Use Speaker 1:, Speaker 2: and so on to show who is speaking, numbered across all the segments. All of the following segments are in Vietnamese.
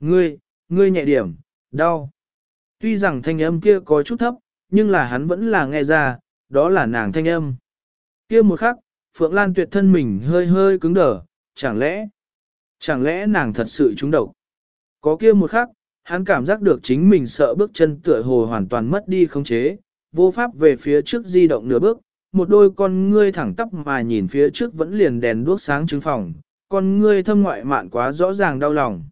Speaker 1: ngươi, ngươi nhẹ điểm, đau. Tuy rằng thanh âm kia có chút thấp, nhưng là hắn vẫn là nghe ra, đó là nàng thanh âm. Kia một khắc, Phượng Lan tuyệt thân mình hơi hơi cứng đờ, chẳng lẽ, chẳng lẽ nàng thật sự trúng độc. Có kia một khắc, hắn cảm giác được chính mình sợ bước chân tựa hồ hoàn toàn mất đi khống chế, vô pháp về phía trước di động nửa bước, một đôi con ngươi thẳng tắp mà nhìn phía trước vẫn liền đèn đuốc sáng trứng phòng, con ngươi thâm ngoại mạn quá rõ ràng đau lòng.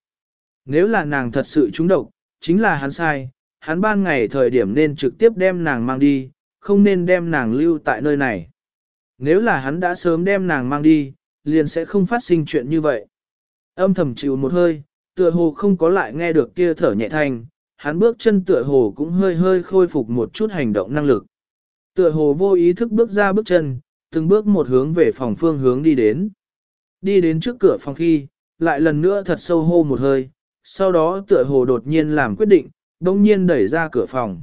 Speaker 1: Nếu là nàng thật sự trúng độc, chính là hắn sai, hắn ban ngày thời điểm nên trực tiếp đem nàng mang đi, không nên đem nàng lưu tại nơi này. Nếu là hắn đã sớm đem nàng mang đi, liền sẽ không phát sinh chuyện như vậy. Âm thầm chịu một hơi, tựa hồ không có lại nghe được kia thở nhẹ thanh, hắn bước chân tựa hồ cũng hơi hơi khôi phục một chút hành động năng lực. Tựa hồ vô ý thức bước ra bước chân, từng bước một hướng về phòng phương hướng đi đến. Đi đến trước cửa phòng khi, lại lần nữa thật sâu hô một hơi, sau đó tựa hồ đột nhiên làm quyết định, đông nhiên đẩy ra cửa phòng.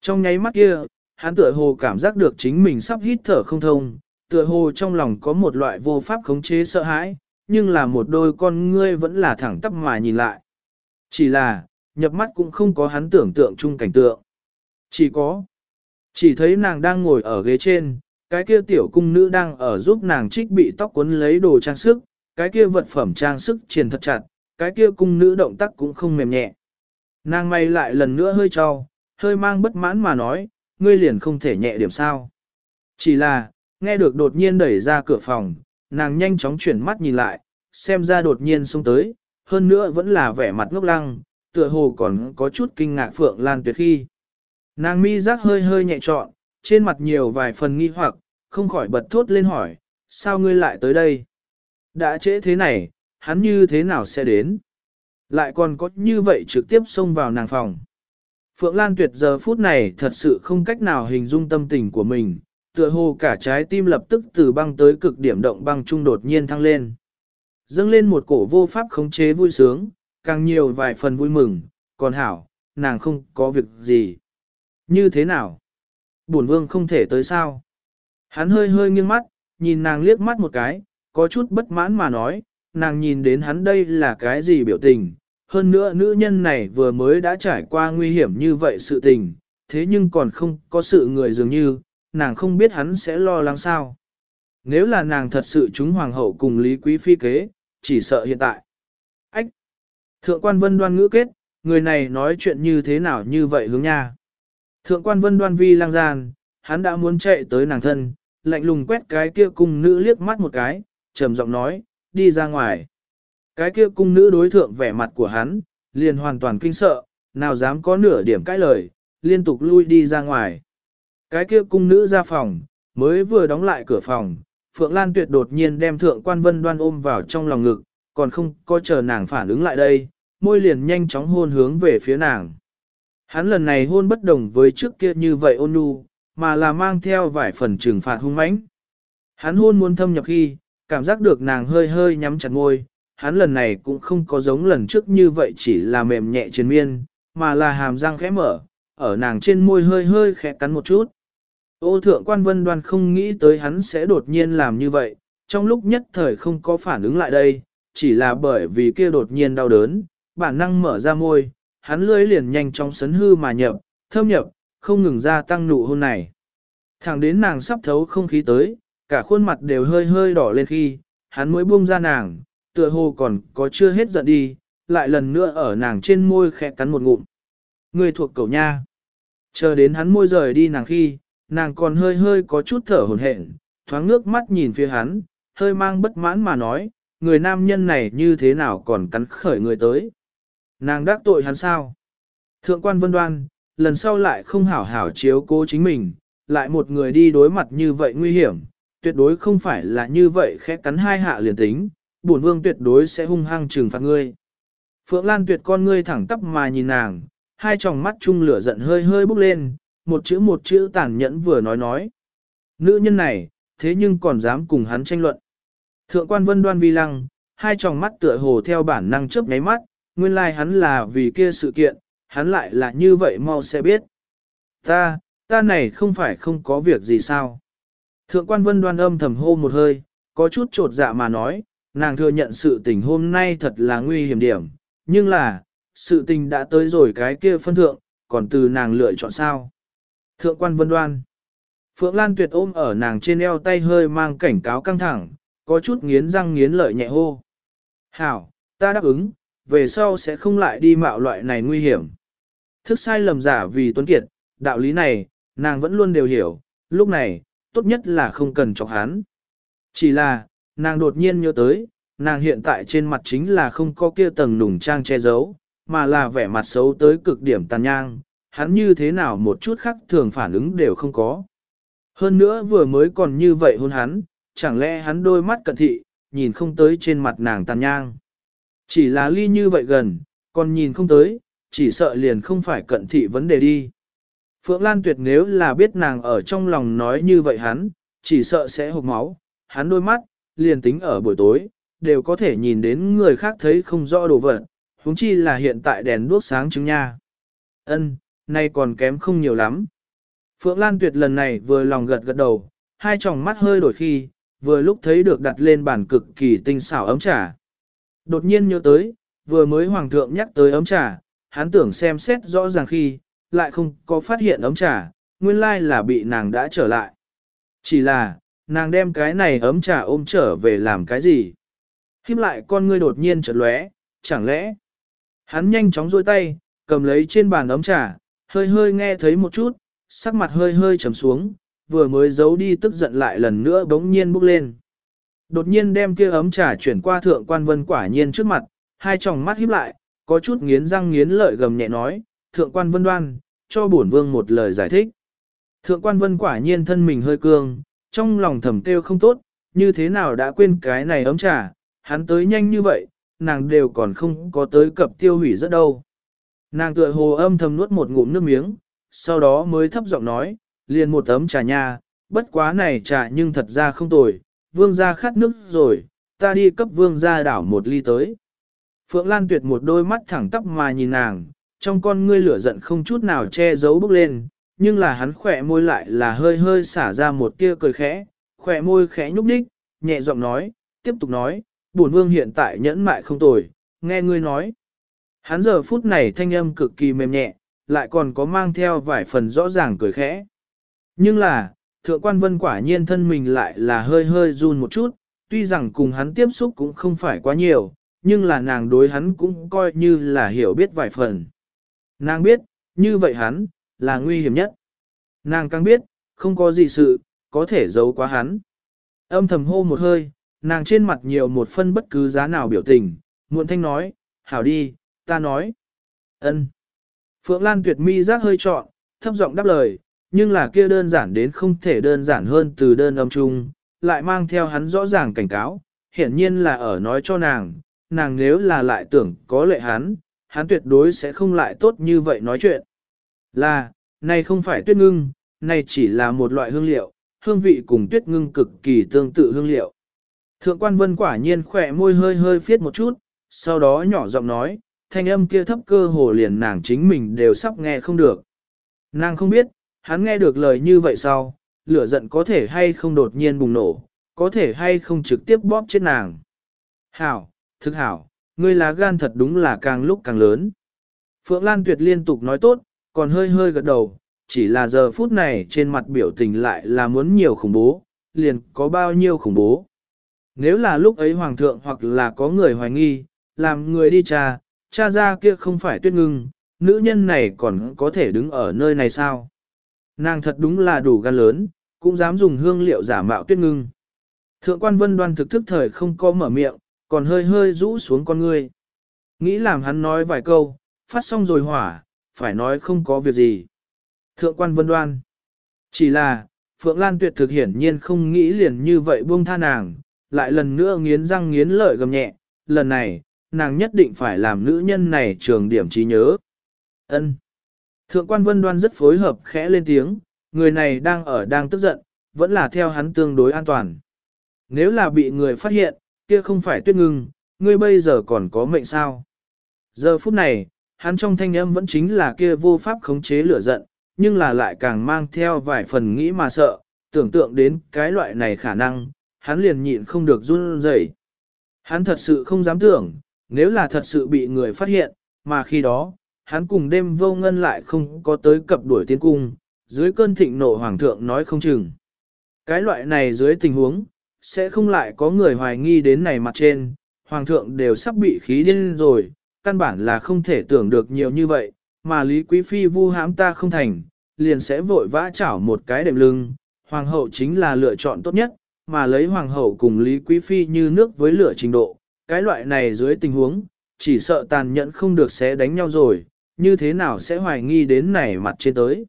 Speaker 1: Trong nháy mắt kia, hắn tựa hồ cảm giác được chính mình sắp hít thở không thông, tựa hồ trong lòng có một loại vô pháp khống chế sợ hãi, nhưng là một đôi con ngươi vẫn là thẳng tắp mà nhìn lại. Chỉ là, nhập mắt cũng không có hắn tưởng tượng chung cảnh tượng. Chỉ có, chỉ thấy nàng đang ngồi ở ghế trên, cái kia tiểu cung nữ đang ở giúp nàng trích bị tóc cuốn lấy đồ trang sức, cái kia vật phẩm trang sức triền thật chặt, cái kia cung nữ động tác cũng không mềm nhẹ. Nàng may lại lần nữa hơi trao, hơi mang bất mãn mà nói, ngươi liền không thể nhẹ điểm sao. Chỉ là, nghe được đột nhiên đẩy ra cửa phòng, nàng nhanh chóng chuyển mắt nhìn lại, xem ra đột nhiên xông tới, hơn nữa vẫn là vẻ mặt ngốc lăng, tựa hồ còn có chút kinh ngạc Phượng Lan Tuyệt khi. Nàng mi giác hơi hơi nhẹ trọn, trên mặt nhiều vài phần nghi hoặc, không khỏi bật thốt lên hỏi, sao ngươi lại tới đây? Đã trễ thế này, hắn như thế nào sẽ đến? Lại còn có như vậy trực tiếp xông vào nàng phòng. Phượng Lan Tuyệt giờ phút này thật sự không cách nào hình dung tâm tình của mình, tựa hồ cả trái tim lập tức từ băng tới cực điểm động băng trung đột nhiên thăng lên. Dâng lên một cổ vô pháp khống chế vui sướng, càng nhiều vài phần vui mừng, còn hảo, nàng không có việc gì. Như thế nào? Bổn vương không thể tới sao? Hắn hơi hơi nghiêng mắt, nhìn nàng liếc mắt một cái, có chút bất mãn mà nói, nàng nhìn đến hắn đây là cái gì biểu tình. Hơn nữa nữ nhân này vừa mới đã trải qua nguy hiểm như vậy sự tình, thế nhưng còn không có sự người dường như, nàng không biết hắn sẽ lo lắng sao. Nếu là nàng thật sự chúng hoàng hậu cùng Lý Quý Phi kế, chỉ sợ hiện tại. Ách! Thượng quan vân đoan ngữ kết, người này nói chuyện như thế nào như vậy hướng nha. Thượng quan vân đoan vi lang gian, hắn đã muốn chạy tới nàng thân, lạnh lùng quét cái kia cung nữ liếc mắt một cái, trầm giọng nói, đi ra ngoài. Cái kia cung nữ đối thượng vẻ mặt của hắn, liền hoàn toàn kinh sợ, nào dám có nửa điểm cãi lời, liên tục lui đi ra ngoài. Cái kia cung nữ ra phòng, mới vừa đóng lại cửa phòng, Phượng Lan Tuyệt đột nhiên đem thượng quan vân đoan ôm vào trong lòng ngực, còn không có chờ nàng phản ứng lại đây, môi liền nhanh chóng hôn hướng về phía nàng. Hắn lần này hôn bất đồng với trước kia như vậy ôn nhu, mà là mang theo vài phần trừng phạt hung mãnh. Hắn hôn muốn thâm nhập khi, cảm giác được nàng hơi hơi nhắm chặt môi, hắn lần này cũng không có giống lần trước như vậy chỉ là mềm nhẹ trên miên, mà là hàm răng khẽ mở, ở nàng trên môi hơi hơi khẽ cắn một chút. Ô thượng quan vân đoan không nghĩ tới hắn sẽ đột nhiên làm như vậy, trong lúc nhất thời không có phản ứng lại đây, chỉ là bởi vì kia đột nhiên đau đớn, bản năng mở ra môi, hắn lưỡi liền nhanh chóng sấn hư mà nhập, thâm nhập, không ngừng ra tăng nụ hôn này. Thẳng đến nàng sắp thấu không khí tới, cả khuôn mặt đều hơi hơi đỏ lên khi, hắn mới buông ra nàng, tựa hồ còn có chưa hết giận đi, lại lần nữa ở nàng trên môi khẽ cắn một ngụm. Người thuộc cậu nha. Chờ đến hắn môi rời đi nàng khi, nàng còn hơi hơi có chút thở hổn hển, thoáng nước mắt nhìn phía hắn, hơi mang bất mãn mà nói, người nam nhân này như thế nào còn cắn khởi người tới. Nàng đắc tội hắn sao? Thượng quan vân đoan, lần sau lại không hảo hảo chiếu cố chính mình, lại một người đi đối mặt như vậy nguy hiểm, tuyệt đối không phải là như vậy khẽ cắn hai hạ liền tính, bổn vương tuyệt đối sẽ hung hăng trừng phạt ngươi. Phượng Lan tuyệt con ngươi thẳng tắp mà nhìn nàng, hai tròng mắt chung lửa giận hơi hơi bốc lên, một chữ một chữ tàn nhẫn vừa nói nói. Nữ nhân này, thế nhưng còn dám cùng hắn tranh luận. Thượng quan vân đoan vi lăng, hai tròng mắt tựa hồ theo bản năng chớp nháy mắt, nguyên lai like hắn là vì kia sự kiện, hắn lại là như vậy mau sẽ biết. Ta, ta này không phải không có việc gì sao. Thượng quan vân đoan âm thầm hô một hơi, có chút trột dạ mà nói, nàng thừa nhận sự tình hôm nay thật là nguy hiểm điểm, nhưng là, sự tình đã tới rồi cái kia phân thượng, còn từ nàng lựa chọn sao. Thượng quan vân đoan. Phượng Lan tuyệt ôm ở nàng trên eo tay hơi mang cảnh cáo căng thẳng, có chút nghiến răng nghiến lợi nhẹ hô. Hảo, ta đáp ứng, về sau sẽ không lại đi mạo loại này nguy hiểm. Thức sai lầm giả vì tuấn kiệt, đạo lý này, nàng vẫn luôn đều hiểu, lúc này, tốt nhất là không cần chọc hắn. Chỉ là, nàng đột nhiên nhớ tới, nàng hiện tại trên mặt chính là không có kia tầng nùng trang che giấu, mà là vẻ mặt xấu tới cực điểm tàn nhang, hắn như thế nào một chút khác thường phản ứng đều không có. Hơn nữa vừa mới còn như vậy hôn hắn, chẳng lẽ hắn đôi mắt cận thị, nhìn không tới trên mặt nàng tàn nhang. Chỉ là ly như vậy gần, còn nhìn không tới, chỉ sợ liền không phải cận thị vấn đề đi. Phượng Lan Tuyệt nếu là biết nàng ở trong lòng nói như vậy hắn, chỉ sợ sẽ hộc máu, hắn đôi mắt, liền tính ở buổi tối, đều có thể nhìn đến người khác thấy không rõ đồ vật, huống chi là hiện tại đèn đuốc sáng chứng nha. Ân, nay còn kém không nhiều lắm. Phượng Lan Tuyệt lần này vừa lòng gật gật đầu, hai tròng mắt hơi đổi khi, vừa lúc thấy được đặt lên bàn cực kỳ tinh xảo ấm trà. Đột nhiên nhớ tới, vừa mới Hoàng thượng nhắc tới ấm trà, hắn tưởng xem xét rõ ràng khi, lại không có phát hiện ấm trà, nguyên lai là bị nàng đã trở lại. Chỉ là, nàng đem cái này ấm trà ôm trở về làm cái gì? Khiếp lại con ngươi đột nhiên chợt lóe, chẳng lẽ? Hắn nhanh chóng duỗi tay, cầm lấy trên bàn ấm trà, hơi hơi nghe thấy một chút, sắc mặt hơi hơi trầm xuống, vừa mới giấu đi tức giận lại lần nữa bỗng nhiên bốc lên. Đột nhiên đem kia ấm trà chuyển qua thượng quan vân quả nhiên trước mặt, hai tròng mắt híp lại, có chút nghiến răng nghiến lợi gầm nhẹ nói, thượng quan vân đoan, cho bổn vương một lời giải thích. Thượng quan vân quả nhiên thân mình hơi cương, trong lòng thầm kêu không tốt, như thế nào đã quên cái này ấm trà, hắn tới nhanh như vậy, nàng đều còn không có tới cập tiêu hủy rất đâu. Nàng tựa hồ âm thầm nuốt một ngụm nước miếng, sau đó mới thấp giọng nói, liền một ấm trà nha, bất quá này trà nhưng thật ra không tồi, vương gia khát nước rồi, ta đi cấp vương gia đảo một ly tới. Phượng Lan tuyệt một đôi mắt thẳng tắp mà nhìn nàng, trong con ngươi lửa giận không chút nào che giấu bốc lên, nhưng là hắn khỏe môi lại là hơi hơi xả ra một tia cười khẽ, khỏe môi khẽ nhúc đích, nhẹ giọng nói, tiếp tục nói, bổn vương hiện tại nhẫn mại không tồi, nghe ngươi nói. Hắn giờ phút này thanh âm cực kỳ mềm nhẹ, lại còn có mang theo vài phần rõ ràng cười khẽ. Nhưng là, thượng quan vân quả nhiên thân mình lại là hơi hơi run một chút, tuy rằng cùng hắn tiếp xúc cũng không phải quá nhiều, nhưng là nàng đối hắn cũng coi như là hiểu biết vài phần. Nàng biết, như vậy hắn, là nguy hiểm nhất. Nàng càng biết, không có gì sự, có thể giấu quá hắn. Âm thầm hô một hơi, nàng trên mặt nhiều một phân bất cứ giá nào biểu tình, muộn thanh nói, hảo đi, ta nói. ân. Phượng Lan tuyệt mi giác hơi trọn, thấp giọng đáp lời, nhưng là kia đơn giản đến không thể đơn giản hơn từ đơn âm trung, lại mang theo hắn rõ ràng cảnh cáo, hiển nhiên là ở nói cho nàng, nàng nếu là lại tưởng có lệ hắn, hắn tuyệt đối sẽ không lại tốt như vậy nói chuyện. Là, này không phải tuyết ngưng, này chỉ là một loại hương liệu, hương vị cùng tuyết ngưng cực kỳ tương tự hương liệu. Thượng quan vân quả nhiên khỏe môi hơi hơi phiết một chút, sau đó nhỏ giọng nói, thanh âm kia thấp cơ hồ liền nàng chính mình đều sắp nghe không được. Nàng không biết, hắn nghe được lời như vậy sau, lửa giận có thể hay không đột nhiên bùng nổ, có thể hay không trực tiếp bóp chết nàng. Hảo, thực hảo, ngươi lá gan thật đúng là càng lúc càng lớn. Phượng Lan Tuyệt liên tục nói tốt, còn hơi hơi gật đầu, chỉ là giờ phút này trên mặt biểu tình lại là muốn nhiều khủng bố, liền có bao nhiêu khủng bố. Nếu là lúc ấy hoàng thượng hoặc là có người hoài nghi, làm người đi tra, cha ra kia không phải tuyết ngưng, nữ nhân này còn có thể đứng ở nơi này sao? Nàng thật đúng là đủ gan lớn, cũng dám dùng hương liệu giả mạo tuyết ngưng. Thượng quan vân đoan thực thức thời không có mở miệng, còn hơi hơi rũ xuống con ngươi. Nghĩ làm hắn nói vài câu, phát xong rồi hỏa, phải nói không có việc gì. Thượng quan vân đoan. Chỉ là, Phượng Lan tuyệt thực hiển nhiên không nghĩ liền như vậy buông tha nàng, lại lần nữa nghiến răng nghiến lợi gầm nhẹ, lần này, nàng nhất định phải làm nữ nhân này trường điểm trí nhớ. Ân. Thượng quan vân đoan rất phối hợp khẽ lên tiếng, người này đang ở đang tức giận, vẫn là theo hắn tương đối an toàn. Nếu là bị người phát hiện, kia không phải tuyết ngưng, ngươi bây giờ còn có mệnh sao. Giờ phút này, hắn trong thanh âm vẫn chính là kia vô pháp khống chế lửa giận, nhưng là lại càng mang theo vài phần nghĩ mà sợ, tưởng tượng đến cái loại này khả năng, hắn liền nhịn không được run rẩy. Hắn thật sự không dám tưởng, nếu là thật sự bị người phát hiện, mà khi đó, hắn cùng đêm vô ngân lại không có tới cập đuổi tiến cung, dưới cơn thịnh nộ hoàng thượng nói không chừng. Cái loại này dưới tình huống, sẽ không lại có người hoài nghi đến này mặt trên, hoàng thượng đều sắp bị khí điên rồi, căn bản là không thể tưởng được nhiều như vậy, mà Lý Quý Phi vu hãm ta không thành, liền sẽ vội vã chảo một cái đệm lưng, hoàng hậu chính là lựa chọn tốt nhất, mà lấy hoàng hậu cùng Lý Quý Phi như nước với lửa trình độ, cái loại này dưới tình huống, chỉ sợ tàn nhẫn không được sẽ đánh nhau rồi, như thế nào sẽ hoài nghi đến này mặt trên tới.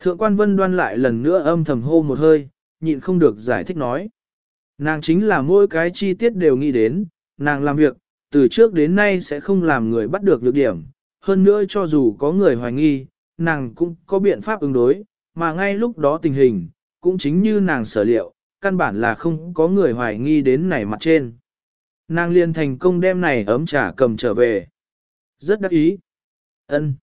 Speaker 1: Thượng quan vân đoan lại lần nữa âm thầm hô một hơi, nhịn không được giải thích nói. Nàng chính là mỗi cái chi tiết đều nghĩ đến, nàng làm việc, từ trước đến nay sẽ không làm người bắt được lược điểm, hơn nữa cho dù có người hoài nghi, nàng cũng có biện pháp ứng đối, mà ngay lúc đó tình hình, cũng chính như nàng sở liệu, căn bản là không có người hoài nghi đến này mặt trên. Nàng liền thành công đem này ấm trà cầm trở về. Rất đắc ý. ân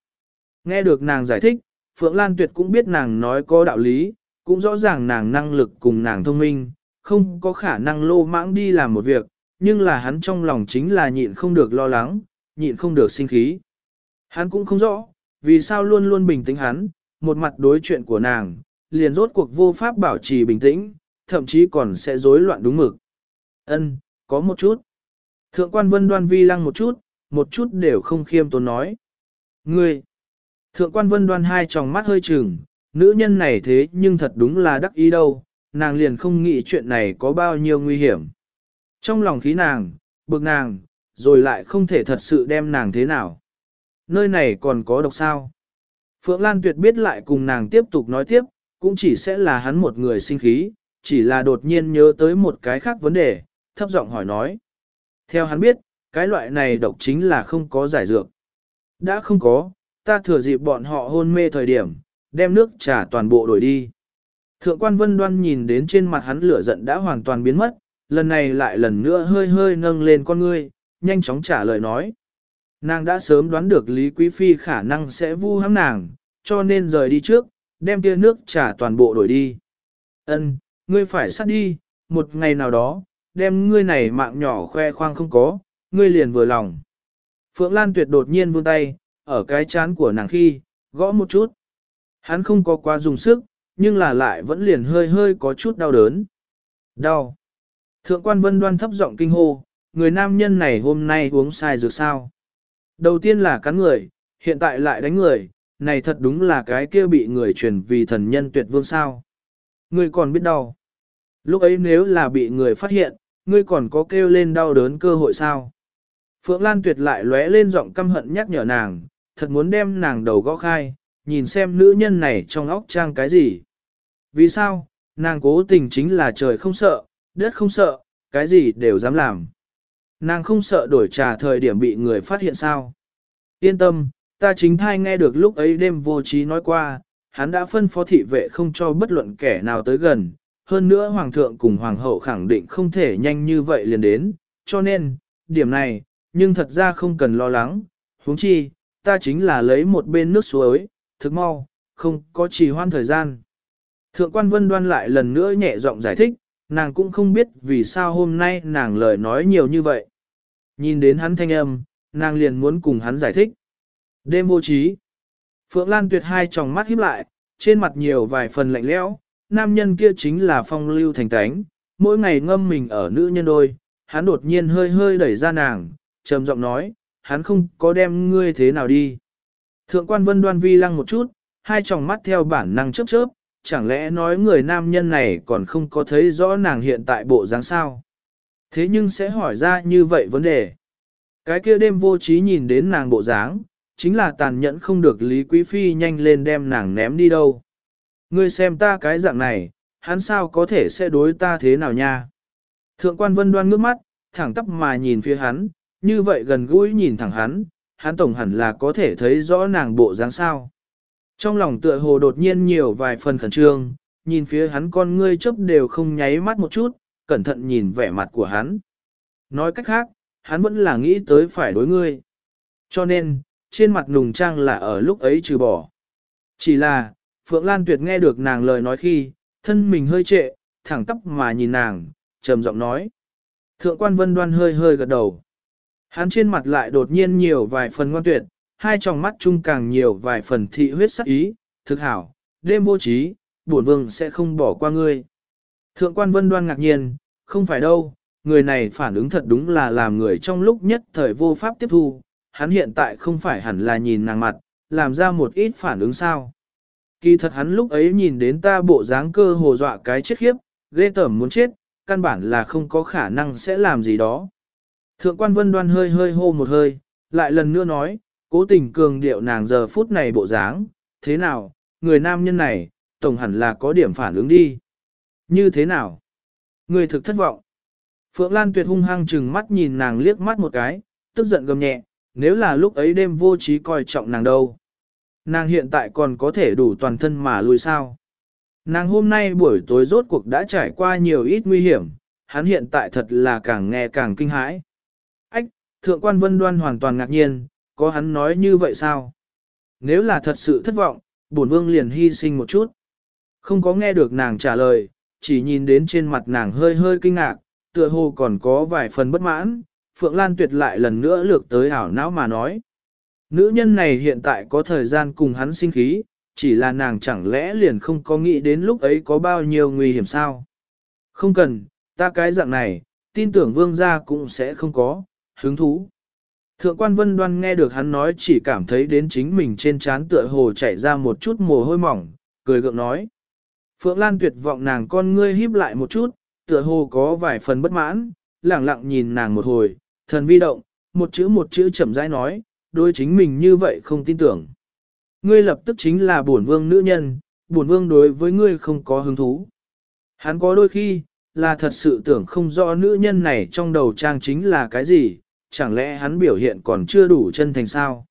Speaker 1: Nghe được nàng giải thích, Phượng Lan Tuyệt cũng biết nàng nói có đạo lý, cũng rõ ràng nàng năng lực cùng nàng thông minh, không có khả năng lô mãng đi làm một việc, nhưng là hắn trong lòng chính là nhịn không được lo lắng, nhịn không được sinh khí. Hắn cũng không rõ, vì sao luôn luôn bình tĩnh hắn, một mặt đối chuyện của nàng, liền rốt cuộc vô pháp bảo trì bình tĩnh, thậm chí còn sẽ rối loạn đúng mực. Ân, có một chút. Thượng quan vân đoan vi lăng một chút, một chút đều không khiêm tốn nói. Ngươi! Thượng quan vân đoan hai tròng mắt hơi trừng, nữ nhân này thế nhưng thật đúng là đắc ý đâu, nàng liền không nghĩ chuyện này có bao nhiêu nguy hiểm. Trong lòng khí nàng, bực nàng, rồi lại không thể thật sự đem nàng thế nào. Nơi này còn có độc sao. Phượng Lan Tuyệt biết lại cùng nàng tiếp tục nói tiếp, cũng chỉ sẽ là hắn một người sinh khí, chỉ là đột nhiên nhớ tới một cái khác vấn đề, thấp giọng hỏi nói. Theo hắn biết, cái loại này độc chính là không có giải dược. Đã không có, ta thừa dịp bọn họ hôn mê thời điểm, đem nước trà toàn bộ đổi đi. Thượng quan vân đoan nhìn đến trên mặt hắn lửa giận đã hoàn toàn biến mất, lần này lại lần nữa hơi hơi nâng lên con ngươi, nhanh chóng trả lời nói. Nàng đã sớm đoán được Lý Quý Phi khả năng sẽ vu hãm nàng, cho nên rời đi trước, đem tia nước trả toàn bộ đổi đi. Ân, ngươi phải sát đi, một ngày nào đó, đem ngươi này mạng nhỏ khoe khoang không có, ngươi liền vừa lòng. Phượng Lan Tuyệt đột nhiên vươn tay, ở cái chán của nàng khi, gõ một chút. Hắn không có quá dùng sức, nhưng là lại vẫn liền hơi hơi có chút đau đớn. Đau. Thượng quan vân đoan thấp giọng kinh hô, người nam nhân này hôm nay uống sai dược sao. Đầu tiên là cắn người, hiện tại lại đánh người, này thật đúng là cái kia bị người truyền vì thần nhân tuyệt vương sao. Ngươi còn biết đau. Lúc ấy nếu là bị người phát hiện, ngươi còn có kêu lên đau đớn cơ hội sao? Phượng Lan Tuyệt lại lóe lên giọng căm hận nhắc nhở nàng, thật muốn đem nàng đầu gõ khai, nhìn xem nữ nhân này trong óc trang cái gì. Vì sao, nàng cố tình chính là trời không sợ, đất không sợ, cái gì đều dám làm. Nàng không sợ đổi trà thời điểm bị người phát hiện sao. Yên tâm, ta chính thai nghe được lúc ấy đêm vô trí nói qua, hắn đã phân phó thị vệ không cho bất luận kẻ nào tới gần, hơn nữa hoàng thượng cùng hoàng hậu khẳng định không thể nhanh như vậy liền đến, cho nên, điểm này, nhưng thật ra không cần lo lắng, huống chi, ta chính là lấy một bên nước suối, thực mau, không có trì hoan thời gian. Thượng quan vân đoan lại lần nữa nhẹ giọng giải thích, nàng cũng không biết vì sao hôm nay nàng lời nói nhiều như vậy. Nhìn đến hắn thanh âm, nàng liền muốn cùng hắn giải thích. Đêm vô trí. Phượng Lan tuyệt hai tròng mắt híp lại, trên mặt nhiều vài phần lạnh lẽo, nam nhân kia chính là phong lưu thành tánh, mỗi ngày ngâm mình ở nữ nhân đôi, hắn đột nhiên hơi hơi đẩy ra nàng, trầm giọng nói, hắn không có đem ngươi thế nào đi. Thượng quan vân đoan vi lăng một chút, hai tròng mắt theo bản năng chớp chớp, chẳng lẽ nói người nam nhân này còn không có thấy rõ nàng hiện tại bộ dáng sao? Thế nhưng sẽ hỏi ra như vậy vấn đề. Cái kia đêm vô trí nhìn đến nàng bộ dáng, chính là tàn nhẫn không được Lý Quý Phi nhanh lên đem nàng ném đi đâu. Ngươi xem ta cái dạng này, hắn sao có thể sẽ đối ta thế nào nha? Thượng quan vân đoan ngước mắt, thẳng tắp mà nhìn phía hắn, như vậy gần gũi nhìn thẳng hắn, hắn tổng hẳn là có thể thấy rõ nàng bộ dáng sao. Trong lòng tựa hồ đột nhiên nhiều vài phần khẩn trương, nhìn phía hắn con ngươi chớp đều không nháy mắt một chút, cẩn thận nhìn vẻ mặt của hắn. Nói cách khác, hắn vẫn là nghĩ tới phải đối ngươi. Cho nên, trên mặt nùng trang là ở lúc ấy trừ bỏ. Chỉ là, Phượng Lan Tuyệt nghe được nàng lời nói khi, thân mình hơi trệ, thẳng tóc mà nhìn nàng, trầm giọng nói. Thượng quan vân đoan hơi hơi gật đầu. Hắn trên mặt lại đột nhiên nhiều vài phần ngoan tuyệt, hai tròng mắt chung càng nhiều vài phần thị huyết sắc ý, thực hảo, đêm vô trí, bổn vương sẽ không bỏ qua ngươi. Thượng quan vân đoan ngạc nhiên, không phải đâu, người này phản ứng thật đúng là làm người trong lúc nhất thời vô pháp tiếp thu, hắn hiện tại không phải hẳn là nhìn nàng mặt, làm ra một ít phản ứng sao. Kỳ thật hắn lúc ấy nhìn đến ta bộ dáng cơ hồ dọa cái chết khiếp, ghê tởm muốn chết, căn bản là không có khả năng sẽ làm gì đó. Thượng quan vân đoan hơi hơi hô một hơi, lại lần nữa nói, cố tình cường điệu nàng giờ phút này bộ dáng, thế nào, người nam nhân này, tổng hẳn là có điểm phản ứng đi. Như thế nào? Người thực thất vọng. Phượng Lan tuyệt hung hăng chừng mắt nhìn nàng liếc mắt một cái, tức giận gầm nhẹ, nếu là lúc ấy đêm vô trí coi trọng nàng đâu. Nàng hiện tại còn có thể đủ toàn thân mà lùi sao. Nàng hôm nay buổi tối rốt cuộc đã trải qua nhiều ít nguy hiểm, hắn hiện tại thật là càng nghe càng kinh hãi. Thượng quan vân đoan hoàn toàn ngạc nhiên, có hắn nói như vậy sao? Nếu là thật sự thất vọng, bổn vương liền hy sinh một chút. Không có nghe được nàng trả lời, chỉ nhìn đến trên mặt nàng hơi hơi kinh ngạc, tựa hồ còn có vài phần bất mãn, Phượng Lan tuyệt lại lần nữa lược tới ảo não mà nói. Nữ nhân này hiện tại có thời gian cùng hắn sinh khí, chỉ là nàng chẳng lẽ liền không có nghĩ đến lúc ấy có bao nhiêu nguy hiểm sao? Không cần, ta cái dạng này, tin tưởng vương gia cũng sẽ không có, hứng thú. Thượng quan vân đoan nghe được hắn nói chỉ cảm thấy đến chính mình trên trán tựa hồ chảy ra một chút mồ hôi mỏng, cười gượng nói. Phượng Lan tuyệt vọng nàng con ngươi híp lại một chút, tựa hồ có vài phần bất mãn, lẳng lặng nhìn nàng một hồi, thần vi động, một chữ một chữ chậm rãi nói, đối chính mình như vậy không tin tưởng. Ngươi lập tức chính là bổn vương nữ nhân, bổn vương đối với ngươi không có hứng thú. Hắn có đôi khi, là thật sự tưởng không rõ nữ nhân này trong đầu trang chính là cái gì, chẳng lẽ hắn biểu hiện còn chưa đủ chân thành sao?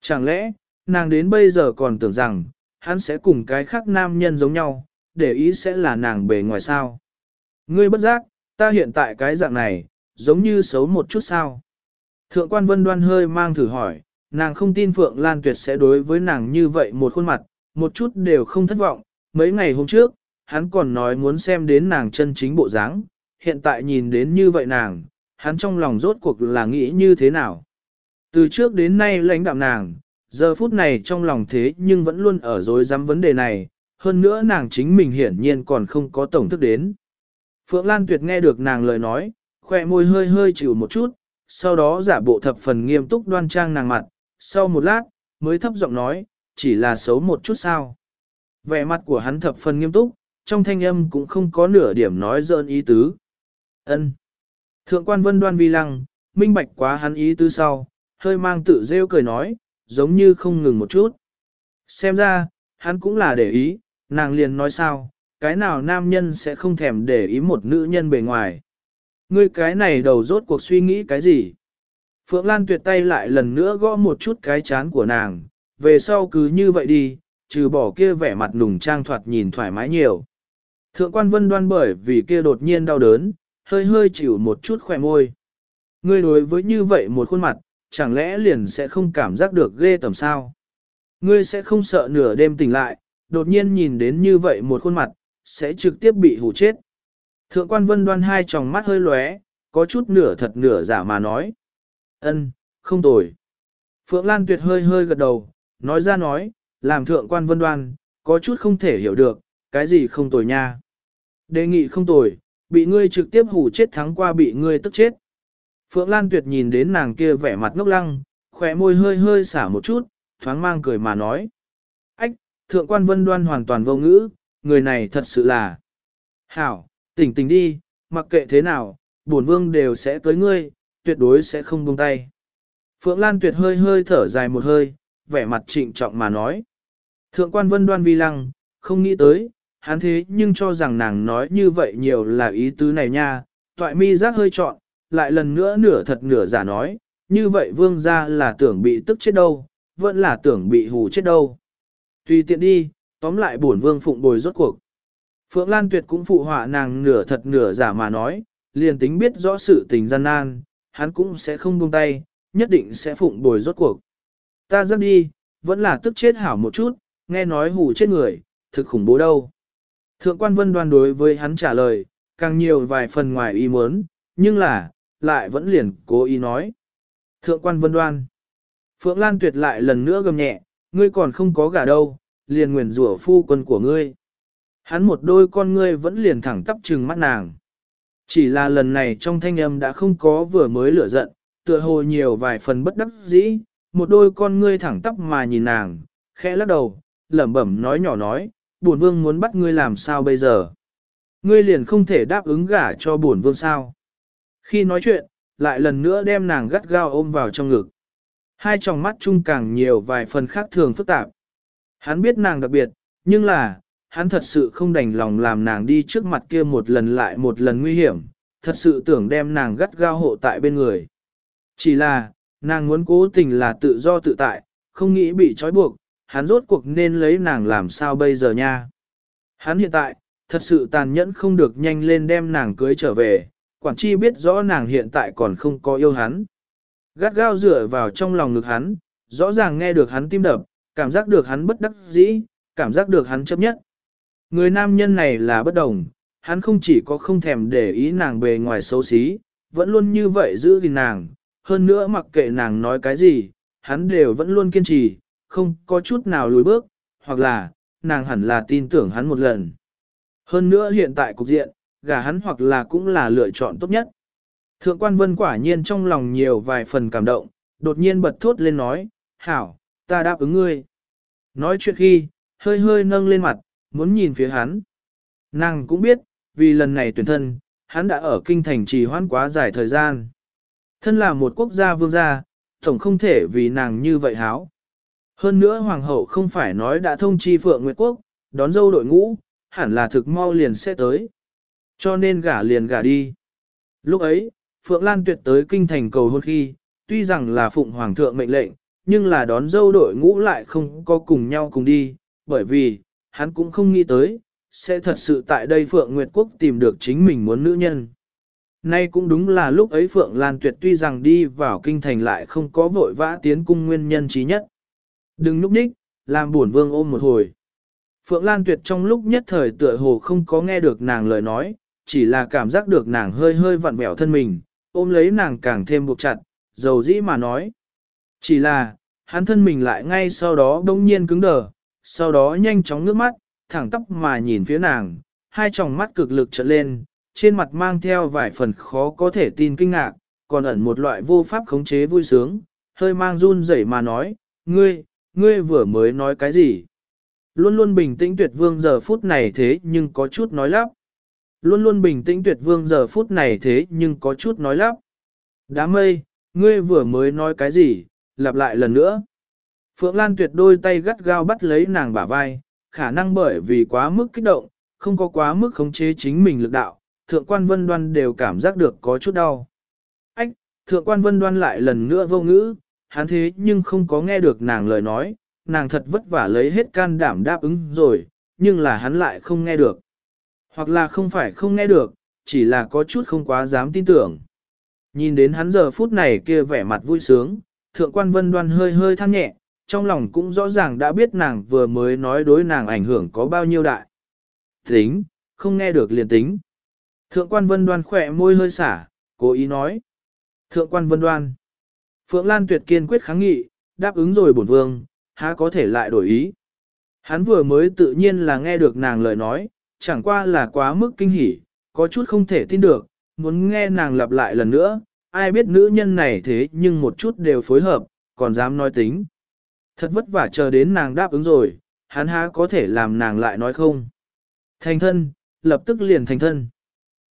Speaker 1: Chẳng lẽ, nàng đến bây giờ còn tưởng rằng, hắn sẽ cùng cái khác nam nhân giống nhau, để ý sẽ là nàng bề ngoài sao? Ngươi bất giác, ta hiện tại cái dạng này, giống như xấu một chút sao? Thượng quan vân đoan hơi mang thử hỏi, nàng không tin Phượng Lan Tuyệt sẽ đối với nàng như vậy một khuôn mặt, một chút đều không thất vọng. Mấy ngày hôm trước, hắn còn nói muốn xem đến nàng chân chính bộ dáng, hiện tại nhìn đến như vậy nàng, hắn trong lòng rốt cuộc là nghĩ như thế nào. Từ trước đến nay lãnh đạm nàng, giờ phút này trong lòng thế nhưng vẫn luôn ở dối dám vấn đề này, hơn nữa nàng chính mình hiển nhiên còn không có tổng thức đến. Phượng Lan Tuyệt nghe được nàng lời nói, khỏe môi hơi hơi chịu một chút, sau đó giả bộ thập phần nghiêm túc đoan trang nàng mặt, sau một lát, mới thấp giọng nói, chỉ là xấu một chút sao. Vẻ mặt của hắn thập phần nghiêm túc, trong thanh âm cũng không có nửa điểm nói dơn ý tứ. ân Thượng quan vân đoan vi lăng, minh bạch quá hắn ý tư sau, hơi mang tự rêu cười nói, giống như không ngừng một chút. Xem ra, hắn cũng là để ý, nàng liền nói sao, cái nào nam nhân sẽ không thèm để ý một nữ nhân bề ngoài. Ngươi cái này đầu rốt cuộc suy nghĩ cái gì? Phượng Lan tuyệt tay lại lần nữa gõ một chút cái chán của nàng, về sau cứ như vậy đi, trừ bỏ kia vẻ mặt nùng trang thoạt nhìn thoải mái nhiều. Thượng quan vân đoan bởi vì kia đột nhiên đau đớn, hơi hơi chịu một chút khỏe môi. Ngươi đối với như vậy một khuôn mặt, chẳng lẽ liền sẽ không cảm giác được ghê tầm sao? Ngươi sẽ không sợ nửa đêm tỉnh lại, đột nhiên nhìn đến như vậy một khuôn mặt, sẽ trực tiếp bị hù chết. Thượng quan vân đoan hai tròng mắt hơi lóe, có chút nửa thật nửa giả mà nói. ân, không tồi. Phượng Lan tuyệt hơi hơi gật đầu, nói ra nói, làm thượng quan vân đoan, có chút không thể hiểu được, cái gì không tồi nha. Đề nghị không tồi, bị ngươi trực tiếp hù chết thắng qua bị ngươi tức chết. Phượng Lan tuyệt nhìn đến nàng kia vẻ mặt ngốc lăng, khỏe môi hơi hơi xả một chút, thoáng mang cười mà nói. Ách, thượng quan vân đoan hoàn toàn vô ngữ, người này thật sự là. Hảo, tỉnh tỉnh đi, mặc kệ thế nào, bổn vương đều sẽ tới ngươi, tuyệt đối sẽ không buông tay. Phượng Lan tuyệt hơi hơi thở dài một hơi, vẻ mặt trịnh trọng mà nói. Thượng quan vân đoan vi lăng, không nghĩ tới, hắn thế nhưng cho rằng nàng nói như vậy nhiều là ý tứ này nha, toại mi giác hơi trọn, lại lần nữa nửa thật nửa giả nói, như vậy vương ra là tưởng bị tức chết đâu, vẫn là tưởng bị hù chết đâu. Tùy tiện đi, tóm lại bổn vương phụng bồi rốt cuộc. Phượng Lan Tuyệt cũng phụ họa nàng nửa thật nửa giả mà nói, liền tính biết rõ sự tình gian nan, hắn cũng sẽ không buông tay, nhất định sẽ phụng bồi rốt cuộc. Ta dắt đi, vẫn là tức chết hảo một chút, nghe nói hù chết người, thực khủng bố đâu. Thượng quan vân đoan đối với hắn trả lời, càng nhiều vài phần ngoài ý muốn, nhưng là, lại vẫn liền cố ý nói. Thượng quan vân đoan. Phượng Lan tuyệt lại lần nữa gầm nhẹ, ngươi còn không có gả đâu, liền nguyền rủa phu quân của ngươi. Hắn một đôi con ngươi vẫn liền thẳng tắp trừng mắt nàng. Chỉ là lần này trong thanh âm đã không có vừa mới lửa giận, tựa hồ nhiều vài phần bất đắc dĩ, một đôi con ngươi thẳng tắp mà nhìn nàng, khẽ lắc đầu, lẩm bẩm nói nhỏ nói, bổn vương muốn bắt ngươi làm sao bây giờ. Ngươi liền không thể đáp ứng gả cho bổn vương sao. Khi nói chuyện, lại lần nữa đem nàng gắt gao ôm vào trong ngực. Hai tròng mắt chung càng nhiều vài phần khác thường phức tạp. Hắn biết nàng đặc biệt, nhưng là, hắn thật sự không đành lòng làm nàng đi trước mặt kia một lần lại một lần nguy hiểm, thật sự tưởng đem nàng gắt gao hộ tại bên người. Chỉ là, nàng muốn cố tình là tự do tự tại, không nghĩ bị trói buộc, hắn rốt cuộc nên lấy nàng làm sao bây giờ nha. Hắn hiện tại, thật sự tàn nhẫn không được nhanh lên đem nàng cưới trở về, quản chi biết rõ nàng hiện tại còn không có yêu hắn. Gắt gao dựa vào trong lòng ngực hắn, rõ ràng nghe được hắn tim đập, cảm giác được hắn bất đắc dĩ, cảm giác được hắn chấp nhất. Người nam nhân này là bất đồng, hắn không chỉ có không thèm để ý nàng bề ngoài xấu xí, vẫn luôn như vậy giữ gìn nàng, hơn nữa mặc kệ nàng nói cái gì, hắn đều vẫn luôn kiên trì, không có chút nào lùi bước, hoặc là, nàng hẳn là tin tưởng hắn một lần. Hơn nữa hiện tại cục diện, gả hắn hoặc là cũng là lựa chọn tốt nhất. Thượng quan vân quả nhiên trong lòng nhiều vài phần cảm động, đột nhiên bật thốt lên nói, hảo, ta đáp ứng ngươi. Nói chuyện khi, hơi hơi nâng lên mặt, muốn nhìn phía hắn. Nàng cũng biết, vì lần này tuyển thân, hắn đã ở kinh thành trì hoãn quá dài thời gian. Thân là một quốc gia vương gia, tổng không thể vì nàng như vậy háo. Hơn nữa hoàng hậu không phải nói đã thông chi Phượng Nguyệt Quốc, đón dâu đội ngũ, hẳn là thực mau liền sẽ tới. Cho nên gả liền gả đi. Lúc ấy, Phượng Lan tuyệt tới kinh thành cầu hôn khi, tuy rằng là phụng hoàng thượng mệnh lệnh, nhưng là đón dâu đội ngũ lại không có cùng nhau cùng đi, bởi vì, hắn cũng không nghĩ tới, sẽ thật sự tại đây Phượng Nguyệt Quốc tìm được chính mình muốn nữ nhân. Nay cũng đúng là lúc ấy Phượng Lan Tuyệt tuy rằng đi vào kinh thành lại không có vội vã tiến cung nguyên nhân trí nhất. Đừng núp ních, làm buồn vương ôm một hồi. Phượng Lan Tuyệt trong lúc nhất thời tựa hồ không có nghe được nàng lời nói, chỉ là cảm giác được nàng hơi hơi vặn vẹo thân mình, ôm lấy nàng càng thêm buộc chặt, dầu dĩ mà nói. Chỉ là, hắn thân mình lại ngay sau đó đông nhiên cứng đờ, sau đó nhanh chóng nước mắt, thẳng tóc mà nhìn phía nàng, hai tròng mắt cực lực trợn lên, trên mặt mang theo vài phần khó có thể tin kinh ngạc, còn ẩn một loại vô pháp khống chế vui sướng, hơi mang run rẩy mà nói, ngươi, ngươi vừa mới nói cái gì? Luôn luôn bình tĩnh tuyệt vương giờ phút này thế nhưng có chút nói lắp. Luôn luôn bình tĩnh tuyệt vương giờ phút này thế nhưng có chút nói lắp. Đám mây, ngươi vừa mới nói cái gì, lặp lại lần nữa. Phượng Lan tuyệt đôi tay gắt gao bắt lấy nàng bả vai, khả năng bởi vì quá mức kích động, không có quá mức khống chế chính mình lực đạo, thượng quan vân đoan đều cảm giác được có chút đau. Ách, thượng quan vân đoan lại lần nữa vô ngữ, hắn thế nhưng không có nghe được nàng lời nói, nàng thật vất vả lấy hết can đảm đáp ứng rồi, nhưng là hắn lại không nghe được. Hoặc là không phải không nghe được, chỉ là có chút không quá dám tin tưởng. Nhìn đến hắn giờ phút này kia vẻ mặt vui sướng, thượng quan vân đoan hơi hơi than nhẹ, trong lòng cũng rõ ràng đã biết nàng vừa mới nói đối nàng ảnh hưởng có bao nhiêu đại. Tính, không nghe được liền tính. Thượng quan vân đoan khỏe môi hơi xả, cố ý nói. Thượng quan vân đoan. Phượng Lan tuyệt kiên quyết kháng nghị, đáp ứng rồi bổn vương, há có thể lại đổi ý. Hắn vừa mới tự nhiên là nghe được nàng lời nói, chẳng qua là quá mức kinh hỉ, có chút không thể tin được, muốn nghe nàng lặp lại lần nữa, ai biết nữ nhân này thế nhưng một chút đều phối hợp, còn dám nói tính. Thật vất vả chờ đến nàng đáp ứng rồi, hắn há có thể làm nàng lại nói không. Thành thân, lập tức liền thành thân.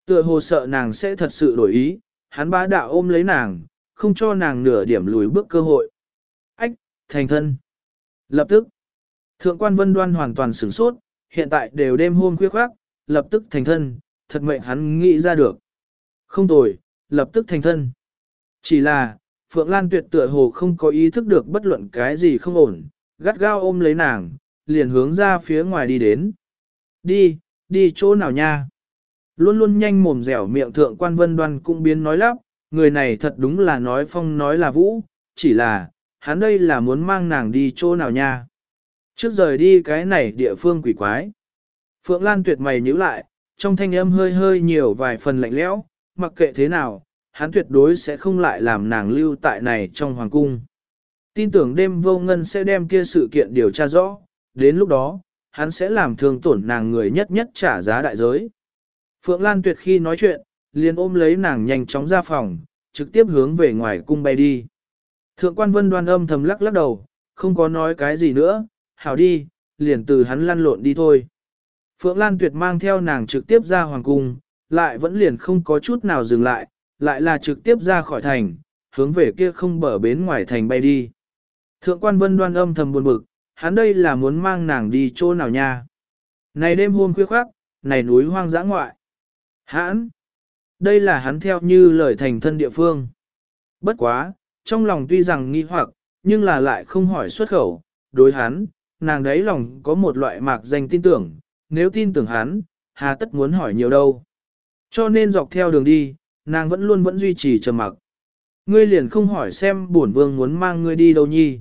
Speaker 1: Tựa hồ sợ nàng sẽ thật sự đổi ý, hắn bá đạo ôm lấy nàng, không cho nàng nửa điểm lùi bước cơ hội. Ách, thành thân. Lập tức, thượng quan vân đoan hoàn toàn sửng sốt, hiện tại đều đêm hôm khuya khoác, lập tức thành thân, thật mệnh hắn nghĩ ra được. Không tồi, lập tức thành thân. Chỉ là, Phượng Lan tuyệt tựa hồ không có ý thức được bất luận cái gì không ổn, gắt gao ôm lấy nàng, liền hướng ra phía ngoài đi đến. Đi, đi chỗ nào nha? Luôn luôn nhanh mồm dẻo miệng thượng quan vân đoan cũng biến nói lắp, người này thật đúng là nói phong nói là vũ, chỉ là, hắn đây là muốn mang nàng đi chỗ nào nha. Trước rời đi cái này địa phương quỷ quái. Phượng Lan tuyệt mày nhíu lại, trong thanh âm hơi hơi nhiều vài phần lạnh lẽo, mặc kệ thế nào, hắn tuyệt đối sẽ không lại làm nàng lưu tại này trong hoàng cung. Tin tưởng đêm vô ngân sẽ đem kia sự kiện điều tra rõ, đến lúc đó, hắn sẽ làm thương tổn nàng người nhất nhất trả giá đại giới. Phượng Lan tuyệt khi nói chuyện, liền ôm lấy nàng nhanh chóng ra phòng, trực tiếp hướng về ngoài cung bay đi. Thượng quan vân đoan âm thầm lắc lắc đầu, không có nói cái gì nữa, hảo đi, liền từ hắn lăn lộn đi thôi. Phượng Lan tuyệt mang theo nàng trực tiếp ra hoàng cung, lại vẫn liền không có chút nào dừng lại, lại là trực tiếp ra khỏi thành, hướng về kia không bờ bến ngoài thành bay đi. Thượng quan vân đoan âm thầm buồn bực, hắn đây là muốn mang nàng đi chỗ nào nha. Này đêm hôm khuya khoác, này núi hoang dã ngoại. Hãn! Đây là hắn theo như lời thành thân địa phương. Bất quá, trong lòng tuy rằng nghi hoặc, nhưng là lại không hỏi xuất khẩu. Đối hắn, nàng đấy lòng có một loại mạc danh tin tưởng, nếu tin tưởng hắn, hà tất muốn hỏi nhiều đâu. Cho nên dọc theo đường đi, nàng vẫn luôn vẫn duy trì trầm mặc. Ngươi liền không hỏi xem bổn vương muốn mang ngươi đi đâu nhi.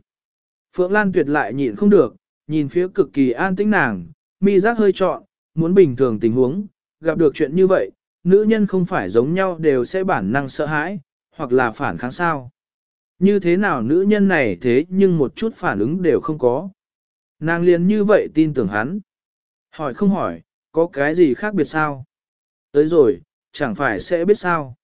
Speaker 1: Phượng Lan tuyệt lại nhịn không được, nhìn phía cực kỳ an tĩnh nàng, mi giác hơi trọn, muốn bình thường tình huống, gặp được chuyện như vậy, nữ nhân không phải giống nhau đều sẽ bản năng sợ hãi, hoặc là phản kháng sao. Như thế nào nữ nhân này thế nhưng một chút phản ứng đều không có. Nàng liền như vậy tin tưởng hắn. Hỏi không hỏi, có cái gì khác biệt sao? Tới rồi, chẳng phải sẽ biết sao.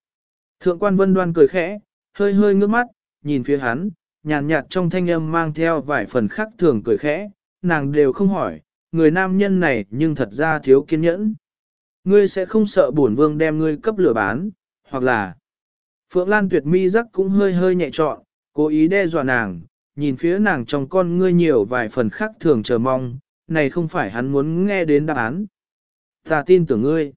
Speaker 1: Thượng quan vân đoan cười khẽ, hơi hơi ngước mắt, nhìn phía hắn, nhàn nhạt trong thanh âm mang theo vài phần khác thường cười khẽ, nàng đều không hỏi, người nam nhân này nhưng thật ra thiếu kiên nhẫn. Ngươi sẽ không sợ bổn vương đem ngươi cấp lửa bán, hoặc là... Phượng Lan tuyệt mi rắc cũng hơi hơi nhẹ trọn, cố ý đe dọa nàng, nhìn phía nàng trong con ngươi nhiều vài phần khác thường chờ mong, này không phải hắn muốn nghe đến đáp án. Ta tin tưởng ngươi.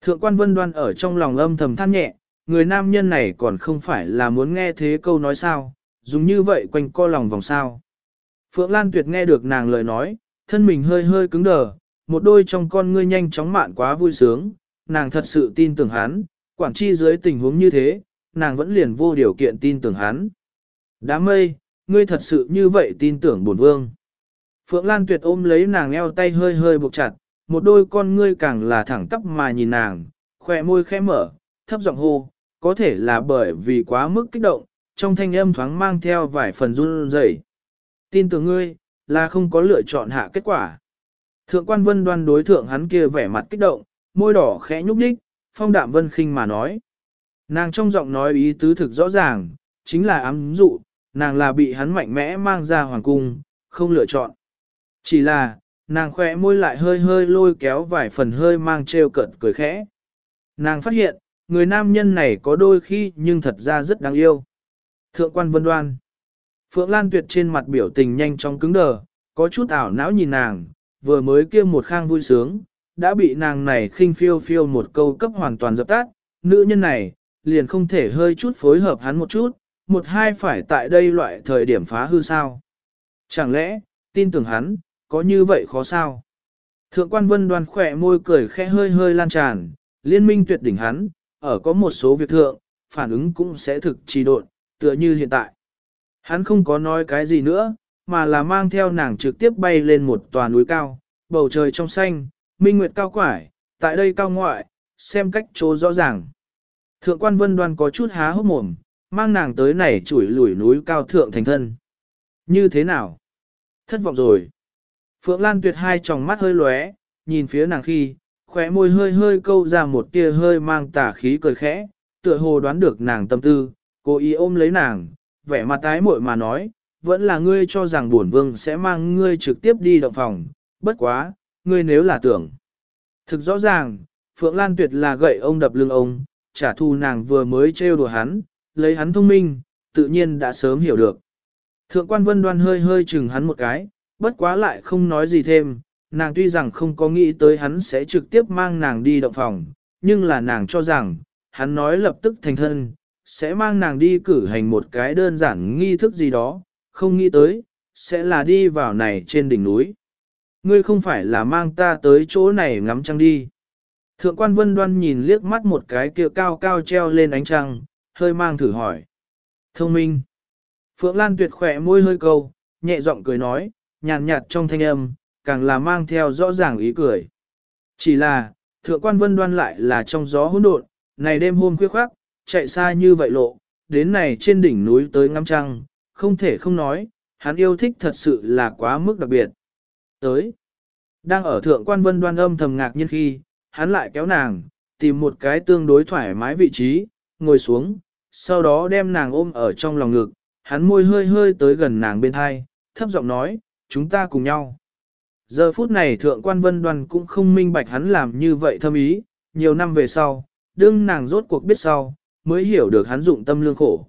Speaker 1: Thượng quan vân đoan ở trong lòng âm thầm than nhẹ, người nam nhân này còn không phải là muốn nghe thế câu nói sao, dùng như vậy quanh co lòng vòng sao. Phượng Lan Tuyệt nghe được nàng lời nói, thân mình hơi hơi cứng đờ, một đôi trong con ngươi nhanh chóng mạn quá vui sướng, nàng thật sự tin tưởng hắn, quản chi dưới tình huống như thế, nàng vẫn liền vô điều kiện tin tưởng hắn. Đám mây, ngươi thật sự như vậy tin tưởng bổn vương. Phượng Lan Tuyệt ôm lấy nàng eo tay hơi hơi buộc chặt, một đôi con ngươi càng là thẳng tắp mà nhìn nàng, khỏe môi khẽ mở, thấp giọng hô, có thể là bởi vì quá mức kích động, trong thanh âm thoáng mang theo vài phần run rẩy. Tin tưởng ngươi, là không có lựa chọn hạ kết quả. Thượng quan vân đoan đối thượng hắn kia vẻ mặt kích động, môi đỏ khẽ nhúc nhích. phong đạm vân khinh mà nói. Nàng trong giọng nói ý tứ thực rõ ràng, chính là ám dụ, nàng là bị hắn mạnh mẽ mang ra hoàng cung, không lựa chọn. Chỉ là, nàng khỏe môi lại hơi hơi lôi kéo vài phần hơi mang trêu cợt cười khẽ. Nàng phát hiện, người nam nhân này có đôi khi nhưng thật ra rất đáng yêu. Thượng quan vân đoan. Phượng Lan Tuyệt trên mặt biểu tình nhanh chóng cứng đờ, có chút ảo não nhìn nàng, vừa mới kia một khang vui sướng, đã bị nàng này khinh phiêu phiêu một câu cấp hoàn toàn dập tắt, nữ nhân này, liền không thể hơi chút phối hợp hắn một chút, một hai phải tại đây loại thời điểm phá hư sao. Chẳng lẽ, tin tưởng hắn, có như vậy khó sao? Thượng quan vân đoan khỏe môi cười khẽ hơi hơi lan tràn, liên minh tuyệt đỉnh hắn, ở có một số việc thượng, phản ứng cũng sẽ thực trì độn, tựa như hiện tại. Hắn không có nói cái gì nữa, mà là mang theo nàng trực tiếp bay lên một tòa núi cao, bầu trời trong xanh, minh nguyệt cao quải, tại đây cao ngoại, xem cách chỗ rõ ràng. Thượng quan vân đoan có chút há hốc mồm, mang nàng tới này chủi lủi núi cao thượng thành thân. Như thế nào? Thất vọng rồi. Phượng Lan tuyệt hai tròng mắt hơi lóe, nhìn phía nàng khi, khóe môi hơi hơi câu ra một tia hơi mang tà khí cười khẽ, tựa hồ đoán được nàng tâm tư, cố ý ôm lấy nàng, vẻ mặt tái muội mà nói, vẫn là ngươi cho rằng bổn vương sẽ mang ngươi trực tiếp đi động phòng, bất quá, ngươi nếu là tưởng. Thực rõ ràng, Phượng Lan Tuyệt là gậy ông đập lưng ông, trả thù nàng vừa mới trêu đùa hắn, lấy hắn thông minh, tự nhiên đã sớm hiểu được. Thượng quan vân đoan hơi hơi chừng hắn một cái, bất quá lại không nói gì thêm, nàng tuy rằng không có nghĩ tới hắn sẽ trực tiếp mang nàng đi động phòng, nhưng là nàng cho rằng, hắn nói lập tức thành thân, sẽ mang nàng đi cử hành một cái đơn giản nghi thức gì đó, không nghĩ tới, sẽ là đi vào này trên đỉnh núi. Ngươi không phải là mang ta tới chỗ này ngắm trăng đi. Thượng quan vân đoan nhìn liếc mắt một cái kia cao cao treo lên ánh trăng, hơi mang thử hỏi. Thông minh. Phượng Lan tuyệt khỏe môi hơi câu, nhẹ giọng cười nói, nhàn nhạt trong thanh âm, càng là mang theo rõ ràng ý cười. Chỉ là, thượng quan vân đoan lại là trong gió hỗn độn, này đêm hôm khuya khoác, chạy xa như vậy lộ, đến này trên đỉnh núi tới ngắm trăng, không thể không nói, hắn yêu thích thật sự là quá mức đặc biệt. Tới, đang ở thượng quan vân đoan âm thầm ngạc nhiên khi, hắn lại kéo nàng, tìm một cái tương đối thoải mái vị trí, ngồi xuống, sau đó đem nàng ôm ở trong lòng ngực, hắn môi hơi hơi tới gần nàng bên thai, thấp giọng nói, chúng ta cùng nhau. Giờ phút này thượng quan vân đoan cũng không minh bạch hắn làm như vậy thâm ý, nhiều năm về sau, đương nàng rốt cuộc biết sau, mới hiểu được hắn dụng tâm lương khổ.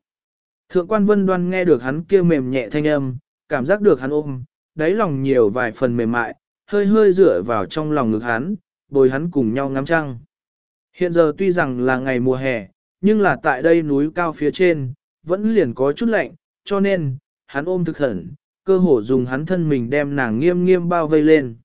Speaker 1: Thượng quan vân đoan nghe được hắn kia mềm nhẹ thanh âm, cảm giác được hắn ôm, đáy lòng nhiều vài phần mềm mại, hơi hơi dựa vào trong lòng ngực hắn, bồi hắn cùng nhau ngắm trăng. Hiện giờ tuy rằng là ngày mùa hè, nhưng là tại đây núi cao phía trên, vẫn liền có chút lạnh, cho nên, hắn ôm thực khẩn, cơ hồ dùng hắn thân mình đem nàng nghiêm nghiêm bao vây lên.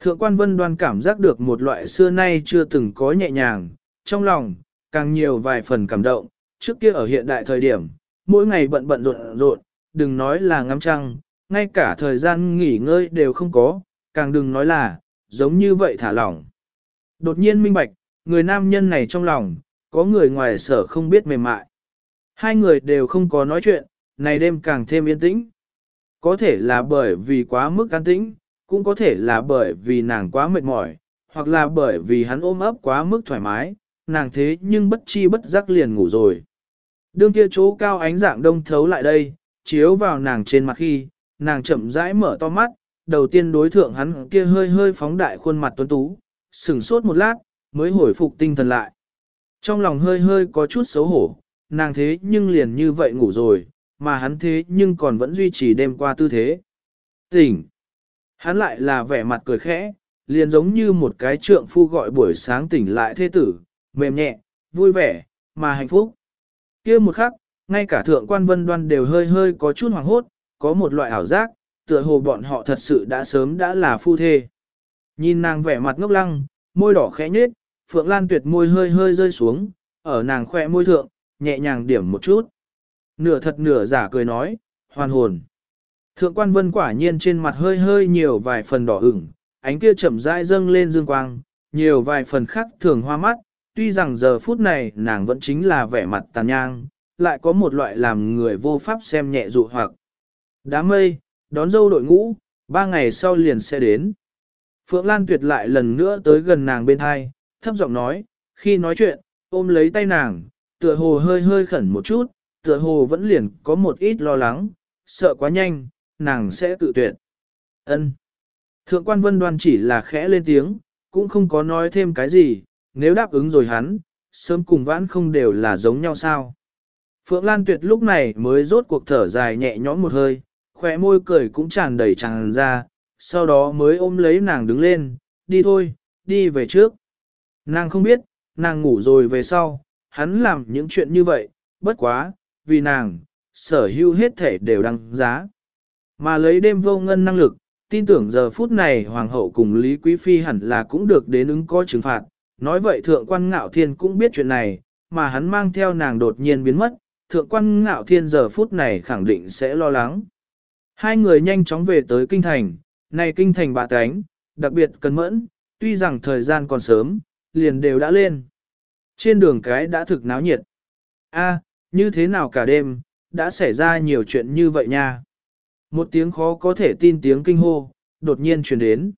Speaker 1: Thượng quan vân đoan cảm giác được một loại xưa nay chưa từng có nhẹ nhàng, trong lòng, càng nhiều vài phần cảm động, trước kia ở hiện đại thời điểm, mỗi ngày bận bận rộn rộn, đừng nói là ngắm trăng, ngay cả thời gian nghỉ ngơi đều không có, càng đừng nói là, giống như vậy thả lỏng. Đột nhiên minh bạch, người nam nhân này trong lòng, có người ngoài sở không biết mềm mại. Hai người đều không có nói chuyện, này đêm càng thêm yên tĩnh. Có thể là bởi vì quá mức an tĩnh, cũng có thể là bởi vì nàng quá mệt mỏi, hoặc là bởi vì hắn ôm ấp quá mức thoải mái, nàng thế nhưng bất chi bất giác liền ngủ rồi. Đương kia chỗ cao ánh dạng đông thấu lại đây, chiếu vào nàng trên mặt khi, nàng chậm rãi mở to mắt, đầu tiên đối thượng hắn kia hơi hơi phóng đại khuôn mặt tuấn tú, sửng sốt một lát, mới hồi phục tinh thần lại. Trong lòng hơi hơi có chút xấu hổ, nàng thế nhưng liền như vậy ngủ rồi, mà hắn thế nhưng còn vẫn duy trì đêm qua tư thế. Tỉnh! Hắn lại là vẻ mặt cười khẽ, liền giống như một cái trượng phu gọi buổi sáng tỉnh lại thế tử, mềm nhẹ, vui vẻ, mà hạnh phúc kia một khắc, ngay cả thượng quan vân đoan đều hơi hơi có chút hoàng hốt, có một loại ảo giác, tựa hồ bọn họ thật sự đã sớm đã là phu thê. Nhìn nàng vẻ mặt ngốc lăng, môi đỏ khẽ nhếch, Phượng Lan tuyệt môi hơi hơi rơi xuống, ở nàng khỏe môi thượng, nhẹ nhàng điểm một chút. Nửa thật nửa giả cười nói, hoàn hồn. Thượng quan vân quả nhiên trên mặt hơi hơi nhiều vài phần đỏ ửng, ánh kia chậm rãi dâng lên dương quang, nhiều vài phần khác thường hoa mắt, tuy rằng giờ phút này nàng vẫn chính là vẻ mặt tàn nhang, lại có một loại làm người vô pháp xem nhẹ dụ hoặc. Đám mây, đón dâu đội ngũ, ba ngày sau liền sẽ đến. Phượng Lan tuyệt lại lần nữa tới gần nàng bên hai, thấp giọng nói, khi nói chuyện, ôm lấy tay nàng, tựa hồ hơi hơi khẩn một chút, tựa hồ vẫn liền có một ít lo lắng, sợ quá nhanh, nàng sẽ tự tuyệt. Ân. Thượng quan vân đoan chỉ là khẽ lên tiếng, cũng không có nói thêm cái gì, nếu đáp ứng rồi hắn, sớm cùng vãn không đều là giống nhau sao. Phượng Lan Tuyệt lúc này mới rốt cuộc thở dài nhẹ nhõm một hơi, khỏe môi cười cũng tràn đầy tràn ra, sau đó mới ôm lấy nàng đứng lên, đi thôi, đi về trước. Nàng không biết, nàng ngủ rồi về sau, hắn làm những chuyện như vậy, bất quá, vì nàng, sở hữu hết thể đều đăng giá. Mà lấy đêm vô ngân năng lực, tin tưởng giờ phút này Hoàng hậu cùng Lý Quý Phi hẳn là cũng được đến ứng có trừng phạt. Nói vậy Thượng quan Ngạo Thiên cũng biết chuyện này, mà hắn mang theo nàng đột nhiên biến mất, Thượng quan Ngạo Thiên giờ phút này khẳng định sẽ lo lắng. Hai người nhanh chóng về tới kinh thành, này kinh thành bà tánh, đặc biệt cẩn mẫn, tuy rằng thời gian còn sớm, liền đều đã lên. Trên đường cái đã thực náo nhiệt. A, như thế nào cả đêm, đã xảy ra nhiều chuyện như vậy nha. Một tiếng khó có thể tin tiếng kinh hô, đột nhiên truyền đến.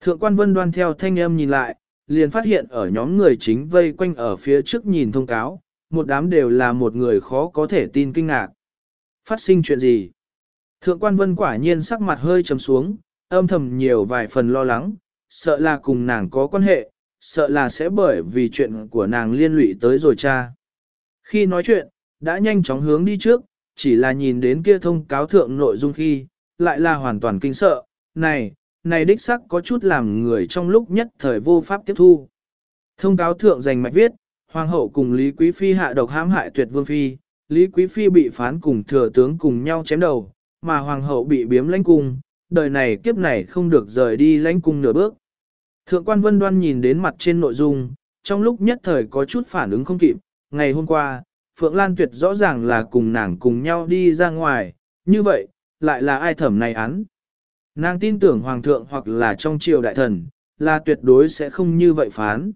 Speaker 1: Thượng quan vân đoan theo thanh âm nhìn lại, liền phát hiện ở nhóm người chính vây quanh ở phía trước nhìn thông cáo, một đám đều là một người khó có thể tin kinh ngạc. Phát sinh chuyện gì? Thượng quan vân quả nhiên sắc mặt hơi trầm xuống, âm thầm nhiều vài phần lo lắng, sợ là cùng nàng có quan hệ, sợ là sẽ bởi vì chuyện của nàng liên lụy tới rồi cha. Khi nói chuyện, đã nhanh chóng hướng đi trước, chỉ là nhìn đến kia thông cáo thượng nội dung khi, lại là hoàn toàn kinh sợ, này, này đích sắc có chút làm người trong lúc nhất thời vô pháp tiếp thu. Thông cáo thượng dành mạch viết, Hoàng hậu cùng Lý Quý Phi hạ độc hãm hại tuyệt vương phi, Lý Quý Phi bị phán cùng thừa tướng cùng nhau chém đầu, mà Hoàng hậu bị biếm lãnh cung, đời này kiếp này không được rời đi lãnh cung nửa bước. Thượng quan vân đoan nhìn đến mặt trên nội dung, trong lúc nhất thời có chút phản ứng không kịp, ngày hôm qua, Phượng Lan Tuyệt rõ ràng là cùng nàng cùng nhau đi ra ngoài, như vậy, lại là ai thẩm này án. Nàng tin tưởng Hoàng thượng hoặc là trong triều đại thần, là tuyệt đối sẽ không như vậy phán.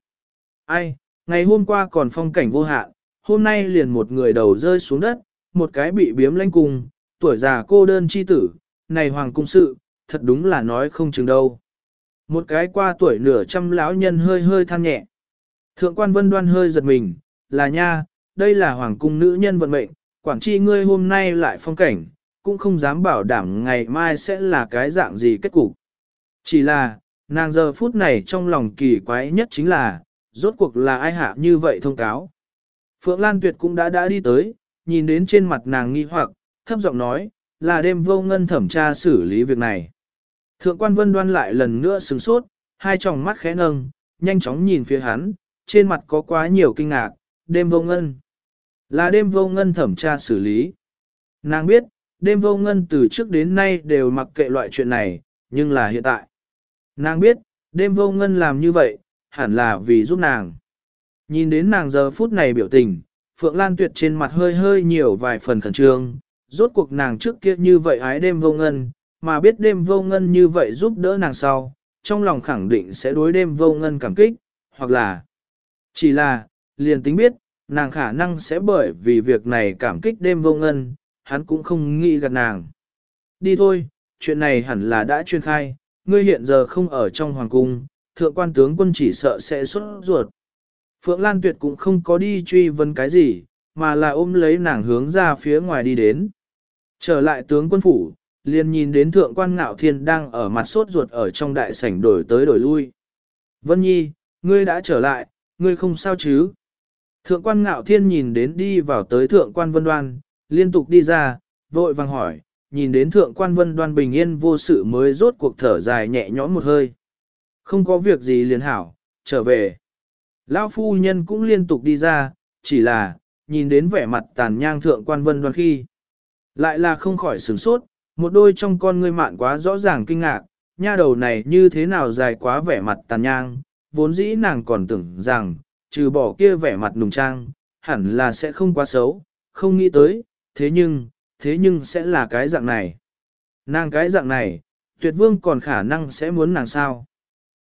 Speaker 1: Ai, ngày hôm qua còn phong cảnh vô hạn, hôm nay liền một người đầu rơi xuống đất, một cái bị biếm lanh cung, tuổi già cô đơn chi tử, này hoàng cung sự, thật đúng là nói không chừng đâu. Một cái qua tuổi nửa trăm lão nhân hơi hơi than nhẹ. Thượng quan vân đoan hơi giật mình, là nha, đây là hoàng cung nữ nhân vận mệnh, quảng chi ngươi hôm nay lại phong cảnh, cũng không dám bảo đảm ngày mai sẽ là cái dạng gì kết cục. Chỉ là, nàng giờ phút này trong lòng kỳ quái nhất chính là, rốt cuộc là ai hạ như vậy thông cáo. Phượng Lan Tuyệt cũng đã đã đi tới, nhìn đến trên mặt nàng nghi hoặc, thấp giọng nói, là đêm vô ngân thẩm tra xử lý việc này. Thượng quan vân đoan lại lần nữa sừng sốt, hai tròng mắt khẽ nâng, nhanh chóng nhìn phía hắn, trên mặt có quá nhiều kinh ngạc, đêm vô ngân. Là đêm vô ngân thẩm tra xử lý. Nàng biết, đêm vô ngân từ trước đến nay đều mặc kệ loại chuyện này, nhưng là hiện tại. Nàng biết, đêm vô ngân làm như vậy, hẳn là vì giúp nàng. Nhìn đến nàng giờ phút này biểu tình, Phượng Lan Tuyệt trên mặt hơi hơi nhiều vài phần khẩn trương, rốt cuộc nàng trước kia như vậy ái đêm vô ngân, mà biết đêm vô ngân như vậy giúp đỡ nàng sau, trong lòng khẳng định sẽ đối đêm vô ngân cảm kích, hoặc là chỉ là, liền tính biết, nàng khả năng sẽ bởi vì việc này cảm kích đêm vô ngân, hắn cũng không nghĩ gần nàng. Đi thôi, chuyện này hẳn là đã chuyên khai, ngươi hiện giờ không ở trong hoàng cung, thượng quan tướng quân chỉ sợ sẽ xuất ruột. Phượng Lan Tuyệt cũng không có đi truy vấn cái gì, mà là ôm lấy nàng hướng ra phía ngoài đi đến. Trở lại tướng quân phủ, liền nhìn đến thượng quan ngạo thiên đang ở mặt sốt ruột ở trong đại sảnh đổi tới đổi lui. Vân Nhi, ngươi đã trở lại, ngươi không sao chứ? Thượng quan ngạo thiên nhìn đến đi vào tới thượng quan vân đoan, liên tục đi ra, vội vàng hỏi, nhìn đến thượng quan vân đoan bình yên vô sự mới rốt cuộc thở dài nhẹ nhõm một hơi. Không có việc gì liền hảo, trở về. Lão phu nhân cũng liên tục đi ra, chỉ là, nhìn đến vẻ mặt tàn nhang thượng quan vân đoan khi. Lại là không khỏi sửng sốt, một đôi trong con ngươi mạn quá rõ ràng kinh ngạc, nha đầu này như thế nào dài quá vẻ mặt tàn nhang, vốn dĩ nàng còn tưởng rằng, trừ bỏ kia vẻ mặt nùng trang, hẳn là sẽ không quá xấu, không nghĩ tới, thế nhưng, thế nhưng sẽ là cái dạng này. Nàng cái dạng này, tuyệt vương còn khả năng sẽ muốn nàng sao.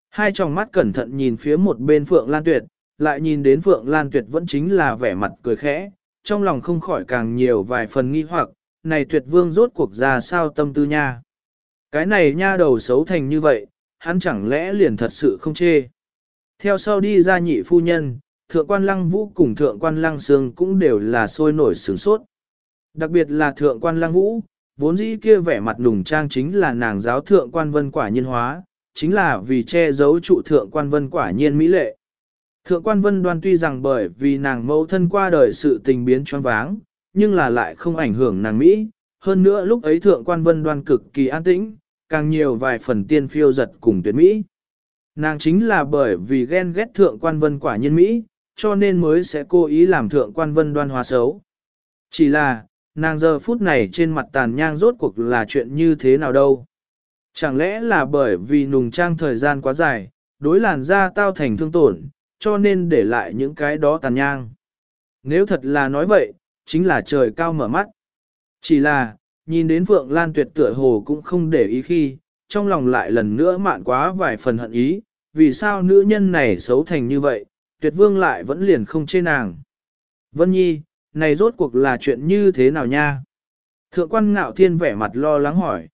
Speaker 1: Hai tròng mắt cẩn thận nhìn phía một bên Phượng Lan Tuyệt, lại nhìn đến Phượng Lan Tuyệt vẫn chính là vẻ mặt cười khẽ, trong lòng không khỏi càng nhiều vài phần nghi hoặc, này tuyệt vương rốt cuộc ra sao tâm tư nha. Cái này nha đầu xấu thành như vậy, hắn chẳng lẽ liền thật sự không chê. Theo sau đi ra nhị phu nhân, thượng quan lăng vũ cùng thượng quan lăng sương cũng đều là sôi nổi sướng sốt. Đặc biệt là thượng quan lang vũ, vốn dĩ kia vẻ mặt nùng trang chính là nàng giáo thượng quan vân quả nhiên hóa, chính là vì che giấu trụ thượng quan vân quả nhiên mỹ lệ. Thượng quan vân đoan tuy rằng bởi vì nàng mẫu thân qua đời sự tình biến choáng váng, nhưng là lại không ảnh hưởng nàng Mỹ. Hơn nữa lúc ấy thượng quan vân đoan cực kỳ an tĩnh, càng nhiều vài phần tiên phiêu giật cùng tuyệt Mỹ. Nàng chính là bởi vì ghen ghét thượng quan vân quả nhân Mỹ, cho nên mới sẽ cố ý làm thượng quan vân đoan hòa xấu. Chỉ là, nàng giờ phút này trên mặt tàn nhang rốt cuộc là chuyện như thế nào đâu. Chẳng lẽ là bởi vì nùng trang thời gian quá dài, đối làn da tao thành thương tổn, cho nên để lại những cái đó tàn nhang. Nếu thật là nói vậy, chính là trời cao mở mắt. Chỉ là, nhìn đến Phượng Lan tuyệt tựa hồ cũng không để ý khi, trong lòng lại lần nữa mạn quá vài phần hận ý, vì sao nữ nhân này xấu thành như vậy, tuyệt vương lại vẫn liền không chê nàng. Vân Nhi, này rốt cuộc là chuyện như thế nào nha? Thượng quan ngạo thiên vẻ mặt lo lắng hỏi.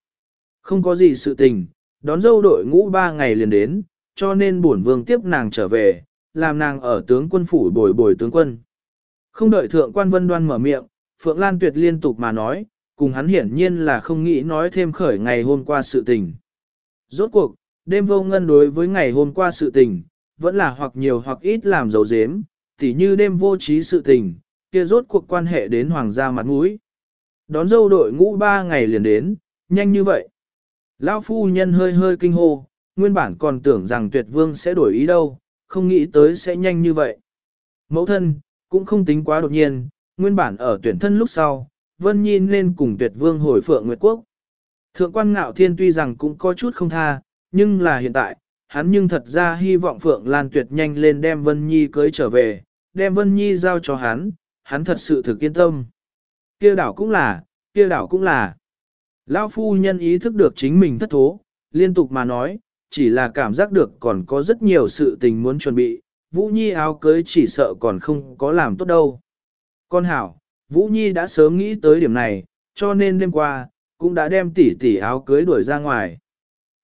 Speaker 1: Không có gì sự tình, đón dâu đội ngũ ba ngày liền đến, cho nên bổn vương tiếp nàng trở về, làm nàng ở tướng quân phủ bồi bồi tướng quân. Không đợi thượng quan vân đoan mở miệng, Phượng Lan Tuyệt liên tục mà nói, cùng hắn hiển nhiên là không nghĩ nói thêm khởi ngày hôm qua sự tình. Rốt cuộc, đêm vô ngân đối với ngày hôm qua sự tình, vẫn là hoặc nhiều hoặc ít làm dấu dếm, tỉ như đêm vô trí sự tình, kia rốt cuộc quan hệ đến hoàng gia mặt mũi. Đón dâu đội ngũ ba ngày liền đến, nhanh như vậy. Lão phu nhân hơi hơi kinh hô, nguyên bản còn tưởng rằng tuyệt vương sẽ đổi ý đâu, không nghĩ tới sẽ nhanh như vậy. Mẫu thân, cũng không tính quá đột nhiên, nguyên bản ở tuyển thân lúc sau, Vân Nhi nên cùng tuyệt vương hồi phượng Nguyệt Quốc. Thượng quan ngạo thiên tuy rằng cũng có chút không tha, nhưng là hiện tại, hắn nhưng thật ra hy vọng Phượng Lan tuyệt nhanh lên đem Vân Nhi cưới trở về, đem Vân Nhi giao cho hắn, hắn thật sự thực yên tâm. Kia đảo cũng là, kia đảo cũng là. Lão phu nhân ý thức được chính mình thất thố, liên tục mà nói, chỉ là cảm giác được còn có rất nhiều sự tình muốn chuẩn bị, Vũ Nhi áo cưới chỉ sợ còn không có làm tốt đâu. Con hảo, Vũ Nhi đã sớm nghĩ tới điểm này, cho nên đêm qua, cũng đã đem tỷ tỷ áo cưới đuổi ra ngoài.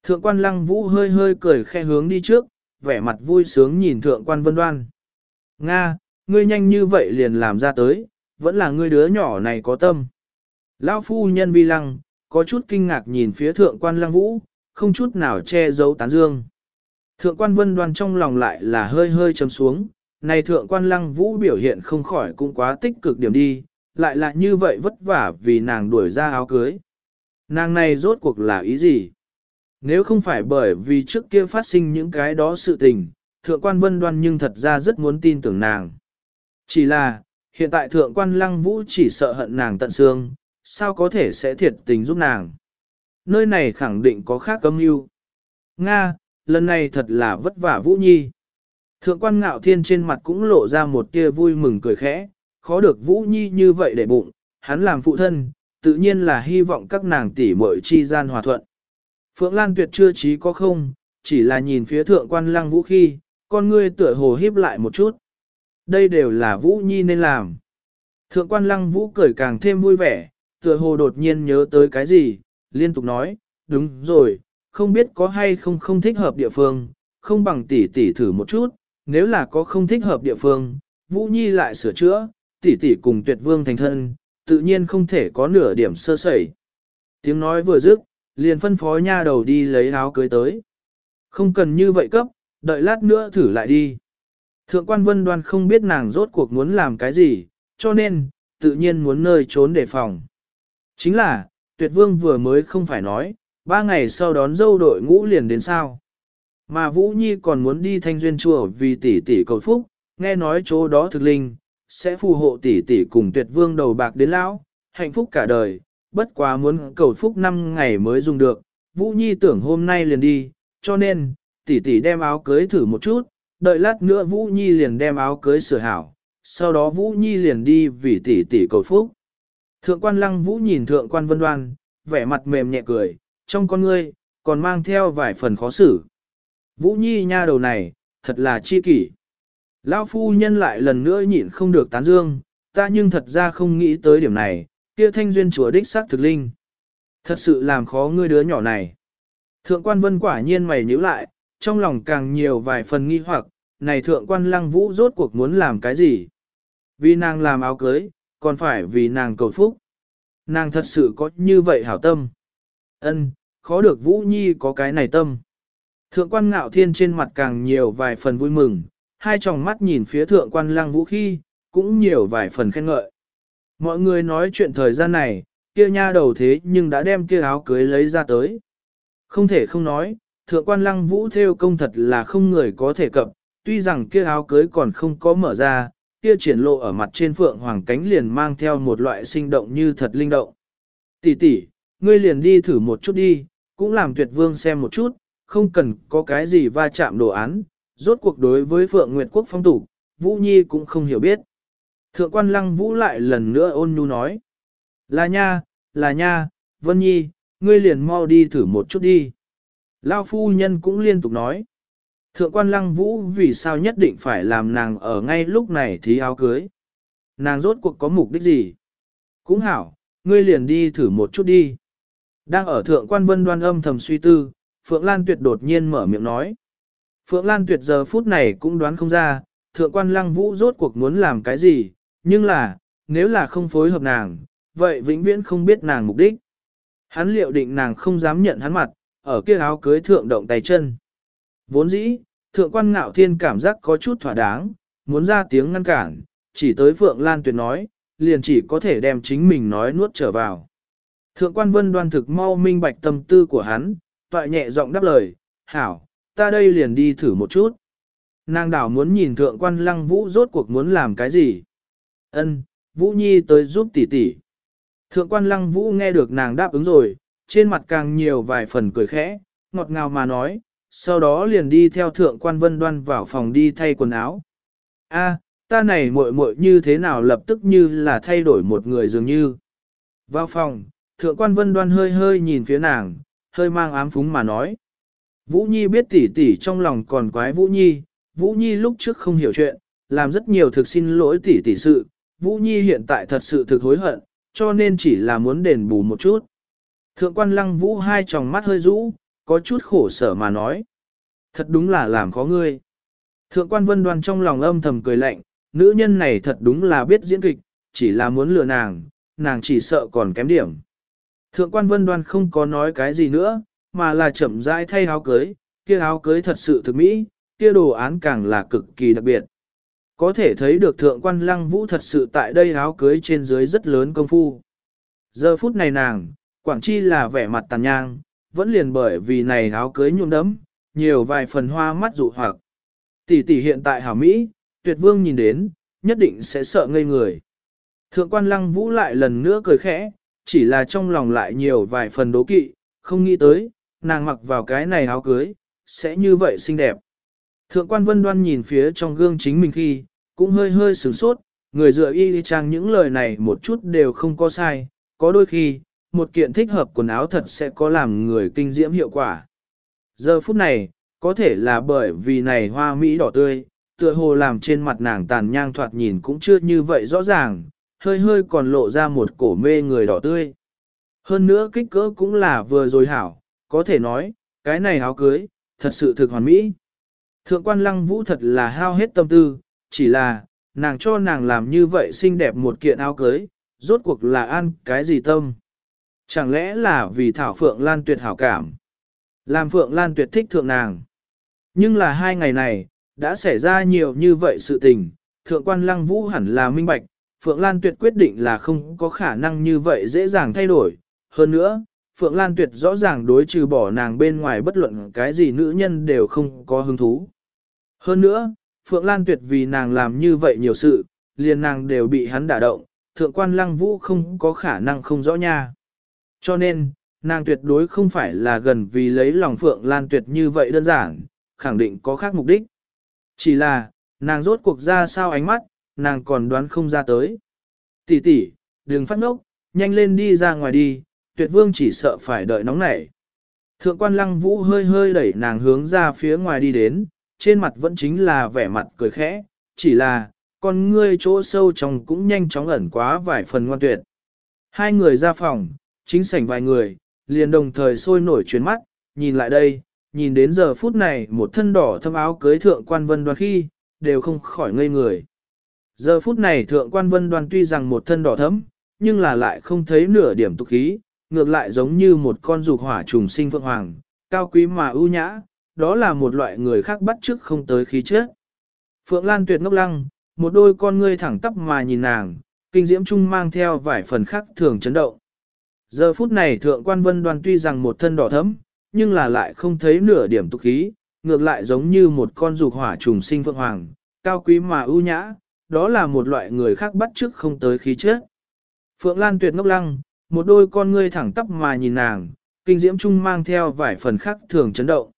Speaker 1: Thượng quan lăng Vũ hơi hơi cười khe hướng đi trước, vẻ mặt vui sướng nhìn thượng quan vân đoan. Nga, ngươi nhanh như vậy liền làm ra tới, vẫn là ngươi đứa nhỏ này có tâm. Lão phu nhân vi lăng, có chút kinh ngạc nhìn phía thượng quan lăng vũ, không chút nào che giấu tán dương. Thượng quan vân đoan trong lòng lại là hơi hơi chấm xuống, này thượng quan lăng vũ biểu hiện không khỏi cũng quá tích cực điểm đi, lại là như vậy vất vả vì nàng đuổi ra áo cưới. Nàng này rốt cuộc là ý gì? Nếu không phải bởi vì trước kia phát sinh những cái đó sự tình, thượng quan vân đoan nhưng thật ra rất muốn tin tưởng nàng. Chỉ là, hiện tại thượng quan lăng vũ chỉ sợ hận nàng tận xương, sao có thể sẽ thiệt tình giúp nàng. Nơi này khẳng định có khác âm mưu. Nga, lần này thật là vất vả Vũ Nhi. Thượng quan ngạo thiên trên mặt cũng lộ ra một tia vui mừng cười khẽ, khó được Vũ Nhi như vậy để bụng, hắn làm phụ thân, tự nhiên là hy vọng các nàng tỷ muội chi gian hòa thuận. Phượng Lan tuyệt chưa trí có không, chỉ là nhìn phía thượng quan lăng vũ khi, con ngươi tựa hồ híp lại một chút. Đây đều là Vũ Nhi nên làm. Thượng quan lăng vũ cười càng thêm vui vẻ, tựa hồ đột nhiên nhớ tới cái gì, liên tục nói, đúng rồi, không biết có hay không không thích hợp địa phương, không bằng tỷ tỷ thử một chút, nếu là có không thích hợp địa phương, Vũ Nhi lại sửa chữa, tỷ tỷ cùng tuyệt vương thành thân, tự nhiên không thể có nửa điểm sơ sẩy. Tiếng nói vừa dứt, liền phân phó nha đầu đi lấy áo cưới tới. Không cần như vậy cấp, đợi lát nữa thử lại đi. Thượng quan vân đoan không biết nàng rốt cuộc muốn làm cái gì, cho nên, tự nhiên muốn nơi trốn để phòng. Chính là, tuyệt vương vừa mới không phải nói, ba ngày sau đón dâu đội ngũ liền đến sao. Mà Vũ Nhi còn muốn đi thanh duyên chùa vì tỷ tỷ cầu phúc, nghe nói chỗ đó thực linh, sẽ phù hộ tỷ tỷ cùng tuyệt vương đầu bạc đến lão, hạnh phúc cả đời, bất quá muốn cầu phúc năm ngày mới dùng được. Vũ Nhi tưởng hôm nay liền đi, cho nên, tỷ tỷ đem áo cưới thử một chút, đợi lát nữa Vũ Nhi liền đem áo cưới sửa hảo, sau đó Vũ Nhi liền đi vì tỷ tỷ cầu phúc. Thượng quan lăng Vũ nhìn thượng quan vân đoan, vẻ mặt mềm nhẹ cười, trong con ngươi, còn mang theo vài phần khó xử. Vũ Nhi nha đầu này, thật là chi kỷ. Lão phu nhân lại lần nữa nhịn không được tán dương, ta nhưng thật ra không nghĩ tới điểm này, kia thanh duyên chúa đích xác thực linh. Thật sự làm khó ngươi đứa nhỏ này. Thượng quan vân quả nhiên mày nhíu lại, trong lòng càng nhiều vài phần nghi hoặc, này thượng quan lăng vũ rốt cuộc muốn làm cái gì? Vì nàng làm áo cưới, còn phải vì nàng cầu phúc. Nàng thật sự có như vậy hảo tâm. Ân, khó được Vũ Nhi có cái này tâm. Thượng quan ngạo thiên trên mặt càng nhiều vài phần vui mừng, hai tròng mắt nhìn phía thượng quan lăng vũ khi, cũng nhiều vài phần khen ngợi. Mọi người nói chuyện thời gian này, kia nha đầu thế nhưng đã đem kia áo cưới lấy ra tới. Không thể không nói, thượng quan lăng vũ theo công thật là không người có thể cập, tuy rằng kia áo cưới còn không có mở ra, kia triển lộ ở mặt trên phượng hoàng cánh liền mang theo một loại sinh động như thật linh động. Tỷ tỷ, ngươi liền đi thử một chút đi, cũng làm tuyệt vương xem một chút, không cần có cái gì va chạm đồ án, rốt cuộc đối với Phượng Nguyệt Quốc phong tục, Vũ Nhi cũng không hiểu biết. Thượng quan lăng Vũ lại lần nữa ôn nhu nói. Là nha, là nha, Vân Nhi, ngươi liền mau đi thử một chút đi. Lao phu nhân cũng liên tục nói. Thượng quan lăng Vũ vì sao nhất định phải làm nàng ở ngay lúc này thì áo cưới. Nàng rốt cuộc có mục đích gì? Cũng hảo, ngươi liền đi thử một chút đi. Đang ở thượng quan vân đoan âm thầm suy tư, Phượng Lan Tuyệt đột nhiên mở miệng nói. Phượng Lan Tuyệt giờ phút này cũng đoán không ra, thượng quan lăng vũ rốt cuộc muốn làm cái gì, nhưng là, nếu là không phối hợp nàng, vậy vĩnh viễn không biết nàng mục đích. Hắn liệu định nàng không dám nhận hắn mặt, ở kia áo cưới thượng động tay chân. Vốn dĩ, thượng quan ngạo thiên cảm giác có chút thỏa đáng, muốn ra tiếng ngăn cản, chỉ tới Phượng Lan Tuyệt nói, liền chỉ có thể đem chính mình nói nuốt trở vào. Thượng quan vân đoan thực mau minh bạch tâm tư của hắn, toại nhẹ giọng đáp lời, hảo, ta đây liền đi thử một chút. Nàng đảo muốn nhìn thượng quan lăng vũ rốt cuộc muốn làm cái gì. Ân, Vũ Nhi tới giúp tỷ tỷ. Thượng quan lăng vũ nghe được nàng đáp ứng rồi, trên mặt càng nhiều vài phần cười khẽ, ngọt ngào mà nói, sau đó liền đi theo thượng quan vân đoan vào phòng đi thay quần áo. A, ta này muội muội như thế nào lập tức như là thay đổi một người dường như. Vào phòng, thượng quan vân đoan hơi hơi nhìn phía nàng, hơi mang ám phúng mà nói. Vũ Nhi biết tỷ tỷ trong lòng còn quái Vũ Nhi, Vũ Nhi lúc trước không hiểu chuyện, làm rất nhiều thực xin lỗi tỷ tỷ sự, Vũ Nhi hiện tại thật sự thực hối hận, cho nên chỉ là muốn đền bù một chút. Thượng quan lăng Vũ hai tròng mắt hơi rũ, có chút khổ sở mà nói. Thật đúng là làm khó ngươi. Thượng quan vân đoan trong lòng âm thầm cười lạnh, nữ nhân này thật đúng là biết diễn kịch, chỉ là muốn lừa nàng, nàng chỉ sợ còn kém điểm. Thượng quan vân đoan không có nói cái gì nữa, mà là chậm rãi thay áo cưới, kia áo cưới thật sự thực mỹ, kia đồ án càng là cực kỳ đặc biệt. Có thể thấy được thượng quan lăng vũ thật sự tại đây áo cưới trên dưới rất lớn công phu. Giờ phút này nàng, Quảng Chi là vẻ mặt tàn nhang, vẫn liền bởi vì này áo cưới nhuộm đấm, nhiều vài phần hoa mắt dụ hoặc. Tỷ tỷ hiện tại hảo Mỹ, tuyệt vương nhìn đến, nhất định sẽ sợ ngây người. Thượng quan lăng vũ lại lần nữa cười khẽ, chỉ là trong lòng lại nhiều vài phần đố kỵ, không nghĩ tới, nàng mặc vào cái này áo cưới, sẽ như vậy xinh đẹp. Thượng quan vân đoan nhìn phía trong gương chính mình khi, cũng hơi hơi sửng sốt, người dựa y trang những lời này một chút đều không có sai, có đôi khi, một kiện thích hợp quần áo thật sẽ có làm người kinh diễm hiệu quả. Giờ phút này, có thể là bởi vì này hoa mỹ đỏ tươi, tựa hồ làm trên mặt nàng tàn nhang thoạt nhìn cũng chưa như vậy rõ ràng, hơi hơi còn lộ ra một cổ mê người đỏ tươi. Hơn nữa kích cỡ cũng là vừa rồi hảo, có thể nói, cái này áo cưới, thật sự thực hoàn mỹ. Thượng quan lăng vũ thật là hao hết tâm tư, chỉ là, nàng cho nàng làm như vậy xinh đẹp một kiện áo cưới, rốt cuộc là ăn cái gì tâm. Chẳng lẽ là vì Thảo Phượng Lan tuyệt hảo cảm. Làm Phượng Lan tuyệt thích thượng nàng. Nhưng là hai ngày này, đã xảy ra nhiều như vậy sự tình, thượng quan lăng vũ hẳn là minh bạch, Phượng Lan tuyệt quyết định là không có khả năng như vậy dễ dàng thay đổi. Hơn nữa, Phượng Lan tuyệt rõ ràng đối trừ bỏ nàng bên ngoài bất luận cái gì nữ nhân đều không có hứng thú. Hơn nữa, Phượng Lan tuyệt vì nàng làm như vậy nhiều sự, liền nàng đều bị hắn đả động, thượng quan lăng vũ không có khả năng không rõ nha. Cho nên, nàng tuyệt đối không phải là gần vì lấy lòng Phượng Lan tuyệt như vậy đơn giản, khẳng định có khác mục đích. Chỉ là, nàng rốt cuộc ra sao ánh mắt, nàng còn đoán không ra tới. Tỷ tỷ, đừng phát ngốc, nhanh lên đi ra ngoài đi, tuyệt vương chỉ sợ phải đợi nóng nảy. Thượng quan lăng vũ hơi hơi đẩy nàng hướng ra phía ngoài đi đến, trên mặt vẫn chính là vẻ mặt cười khẽ, chỉ là, con ngươi chỗ sâu trong cũng nhanh chóng ẩn quá vài phần ngoan tuyệt. Hai người ra phòng, chính sảnh vài người, liền đồng thời sôi nổi chuyến mắt, nhìn lại đây, nhìn đến giờ phút này một thân đỏ thâm áo cưới thượng quan vân đoan khi, đều không khỏi ngây người. Giờ phút này thượng quan vân đoan tuy rằng một thân đỏ thấm, nhưng là lại không thấy nửa điểm tục khí, ngược lại giống như một con dục hỏa trùng sinh vượng hoàng, cao quý mà ưu nhã, đó là một loại người khác bắt chước không tới khí chất. Phượng Lan tuyệt ngốc lăng, một đôi con ngươi thẳng tắp mà nhìn nàng, kinh diễm trung mang theo vài phần khác thường chấn động. Giờ phút này thượng quan vân đoàn tuy rằng một thân đỏ thấm, nhưng là lại không thấy nửa điểm tục khí, ngược lại giống như một con dục hỏa trùng sinh phượng hoàng, cao quý mà ưu nhã, đó là một loại người khác bắt chước không tới khí chất. Phượng Lan tuyệt ngốc lăng, một đôi con ngươi thẳng tắp mà nhìn nàng, kinh diễm trung mang theo vài phần khác thường chấn động.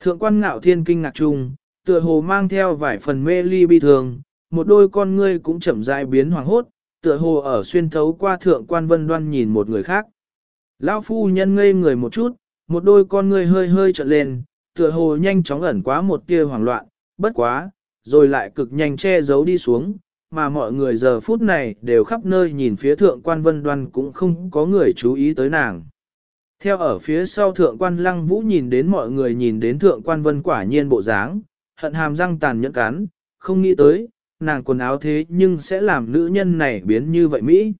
Speaker 1: Thượng quan ngạo thiên kinh ngạc trung, tựa hồ mang theo vài phần mê ly bi thường, một đôi con ngươi cũng chậm rãi biến hoàng hốt, tựa hồ ở xuyên thấu qua thượng quan vân đoan nhìn một người khác. Lão phu nhân ngây người một chút, một đôi con ngươi hơi hơi trợn lên, tựa hồ nhanh chóng ẩn quá một tia hoảng loạn, bất quá, rồi lại cực nhanh che giấu đi xuống, mà mọi người giờ phút này đều khắp nơi nhìn phía thượng quan vân đoan cũng không có người chú ý tới nàng. Theo ở phía sau thượng quan lăng vũ nhìn đến mọi người nhìn đến thượng quan vân quả nhiên bộ dáng, hận hàm răng tàn nhẫn cắn, không nghĩ tới, nàng quần áo thế nhưng sẽ làm nữ nhân này biến như vậy Mỹ.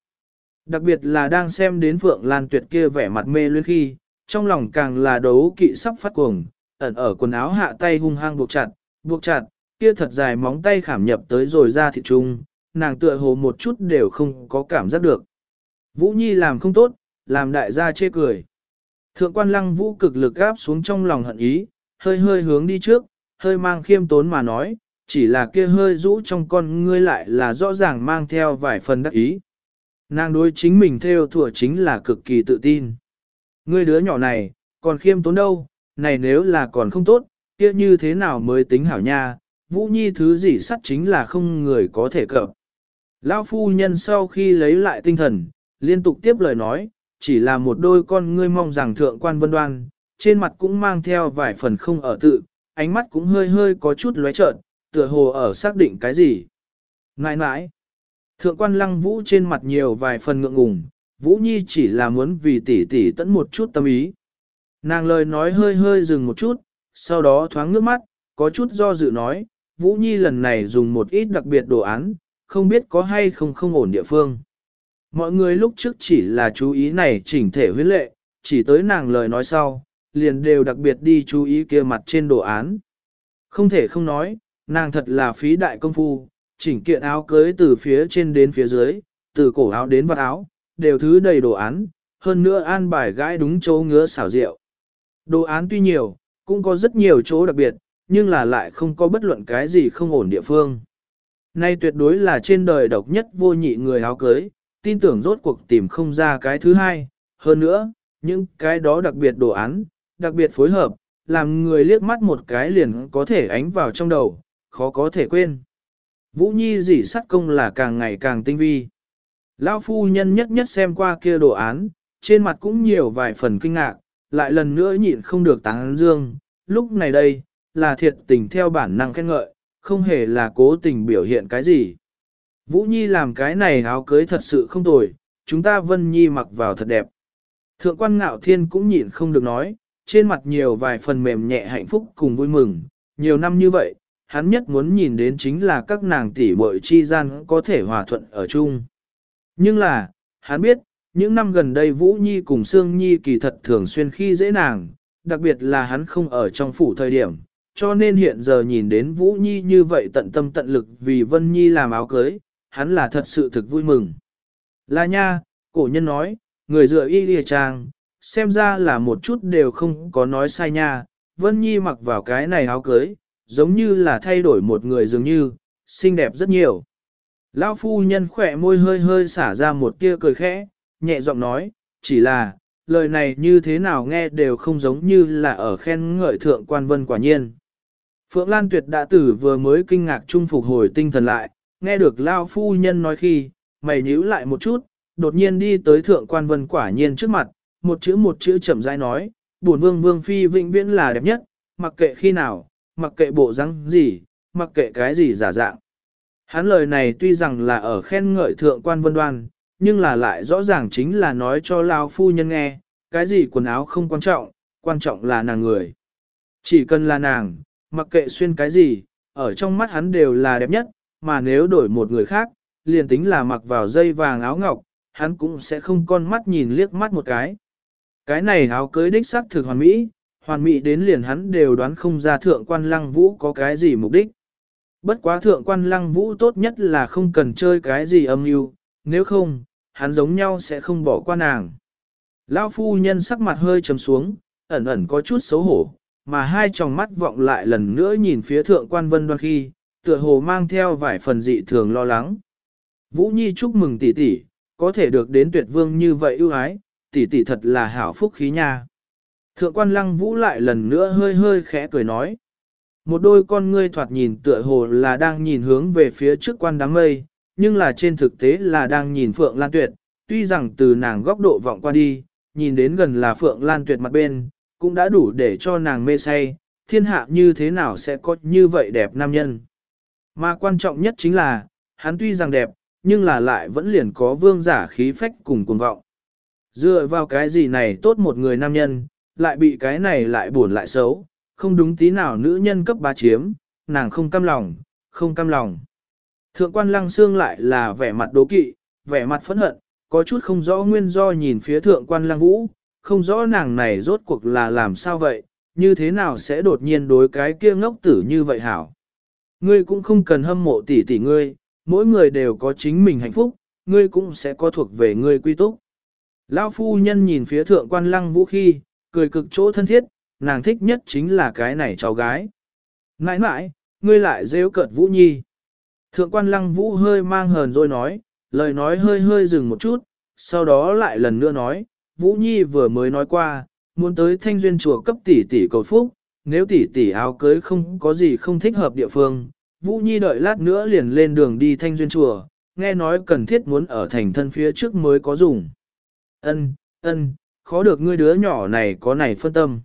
Speaker 1: Đặc biệt là đang xem đến Phượng Lan Tuyệt kia vẻ mặt mê luyến khi, trong lòng càng là đấu kỵ sắp phát cuồng, ẩn ở quần áo hạ tay hung hăng buộc chặt, buộc chặt, kia thật dài móng tay khảm nhập tới rồi ra thịt trung, nàng tựa hồ một chút đều không có cảm giác được. Vũ Nhi làm không tốt, làm đại gia chê cười. Thượng quan lăng vũ cực lực gáp xuống trong lòng hận ý, hơi hơi hướng đi trước, hơi mang khiêm tốn mà nói, chỉ là kia hơi rũ trong con ngươi lại là rõ ràng mang theo vài phần đắc ý. Nàng đối chính mình theo thủa chính là cực kỳ tự tin. Ngươi đứa nhỏ này, còn khiêm tốn đâu, này nếu là còn không tốt, kia như thế nào mới tính hảo nha, vũ nhi thứ gì sắt chính là không người có thể cập. Lão phu nhân sau khi lấy lại tinh thần, liên tục tiếp lời nói, chỉ là một đôi con ngươi mong rằng thượng quan vân đoan, trên mặt cũng mang theo vài phần không ở tự, ánh mắt cũng hơi hơi có chút lóe trợn, tựa hồ ở xác định cái gì. Nãi nãi, Thượng quan lăng vũ trên mặt nhiều vài phần ngượng ngùng, Vũ Nhi chỉ là muốn vì tỷ tỷ tẫn một chút tâm ý. Nàng lời nói hơi hơi dừng một chút, sau đó thoáng nước mắt, có chút do dự nói, Vũ Nhi lần này dùng một ít đặc biệt đồ án, không biết có hay không không ổn địa phương. Mọi người lúc trước chỉ là chú ý này chỉnh thể huyết lệ, chỉ tới nàng lời nói sau, liền đều đặc biệt đi chú ý kia mặt trên đồ án. Không thể không nói, nàng thật là phí đại công phu, chỉnh kiện áo cưới từ phía trên đến phía dưới, từ cổ áo đến vạt áo, đều thứ đầy đồ án, hơn nữa an bài gãi đúng chỗ ngứa xảo rượu. Đồ án tuy nhiều, cũng có rất nhiều chỗ đặc biệt, nhưng là lại không có bất luận cái gì không ổn địa phương. Nay tuyệt đối là trên đời độc nhất vô nhị người áo cưới, tin tưởng rốt cuộc tìm không ra cái thứ hai, hơn nữa, những cái đó đặc biệt đồ án, đặc biệt phối hợp, làm người liếc mắt một cái liền có thể ánh vào trong đầu, khó có thể quên. Vũ Nhi dỉ sắt công là càng ngày càng tinh vi. Lão phu nhân nhất nhất xem qua kia đồ án, trên mặt cũng nhiều vài phần kinh ngạc, lại lần nữa nhịn không được tán dương, lúc này đây, là thiệt tình theo bản năng khen ngợi, không hề là cố tình biểu hiện cái gì. Vũ Nhi làm cái này áo cưới thật sự không tồi, chúng ta Vân Nhi mặc vào thật đẹp. Thượng quan ngạo thiên cũng nhịn không được nói, trên mặt nhiều vài phần mềm nhẹ hạnh phúc cùng vui mừng, nhiều năm như vậy, hắn nhất muốn nhìn đến chính là các nàng tỷ muội chi gian có thể hòa thuận ở chung. Nhưng là, hắn biết, những năm gần đây Vũ Nhi cùng Sương Nhi kỳ thật thường xuyên khi dễ nàng, đặc biệt là hắn không ở trong phủ thời điểm, cho nên hiện giờ nhìn đến Vũ Nhi như vậy tận tâm tận lực vì Vân Nhi làm áo cưới, hắn là thật sự thực vui mừng. Là nha, cổ nhân nói, người dựa y lìa trang, xem ra là một chút đều không có nói sai nha, Vân Nhi mặc vào cái này áo cưới, giống như là thay đổi một người dường như, xinh đẹp rất nhiều. Lão phu nhân khỏe môi hơi hơi xả ra một tia cười khẽ, nhẹ giọng nói, chỉ là, lời này như thế nào nghe đều không giống như là ở khen ngợi thượng quan vân quả nhiên. Phượng Lan Tuyệt đã tử vừa mới kinh ngạc trung phục hồi tinh thần lại, nghe được Lao phu nhân nói khi, mày nhíu lại một chút, đột nhiên đi tới thượng quan vân quả nhiên trước mặt, một chữ một chữ chậm rãi nói, buồn vương vương phi vĩnh viễn là đẹp nhất, mặc kệ khi nào, mặc kệ bộ răng gì, mặc kệ cái gì giả dạng. Hắn lời này tuy rằng là ở khen ngợi thượng quan vân đoan, nhưng là lại rõ ràng chính là nói cho Lao phu nhân nghe, cái gì quần áo không quan trọng, quan trọng là nàng người. Chỉ cần là nàng, mặc kệ xuyên cái gì, ở trong mắt hắn đều là đẹp nhất, mà nếu đổi một người khác, liền tính là mặc vào dây vàng áo ngọc, hắn cũng sẽ không con mắt nhìn liếc mắt một cái. Cái này áo cưới đích sắc thực hoàn mỹ, hoàn mỹ đến liền hắn đều đoán không ra thượng quan lăng vũ có cái gì mục đích. Bất quá thượng quan lăng vũ tốt nhất là không cần chơi cái gì âm mưu, nếu không, hắn giống nhau sẽ không bỏ qua nàng. Lão phu nhân sắc mặt hơi trầm xuống, ẩn ẩn có chút xấu hổ, mà hai tròng mắt vọng lại lần nữa nhìn phía thượng quan vân đoan khi, tựa hồ mang theo vài phần dị thường lo lắng. Vũ Nhi chúc mừng tỷ tỷ, có thể được đến tuyệt vương như vậy ưu ái, tỷ tỷ thật là hảo phúc khí nha. Thượng quan lăng Vũ lại lần nữa hơi hơi khẽ cười nói. Một đôi con ngươi thoạt nhìn tựa hồ là đang nhìn hướng về phía trước quan đám mây, nhưng là trên thực tế là đang nhìn Phượng Lan Tuyệt, tuy rằng từ nàng góc độ vọng qua đi, nhìn đến gần là Phượng Lan Tuyệt mặt bên, cũng đã đủ để cho nàng mê say, thiên hạ như thế nào sẽ có như vậy đẹp nam nhân. Mà quan trọng nhất chính là, hắn tuy rằng đẹp, nhưng là lại vẫn liền có vương giả khí phách cùng cuồng vọng. Dựa vào cái gì này tốt một người nam nhân, lại bị cái này lại buồn lại xấu, không đúng tí nào nữ nhân cấp ba chiếm, nàng không cam lòng, không cam lòng. Thượng quan lăng xương lại là vẻ mặt đố kỵ, vẻ mặt phẫn hận, có chút không rõ nguyên do nhìn phía thượng quan lăng vũ, không rõ nàng này rốt cuộc là làm sao vậy, như thế nào sẽ đột nhiên đối cái kia ngốc tử như vậy hảo. Ngươi cũng không cần hâm mộ tỷ tỷ ngươi, mỗi người đều có chính mình hạnh phúc, ngươi cũng sẽ có thuộc về ngươi quy túc. Lão phu nhân nhìn phía thượng quan lăng vũ khi, cười cực chỗ thân thiết, nàng thích nhất chính là cái này cháu gái. Nãi nãi, ngươi lại rêu cợt vũ nhi. Thượng quan lăng vũ hơi mang hờn rồi nói, lời nói hơi hơi dừng một chút, sau đó lại lần nữa nói, Vũ Nhi vừa mới nói qua, muốn tới thanh duyên chùa cấp tỷ tỷ cầu phúc, nếu tỷ tỷ áo cưới không có gì không thích hợp địa phương, Vũ Nhi đợi lát nữa liền lên đường đi thanh duyên chùa, nghe nói cần thiết muốn ở thành thân phía trước mới có dùng. Ân, ân, khó được ngươi đứa nhỏ này có này phân tâm.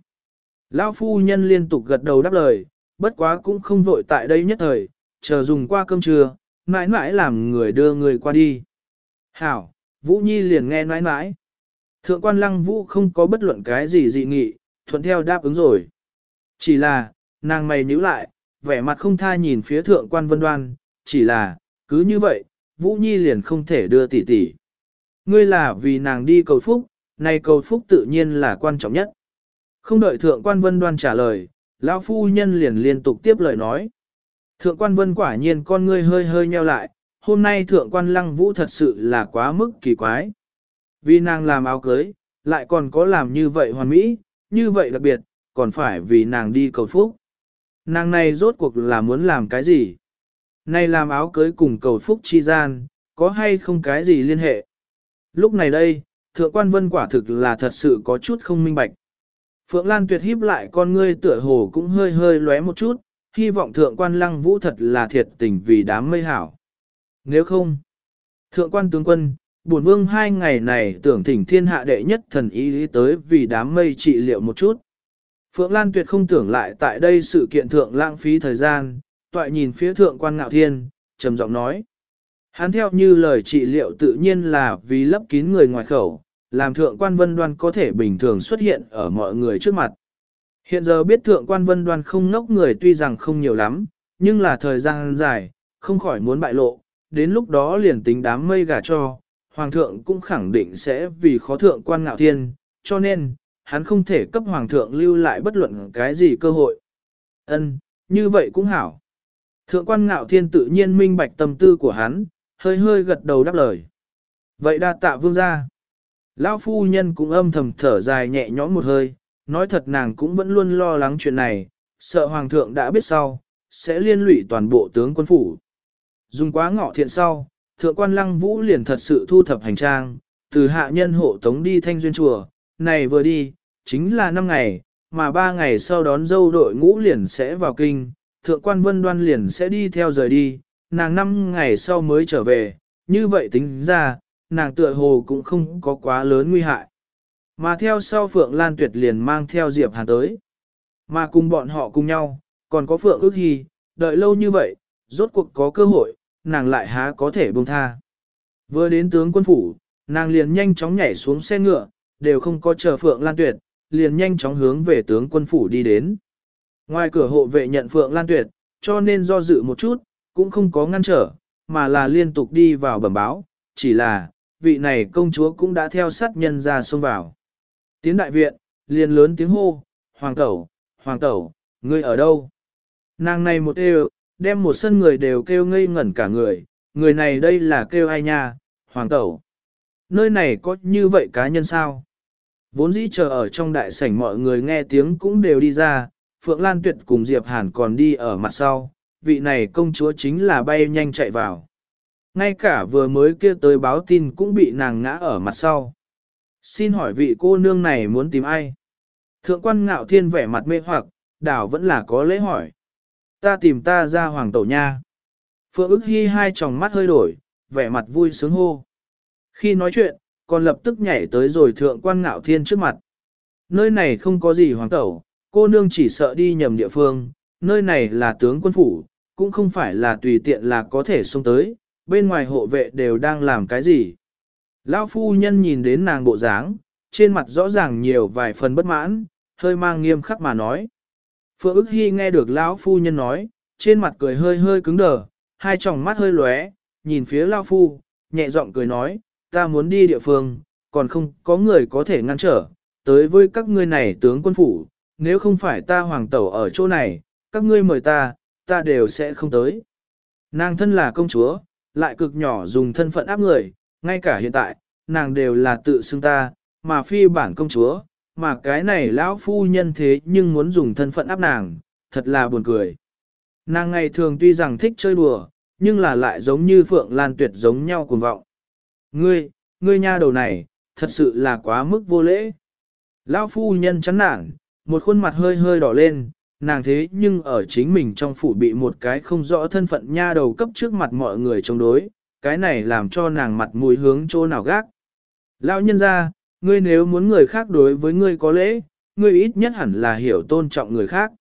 Speaker 1: Lão phu nhân liên tục gật đầu đáp lời, bất quá cũng không vội tại đây nhất thời, chờ dùng qua cơm trưa, mãi mãi làm người đưa người qua đi. Hảo, Vũ Nhi liền nghe mãi mãi. Thượng quan lăng Vũ không có bất luận cái gì dị nghị, thuận theo đáp ứng rồi. Chỉ là, nàng mày nhíu lại, vẻ mặt không tha nhìn phía thượng quan vân đoan, chỉ là, cứ như vậy, Vũ Nhi liền không thể đưa tỷ tỷ. Ngươi là vì nàng đi cầu phúc, này cầu phúc tự nhiên là quan trọng nhất. Không đợi thượng quan vân đoan trả lời, lão phu nhân liền liên tục tiếp lời nói. Thượng quan vân quả nhiên con ngươi hơi hơi nheo lại, hôm nay thượng quan lăng vũ thật sự là quá mức kỳ quái. Vì nàng làm áo cưới, lại còn có làm như vậy hoàn mỹ, như vậy đặc biệt, còn phải vì nàng đi cầu phúc. Nàng này rốt cuộc là muốn làm cái gì? Này làm áo cưới cùng cầu phúc chi gian, có hay không cái gì liên hệ? Lúc này đây, thượng quan vân quả thực là thật sự có chút không minh bạch. Phượng Lan tuyệt híp lại con ngươi tựa hồ cũng hơi hơi lóe một chút, hy vọng thượng quan lăng vũ thật là thiệt tình vì đám mây hảo. Nếu không, thượng quan tướng quân, bổn vương hai ngày này tưởng thỉnh thiên hạ đệ nhất thần ý tới vì đám mây trị liệu một chút. Phượng Lan tuyệt không tưởng lại tại đây sự kiện thượng lãng phí thời gian, toại nhìn phía thượng quan ngạo thiên, trầm giọng nói. Hắn theo như lời trị liệu tự nhiên là vì lấp kín người ngoài khẩu, làm thượng quan vân đoan có thể bình thường xuất hiện ở mọi người trước mặt. Hiện giờ biết thượng quan vân đoan không ngốc người tuy rằng không nhiều lắm, nhưng là thời gian dài, không khỏi muốn bại lộ, đến lúc đó liền tính đám mây gà cho, hoàng thượng cũng khẳng định sẽ vì khó thượng quan ngạo thiên, cho nên, hắn không thể cấp hoàng thượng lưu lại bất luận cái gì cơ hội. Ân, như vậy cũng hảo. Thượng quan ngạo thiên tự nhiên minh bạch tâm tư của hắn, hơi hơi gật đầu đáp lời. Vậy đa tạ vương gia. Lão phu nhân cũng âm thầm thở dài nhẹ nhõm một hơi, nói thật nàng cũng vẫn luôn lo lắng chuyện này, sợ hoàng thượng đã biết sau, sẽ liên lụy toàn bộ tướng quân phủ. Dùng quá ngọ thiện sau, thượng quan lăng vũ liền thật sự thu thập hành trang, từ hạ nhân hộ tống đi thanh duyên chùa, này vừa đi, chính là 5 ngày, mà 3 ngày sau đón dâu đội ngũ liền sẽ vào kinh, thượng quan vân đoan liền sẽ đi theo rời đi, nàng 5 ngày sau mới trở về, như vậy tính ra, nàng tựa hồ cũng không có quá lớn nguy hại. Mà theo sau Phượng Lan Tuyệt liền mang theo Diệp Hàn tới. Mà cùng bọn họ cùng nhau, còn có Phượng ước hy, đợi lâu như vậy, rốt cuộc có cơ hội, nàng lại há có thể buông tha. Vừa đến tướng quân phủ, nàng liền nhanh chóng nhảy xuống xe ngựa, đều không có chờ Phượng Lan Tuyệt, liền nhanh chóng hướng về tướng quân phủ đi đến. Ngoài cửa hộ vệ nhận Phượng Lan Tuyệt, cho nên do dự một chút, cũng không có ngăn trở, mà là liên tục đi vào bẩm báo, chỉ là, vị này công chúa cũng đã theo sát nhân ra xông vào. Tiến đại viện, liền lớn tiếng hô, Hoàng tẩu, Hoàng tẩu, ngươi ở đâu? Nàng này một đều, đem một sân người đều kêu ngây ngẩn cả người, người này đây là kêu ai nha, Hoàng tẩu. Nơi này có như vậy cá nhân sao? Vốn dĩ chờ ở trong đại sảnh mọi người nghe tiếng cũng đều đi ra, Phượng Lan Tuyệt cùng Diệp Hàn còn đi ở mặt sau, vị này công chúa chính là bay nhanh chạy vào. Ngay cả vừa mới kia tới báo tin cũng bị nàng ngã ở mặt sau. Xin hỏi vị cô nương này muốn tìm ai? Thượng quan ngạo thiên vẻ mặt mê hoặc, đảo vẫn là có lễ hỏi. Ta tìm ta ra hoàng tẩu nha. Phượng ức hy hai tròng mắt hơi đổi, vẻ mặt vui sướng hô. Khi nói chuyện, còn lập tức nhảy tới rồi thượng quan ngạo thiên trước mặt. Nơi này không có gì hoàng tẩu, cô nương chỉ sợ đi nhầm địa phương, nơi này là tướng quân phủ, cũng không phải là tùy tiện là có thể xông tới, bên ngoài hộ vệ đều đang làm cái gì. Lão phu nhân nhìn đến nàng bộ dáng, trên mặt rõ ràng nhiều vài phần bất mãn, hơi mang nghiêm khắc mà nói. Phượng ức hy nghe được lão phu nhân nói, trên mặt cười hơi hơi cứng đờ, hai tròng mắt hơi lóe, nhìn phía lão phu, nhẹ giọng cười nói, ta muốn đi địa phương, còn không có người có thể ngăn trở, tới với các ngươi này tướng quân phủ, nếu không phải ta hoàng tẩu ở chỗ này, các ngươi mời ta, ta đều sẽ không tới. Nàng thân là công chúa, lại cực nhỏ dùng thân phận áp người, ngay cả hiện tại, nàng đều là tự xưng ta, mà phi bản công chúa, mà cái này lão phu nhân thế nhưng muốn dùng thân phận áp nàng, thật là buồn cười. Nàng ngày thường tuy rằng thích chơi đùa, nhưng là lại giống như Phượng Lan Tuyệt giống nhau cuồng vọng. Ngươi, ngươi nha đầu này, thật sự là quá mức vô lễ. Lão phu nhân chán nản, một khuôn mặt hơi hơi đỏ lên, nàng thế nhưng ở chính mình trong phủ bị một cái không rõ thân phận nha đầu cấp trước mặt mọi người chống đối, cái này làm cho nàng mặt mũi hướng chỗ nào gác. Lão nhân ra, ngươi nếu muốn người khác đối với ngươi có lễ, ngươi ít nhất hẳn là hiểu tôn trọng người khác.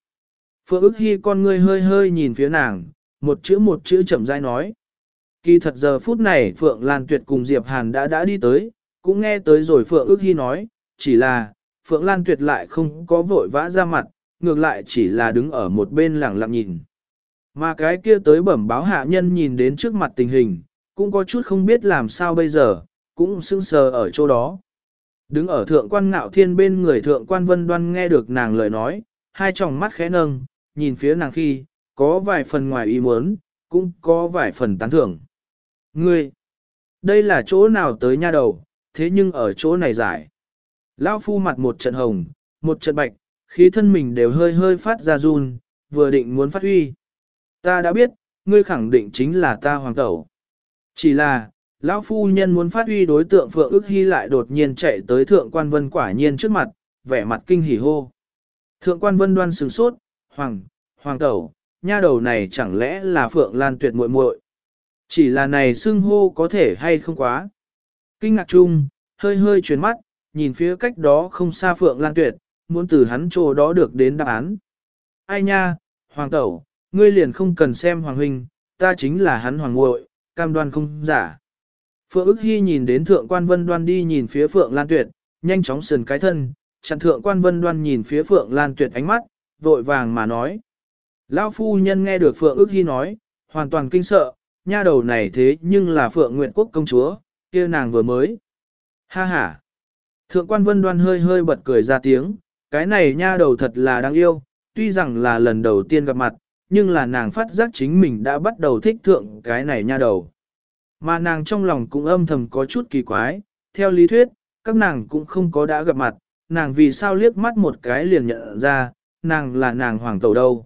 Speaker 1: Phượng ức hy con ngươi hơi hơi nhìn phía nàng, một chữ một chữ chậm rãi nói. Kỳ thật giờ phút này Phượng Lan Tuyệt cùng Diệp Hàn đã đã đi tới, cũng nghe tới rồi Phượng ước hy nói, chỉ là, Phượng Lan Tuyệt lại không có vội vã ra mặt, ngược lại chỉ là đứng ở một bên lẳng lặng nhìn. Mà cái kia tới bẩm báo hạ nhân nhìn đến trước mặt tình hình, cũng có chút không biết làm sao bây giờ, cũng sững sờ ở chỗ đó. Đứng ở thượng quan ngạo thiên bên người thượng quan vân đoan nghe được nàng lời nói, hai tròng mắt khẽ nâng, nhìn phía nàng khi, có vài phần ngoài ý muốn, cũng có vài phần tán thưởng. Ngươi, đây là chỗ nào tới nha đầu, thế nhưng ở chỗ này giải. Lão phu mặt một trận hồng, một trận bạch, khí thân mình đều hơi hơi phát ra run, vừa định muốn phát huy. Ta đã biết, ngươi khẳng định chính là ta hoàng tẩu. Chỉ là, lão phu nhân muốn phát huy đối tượng Phượng ức hy lại đột nhiên chạy tới thượng quan vân quả nhiên trước mặt, vẻ mặt kinh hỉ hô. Thượng quan vân đoan sừng sốt, hoàng, hoàng tẩu, nha đầu này chẳng lẽ là Phượng Lan tuyệt muội muội? Chỉ là này xưng hô có thể hay không quá. Kinh ngạc chung, hơi hơi chuyển mắt, nhìn phía cách đó không xa Phượng Lan tuyệt, muốn từ hắn chỗ đó được đến đáp án. Ai nha, hoàng tẩu, ngươi liền không cần xem hoàng huynh, ta chính là hắn hoàng muội, cam đoan không giả. Phượng ức hy nhìn đến thượng quan vân đoan đi nhìn phía Phượng Lan tuyệt, nhanh chóng sườn cái thân, chặn thượng quan vân đoan nhìn phía Phượng Lan tuyệt ánh mắt, vội vàng mà nói. Lão phu nhân nghe được Phượng ức hy nói, hoàn toàn kinh sợ, nha đầu này thế nhưng là Phượng Nguyện Quốc công chúa, kia nàng vừa mới. Ha ha! Thượng quan vân đoan hơi hơi bật cười ra tiếng, cái này nha đầu thật là đáng yêu, tuy rằng là lần đầu tiên gặp mặt, nhưng là nàng phát giác chính mình đã bắt đầu thích thượng cái này nha đầu. Mà nàng trong lòng cũng âm thầm có chút kỳ quái, theo lý thuyết, các nàng cũng không có đã gặp mặt, nàng vì sao liếc mắt một cái liền nhận ra, nàng là nàng hoàng tẩu đâu.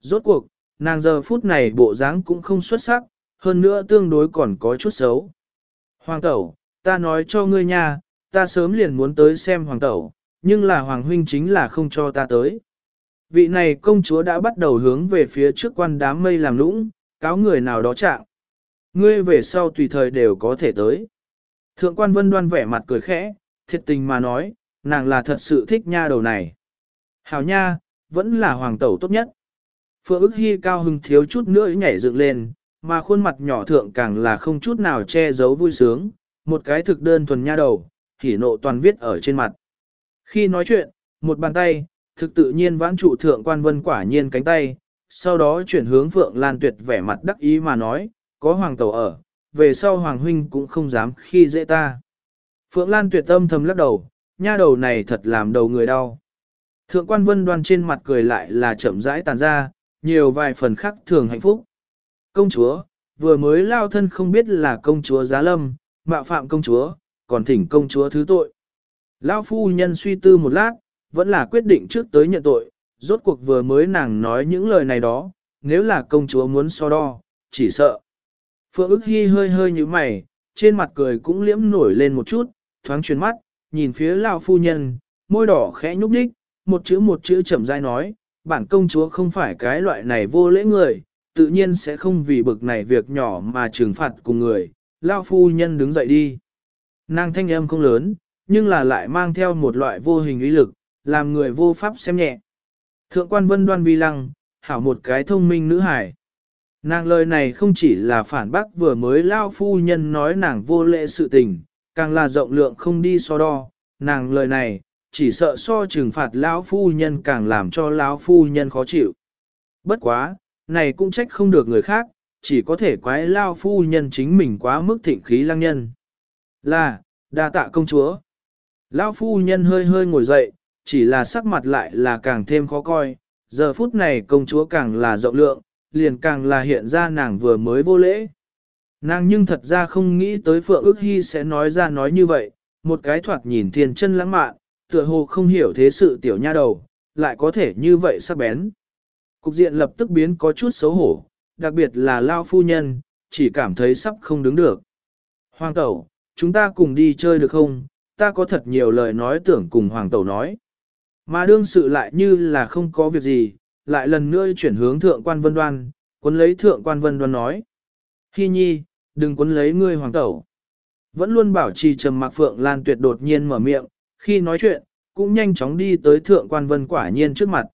Speaker 1: Rốt cuộc, nàng giờ phút này bộ dáng cũng không xuất sắc, hơn nữa tương đối còn có chút xấu. Hoàng tẩu, ta nói cho ngươi nha, ta sớm liền muốn tới xem hoàng tẩu, nhưng là hoàng huynh chính là không cho ta tới. Vị này công chúa đã bắt đầu hướng về phía trước quan đám mây làm lũng, cáo người nào đó trạng. Ngươi về sau tùy thời đều có thể tới. Thượng quan vân đoan vẻ mặt cười khẽ, thiệt tình mà nói, nàng là thật sự thích nha đầu này. Hảo nha, vẫn là hoàng tẩu tốt nhất. Phượng ức hy cao hưng thiếu chút nữa nhảy dựng lên, mà khuôn mặt nhỏ thượng càng là không chút nào che giấu vui sướng, một cái thực đơn thuần nha đầu, hỉ nộ toàn viết ở trên mặt. Khi nói chuyện, một bàn tay, thực tự nhiên vãn trụ thượng quan vân quả nhiên cánh tay, sau đó chuyển hướng Phượng Lan Tuyệt vẻ mặt đắc ý mà nói, có hoàng tẩu ở, về sau hoàng huynh cũng không dám khi dễ ta. Phượng Lan Tuyệt tâm thầm lắc đầu, nha đầu này thật làm đầu người đau. Thượng quan vân đoan trên mặt cười lại là chậm rãi tàn ra, nhiều vài phần khác thường hạnh phúc. Công chúa, vừa mới lao thân không biết là công chúa giá lâm, mạo phạm công chúa, còn thỉnh công chúa thứ tội. Lão phu nhân suy tư một lát, vẫn là quyết định trước tới nhận tội, rốt cuộc vừa mới nàng nói những lời này đó, nếu là công chúa muốn so đo, chỉ sợ. Phượng ức hy hơi hơi như mày, trên mặt cười cũng liễm nổi lên một chút, thoáng chuyển mắt, nhìn phía Lão phu nhân, môi đỏ khẽ nhúc đích, một chữ một chữ chậm rãi nói, bản công chúa không phải cái loại này vô lễ người, tự nhiên sẽ không vì bực này việc nhỏ mà trừng phạt cùng người. Lão phu nhân đứng dậy đi. Nàng thanh âm không lớn, nhưng là lại mang theo một loại vô hình uy lực, làm người vô pháp xem nhẹ. Thượng quan vân đoan vi lăng, hảo một cái thông minh nữ hải. Nàng lời này không chỉ là phản bác vừa mới lao phu nhân nói nàng vô lễ sự tình, càng là rộng lượng không đi so đo, nàng lời này, chỉ sợ so trừng phạt lão phu nhân càng làm cho lão phu nhân khó chịu. Bất quá, này cũng trách không được người khác, chỉ có thể quái lao phu nhân chính mình quá mức thịnh khí lăng nhân. Là, đa tạ công chúa. Lão phu nhân hơi hơi ngồi dậy, chỉ là sắc mặt lại là càng thêm khó coi, giờ phút này công chúa càng là rộng lượng, liền càng là hiện ra nàng vừa mới vô lễ. Nàng nhưng thật ra không nghĩ tới Phượng ước hy sẽ nói ra nói như vậy, một cái thoạt nhìn thiên chân lãng mạn, tựa hồ không hiểu thế sự tiểu nha đầu, lại có thể như vậy sắc bén. Cục diện lập tức biến có chút xấu hổ, đặc biệt là Lao Phu Nhân, chỉ cảm thấy sắp không đứng được. Hoàng Tẩu, chúng ta cùng đi chơi được không? Ta có thật nhiều lời nói tưởng cùng Hoàng Tẩu nói. Mà đương sự lại như là không có việc gì, lại lần nữa chuyển hướng thượng quan vân đoan, quấn lấy thượng quan vân đoan nói. Hi nhi, đừng quấn lấy ngươi hoàng tẩu. Vẫn luôn bảo trì trầm mặc phượng lan tuyệt đột nhiên mở miệng, khi nói chuyện, cũng nhanh chóng đi tới thượng quan vân quả nhiên trước mặt.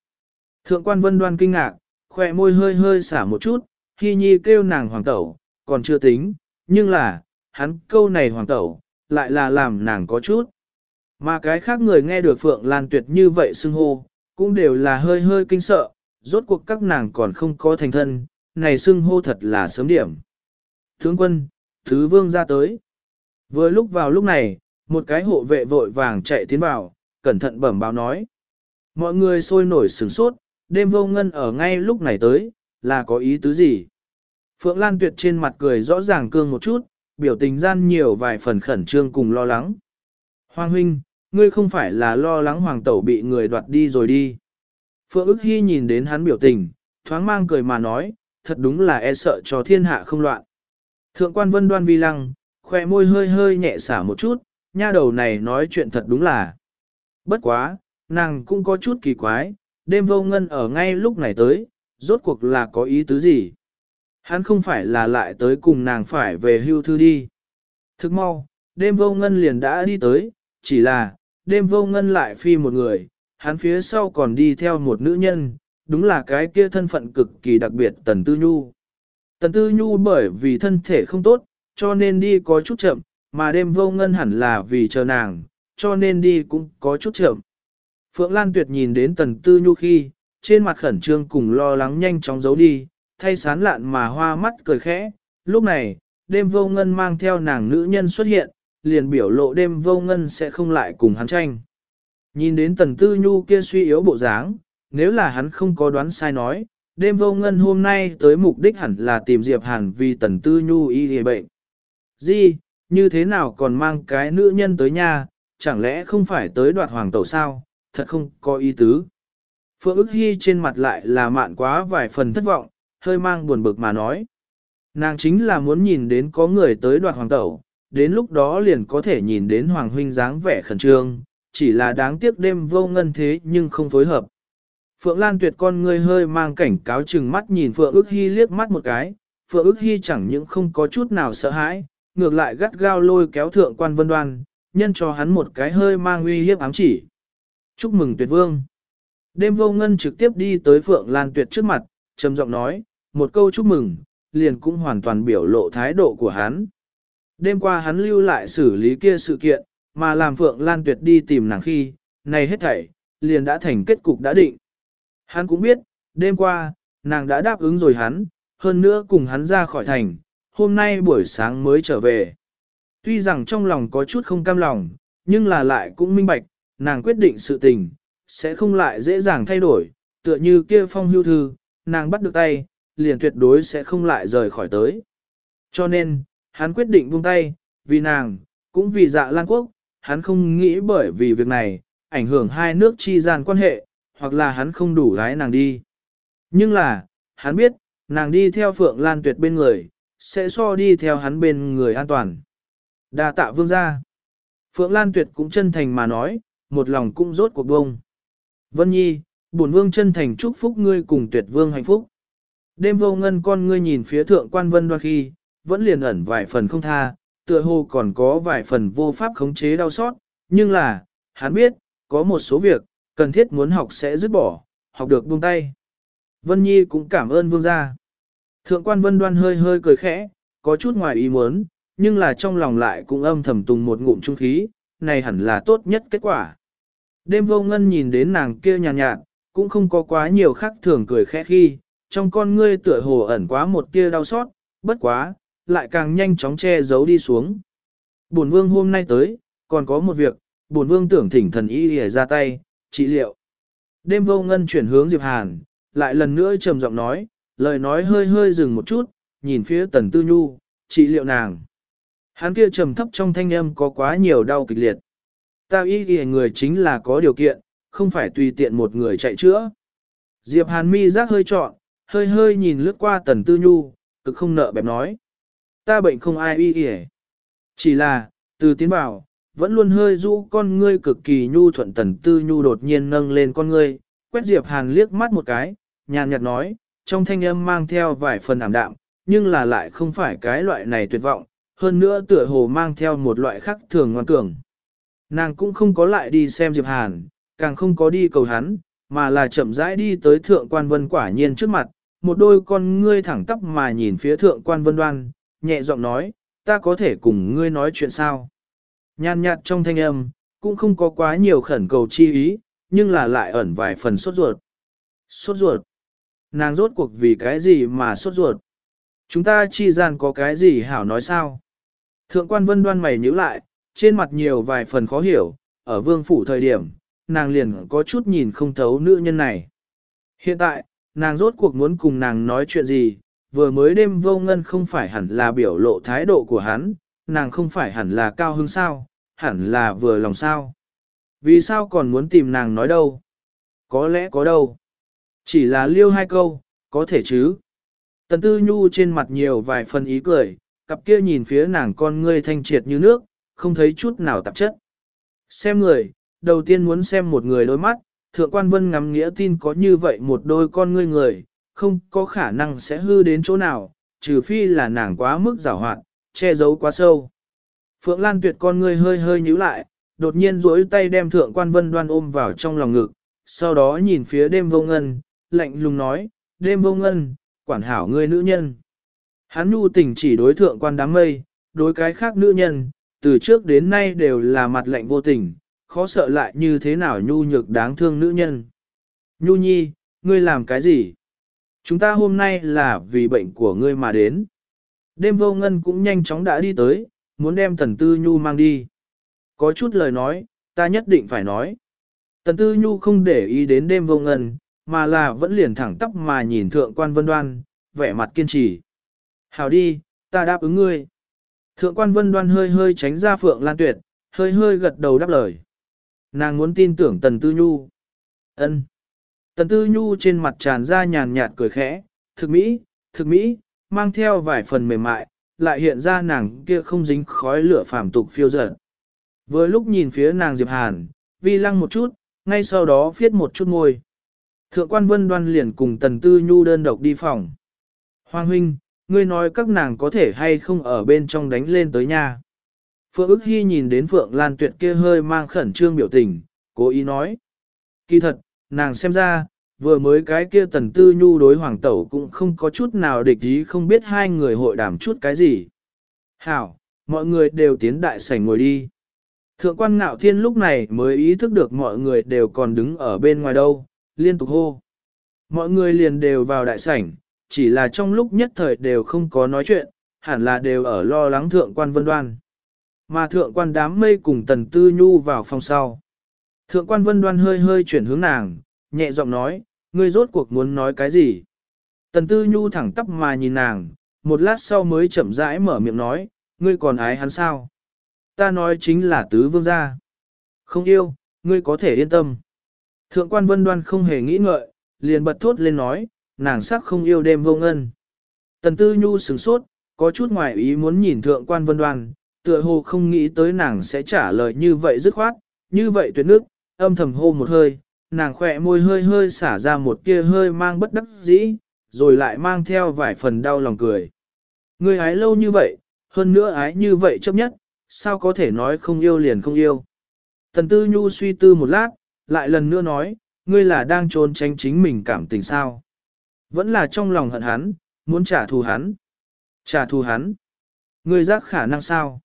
Speaker 1: Thượng quan vân đoan kinh ngạc, khỏe môi hơi hơi xả một chút, Hi nhi kêu nàng hoàng tẩu, còn chưa tính, nhưng là, hắn câu này hoàng tẩu, lại là làm nàng có chút. Mà cái khác người nghe được Phượng Lan Tuyệt như vậy xưng hô, cũng đều là hơi hơi kinh sợ, rốt cuộc các nàng còn không có thành thân, này xưng hô thật là sớm điểm. Tướng quân, Thứ Vương ra tới. Vừa lúc vào lúc này, một cái hộ vệ vội vàng chạy tiến vào, cẩn thận bẩm báo nói. Mọi người sôi nổi sửng sốt, đêm vô ngân ở ngay lúc này tới, là có ý tứ gì? Phượng Lan Tuyệt trên mặt cười rõ ràng cương một chút, biểu tình gian nhiều vài phần khẩn trương cùng lo lắng. Hoàng huynh, ngươi không phải là lo lắng hoàng tẩu bị người đoạt đi rồi đi. Phượng ức hy nhìn đến hắn biểu tình, thoáng mang cười mà nói, thật đúng là e sợ cho thiên hạ không loạn. Thượng quan vân đoan vi lăng, khoe môi hơi hơi nhẹ xả một chút, nha đầu này nói chuyện thật đúng là. Bất quá, nàng cũng có chút kỳ quái, đêm vô ngân ở ngay lúc này tới, rốt cuộc là có ý tứ gì. Hắn không phải là lại tới cùng nàng phải về hưu thư đi. Thức mau, đêm vô ngân liền đã đi tới, chỉ là, đêm vô ngân lại phi một người, hắn phía sau còn đi theo một nữ nhân, đúng là cái kia thân phận cực kỳ đặc biệt Tần Tư Nhu. Tần Tư Nhu bởi vì thân thể không tốt, cho nên đi có chút chậm, mà đêm vô ngân hẳn là vì chờ nàng, cho nên đi cũng có chút chậm. Phượng Lan Tuyệt nhìn đến Tần Tư Nhu khi, trên mặt khẩn trương cùng lo lắng nhanh chóng giấu đi, thay sán lạn mà hoa mắt cười khẽ. Lúc này, đêm vô ngân mang theo nàng nữ nhân xuất hiện, liền biểu lộ đêm vô ngân sẽ không lại cùng hắn tranh. Nhìn đến Tần Tư Nhu kia suy yếu bộ dáng, nếu là hắn không có đoán sai nói, đêm vô ngân hôm nay tới mục đích hẳn là tìm Diệp Hàn vì Tần Tư Nhu y hề bệnh. Di, như thế nào còn mang cái nữ nhân tới nhà, chẳng lẽ không phải tới đoạt hoàng tẩu sao, thật không có ý tứ. Phượng ức hy trên mặt lại là mạn quá vài phần thất vọng, hơi mang buồn bực mà nói. Nàng chính là muốn nhìn đến có người tới đoạt hoàng tẩu, đến lúc đó liền có thể nhìn đến hoàng huynh dáng vẻ khẩn trương, chỉ là đáng tiếc đêm vô ngân thế nhưng không phối hợp. Phượng Lan tuyệt con ngươi hơi mang cảnh cáo chừng mắt nhìn Phượng ước hy liếc mắt một cái, Phượng ước hy chẳng những không có chút nào sợ hãi, ngược lại gắt gao lôi kéo thượng quan vân đoan, nhân cho hắn một cái hơi mang uy hiếp ám chỉ. Chúc mừng tuyệt vương. Đêm vô ngân trực tiếp đi tới Phượng Lan tuyệt trước mặt, trầm giọng nói, một câu chúc mừng, liền cũng hoàn toàn biểu lộ thái độ của hắn. Đêm qua hắn lưu lại xử lý kia sự kiện, mà làm Phượng Lan tuyệt đi tìm nàng khi, này hết thảy, liền đã thành kết cục đã định. Hắn cũng biết, đêm qua, nàng đã đáp ứng rồi hắn, hơn nữa cùng hắn ra khỏi thành, hôm nay buổi sáng mới trở về. Tuy rằng trong lòng có chút không cam lòng, nhưng là lại cũng minh bạch, nàng quyết định sự tình, sẽ không lại dễ dàng thay đổi, tựa như kia phong hưu thư, nàng bắt được tay, liền tuyệt đối sẽ không lại rời khỏi tới. Cho nên, hắn quyết định buông tay, vì nàng, cũng vì dạ Lan Quốc, hắn không nghĩ bởi vì việc này, ảnh hưởng hai nước chi gian quan hệ, hoặc là hắn không đủ gái nàng đi. Nhưng là, hắn biết, nàng đi theo Phượng Lan Tuyệt bên người, sẽ so đi theo hắn bên người an toàn. Đa tạ vương gia. Phượng Lan Tuyệt cũng chân thành mà nói, một lòng cũng rốt cuộc bông. Vân Nhi, bổn vương chân thành chúc phúc ngươi cùng tuyệt vương hạnh phúc. Đêm vô ngân con ngươi nhìn phía thượng quan vân đoan khi, vẫn liền ẩn vài phần không tha, tựa hồ còn có vài phần vô pháp khống chế đau xót, nhưng là, hắn biết, có một số việc, cần thiết muốn học sẽ dứt bỏ, học được buông tay. Vân Nhi cũng cảm ơn vương gia. Thượng quan vân đoan hơi hơi cười khẽ, có chút ngoài ý muốn, nhưng là trong lòng lại cũng âm thầm tùng một ngụm trung khí, này hẳn là tốt nhất kết quả. Đêm vô ngân nhìn đến nàng kia nhàn nhạt, nhạt, cũng không có quá nhiều khác thường cười khẽ khi, trong con ngươi tựa hồ ẩn quá một tia đau xót, bất quá, lại càng nhanh chóng che giấu đi xuống. Bổn vương hôm nay tới, còn có một việc, bổn vương tưởng thỉnh thần y để ra tay, trị liệu. Đêm vô ngân chuyển hướng Diệp Hàn, lại lần nữa trầm giọng nói, lời nói hơi hơi dừng một chút, nhìn phía tần tư nhu, trị liệu nàng. Hắn kia trầm thấp trong thanh âm có quá nhiều đau kịch liệt. Ta ý kìa người chính là có điều kiện, không phải tùy tiện một người chạy chữa. Diệp Hàn mi giác hơi trọn, hơi hơi nhìn lướt qua tần tư nhu, cực không nợ bẹp nói. Ta bệnh không ai y kìa. Chỉ là, từ tiến bảo, vẫn luôn hơi rũ con ngươi cực kỳ nhu thuận tần tư nhu đột nhiên nâng lên con ngươi, quét Diệp Hàn liếc mắt một cái, nhàn nhạt nói, trong thanh âm mang theo vài phần ảm đạm, nhưng là lại không phải cái loại này tuyệt vọng, hơn nữa tựa hồ mang theo một loại khác thường ngoan cường. Nàng cũng không có lại đi xem Diệp Hàn, càng không có đi cầu hắn, mà là chậm rãi đi tới thượng quan vân quả nhiên trước mặt, một đôi con ngươi thẳng tắp mà nhìn phía thượng quan vân đoan, nhẹ giọng nói, ta có thể cùng ngươi nói chuyện sao? Nhàn nhạt trong thanh âm, cũng không có quá nhiều khẩn cầu chi ý, nhưng là lại ẩn vài phần sốt ruột. Sốt ruột? Nàng rốt cuộc vì cái gì mà sốt ruột? Chúng ta chi gian có cái gì hảo nói sao? Thượng quan vân đoan mày nhíu lại, trên mặt nhiều vài phần khó hiểu, ở vương phủ thời điểm, nàng liền có chút nhìn không thấu nữ nhân này. Hiện tại, nàng rốt cuộc muốn cùng nàng nói chuyện gì, vừa mới đêm vô ngân không phải hẳn là biểu lộ thái độ của hắn, nàng không phải hẳn là cao hứng sao, hẳn là vừa lòng sao. Vì sao còn muốn tìm nàng nói đâu? Có lẽ có đâu. Chỉ là liêu hai câu, có thể chứ. Tần Tư Nhu trên mặt nhiều vài phần ý cười, cặp kia nhìn phía nàng con ngươi thanh triệt như nước, không thấy chút nào tạp chất. Xem người, đầu tiên muốn xem một người đôi mắt, thượng quan vân ngắm nghĩa tin có như vậy một đôi con ngươi người, không có khả năng sẽ hư đến chỗ nào, trừ phi là nàng quá mức giảo hoạt, che giấu quá sâu. Phượng Lan tuyệt con ngươi hơi hơi nhíu lại, đột nhiên duỗi tay đem thượng quan vân đoan ôm vào trong lòng ngực, sau đó nhìn phía đêm vô ngân, lạnh lùng nói, đêm vô ngân, quản hảo ngươi nữ nhân. Hắn nhu tình chỉ đối thượng quan đám mây, đối cái khác nữ nhân, từ trước đến nay đều là mặt lạnh vô tình, khó sợ lại như thế nào nhu nhược đáng thương nữ nhân. Nhu nhi, ngươi làm cái gì? Chúng ta hôm nay là vì bệnh của ngươi mà đến. Đêm vô ngân cũng nhanh chóng đã đi tới, muốn đem tần tư nhu mang đi. Có chút lời nói, ta nhất định phải nói. Tần tư nhu không để ý đến đêm vô ngân, mà là vẫn liền thẳng tóc mà nhìn thượng quan vân đoan, vẻ mặt kiên trì. Hảo đi, ta đáp ứng ngươi. Thượng quan vân đoan hơi hơi tránh ra phượng lan tuyệt, hơi hơi gật đầu đáp lời. Nàng muốn tin tưởng tần tư nhu. ân Tần tư nhu trên mặt tràn ra nhàn nhạt cười khẽ, thực mỹ, thực mỹ, mang theo vài phần mềm mại, lại hiện ra nàng kia không dính khói lửa phàm tục phiêu dở. Vừa lúc nhìn phía nàng Diệp Hàn, vi lăng một chút, ngay sau đó viết một chút môi. Thượng quan vân đoan liền cùng tần tư nhu đơn độc đi phòng. Hoàng huynh, ngươi nói các nàng có thể hay không ở bên trong đánh lên tới nhà. Phượng ức hy nhìn đến Phượng Lan Tuyệt kia hơi mang khẩn trương biểu tình, cố ý nói. Kỳ thật, nàng xem ra, vừa mới cái kia tần tư nhu đối hoàng tẩu cũng không có chút nào địch ý không biết hai người hội đàm chút cái gì. Hảo, mọi người đều tiến đại sảnh ngồi đi. Thượng quan ngạo thiên lúc này mới ý thức được mọi người đều còn đứng ở bên ngoài đâu, liên tục hô. Mọi người liền đều vào đại sảnh, chỉ là trong lúc nhất thời đều không có nói chuyện, hẳn là đều ở lo lắng thượng quan vân đoan. Mà thượng quan đám mây cùng tần tư nhu vào phòng sau. Thượng quan vân đoan hơi hơi chuyển hướng nàng, nhẹ giọng nói, ngươi rốt cuộc muốn nói cái gì? Tần tư nhu thẳng tắp mà nhìn nàng, một lát sau mới chậm rãi mở miệng nói, ngươi còn ái hắn sao? Ta nói chính là tứ vương gia. Không yêu, ngươi có thể yên tâm. Thượng quan vân đoan không hề nghĩ ngợi, liền bật thốt lên nói, nàng sắc không yêu đêm vô ngân. Tần tư nhu sửng sốt, có chút ngoài ý muốn nhìn thượng quan vân đoan, tựa hồ không nghĩ tới nàng sẽ trả lời như vậy dứt khoát, như vậy tuyệt nước, âm thầm hô một hơi, nàng khỏe môi hơi hơi xả ra một tia hơi mang bất đắc dĩ, rồi lại mang theo vài phần đau lòng cười. Người ái lâu như vậy, hơn nữa ái như vậy chấp nhất, sao có thể nói không yêu liền không yêu. Tần Tư Nhu suy tư một lát, lại lần nữa nói, ngươi là đang trốn tránh chính mình cảm tình sao. Vẫn là trong lòng hận hắn, muốn trả thù hắn. Trả thù hắn. Ngươi giác khả năng sao?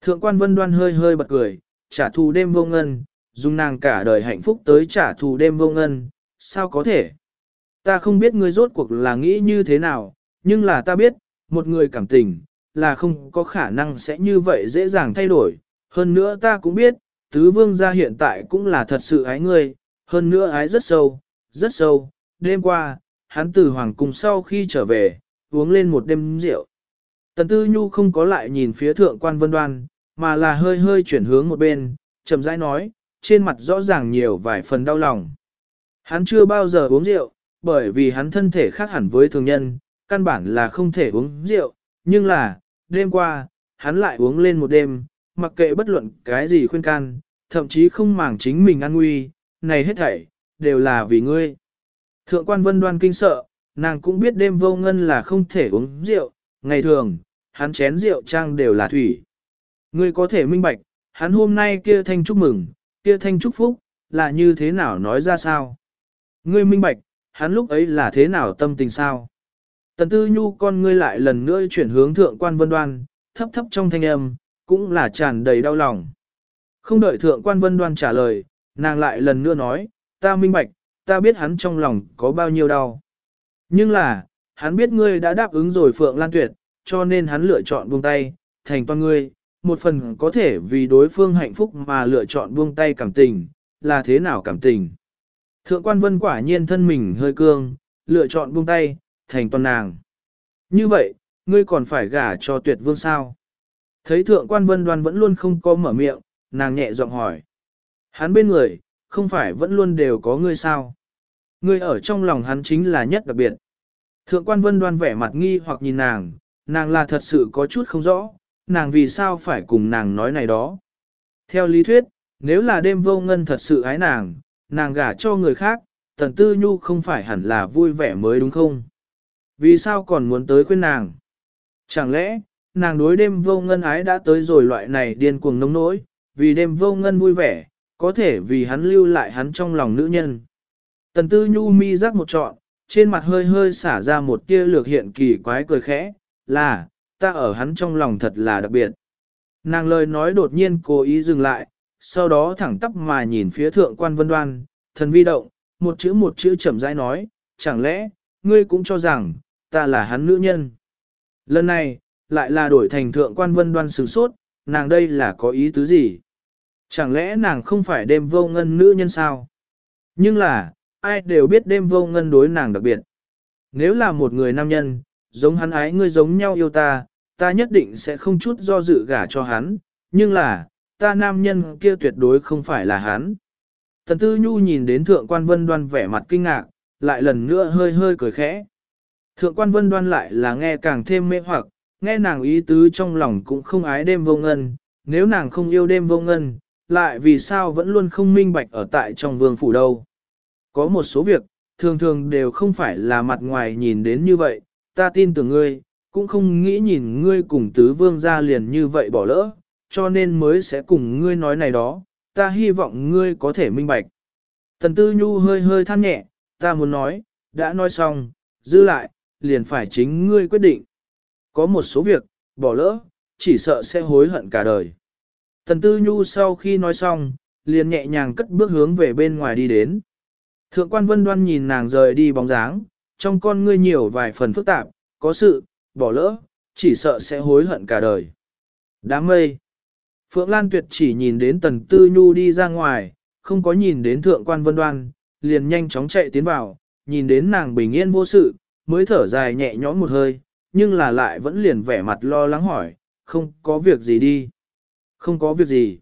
Speaker 1: Thượng quan vân đoan hơi hơi bật cười, trả thù đêm vô ngân, dùng nàng cả đời hạnh phúc tới trả thù đêm vô ngân, sao có thể? Ta không biết ngươi rốt cuộc là nghĩ như thế nào, nhưng là ta biết, một người cảm tình, là không có khả năng sẽ như vậy dễ dàng thay đổi. Hơn nữa ta cũng biết, tứ vương gia hiện tại cũng là thật sự ái ngươi, hơn nữa ái rất sâu, rất sâu. Đêm qua, hắn từ hoàng cung sau khi trở về, uống lên một đêm rượu. Tần Tư Nhu không có lại nhìn phía thượng quan vân đoan, mà là hơi hơi chuyển hướng một bên, chậm rãi nói, trên mặt rõ ràng nhiều vài phần đau lòng. Hắn chưa bao giờ uống rượu, bởi vì hắn thân thể khác hẳn với thường nhân, căn bản là không thể uống rượu, nhưng là, đêm qua, hắn lại uống lên một đêm, mặc kệ bất luận cái gì khuyên can, thậm chí không màng chính mình an nguy, này hết thảy, đều là vì ngươi. Thượng quan vân đoan kinh sợ, nàng cũng biết đêm vô ngân là không thể uống rượu, ngày thường, hắn chén rượu trang đều là thủy. Ngươi có thể minh bạch, hắn hôm nay kia thanh chúc mừng, kia thanh chúc phúc, là như thế nào nói ra sao? Ngươi minh bạch, hắn lúc ấy là thế nào tâm tình sao? Tần tư nhu con ngươi lại lần nữa chuyển hướng thượng quan vân đoan, thấp thấp trong thanh âm, cũng là tràn đầy đau lòng. Không đợi thượng quan vân đoan trả lời, nàng lại lần nữa nói, ta minh bạch, ta biết hắn trong lòng có bao nhiêu đau. Nhưng là, hắn biết ngươi đã đáp ứng rồi Phượng Lan Tuyệt, cho nên hắn lựa chọn buông tay, thành toàn ngươi, một phần có thể vì đối phương hạnh phúc mà lựa chọn buông tay cảm tình, là thế nào cảm tình. Thượng quan vân quả nhiên thân mình hơi cương, lựa chọn buông tay, thành toàn nàng. Như vậy, ngươi còn phải gả cho tuyệt vương sao? Thấy thượng quan vân đoan vẫn luôn không có mở miệng, nàng nhẹ giọng hỏi. Hắn bên người, không phải vẫn luôn đều có ngươi sao? Ngươi ở trong lòng hắn chính là nhất đặc biệt. Thượng quan vân đoan vẻ mặt nghi hoặc nhìn nàng, nàng là thật sự có chút không rõ, nàng vì sao phải cùng nàng nói này đó. Theo lý thuyết, nếu là đêm vô ngân thật sự ái nàng, nàng gả cho người khác, tần tư nhu không phải hẳn là vui vẻ mới đúng không? Vì sao còn muốn tới khuyên nàng? Chẳng lẽ, nàng đối đêm vô ngân ái đã tới rồi loại này điên cuồng nông nỗi, vì đêm vô ngân vui vẻ, có thể vì hắn lưu lại hắn trong lòng nữ nhân. Tần tư nhu mi rắc một trọn, trên mặt hơi hơi xả ra một tia lược hiện kỳ quái cười khẽ, là, ta ở hắn trong lòng thật là đặc biệt. Nàng lời nói đột nhiên cố ý dừng lại, sau đó thẳng tắp mà nhìn phía thượng quan vân đoan, thần vi động, một chữ một chữ chậm rãi nói, chẳng lẽ, ngươi cũng cho rằng, ta là hắn nữ nhân. Lần này, lại là đổi thành thượng quan vân đoan sửng sốt, nàng đây là có ý tứ gì? Chẳng lẽ nàng không phải đêm vô ngân nữ nhân sao? Nhưng là, ai đều biết đêm vô ngân đối nàng đặc biệt. Nếu là một người nam nhân, giống hắn ái ngươi giống nhau yêu ta, ta nhất định sẽ không chút do dự gả cho hắn, nhưng là, ta nam nhân kia tuyệt đối không phải là hắn. Tần Tư Nhu nhìn đến Thượng Quan Vân Đoan vẻ mặt kinh ngạc, lại lần nữa hơi hơi cười khẽ. Thượng Quan Vân Đoan lại là nghe càng thêm mê hoặc, nghe nàng ý tứ trong lòng cũng không ái đêm vô ngân, nếu nàng không yêu đêm vô ngân, lại vì sao vẫn luôn không minh bạch ở tại trong vương phủ đâu. Có một số việc, thường thường đều không phải là mặt ngoài nhìn đến như vậy, ta tin tưởng ngươi, cũng không nghĩ nhìn ngươi cùng tứ vương ra liền như vậy bỏ lỡ, cho nên mới sẽ cùng ngươi nói này đó, ta hy vọng ngươi có thể minh bạch. Tần Tư Nhu hơi hơi than nhẹ, ta muốn nói, đã nói xong, giữ lại, liền phải chính ngươi quyết định. Có một số việc, bỏ lỡ, chỉ sợ sẽ hối hận cả đời. Tần Tư Nhu sau khi nói xong, liền nhẹ nhàng cất bước hướng về bên ngoài đi đến. Thượng quan vân đoan nhìn nàng rời đi bóng dáng, trong con ngươi nhiều vài phần phức tạp, có sự, bỏ lỡ, chỉ sợ sẽ hối hận cả đời. Đám mây. Phượng Lan Tuyệt chỉ nhìn đến Tần Tư Nhu đi ra ngoài, không có nhìn đến Thượng quan Vân Đoan, liền nhanh chóng chạy tiến vào, nhìn đến nàng bình yên vô sự, mới thở dài nhẹ nhõm một hơi, nhưng là lại vẫn liền vẻ mặt lo lắng hỏi, không có việc gì đi. Không có việc gì.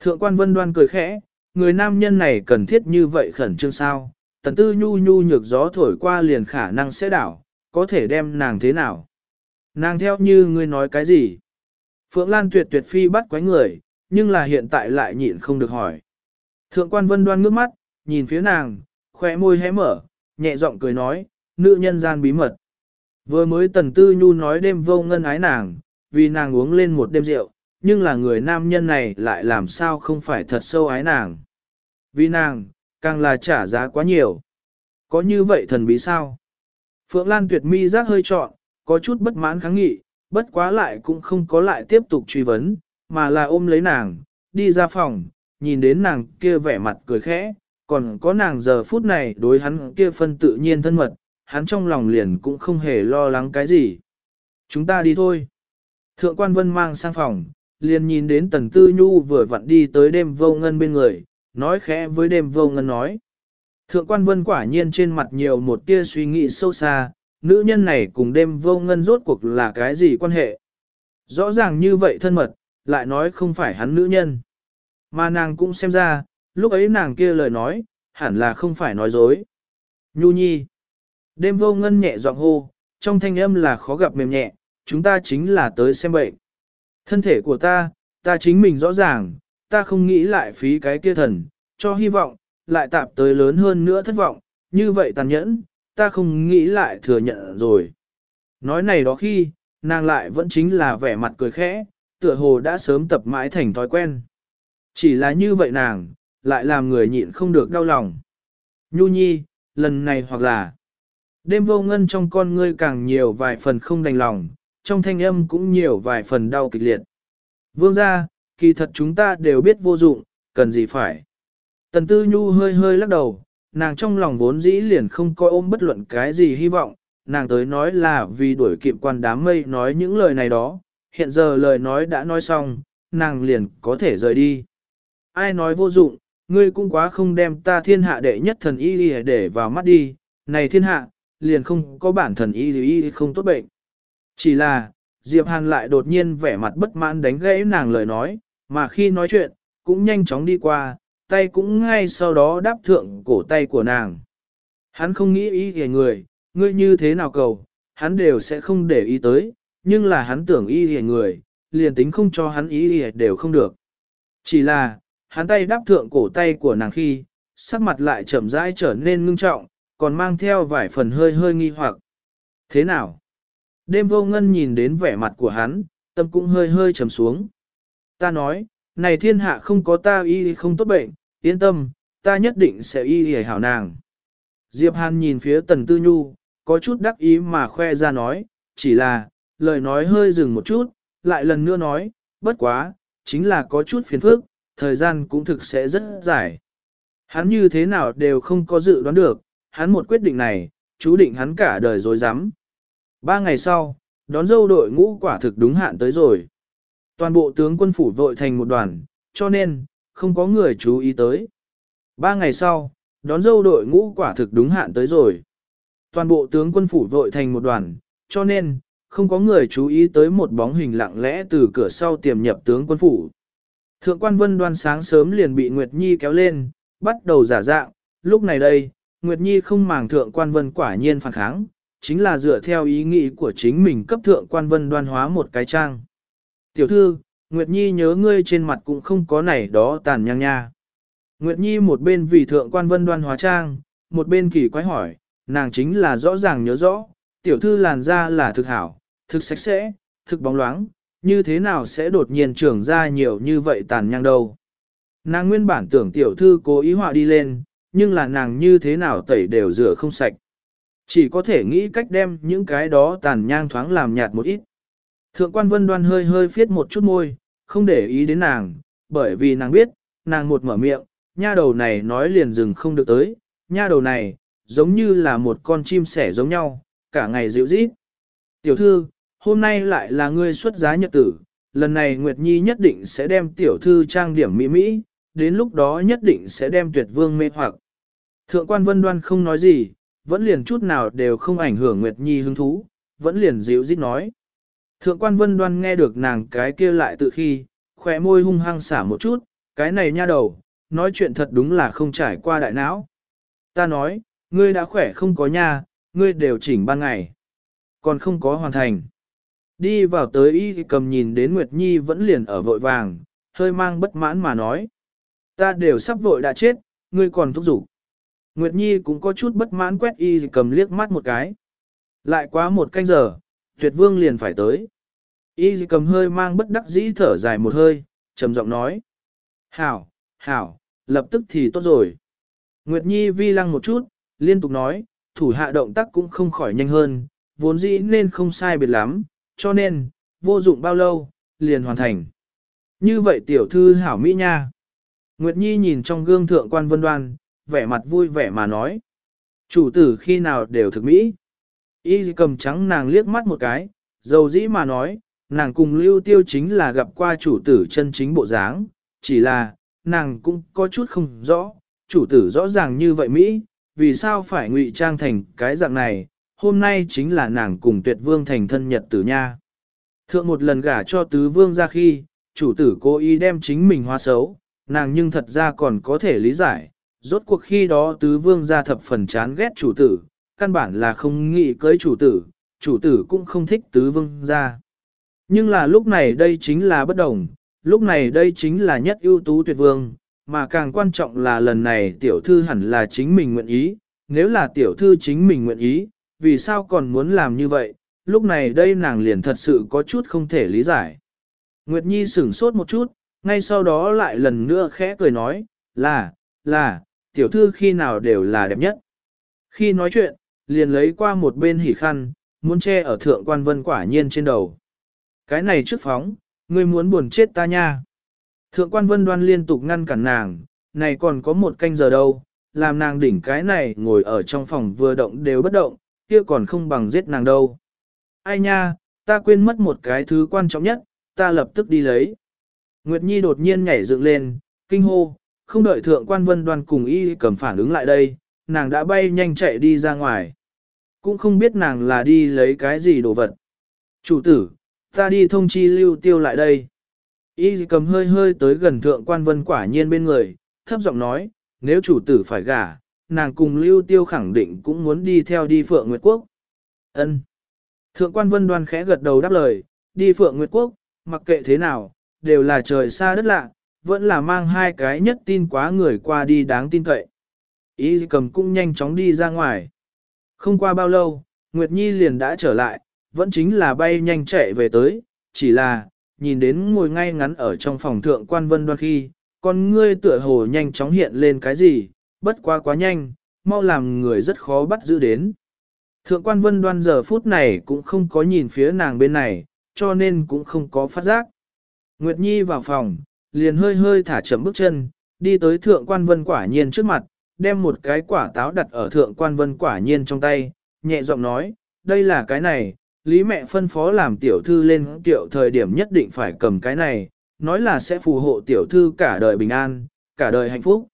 Speaker 1: Thượng quan Vân Đoan cười khẽ, người nam nhân này cần thiết như vậy khẩn trương sao, Tần Tư Nhu nhu nhược gió thổi qua liền khả năng sẽ đảo, có thể đem nàng thế nào. Nàng theo như ngươi nói cái gì? Phượng Lan tuyệt tuyệt phi bắt quái người, nhưng là hiện tại lại nhịn không được hỏi. Thượng quan vân đoan ngước mắt, nhìn phía nàng, khỏe môi hé mở, nhẹ giọng cười nói, nữ nhân gian bí mật. Vừa mới tần tư nhu nói đêm vô ngân ái nàng, vì nàng uống lên một đêm rượu, nhưng là người nam nhân này lại làm sao không phải thật sâu ái nàng. Vì nàng, càng là trả giá quá nhiều. Có như vậy thần bí sao? Phượng Lan tuyệt mi giác hơi trọn, có chút bất mãn kháng nghị, bất quá lại cũng không có lại tiếp tục truy vấn, mà là ôm lấy nàng, đi ra phòng, nhìn đến nàng kia vẻ mặt cười khẽ, còn có nàng giờ phút này đối hắn kia phân tự nhiên thân mật, hắn trong lòng liền cũng không hề lo lắng cái gì. Chúng ta đi thôi. Thượng quan vân mang sang phòng, liền nhìn đến tần tư nhu vừa vặn đi tới đêm vô ngân bên người, nói khẽ với đêm vô ngân nói. Thượng quan vân quả nhiên trên mặt nhiều một tia suy nghĩ sâu xa, nữ nhân này cùng đêm vô ngân rốt cuộc là cái gì quan hệ. Rõ ràng như vậy thân mật, lại nói không phải hắn nữ nhân. Mà nàng cũng xem ra, lúc ấy nàng kia lời nói, hẳn là không phải nói dối. Nhu nhi. Đêm vô ngân nhẹ giọng hô, trong thanh âm là khó gặp mềm nhẹ, chúng ta chính là tới xem bệnh. Thân thể của ta, ta chính mình rõ ràng, ta không nghĩ lại phí cái kia thần, cho hy vọng, lại tạp tới lớn hơn nữa thất vọng, như vậy tàn nhẫn, ta không nghĩ lại thừa nhận rồi. Nói này đó khi, nàng lại vẫn chính là vẻ mặt cười khẽ, tựa hồ đã sớm tập mãi thành thói quen. Chỉ là như vậy nàng, lại làm người nhịn không được đau lòng. Nhu nhi, lần này hoặc là Đêm vô ngân trong con ngươi càng nhiều vài phần không đành lòng, trong thanh âm cũng nhiều vài phần đau kịch liệt. Vương ra, kỳ thật chúng ta đều biết vô dụng, cần gì phải. Tần Tư Nhu hơi hơi lắc đầu, nàng trong lòng vốn dĩ liền không coi ôm bất luận cái gì hy vọng, nàng tới nói là vì đuổi kịp quan đám mây nói những lời này đó, hiện giờ lời nói đã nói xong, nàng liền có thể rời đi. Ai nói vô dụng, ngươi cũng quá không đem ta thiên hạ đệ nhất thần y để vào mắt đi, này thiên hạ, liền không có bản thần y y không tốt bệnh. Chỉ là, Diệp Hàn lại đột nhiên vẻ mặt bất mãn đánh gãy nàng lời nói, mà khi nói chuyện, cũng nhanh chóng đi qua, tay cũng ngay sau đó đáp thượng cổ tay của nàng. Hắn không nghĩ ý về người, ngươi như thế nào cầu, hắn đều sẽ không để ý tới, nhưng là hắn tưởng ý về người, liền tính không cho hắn ý về đều không được. Chỉ là, hắn tay đáp thượng cổ tay của nàng khi, sắc mặt lại chậm rãi trở nên ngưng trọng, còn mang theo vài phần hơi hơi nghi hoặc. Thế nào? Đêm vô ngân nhìn đến vẻ mặt của hắn, tâm cũng hơi hơi trầm xuống. Ta nói, này thiên hạ không có ta y không tốt bệnh, yên tâm, ta nhất định sẽ y hề hảo nàng. Diệp Hàn nhìn phía Tần Tư Nhu, có chút đắc ý mà khoe ra nói, chỉ là, lời nói hơi dừng một chút, lại lần nữa nói, bất quá, chính là có chút phiền phức, thời gian cũng thực sẽ rất dài. Hắn như thế nào đều không có dự đoán được, hắn một quyết định này, chú định hắn cả đời dối rắm Ba ngày sau, đón dâu đội ngũ quả thực đúng hạn tới rồi. Toàn bộ tướng quân phủ vội thành một đoàn, cho nên, không có người chú ý tới. Ba ngày sau, đón dâu đội ngũ quả thực đúng hạn tới rồi. Toàn bộ tướng quân phủ vội thành một đoàn, cho nên, không có người chú ý tới một bóng hình lặng lẽ từ cửa sau tiềm nhập tướng quân phủ. Thượng quan vân đoan sáng sớm liền bị Nguyệt Nhi kéo lên, bắt đầu giả dạng, lúc này đây, Nguyệt Nhi không màng thượng quan vân quả nhiên phản kháng, chính là dựa theo ý nghĩ của chính mình cấp thượng quan vân đoan hóa một cái trang. Tiểu thư, Nguyệt Nhi nhớ ngươi trên mặt cũng không có này đó tàn nhang nha. Nguyệt Nhi một bên vì thượng quan vân đoan hóa trang, một bên kỳ quái hỏi, nàng chính là rõ ràng nhớ rõ, tiểu thư làn da là thực hảo, thực sạch sẽ, thực bóng loáng, như thế nào sẽ đột nhiên trưởng ra nhiều như vậy tàn nhang đâu. Nàng nguyên bản tưởng tiểu thư cố ý họa đi lên, nhưng là nàng như thế nào tẩy đều rửa không sạch. Chỉ có thể nghĩ cách đem những cái đó tàn nhang thoáng làm nhạt một ít. Thượng quan vân đoan hơi hơi phiết một chút môi, không để ý đến nàng, bởi vì nàng biết, nàng một mở miệng, nha đầu này nói liền dừng không được tới, nha đầu này, giống như là một con chim sẻ giống nhau, cả ngày dịu dít. Tiểu thư, hôm nay lại là ngươi xuất giá nhật tử, lần này Nguyệt Nhi nhất định sẽ đem tiểu thư trang điểm mỹ mỹ, đến lúc đó nhất định sẽ đem tuyệt vương mê hoặc. Thượng quan vân đoan không nói gì, vẫn liền chút nào đều không ảnh hưởng Nguyệt Nhi hứng thú, vẫn liền dịu dít nói. Thượng quan vân đoan nghe được nàng cái kia lại tự khi, khỏe môi hung hăng xả một chút, cái này nha đầu, nói chuyện thật đúng là không trải qua đại não. Ta nói, ngươi đã khỏe không có nha, ngươi đều chỉnh ban ngày. Còn không có hoàn thành. Đi vào tới y cầm nhìn đến Nguyệt Nhi vẫn liền ở vội vàng, hơi mang bất mãn mà nói. Ta đều sắp vội đã chết, ngươi còn thúc giục. Nguyệt Nhi cũng có chút bất mãn quét y cầm liếc mắt một cái. Lại quá một canh giờ, tuyệt vương liền phải tới. Y cầm hơi mang bất đắc dĩ thở dài một hơi, trầm giọng nói. Hảo, hảo, lập tức thì tốt rồi. Nguyệt Nhi vi lăng một chút, liên tục nói, thủ hạ động tác cũng không khỏi nhanh hơn, vốn dĩ nên không sai biệt lắm, cho nên, vô dụng bao lâu, liền hoàn thành. Như vậy tiểu thư hảo mỹ nha. Nguyệt Nhi nhìn trong gương thượng quan vân đoan, vẻ mặt vui vẻ mà nói. Chủ tử khi nào đều thực mỹ. Y cầm trắng nàng liếc mắt một cái, dầu dĩ mà nói, nàng cùng lưu tiêu chính là gặp qua chủ tử chân chính bộ dáng, chỉ là, nàng cũng có chút không rõ, chủ tử rõ ràng như vậy Mỹ, vì sao phải ngụy trang thành cái dạng này, hôm nay chính là nàng cùng tuyệt vương thành thân nhật tử nha. Thượng một lần gả cho tứ vương ra khi, chủ tử cố ý đem chính mình hóa xấu, nàng nhưng thật ra còn có thể lý giải, rốt cuộc khi đó tứ vương ra thập phần chán ghét chủ tử, căn bản là không nghĩ cưới chủ tử, chủ tử cũng không thích tứ vương ra. Nhưng là lúc này đây chính là bất đồng, lúc này đây chính là nhất ưu tú tuyệt vương, mà càng quan trọng là lần này tiểu thư hẳn là chính mình nguyện ý, nếu là tiểu thư chính mình nguyện ý, vì sao còn muốn làm như vậy, lúc này đây nàng liền thật sự có chút không thể lý giải. Nguyệt Nhi sửng sốt một chút, ngay sau đó lại lần nữa khẽ cười nói, là, là, tiểu thư khi nào đều là đẹp nhất. Khi nói chuyện, liền lấy qua một bên hỉ khăn, muốn che ở thượng quan vân quả nhiên trên đầu. Cái này trước phóng, ngươi muốn buồn chết ta nha. Thượng quan vân đoan liên tục ngăn cản nàng, này còn có một canh giờ đâu, làm nàng đỉnh cái này ngồi ở trong phòng vừa động đều bất động, kia còn không bằng giết nàng đâu. Ai nha, ta quên mất một cái thứ quan trọng nhất, ta lập tức đi lấy. Nguyệt Nhi đột nhiên nhảy dựng lên, kinh hô, không đợi thượng quan vân đoan cùng y cầm phản ứng lại đây, nàng đã bay nhanh chạy đi ra ngoài. Cũng không biết nàng là đi lấy cái gì đồ vật. Chủ tử, ta đi thông chi lưu tiêu lại đây. Y cầm hơi hơi tới gần thượng quan vân quả nhiên bên người, thấp giọng nói, nếu chủ tử phải gả, nàng cùng lưu tiêu khẳng định cũng muốn đi theo đi Phượng Nguyệt Quốc. Ân. Thượng quan vân đoan khẽ gật đầu đáp lời, đi Phượng Nguyệt Quốc, mặc kệ thế nào, đều là trời xa đất lạ, vẫn là mang hai cái nhất tin quá người qua đi đáng tin cậy. Ý cầm cũng nhanh chóng đi ra ngoài. Không qua bao lâu, Nguyệt Nhi liền đã trở lại, vẫn chính là bay nhanh chạy về tới, chỉ là, nhìn đến ngồi ngay ngắn ở trong phòng thượng quan vân đoan khi, con ngươi tựa hồ nhanh chóng hiện lên cái gì, bất quá quá nhanh, mau làm người rất khó bắt giữ đến. Thượng quan vân đoan giờ phút này cũng không có nhìn phía nàng bên này, cho nên cũng không có phát giác. Nguyệt Nhi vào phòng, liền hơi hơi thả chậm bước chân, đi tới thượng quan vân quả nhiên trước mặt, đem một cái quả táo đặt ở thượng quan vân quả nhiên trong tay, nhẹ giọng nói, đây là cái này, lý mẹ phân phó làm tiểu thư lên tiệu thời điểm nhất định phải cầm cái này, nói là sẽ phù hộ tiểu thư cả đời bình an, cả đời hạnh phúc.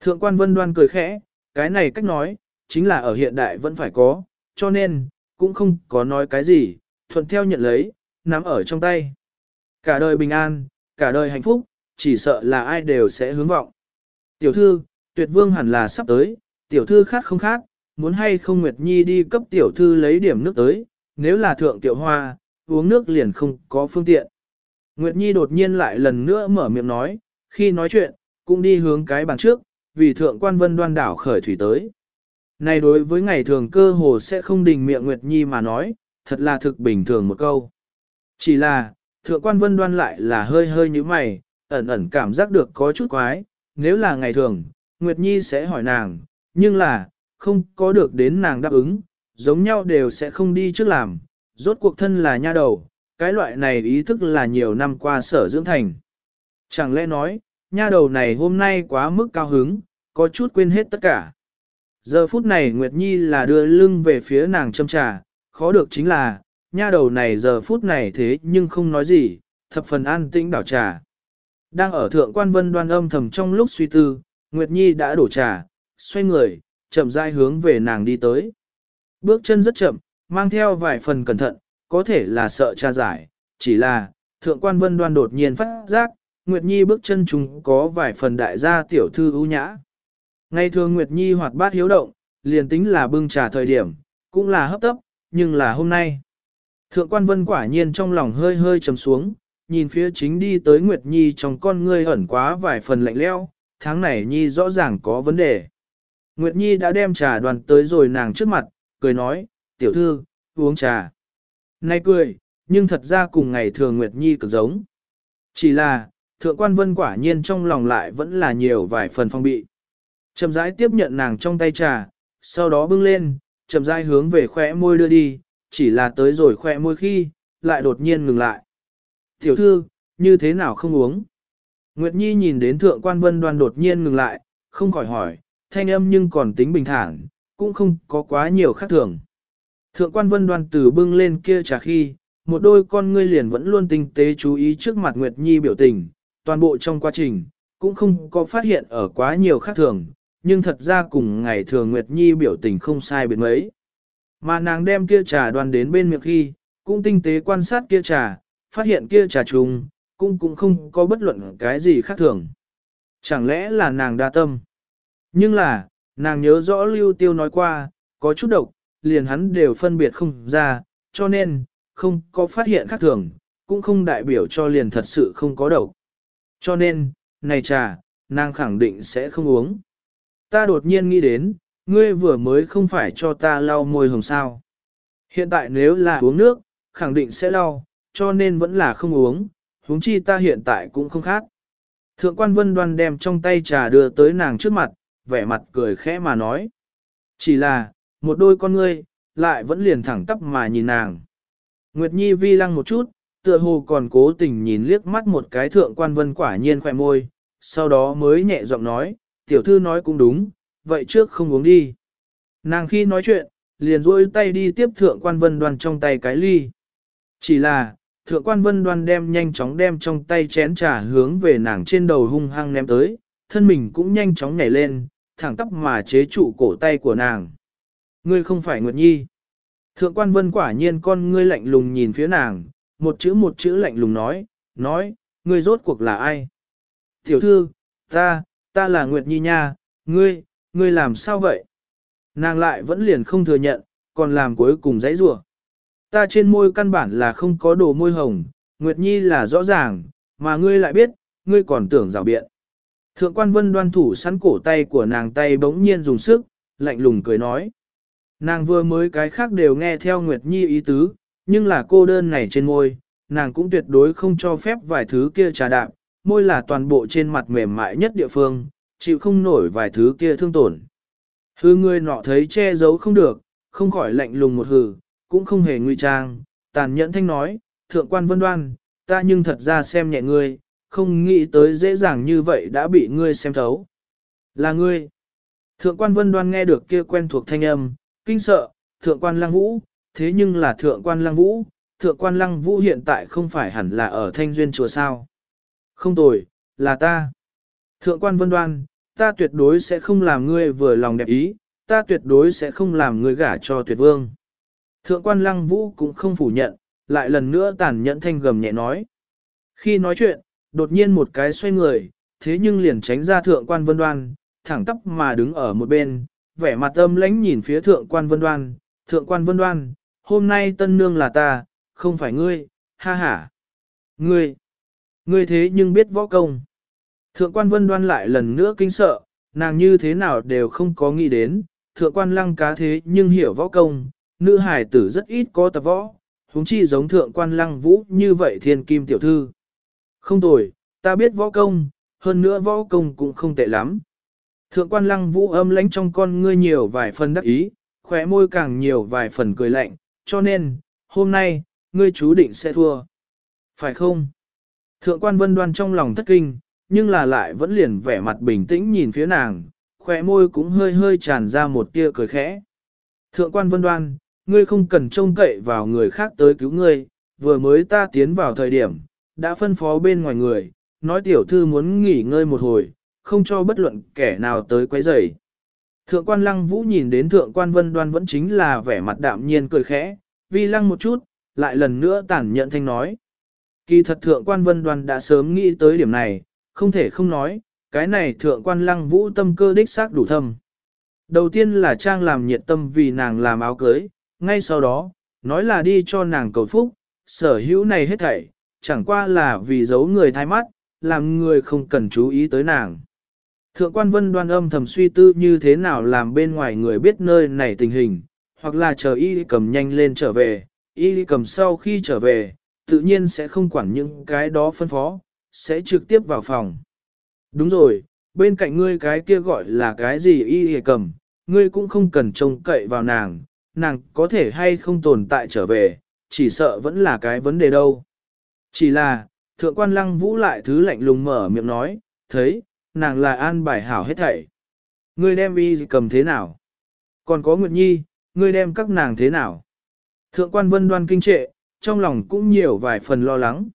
Speaker 1: Thượng quan vân đoan cười khẽ, cái này cách nói, chính là ở hiện đại vẫn phải có, cho nên, cũng không có nói cái gì, thuận theo nhận lấy, nắm ở trong tay. Cả đời bình an, cả đời hạnh phúc, chỉ sợ là ai đều sẽ hướng vọng. Tiểu thư, tuyệt vương hẳn là sắp tới, tiểu thư khát không khát, muốn hay không Nguyệt Nhi đi cấp tiểu thư lấy điểm nước tới, nếu là thượng tiểu hoa, uống nước liền không có phương tiện. Nguyệt Nhi đột nhiên lại lần nữa mở miệng nói, khi nói chuyện, cũng đi hướng cái bàn trước, vì thượng quan vân đoan đảo khởi thủy tới. Này đối với ngày thường cơ hồ sẽ không đình miệng Nguyệt Nhi mà nói, thật là thực bình thường một câu. Chỉ là, thượng quan vân đoan lại là hơi hơi như mày, ẩn ẩn cảm giác được có chút quái, nếu là ngày thường, Nguyệt Nhi sẽ hỏi nàng, nhưng là, không có được đến nàng đáp ứng, giống nhau đều sẽ không đi trước làm, rốt cuộc thân là nha đầu, cái loại này ý thức là nhiều năm qua sở dưỡng thành. Chẳng lẽ nói, nha đầu này hôm nay quá mức cao hứng, có chút quên hết tất cả. Giờ phút này Nguyệt Nhi là đưa lưng về phía nàng châm trà, khó được chính là, nha đầu này giờ phút này thế nhưng không nói gì, thập phần an tĩnh đảo trà. Đang ở thượng quan vân đoan âm thầm trong lúc suy tư, Nguyệt Nhi đã đổ trà, xoay người, chậm rãi hướng về nàng đi tới. Bước chân rất chậm, mang theo vài phần cẩn thận, có thể là sợ cha giải, chỉ là, thượng quan vân đoan đột nhiên phát giác, Nguyệt Nhi bước chân chúng có vài phần đại gia tiểu thư ưu nhã. Ngày thường Nguyệt Nhi hoạt bát hiếu động, liền tính là bưng trà thời điểm, cũng là hấp tấp, nhưng là hôm nay. Thượng quan vân quả nhiên trong lòng hơi hơi trầm xuống, nhìn phía chính đi tới Nguyệt Nhi trong con ngươi ẩn quá vài phần lạnh leo, tháng này Nhi rõ ràng có vấn đề. Nguyệt Nhi đã đem trà đoàn tới rồi nàng trước mặt, cười nói, tiểu thư, uống trà. Nay cười, nhưng thật ra cùng ngày thường Nguyệt Nhi cực giống. Chỉ là, thượng quan vân quả nhiên trong lòng lại vẫn là nhiều vài phần phong bị. Chậm rãi tiếp nhận nàng trong tay trà, sau đó bưng lên, chậm rãi hướng về khỏe môi đưa đi, chỉ là tới rồi khỏe môi khi, lại đột nhiên ngừng lại. Tiểu thư, như thế nào không uống? Nguyệt Nhi nhìn đến thượng quan vân đoan đột nhiên ngừng lại, không khỏi hỏi, thanh âm nhưng còn tính bình thản, cũng không có quá nhiều khác thường. Thượng quan vân đoan từ bưng lên kia trà khi, một đôi con ngươi liền vẫn luôn tinh tế chú ý trước mặt Nguyệt Nhi biểu tình, toàn bộ trong quá trình, cũng không có phát hiện ở quá nhiều khác thường, nhưng thật ra cùng ngày thường Nguyệt Nhi biểu tình không sai biệt mấy. Mà nàng đem kia trà đoan đến bên miệng khi, cũng tinh tế quan sát kia trà, phát hiện kia trà trùng, cũng cũng không có bất luận cái gì khác thường. Chẳng lẽ là nàng đa tâm? Nhưng là, nàng nhớ rõ lưu tiêu nói qua, có chút độc, liền hắn đều phân biệt không ra, cho nên, không có phát hiện khác thường, cũng không đại biểu cho liền thật sự không có độc. Cho nên, này trà, nàng khẳng định sẽ không uống. Ta đột nhiên nghĩ đến, ngươi vừa mới không phải cho ta lau môi hồng sao. Hiện tại nếu là uống nước, khẳng định sẽ lau, cho nên vẫn là không uống, huống chi ta hiện tại cũng không khác. Thượng quan vân đoan đem trong tay trà đưa tới nàng trước mặt, vẻ mặt cười khẽ mà nói. Chỉ là, một đôi con ngươi, lại vẫn liền thẳng tắp mà nhìn nàng. Nguyệt Nhi vi lăng một chút, tựa hồ còn cố tình nhìn liếc mắt một cái thượng quan vân quả nhiên khỏe môi, sau đó mới nhẹ giọng nói, tiểu thư nói cũng đúng, vậy trước không uống đi. Nàng khi nói chuyện, liền rôi tay đi tiếp thượng quan vân đoan trong tay cái ly. Chỉ là, thượng quan vân đoan đem nhanh chóng đem trong tay chén trà hướng về nàng trên đầu hung hăng ném tới, thân mình cũng nhanh chóng nhảy lên, thẳng tóc mà chế trụ cổ tay của nàng. Ngươi không phải Nguyệt Nhi. Thượng quan vân quả nhiên con ngươi lạnh lùng nhìn phía nàng, một chữ một chữ lạnh lùng nói, nói, ngươi rốt cuộc là ai? Tiểu thư, ta, ta là Nguyệt Nhi nha, ngươi, ngươi làm sao vậy? Nàng lại vẫn liền không thừa nhận, còn làm cuối cùng dãy rủa. Ta trên môi căn bản là không có đồ môi hồng, Nguyệt Nhi là rõ ràng, mà ngươi lại biết, ngươi còn tưởng rào biện. Thượng quan vân đoan thủ sẵn cổ tay của nàng tay bỗng nhiên dùng sức, lạnh lùng cười nói. Nàng vừa mới cái khác đều nghe theo Nguyệt Nhi ý tứ, nhưng là cô đơn này trên môi, nàng cũng tuyệt đối không cho phép vài thứ kia trà đạm, môi là toàn bộ trên mặt mềm mại nhất địa phương, chịu không nổi vài thứ kia thương tổn. Hư ngươi nọ thấy che giấu không được, không khỏi lạnh lùng một hừ, cũng không hề nguy trang, tàn nhẫn thanh nói, thượng quan vân đoan, ta nhưng thật ra xem nhẹ ngươi, không nghĩ tới dễ dàng như vậy đã bị ngươi xem thấu. Là ngươi. Thượng quan vân đoan nghe được kia quen thuộc thanh âm, kinh sợ, thượng quan lăng vũ, thế nhưng là thượng quan lăng vũ, thượng quan lăng vũ hiện tại không phải hẳn là ở thanh duyên chùa sao. Không tồi, là ta. Thượng quan vân đoan, ta tuyệt đối sẽ không làm ngươi vừa lòng đẹp ý, ta tuyệt đối sẽ không làm ngươi gả cho tuyệt vương. Thượng quan lăng vũ cũng không phủ nhận, lại lần nữa tàn nhẫn thanh gầm nhẹ nói. Khi nói chuyện, đột nhiên một cái xoay người, thế nhưng liền tránh ra thượng quan vân đoan, thẳng tóc mà đứng ở một bên, vẻ mặt âm lãnh nhìn phía thượng quan vân đoan, thượng quan vân đoan, hôm nay tân nương là ta, không phải ngươi, ha ha. Ngươi, ngươi thế nhưng biết võ công. Thượng quan vân đoan lại lần nữa kinh sợ, nàng như thế nào đều không có nghĩ đến, thượng quan lăng cá thế nhưng hiểu võ công, nữ hải tử rất ít có tập võ, huống chi giống thượng quan lăng vũ như vậy thiên kim tiểu thư. Không tồi, ta biết võ công, hơn nữa võ công cũng không tệ lắm. Thượng quan lăng vũ âm lãnh trong con ngươi nhiều vài phần đắc ý, khỏe môi càng nhiều vài phần cười lạnh, cho nên, hôm nay, ngươi chú định sẽ thua. Phải không? Thượng quan vân đoan trong lòng thất kinh, nhưng là lại vẫn liền vẻ mặt bình tĩnh nhìn phía nàng, khỏe môi cũng hơi hơi tràn ra một tia cười khẽ. Thượng quan vân đoan, ngươi không cần trông cậy vào người khác tới cứu ngươi, vừa mới ta tiến vào thời điểm, đã phân phó bên ngoài người, nói tiểu thư muốn nghỉ ngơi một hồi, không cho bất luận kẻ nào tới quấy rầy. Thượng quan lăng vũ nhìn đến thượng quan vân đoan vẫn chính là vẻ mặt đạm nhiên cười khẽ, vi lăng một chút, lại lần nữa tản nhận thanh nói. Kỳ thật thượng quan vân đoan đã sớm nghĩ tới điểm này, không thể không nói, cái này thượng quan lăng vũ tâm cơ đích xác đủ thâm. Đầu tiên là trang làm nhiệt tâm vì nàng làm áo cưới, ngay sau đó, nói là đi cho nàng cầu phúc, sở hữu này hết thảy, chẳng qua là vì giấu người thay mắt, làm người không cần chú ý tới nàng. Thượng quan vân đoan âm thầm suy tư như thế nào làm bên ngoài người biết nơi này tình hình, hoặc là chờ y cầm nhanh lên trở về, y cầm sau khi trở về, tự nhiên sẽ không quản những cái đó phân phó, sẽ trực tiếp vào phòng. Đúng rồi, bên cạnh ngươi cái kia gọi là cái gì y cầm, ngươi cũng không cần trông cậy vào nàng, nàng có thể hay không tồn tại trở về, chỉ sợ vẫn là cái vấn đề đâu. Chỉ là, thượng quan lăng vũ lại thứ lạnh lùng mở miệng nói, thấy, nàng là an bài hảo hết thảy. Ngươi đem y cầm thế nào? Còn có Nguyệt Nhi, ngươi đem các nàng thế nào? Thượng quan vân đoan kinh trệ, trong lòng cũng nhiều vài phần lo lắng.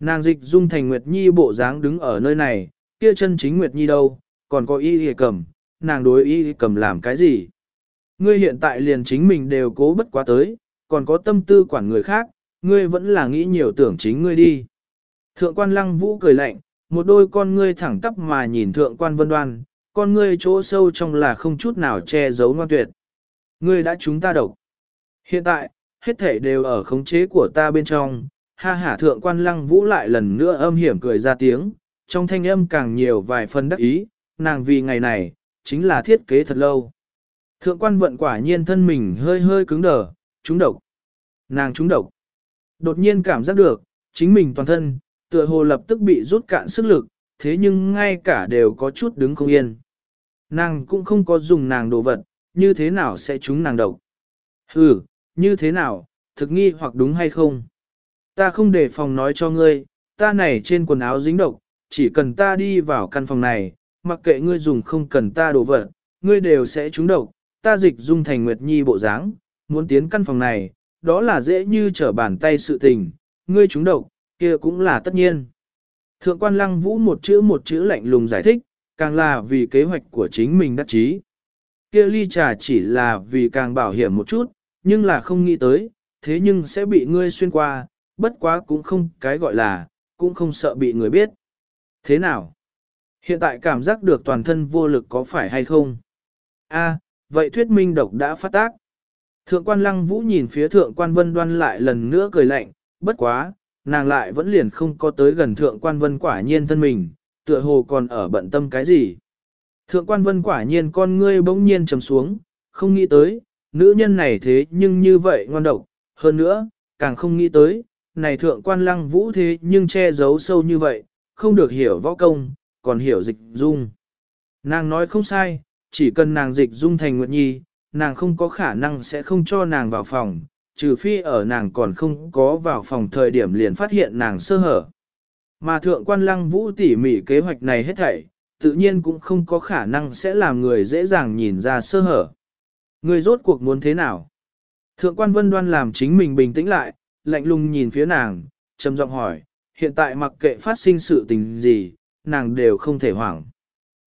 Speaker 1: Nàng dịch dung thành Nguyệt Nhi bộ dáng đứng ở nơi này, kia chân chính Nguyệt Nhi đâu, còn có y hề cầm, nàng đối y cầm làm cái gì? Ngươi hiện tại liền chính mình đều cố bất quá tới, còn có tâm tư quản người khác, ngươi vẫn là nghĩ nhiều tưởng chính ngươi đi. Thượng quan lăng vũ cười lạnh, một đôi con ngươi thẳng tắp mà nhìn thượng quan vân đoan, con ngươi chỗ sâu trong là không chút nào che giấu ngoan tuyệt. Ngươi đã chúng ta độc. Hiện tại, hết thể đều ở khống chế của ta bên trong, ha hả thượng quan lăng vũ lại lần nữa âm hiểm cười ra tiếng, trong thanh âm càng nhiều vài phần đắc ý, nàng vì ngày này, chính là thiết kế thật lâu. Thượng quan vận quả nhiên thân mình hơi hơi cứng đờ, trúng độc. Nàng trúng độc. Đột nhiên cảm giác được, chính mình toàn thân, tựa hồ lập tức bị rút cạn sức lực, thế nhưng ngay cả đều có chút đứng không yên. Nàng cũng không có dùng nàng đồ vật, như thế nào sẽ trúng nàng độc? Ừ, như thế nào, thực nghi hoặc đúng hay không? Ta không để phòng nói cho ngươi, ta này trên quần áo dính độc, chỉ cần ta đi vào căn phòng này, mặc kệ ngươi dùng không cần ta đổ vật, ngươi đều sẽ trúng độc, ta dịch dung thành Nguyệt Nhi bộ dáng, muốn tiến căn phòng này, đó là dễ như trở bàn tay sự tình, ngươi trúng độc, kia cũng là tất nhiên. Thượng quan lăng vũ một chữ một chữ lạnh lùng giải thích, càng là vì kế hoạch của chính mình đắc chí. Kia ly trà chỉ là vì càng bảo hiểm một chút, nhưng là không nghĩ tới, thế nhưng sẽ bị ngươi xuyên qua, bất quá cũng không cái gọi là, cũng không sợ bị người biết. Thế nào? Hiện tại cảm giác được toàn thân vô lực có phải hay không? A, vậy thuyết minh độc đã phát tác. Thượng quan lăng vũ nhìn phía thượng quan vân đoan lại lần nữa cười lạnh, bất quá, nàng lại vẫn liền không có tới gần thượng quan vân quả nhiên thân mình, tựa hồ còn ở bận tâm cái gì. Thượng quan vân quả nhiên con ngươi bỗng nhiên trầm xuống, không nghĩ tới, nữ nhân này thế nhưng như vậy ngoan độc, hơn nữa, càng không nghĩ tới, này thượng quan lăng vũ thế nhưng che giấu sâu như vậy, không được hiểu võ công, còn hiểu dịch dung. Nàng nói không sai, chỉ cần nàng dịch dung thành Nguyệt Nhi, nàng không có khả năng sẽ không cho nàng vào phòng, trừ phi ở nàng còn không có vào phòng thời điểm liền phát hiện nàng sơ hở. Mà thượng quan lăng vũ tỉ mỉ kế hoạch này hết thảy, tự nhiên cũng không có khả năng sẽ làm người dễ dàng nhìn ra sơ hở. Người rốt cuộc muốn thế nào? Thượng quan vân đoan làm chính mình bình tĩnh lại, lạnh lùng nhìn phía nàng, trầm giọng hỏi, hiện tại mặc kệ phát sinh sự tình gì, nàng đều không thể hoảng.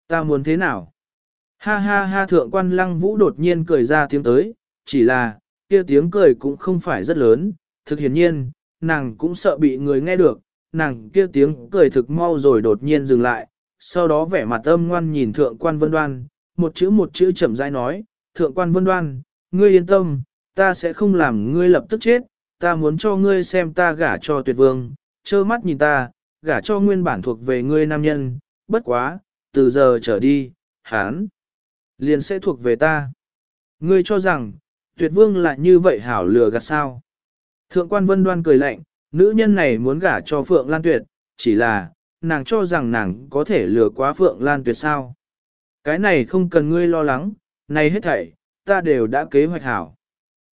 Speaker 1: Ta muốn thế nào? Ha ha ha thượng quan lăng vũ đột nhiên cười ra tiếng tới, chỉ là, kia tiếng cười cũng không phải rất lớn, thực hiển nhiên, nàng cũng sợ bị người nghe được, nàng kia tiếng cười thực mau rồi đột nhiên dừng lại, sau đó vẻ mặt âm ngoan nhìn thượng quan vân đoan, một chữ một chữ chậm rãi nói, thượng quan vân đoan, ngươi yên tâm, ta sẽ không làm ngươi lập tức chết, ta muốn cho ngươi xem ta gả cho tuyệt vương, trơ mắt nhìn ta, gả cho nguyên bản thuộc về ngươi nam nhân, bất quá, từ giờ trở đi, hán, liền sẽ thuộc về ta. Ngươi cho rằng, tuyệt vương lại như vậy hảo lừa gạt sao. Thượng quan vân đoan cười lạnh, nữ nhân này muốn gả cho Phượng Lan Tuyệt, chỉ là, nàng cho rằng nàng có thể lừa quá Phượng Lan Tuyệt sao. Cái này không cần ngươi lo lắng, này hết thảy, ta đều đã kế hoạch hảo.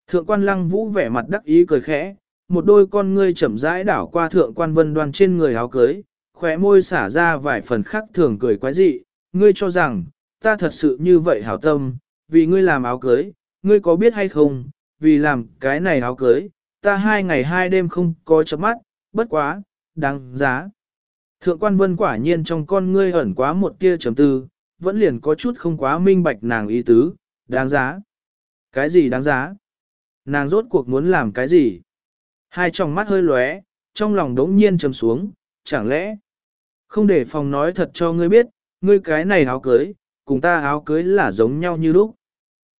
Speaker 1: Thượng quan lăng vũ vẻ mặt đắc ý cười khẽ, một đôi con ngươi chậm rãi đảo qua thượng quan vân đoan trên người áo cưới, khóe môi xả ra vài phần khắc thường cười quái dị, ngươi cho rằng, ta thật sự như vậy hảo tâm, vì ngươi làm áo cưới, ngươi có biết hay không, vì làm cái này áo cưới, ta hai ngày hai đêm không có chấm mắt, bất quá, đáng giá. Thượng quan vân quả nhiên trong con ngươi ẩn quá một tia chấm tư, vẫn liền có chút không quá minh bạch nàng ý tứ, đáng giá. Cái gì đáng giá? Nàng rốt cuộc muốn làm cái gì? Hai tròng mắt hơi lóe, trong lòng đống nhiên trầm xuống, chẳng lẽ không để phòng nói thật cho ngươi biết, ngươi cái này áo cưới, cùng ta áo cưới là giống nhau như lúc.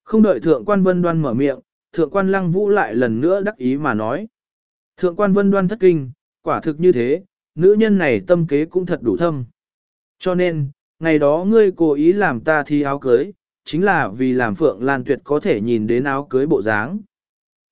Speaker 1: Không đợi thượng quan vân đoan mở miệng, thượng quan lăng vũ lại lần nữa đắc ý mà nói. Thượng quan vân đoan thất kinh, quả thực như thế, nữ nhân này tâm kế cũng thật đủ thâm. Cho nên, ngày đó ngươi cố ý làm ta thi áo cưới, chính là vì làm Phượng Lan Tuyệt có thể nhìn đến áo cưới bộ dáng.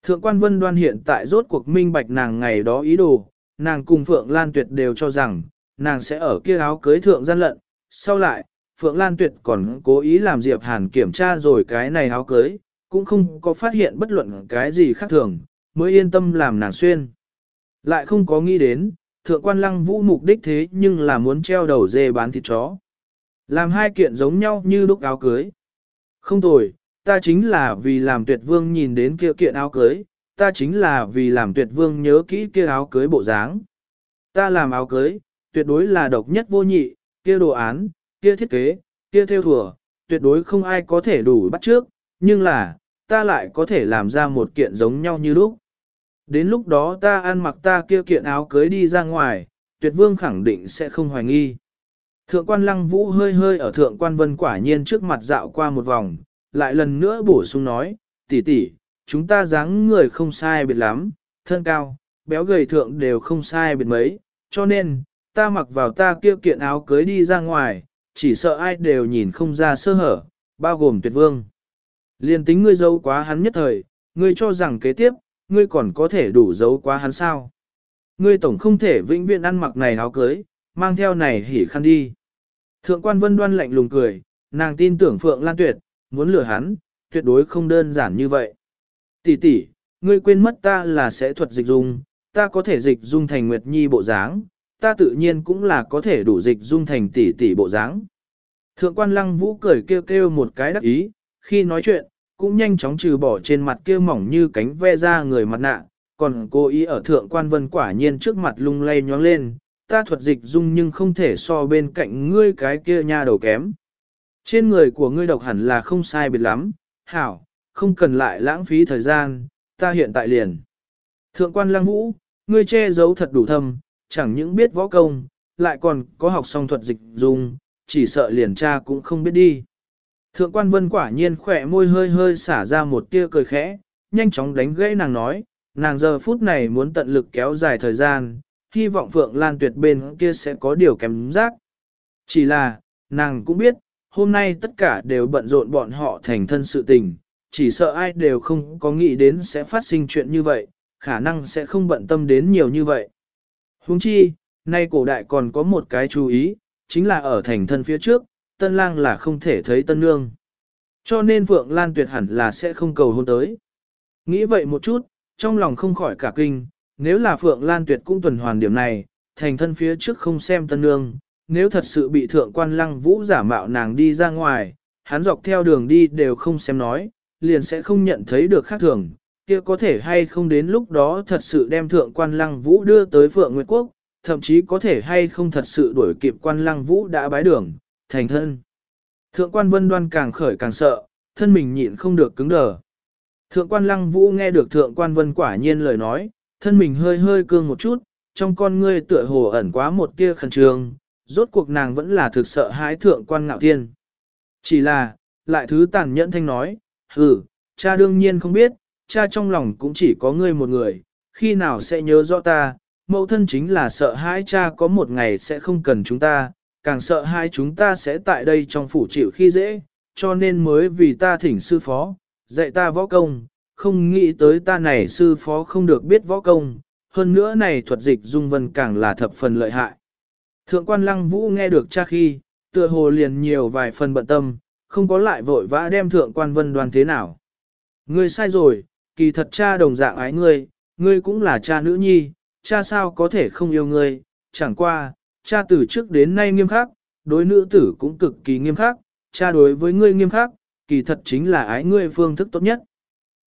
Speaker 1: Thượng quan vân đoan hiện tại rốt cuộc minh bạch nàng ngày đó ý đồ, nàng cùng Phượng Lan Tuyệt đều cho rằng, nàng sẽ ở kia áo cưới thượng gian lận, sau lại, Phượng Lan Tuyệt còn cố ý làm Diệp Hàn kiểm tra rồi cái này áo cưới, cũng không có phát hiện bất luận cái gì khác thường, mới yên tâm làm nàng xuyên. Lại không có nghĩ đến, thượng quan lăng vũ mục đích thế nhưng là muốn treo đầu dê bán thịt chó. Làm hai kiện giống nhau như đúc áo cưới. Không tồi, ta chính là vì làm tuyệt vương nhìn đến kia kiện áo cưới, ta chính là vì làm tuyệt vương nhớ kỹ kia áo cưới bộ dáng. Ta làm áo cưới, tuyệt đối là độc nhất vô nhị, kia đồ án, kia thiết kế, kia theo thùa, tuyệt đối không ai có thể đủ bắt trước, nhưng là, ta lại có thể làm ra một kiện giống nhau như lúc. Đến lúc đó ta ăn mặc ta kia kiện áo cưới đi ra ngoài, tuyệt vương khẳng định sẽ không hoài nghi. Thượng quan lăng vũ hơi hơi ở thượng quan vân quả nhiên trước mặt dạo qua một vòng, lại lần nữa bổ sung nói, tỷ tỷ, chúng ta dáng người không sai biệt lắm, thân cao, béo gầy thượng đều không sai biệt mấy, cho nên, ta mặc vào ta kia kiện áo cưới đi ra ngoài, chỉ sợ ai đều nhìn không ra sơ hở, bao gồm tuyệt vương. Liên tính ngươi giấu quá hắn nhất thời, ngươi cho rằng kế tiếp, ngươi còn có thể đủ giấu quá hắn sao. Ngươi tổng không thể vĩnh viễn ăn mặc này áo cưới, mang theo này hỉ khăn đi. Thượng quan vân đoan lạnh lùng cười, nàng tin tưởng Phượng Lan Tuyệt, muốn lừa hắn, tuyệt đối không đơn giản như vậy. Tỷ tỷ, ngươi quên mất ta là sẽ thuật dịch dung, ta có thể dịch dung thành Nguyệt Nhi bộ dáng, ta tự nhiên cũng là có thể đủ dịch dung thành tỷ tỷ bộ dáng. Thượng quan lăng vũ cười kêu kêu một cái đắc ý, khi nói chuyện, cũng nhanh chóng trừ bỏ trên mặt kia mỏng như cánh ve ra người mặt nạ, còn cô ý ở thượng quan vân quả nhiên trước mặt lung lay nhóng lên, ta thuật dịch dung nhưng không thể so bên cạnh ngươi cái kia nha đầu kém. Trên người của ngươi độc hẳn là không sai biệt lắm, hảo, không cần lại lãng phí thời gian, ta hiện tại liền. Thượng quan lăng vũ, ngươi che giấu thật đủ thâm, chẳng những biết võ công, lại còn có học song thuật dịch dung, chỉ sợ liền cha cũng không biết đi. Thượng quan vân quả nhiên khỏe môi hơi hơi xả ra một tia cười khẽ, nhanh chóng đánh gãy nàng nói, nàng giờ phút này muốn tận lực kéo dài thời gian, hy vọng Phượng Lan Tuyệt bên kia sẽ có điều kém giác. Chỉ là, nàng cũng biết, hôm nay tất cả đều bận rộn bọn họ thành thân sự tình, chỉ sợ ai đều không có nghĩ đến sẽ phát sinh chuyện như vậy, khả năng sẽ không bận tâm đến nhiều như vậy. Huống chi, nay cổ đại còn có một cái chú ý, chính là ở thành thân phía trước, tân lang là không thể thấy tân nương. Cho nên Phượng Lan tuyệt hẳn là sẽ không cầu hôn tới. Nghĩ vậy một chút, trong lòng không khỏi cả kinh, nếu là Phượng Lan tuyệt cũng tuần hoàn điểm này, thành thân phía trước không xem tân nương, nếu thật sự bị thượng quan lăng vũ giả mạo nàng đi ra ngoài, hắn dọc theo đường đi đều không xem nói, liền sẽ không nhận thấy được khác thường, kia có thể hay không đến lúc đó thật sự đem thượng quan lăng vũ đưa tới Phượng Nguyệt Quốc, thậm chí có thể hay không thật sự đuổi kịp quan lăng vũ đã bái đường, thành thân. Thượng quan vân đoan càng khởi càng sợ, thân mình nhịn không được cứng đờ. Thượng quan lăng vũ nghe được thượng quan vân quả nhiên lời nói, thân mình hơi hơi cương một chút, trong con ngươi tựa hồ ẩn quá một tia khẩn trương, rốt cuộc nàng vẫn là thực sợ hái thượng quan ngạo thiên. Chỉ là, lại thứ tàn nhẫn thanh nói, hừ, cha đương nhiên không biết, cha trong lòng cũng chỉ có ngươi một người, khi nào sẽ nhớ rõ ta, mẫu thân chính là sợ hai cha có một ngày sẽ không cần chúng ta, càng sợ hai chúng ta sẽ tại đây trong phủ chịu khi dễ, cho nên mới vì ta thỉnh sư phó, dạy ta võ công, không nghĩ tới ta này sư phó không được biết võ công, hơn nữa này thuật dịch dung vân càng là thập phần lợi hại. Thượng quan lăng vũ nghe được cha khi, tựa hồ liền nhiều vài phần bận tâm, không có lại vội vã đem thượng quan vân đoàn thế nào. Ngươi sai rồi, kỳ thật cha đồng dạng ái ngươi, ngươi cũng là cha nữ nhi, cha sao có thể không yêu ngươi, chẳng qua, cha từ trước đến nay nghiêm khắc, đối nữ tử cũng cực kỳ nghiêm khắc, cha đối với ngươi nghiêm khắc, kỳ thật chính là ái ngươi phương thức tốt nhất.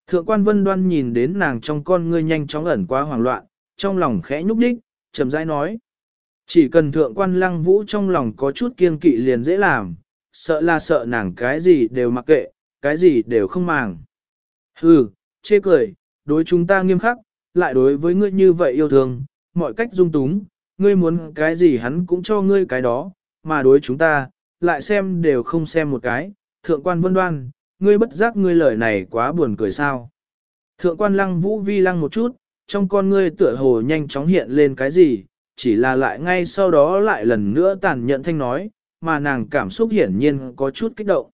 Speaker 1: Thượng quan vân đoan nhìn đến nàng trong con ngươi nhanh chóng ẩn quá hoảng loạn, trong lòng khẽ nhúc đích, chậm rãi nói. Chỉ cần thượng quan lăng vũ trong lòng có chút kiên kỵ liền dễ làm, sợ là sợ nàng cái gì đều mặc kệ, cái gì đều không màng. Hừ, chê cười, đối chúng ta nghiêm khắc, lại đối với ngươi như vậy yêu thương, mọi cách dung túng, ngươi muốn cái gì hắn cũng cho ngươi cái đó, mà đối chúng ta, lại xem đều không xem một cái, thượng quan vân đoan, ngươi bất giác ngươi lời này quá buồn cười sao. Thượng quan lăng vũ vi lăng một chút, trong con ngươi tựa hồ nhanh chóng hiện lên cái gì, chỉ là lại ngay sau đó lại lần nữa tàn nhận thanh nói, mà nàng cảm xúc hiển nhiên có chút kích động.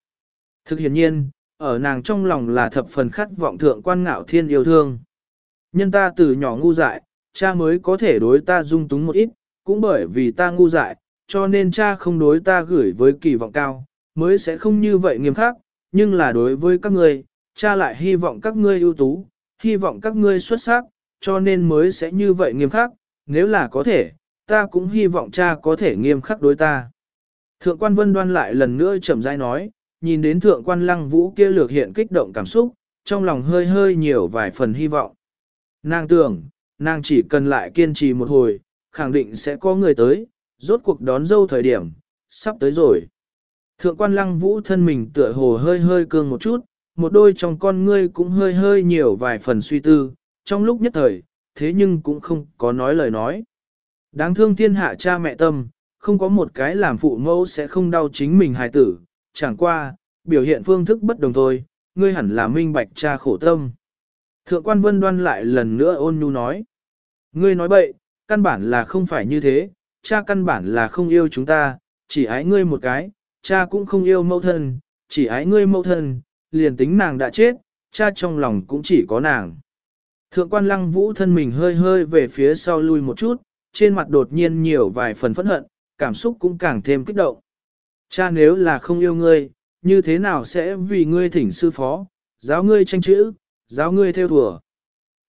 Speaker 1: Thực hiển nhiên, ở nàng trong lòng là thập phần khát vọng thượng quan ngạo thiên yêu thương. Nhân ta từ nhỏ ngu dại, cha mới có thể đối ta dung túng một ít, cũng bởi vì ta ngu dại, cho nên cha không đối ta gửi với kỳ vọng cao, mới sẽ không như vậy nghiêm khắc, nhưng là đối với các ngươi, cha lại hy vọng các ngươi ưu tú, hy vọng các ngươi xuất sắc, cho nên mới sẽ như vậy nghiêm khắc, nếu là có thể, ta cũng hy vọng cha có thể nghiêm khắc đối ta. Thượng quan vân đoan lại lần nữa chậm rãi nói, nhìn đến thượng quan lăng vũ kia lược hiện kích động cảm xúc, trong lòng hơi hơi nhiều vài phần hy vọng. Nàng tưởng, nàng chỉ cần lại kiên trì một hồi, khẳng định sẽ có người tới, rốt cuộc đón dâu thời điểm, sắp tới rồi. Thượng quan lăng vũ thân mình tựa hồ hơi hơi cương một chút, một đôi trong con ngươi cũng hơi hơi nhiều vài phần suy tư, trong lúc nhất thời, thế nhưng cũng không có nói lời nói. Đáng thương thiên hạ cha mẹ tâm, không có một cái làm phụ mẫu sẽ không đau chính mình hài tử, chẳng qua, biểu hiện phương thức bất đồng thôi, ngươi hẳn là minh bạch cha khổ tâm. Thượng quan vân đoan lại lần nữa ôn nhu nói. Ngươi nói bậy, căn bản là không phải như thế, cha căn bản là không yêu chúng ta, chỉ ái ngươi một cái, cha cũng không yêu mẫu thân, chỉ ái ngươi mẫu thân, liền tính nàng đã chết, cha trong lòng cũng chỉ có nàng. Thượng quan lăng vũ thân mình hơi hơi về phía sau lui một chút, trên mặt đột nhiên nhiều vài phần phẫn hận, cảm xúc cũng càng thêm kích động. Cha nếu là không yêu ngươi, như thế nào sẽ vì ngươi thỉnh sư phó, Giáo ngươi tranh chữ, giáo ngươi theo thùa.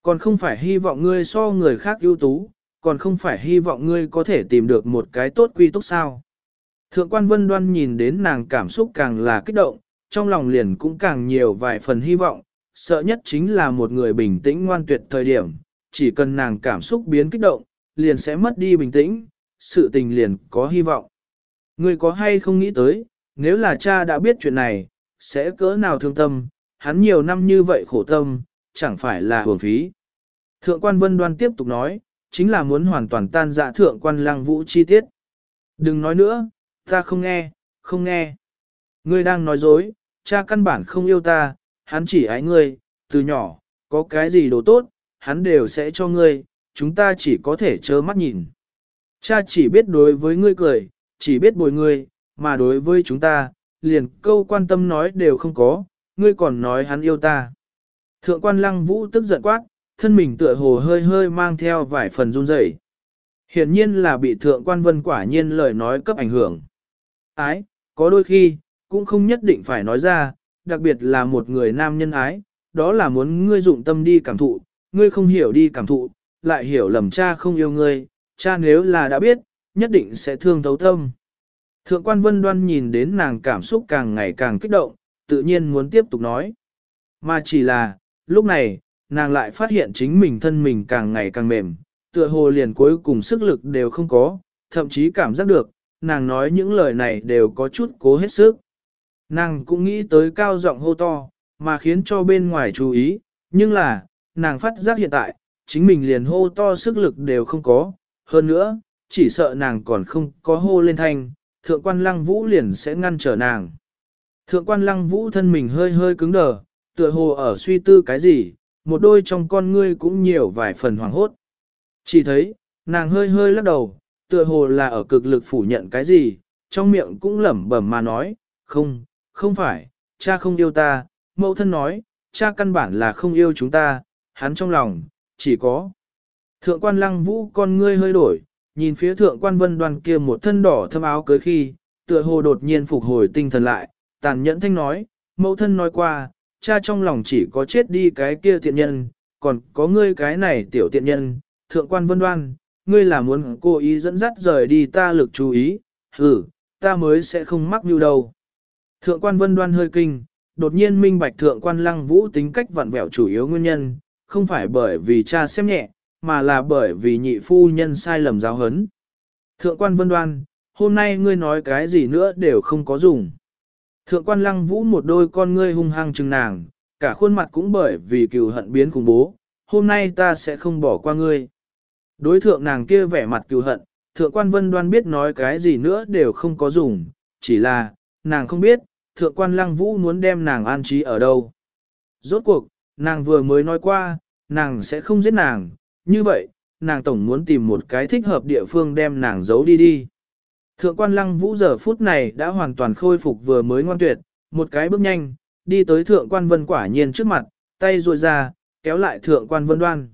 Speaker 1: Còn không phải hy vọng ngươi so người khác ưu tú, còn không phải hy vọng ngươi có thể tìm được một cái tốt quy tốt sao. Thượng quan vân đoan nhìn đến nàng cảm xúc càng là kích động, trong lòng liền cũng càng nhiều vài phần hy vọng, sợ nhất chính là một người bình tĩnh ngoan tuyệt thời điểm, chỉ cần nàng cảm xúc biến kích động, liền sẽ mất đi bình tĩnh, sự tình liền có hy vọng. Ngươi có hay không nghĩ tới, nếu là cha đã biết chuyện này, sẽ cỡ nào thương tâm, hắn nhiều năm như vậy khổ tâm, chẳng phải là hưởng phí. Thượng quan vân đoan tiếp tục nói, chính là muốn hoàn toàn tan dạ thượng quan lăng vũ chi tiết. Đừng nói nữa, ta không nghe, không nghe. Ngươi đang nói dối, cha căn bản không yêu ta, hắn chỉ ái ngươi, từ nhỏ, có cái gì đồ tốt, hắn đều sẽ cho ngươi, chúng ta chỉ có thể trơ mắt nhìn. Cha chỉ biết đối với ngươi cười, chỉ biết bồi ngươi, mà đối với chúng ta, liền câu quan tâm nói đều không có, ngươi còn nói hắn yêu ta. Thượng quan lăng vũ tức giận quát, thân mình tựa hồ hơi hơi mang theo vài phần run rẩy. Hiển nhiên là bị thượng quan vân quả nhiên lời nói cấp ảnh hưởng. Ái, có đôi khi, cũng không nhất định phải nói ra, đặc biệt là một người nam nhân ái, đó là muốn ngươi dụng tâm đi cảm thụ, ngươi không hiểu đi cảm thụ, lại hiểu lầm cha không yêu ngươi, cha nếu là đã biết, nhất định sẽ thương thấu tâm. Thượng quan vân đoan nhìn đến nàng cảm xúc càng ngày càng kích động, tự nhiên muốn tiếp tục nói. Mà chỉ là, lúc này, nàng lại phát hiện chính mình thân mình càng ngày càng mềm, tựa hồ liền cuối cùng sức lực đều không có, thậm chí cảm giác được, nàng nói những lời này đều có chút cố hết sức. Nàng cũng nghĩ tới cao giọng hô to, mà khiến cho bên ngoài chú ý, nhưng là, nàng phát giác hiện tại, chính mình liền hô to sức lực đều không có, hơn nữa, chỉ sợ nàng còn không có hô lên thanh, thượng quan lăng vũ liền sẽ ngăn trở nàng. Thượng quan lăng vũ thân mình hơi hơi cứng đờ, tựa hồ ở suy tư cái gì, một đôi trong con ngươi cũng nhiều vài phần hoảng hốt. Chỉ thấy, nàng hơi hơi lắc đầu, tựa hồ là ở cực lực phủ nhận cái gì, trong miệng cũng lẩm bẩm mà nói, không, không phải, cha không yêu ta, mẫu thân nói, cha căn bản là không yêu chúng ta, hắn trong lòng, chỉ có. Thượng quan lăng vũ con ngươi hơi đổi, nhìn phía thượng quan vân đoàn kia một thân đỏ thâm áo cưới khi, tựa hồ đột nhiên phục hồi tinh thần lại, tàn nhẫn thanh nói, mẫu thân nói qua, cha trong lòng chỉ có chết đi cái kia tiện nhân, còn có ngươi cái này tiểu tiện nhân, thượng quan vân đoan, ngươi là muốn cố ý dẫn dắt rời đi ta lực chú ý, hử, ta mới sẽ không mắc mưu đâu. Thượng quan vân đoan hơi kinh, đột nhiên minh bạch thượng quan lăng vũ tính cách vặn vẹo chủ yếu nguyên nhân, không phải bởi vì cha xem nhẹ, mà là bởi vì nhị phu nhân sai lầm giáo hấn. Thượng quan vân đoan, hôm nay ngươi nói cái gì nữa đều không có dùng. Thượng quan lăng vũ một đôi con ngươi hung hăng chừng nàng, cả khuôn mặt cũng bởi vì cừu hận biến cùng bố, hôm nay ta sẽ không bỏ qua ngươi. Đối thượng nàng kia vẻ mặt cừu hận, thượng quan vân đoan biết nói cái gì nữa đều không có dùng, chỉ là, nàng không biết, thượng quan lăng vũ muốn đem nàng an trí ở đâu. Rốt cuộc, nàng vừa mới nói qua, nàng sẽ không giết nàng, như vậy, nàng tổng muốn tìm một cái thích hợp địa phương đem nàng giấu đi đi. Thượng quan lăng vũ giờ phút này đã hoàn toàn khôi phục vừa mới ngoan tuyệt, một cái bước nhanh, đi tới thượng quan vân quả nhiên trước mặt, tay ruội ra, kéo lại thượng quan vân đoan.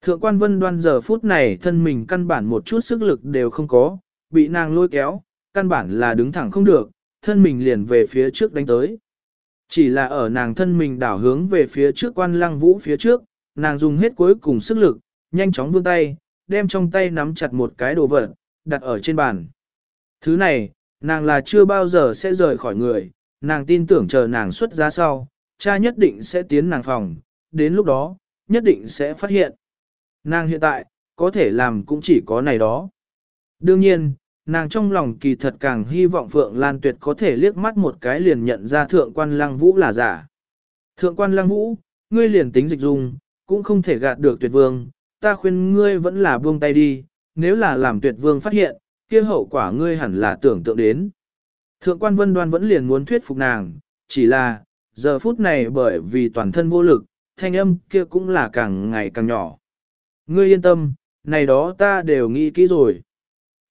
Speaker 1: Thượng quan vân đoan giờ phút này thân mình căn bản một chút sức lực đều không có, bị nàng lôi kéo, căn bản là đứng thẳng không được, thân mình liền về phía trước đánh tới. Chỉ là ở nàng thân mình đảo hướng về phía trước quan lăng vũ phía trước, nàng dùng hết cuối cùng sức lực, nhanh chóng vươn tay, đem trong tay nắm chặt một cái đồ vật, đặt ở trên bàn. Thứ này, nàng là chưa bao giờ sẽ rời khỏi người, nàng tin tưởng chờ nàng xuất giá sau, cha nhất định sẽ tiến nàng phòng, đến lúc đó, nhất định sẽ phát hiện. Nàng hiện tại, có thể làm cũng chỉ có này đó. Đương nhiên, nàng trong lòng kỳ thật càng hy vọng Phượng Lan Tuyệt có thể liếc mắt một cái liền nhận ra Thượng quan Lăng Vũ là giả. Thượng quan Lăng Vũ, ngươi liền tính dịch dung, cũng không thể gạt được tuyệt vương, ta khuyên ngươi vẫn là buông tay đi, nếu là làm tuyệt vương phát hiện, kia hậu quả ngươi hẳn là tưởng tượng đến. Thượng quan vân đoan vẫn liền muốn thuyết phục nàng, chỉ là, giờ phút này bởi vì toàn thân vô lực, thanh âm kia cũng là càng ngày càng nhỏ. Ngươi yên tâm, này đó ta đều nghĩ kỹ rồi.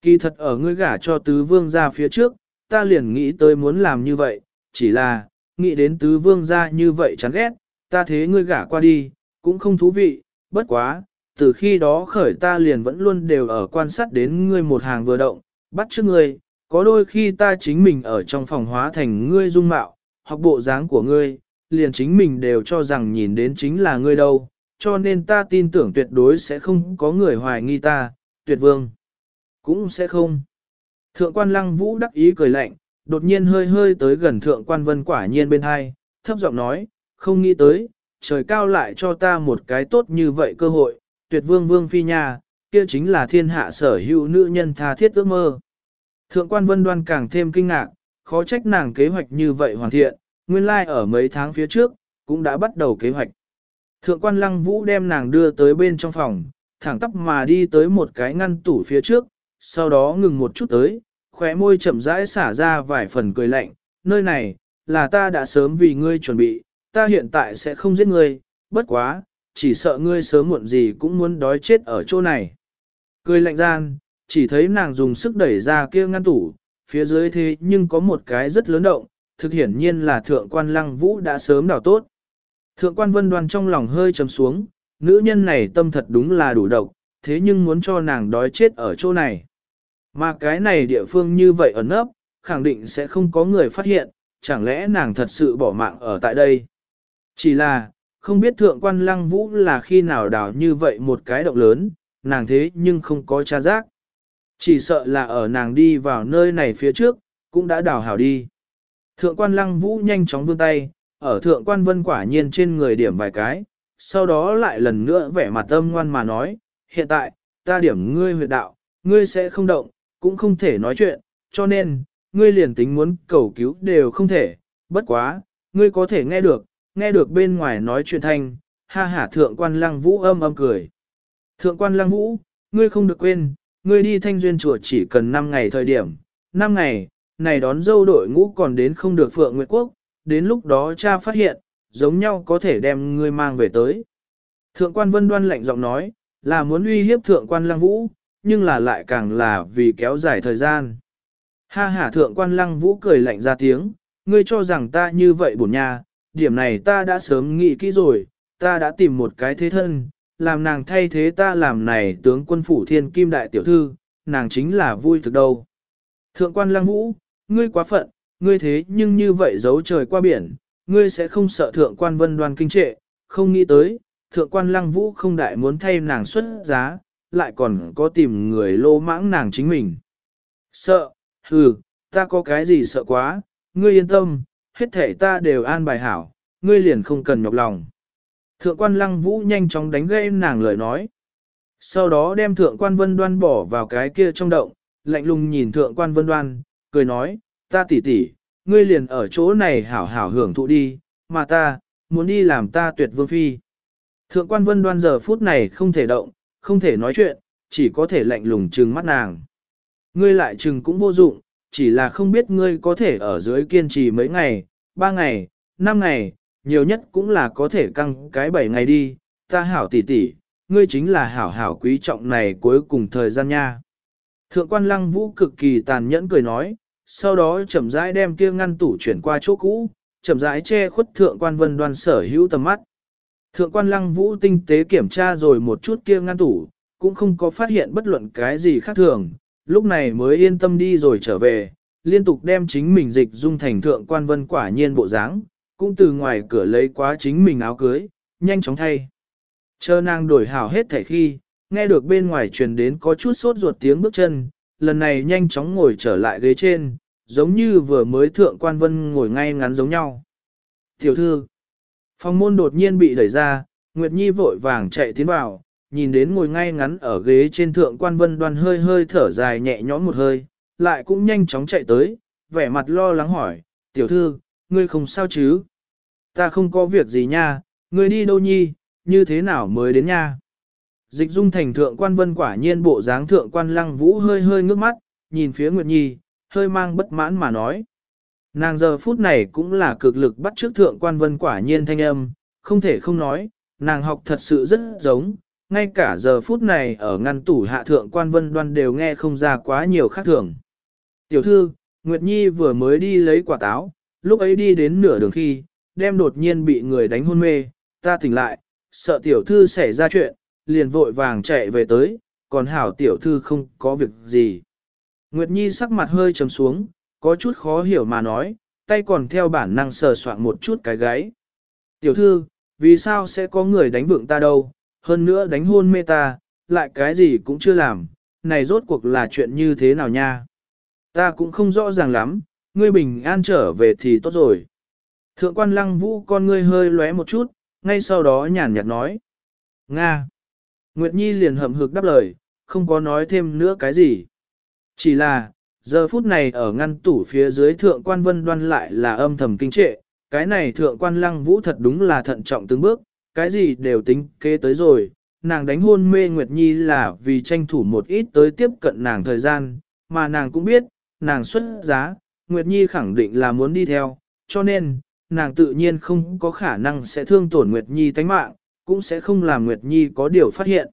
Speaker 1: Kỳ thật ở ngươi gả cho tứ vương ra phía trước, ta liền nghĩ tới muốn làm như vậy, chỉ là, nghĩ đến tứ vương ra như vậy chán ghét, ta thế ngươi gả qua đi, cũng không thú vị, bất quá, từ khi đó khởi ta liền vẫn luôn đều ở quan sát đến ngươi một hàng vừa động, bắt trước ngươi, có đôi khi ta chính mình ở trong phòng hóa thành ngươi dung mạo, hoặc bộ dáng của ngươi, liền chính mình đều cho rằng nhìn đến chính là ngươi đâu, cho nên ta tin tưởng tuyệt đối sẽ không có người hoài nghi ta, tuyệt vương. Cũng sẽ không. Thượng quan lăng vũ đắc ý cười lạnh, đột nhiên hơi hơi tới gần thượng quan vân quả nhiên bên hai, thấp giọng nói, không nghĩ tới, trời cao lại cho ta một cái tốt như vậy cơ hội, tuyệt vương vương phi nhà, kia chính là thiên hạ sở hữu nữ nhân tha thiết ước mơ. Thượng quan vân đoan càng thêm kinh ngạc, khó trách nàng kế hoạch như vậy hoàn thiện, nguyên lai like ở mấy tháng phía trước, cũng đã bắt đầu kế hoạch. Thượng quan lăng vũ đem nàng đưa tới bên trong phòng, thẳng tắp mà đi tới một cái ngăn tủ phía trước, sau đó ngừng một chút tới, khóe môi chậm rãi xả ra vài phần cười lạnh, nơi này, là ta đã sớm vì ngươi chuẩn bị, ta hiện tại sẽ không giết ngươi, bất quá, chỉ sợ ngươi sớm muộn gì cũng muốn đói chết ở chỗ này. Cười lạnh gian, chỉ thấy nàng dùng sức đẩy ra kia ngăn tủ, phía dưới thế nhưng có một cái rất lớn động, thực hiển nhiên là thượng quan lăng vũ đã sớm đào tốt. Thượng quan vân đoan trong lòng hơi trầm xuống, nữ nhân này tâm thật đúng là đủ độc, thế nhưng muốn cho nàng đói chết ở chỗ này. Mà cái này địa phương như vậy ẩn nấp, khẳng định sẽ không có người phát hiện, chẳng lẽ nàng thật sự bỏ mạng ở tại đây. Chỉ là, không biết thượng quan lăng vũ là khi nào đào như vậy một cái động lớn, nàng thế nhưng không có tra giác. Chỉ sợ là ở nàng đi vào nơi này phía trước, cũng đã đào hảo đi. Thượng quan lăng vũ nhanh chóng vươn tay, ở thượng quan vân quả nhiên trên người điểm vài cái, sau đó lại lần nữa vẻ mặt âm ngoan mà nói, hiện tại, ta điểm ngươi huyệt đạo, ngươi sẽ không động, cũng không thể nói chuyện, cho nên, ngươi liền tính muốn cầu cứu đều không thể, bất quá, ngươi có thể nghe được, nghe được bên ngoài nói chuyện thanh, ha hả thượng quan lăng vũ âm âm cười. Thượng quan lăng vũ, ngươi không được quên, ngươi đi thanh duyên chùa chỉ cần 5 ngày thời điểm, 5 ngày, này đón dâu đội ngũ còn đến không được Phượng Nguyệt Quốc, đến lúc đó cha phát hiện, giống nhau có thể đem ngươi mang về tới. Thượng quan vân đoan lạnh giọng nói, là muốn uy hiếp thượng quan lăng vũ, nhưng là lại càng là vì kéo dài thời gian. Ha hả thượng quan lăng vũ cười lạnh ra tiếng, ngươi cho rằng ta như vậy bổn nha, điểm này ta đã sớm nghĩ kỹ rồi, ta đã tìm một cái thế thân, làm nàng thay thế ta làm này tướng quân phủ thiên kim đại tiểu thư, nàng chính là vui thực đâu. Thượng quan lăng vũ, ngươi quá phận, ngươi thế nhưng như vậy giấu trời qua biển, ngươi sẽ không sợ thượng quan vân đoan kinh trệ, không nghĩ tới, thượng quan lăng vũ không đại muốn thay nàng xuất giá, lại còn có tìm người lô mãng nàng chính mình. Sợ, hừ, ta có cái gì sợ quá, ngươi yên tâm, hết thể ta đều an bài hảo, ngươi liền không cần nhọc lòng. Thượng quan lăng vũ nhanh chóng đánh gây nàng lời nói. Sau đó đem thượng quan vân đoan bỏ vào cái kia trong động, lạnh lùng nhìn thượng quan vân đoan, cười nói, ta tỉ tỉ, ngươi liền ở chỗ này hảo hảo hưởng thụ đi, mà ta, muốn đi làm ta tuyệt vương phi. Thượng quan vân đoan giờ phút này không thể động, không thể nói chuyện, chỉ có thể lạnh lùng trừng mắt nàng. Ngươi lại trừng cũng vô dụng, chỉ là không biết ngươi có thể ở dưới kiên trì mấy ngày, ba ngày, năm ngày, nhiều nhất cũng là có thể căng cái bảy ngày đi, ta hảo tỷ tỷ, ngươi chính là hảo hảo quý trọng này cuối cùng thời gian nha. Thượng quan lăng vũ cực kỳ tàn nhẫn cười nói, sau đó chậm rãi đem kia ngăn tủ chuyển qua chỗ cũ, chậm rãi che khuất thượng quan vân đoan sở hữu tầm mắt. Thượng quan lăng vũ tinh tế kiểm tra rồi một chút kia ngăn tủ, cũng không có phát hiện bất luận cái gì khác thường, lúc này mới yên tâm đi rồi trở về, liên tục đem chính mình dịch dung thành thượng quan vân quả nhiên bộ dáng, cũng từ ngoài cửa lấy quá chính mình áo cưới, nhanh chóng thay. Chờ nàng đổi hảo hết thể khi, nghe được bên ngoài truyền đến có chút sốt ruột tiếng bước chân, lần này nhanh chóng ngồi trở lại ghế trên, giống như vừa mới thượng quan vân ngồi ngay ngắn giống nhau. Tiểu thư, phòng môn đột nhiên bị đẩy ra, Nguyệt Nhi vội vàng chạy tiến vào, nhìn đến ngồi ngay ngắn ở ghế trên thượng quan vân đoan hơi hơi thở dài nhẹ nhõm một hơi, lại cũng nhanh chóng chạy tới, vẻ mặt lo lắng hỏi, tiểu thư, ngươi không sao chứ? Ta không có việc gì nha, ngươi đi đâu nhi, như thế nào mới đến nha? Dịch dung thành thượng quan vân quả nhiên bộ dáng thượng quan lăng vũ hơi hơi ngước mắt, nhìn phía Nguyệt Nhi, hơi mang bất mãn mà nói. Nàng giờ phút này cũng là cực lực bắt trước thượng quan vân quả nhiên thanh âm, không thể không nói, nàng học thật sự rất giống, ngay cả giờ phút này ở ngăn tủ hạ thượng quan vân đoan đều nghe không ra quá nhiều khác thường. Tiểu thư, Nguyệt Nhi vừa mới đi lấy quả táo, lúc ấy đi đến nửa đường khi, đem đột nhiên bị người đánh hôn mê, ta tỉnh lại, sợ tiểu thư xảy ra chuyện, liền vội vàng chạy về tới, còn hảo tiểu thư không có việc gì. Nguyệt Nhi sắc mặt hơi trầm xuống, có chút khó hiểu mà nói, tay còn theo bản năng sờ soạn một chút cái gáy. Tiểu thư, vì sao sẽ có người đánh vượng ta đâu, hơn nữa đánh hôn mê ta, lại cái gì cũng chưa làm, này rốt cuộc là chuyện như thế nào nha? Ta cũng không rõ ràng lắm, ngươi bình an trở về thì tốt rồi. Thượng quan lăng vũ con ngươi hơi lóe một chút, ngay sau đó nhàn nhạt nói. Nga. Nguyệt Nhi liền hậm hực đáp lời, không có nói thêm nữa cái gì. Chỉ là, giờ phút này ở ngăn tủ phía dưới thượng quan vân đoan lại là âm thầm kinh trệ, cái này thượng quan lăng vũ thật đúng là thận trọng từng bước, cái gì đều tính kế tới rồi, nàng đánh hôn mê Nguyệt Nhi là vì tranh thủ một ít tới tiếp cận nàng thời gian, mà nàng cũng biết, nàng xuất giá, Nguyệt Nhi khẳng định là muốn đi theo, cho nên, nàng tự nhiên không có khả năng sẽ thương tổn Nguyệt Nhi tánh mạng, cũng sẽ không làm Nguyệt Nhi có điều phát hiện.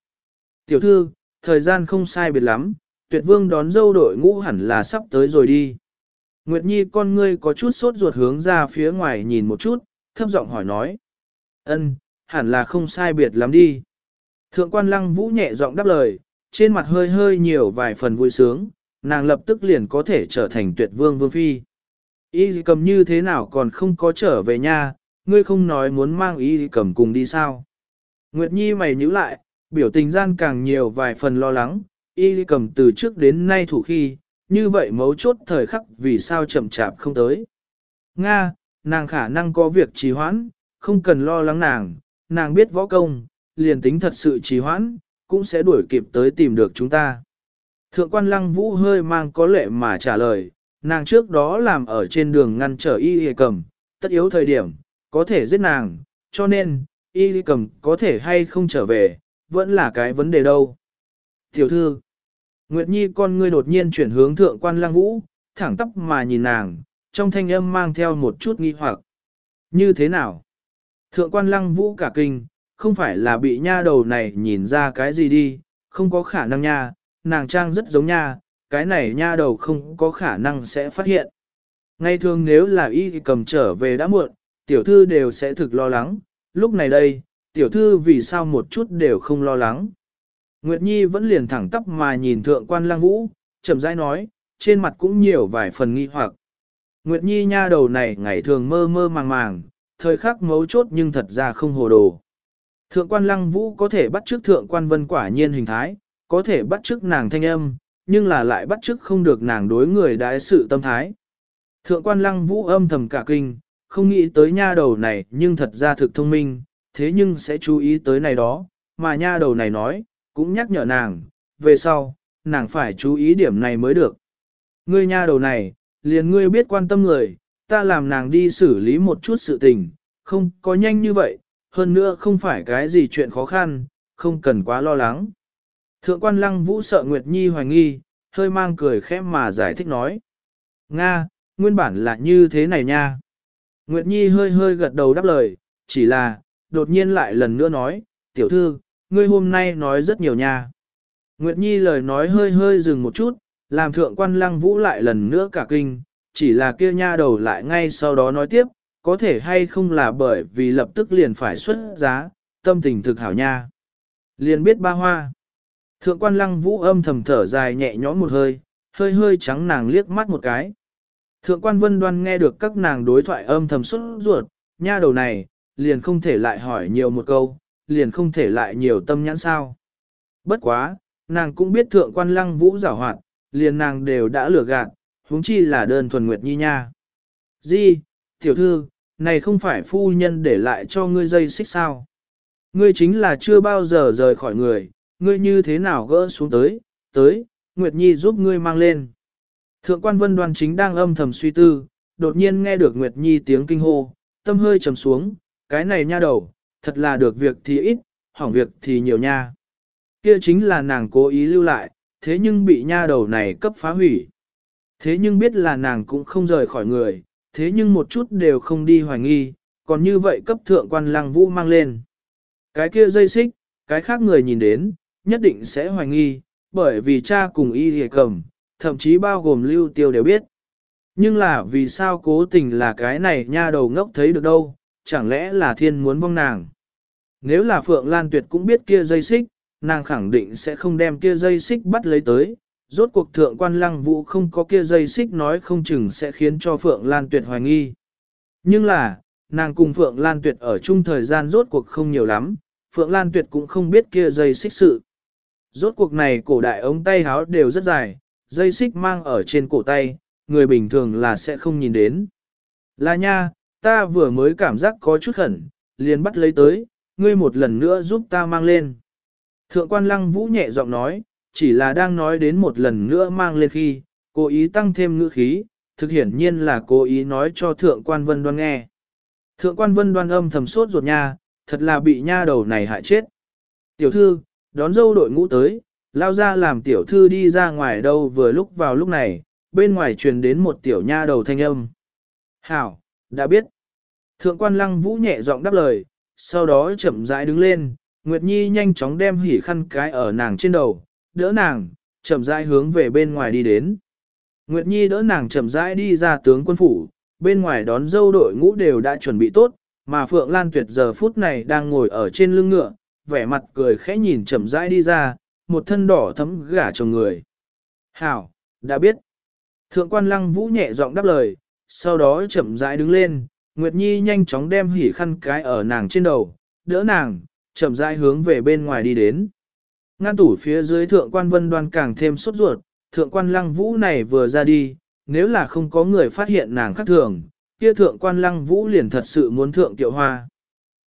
Speaker 1: Tiểu thư, thời gian không sai biệt lắm, tuyệt vương đón dâu đội ngũ hẳn là sắp tới rồi đi. Nguyệt Nhi con ngươi có chút sốt ruột hướng ra phía ngoài nhìn một chút, thấp giọng hỏi nói. ân, hẳn là không sai biệt lắm đi. Thượng quan lăng vũ nhẹ giọng đáp lời, trên mặt hơi hơi nhiều vài phần vui sướng, nàng lập tức liền có thể trở thành tuyệt vương vương phi. Y cầm như thế nào còn không có trở về nhà, ngươi không nói muốn mang y cầm cùng đi sao. Nguyệt Nhi mày nhíu lại, biểu tình gian càng nhiều vài phần lo lắng, y cầm từ trước đến nay thủ khi, như vậy mấu chốt thời khắc vì sao chậm chạp không tới. Nga, nàng khả năng có việc trì hoãn, không cần lo lắng nàng, nàng biết võ công, liền tính thật sự trì hoãn, cũng sẽ đuổi kịp tới tìm được chúng ta. Thượng quan lăng vũ hơi mang có lệ mà trả lời, nàng trước đó làm ở trên đường ngăn trở y y cầm, tất yếu thời điểm, có thể giết nàng, cho nên, y y cầm có thể hay không trở về, vẫn là cái vấn đề đâu. Tiểu thư, Nguyệt Nhi con ngươi đột nhiên chuyển hướng thượng quan lăng vũ, thẳng tóc mà nhìn nàng, trong thanh âm mang theo một chút nghi hoặc. Như thế nào? Thượng quan lăng vũ cả kinh, không phải là bị nha đầu này nhìn ra cái gì đi, không có khả năng nha, nàng trang rất giống nha, cái này nha đầu không có khả năng sẽ phát hiện. Ngay thường nếu là y cầm trở về đã muộn, tiểu thư đều sẽ thực lo lắng, lúc này đây, tiểu thư vì sao một chút đều không lo lắng. Nguyệt Nhi vẫn liền thẳng tắp mà nhìn thượng quan lang vũ, chậm rãi nói, trên mặt cũng nhiều vài phần nghi hoặc. Nguyệt Nhi nha đầu này ngày thường mơ mơ màng màng, thời khắc mấu chốt nhưng thật ra không hồ đồ. Thượng quan lăng vũ có thể bắt trước thượng quan vân quả nhiên hình thái, có thể bắt chước nàng thanh âm, nhưng là lại bắt chước không được nàng đối người đãi sự tâm thái. Thượng quan lăng vũ âm thầm cả kinh, không nghĩ tới nha đầu này nhưng thật ra thực thông minh, thế nhưng sẽ chú ý tới này đó, mà nha đầu này nói, cũng nhắc nhở nàng, về sau, nàng phải chú ý điểm này mới được. Ngươi nha đầu này, liền ngươi biết quan tâm người, ta làm nàng đi xử lý một chút sự tình, không có nhanh như vậy, hơn nữa không phải cái gì chuyện khó khăn, không cần quá lo lắng. Thượng quan lăng vũ sợ Nguyệt Nhi hoài nghi, hơi mang cười khẽ mà giải thích nói. Nga, nguyên bản là như thế này nha. Nguyệt Nhi hơi hơi gật đầu đáp lời, chỉ là, đột nhiên lại lần nữa nói, tiểu thư, ngươi hôm nay nói rất nhiều nha. Nguyệt Nhi lời nói hơi hơi dừng một chút, làm thượng quan lăng vũ lại lần nữa cả kinh, chỉ là kia nha đầu lại ngay sau đó nói tiếp, có thể hay không là bởi vì lập tức liền phải xuất giá, tâm tình thực hảo nha. Liền biết ba hoa. Thượng quan lăng vũ âm thầm thở dài nhẹ nhõm một hơi, hơi hơi trắng nàng liếc mắt một cái. Thượng quan vân đoan nghe được các nàng đối thoại âm thầm xuất ruột, nha đầu này, liền không thể lại hỏi nhiều một câu, liền không thể lại nhiều tâm nhãn sao. Bất quá, nàng cũng biết thượng quan lăng vũ giảo hoạt, liền nàng đều đã lừa gạt, huống chi là đơn thuần nguyệt nhi nha. Di, tiểu thư, này không phải phu nhân để lại cho ngươi dây xích sao. Ngươi chính là chưa bao giờ rời khỏi người, ngươi như thế nào gỡ xuống tới, tới, Nguyệt Nhi giúp ngươi mang lên. Thượng quan vân đoàn chính đang âm thầm suy tư, đột nhiên nghe được Nguyệt Nhi tiếng kinh hô, tâm hơi trầm xuống, cái này nha đầu, thật là được việc thì ít, hỏng việc thì nhiều nha. Kia chính là nàng cố ý lưu lại, thế nhưng bị nha đầu này cấp phá hủy. Thế nhưng biết là nàng cũng không rời khỏi người, thế nhưng một chút đều không đi hoài nghi, còn như vậy cấp thượng quan lăng vũ mang lên. Cái kia dây xích, cái khác người nhìn đến, nhất định sẽ hoài nghi, bởi vì cha cùng y hề cầm, thậm chí bao gồm lưu tiêu đều biết. Nhưng là vì sao cố tình là cái này nha đầu ngốc thấy được đâu, chẳng lẽ là thiên muốn vong nàng. Nếu là Phượng Lan Tuyệt cũng biết kia dây xích, nàng khẳng định sẽ không đem kia dây xích bắt lấy tới. Rốt cuộc thượng quan lăng vũ không có kia dây xích nói không chừng sẽ khiến cho Phượng Lan Tuyệt hoài nghi. Nhưng là, nàng cùng Phượng Lan Tuyệt ở chung thời gian rốt cuộc không nhiều lắm, Phượng Lan Tuyệt cũng không biết kia dây xích sự. Rốt cuộc này cổ đại ống tay háo đều rất dài, dây xích mang ở trên cổ tay, người bình thường là sẽ không nhìn đến. Là nha, ta vừa mới cảm giác có chút khẩn, liền bắt lấy tới, ngươi một lần nữa giúp ta mang lên. Thượng quan lăng vũ nhẹ giọng nói, chỉ là đang nói đến một lần nữa mang lên khi, cố ý tăng thêm ngữ khí, thực hiển nhiên là cố ý nói cho thượng quan vân đoan nghe. Thượng quan vân đoan âm thầm sốt ruột nha, thật là bị nha đầu này hại chết. Tiểu thư, đón dâu đội ngũ tới, lao ra làm tiểu thư đi ra ngoài đâu vừa lúc vào lúc này, bên ngoài truyền đến một tiểu nha đầu thanh âm. Hảo, đã biết. Thượng quan lăng vũ nhẹ giọng đáp lời, sau đó chậm rãi đứng lên, Nguyệt Nhi nhanh chóng đem hỉ khăn cái ở nàng trên đầu, đỡ nàng, chậm rãi hướng về bên ngoài đi đến. Nguyệt Nhi đỡ nàng chậm rãi đi ra tướng quân phủ, bên ngoài đón dâu đội ngũ đều đã chuẩn bị tốt, mà Phượng Lan Tuyệt giờ phút này đang ngồi ở trên lưng ngựa, vẻ mặt cười khẽ nhìn chậm rãi đi ra, một thân đỏ thấm gả chồng người. Hảo, đã biết. Thượng quan lăng vũ nhẹ giọng đáp lời, sau đó chậm rãi đứng lên, Nguyệt Nhi nhanh chóng đem hỉ khăn cái ở nàng trên đầu, đỡ nàng, chậm rãi hướng về bên ngoài đi đến. Ngăn tủ phía dưới thượng quan vân đoan càng thêm sốt ruột, thượng quan lăng vũ này vừa ra đi, nếu là không có người phát hiện nàng khác thường, kia thượng quan lăng vũ liền thật sự muốn thượng tiệu hoa.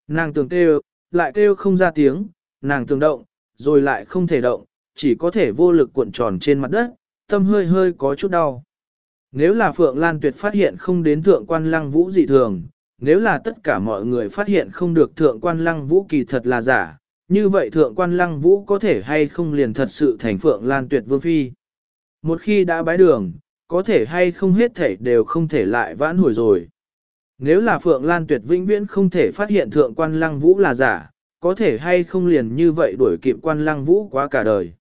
Speaker 1: Nàng tưởng kêu, lại kêu không ra tiếng, nàng tưởng động, rồi lại không thể động, chỉ có thể vô lực cuộn tròn trên mặt đất, tâm hơi hơi có chút đau. Nếu là Phượng Lan Tuyệt phát hiện không đến thượng quan lăng vũ dị thường, nếu là tất cả mọi người phát hiện không được thượng quan lăng vũ kỳ thật là giả, như vậy thượng quan lăng vũ có thể hay không liền thật sự thành Phượng Lan Tuyệt vương phi. Một khi đã bái đường, có thể hay không hết thể đều không thể lại vãn hồi rồi. Nếu là Phượng Lan Tuyệt vĩnh viễn không thể phát hiện thượng quan lăng vũ là giả, có thể hay không liền như vậy đuổi kịp quan lăng vũ quá cả đời.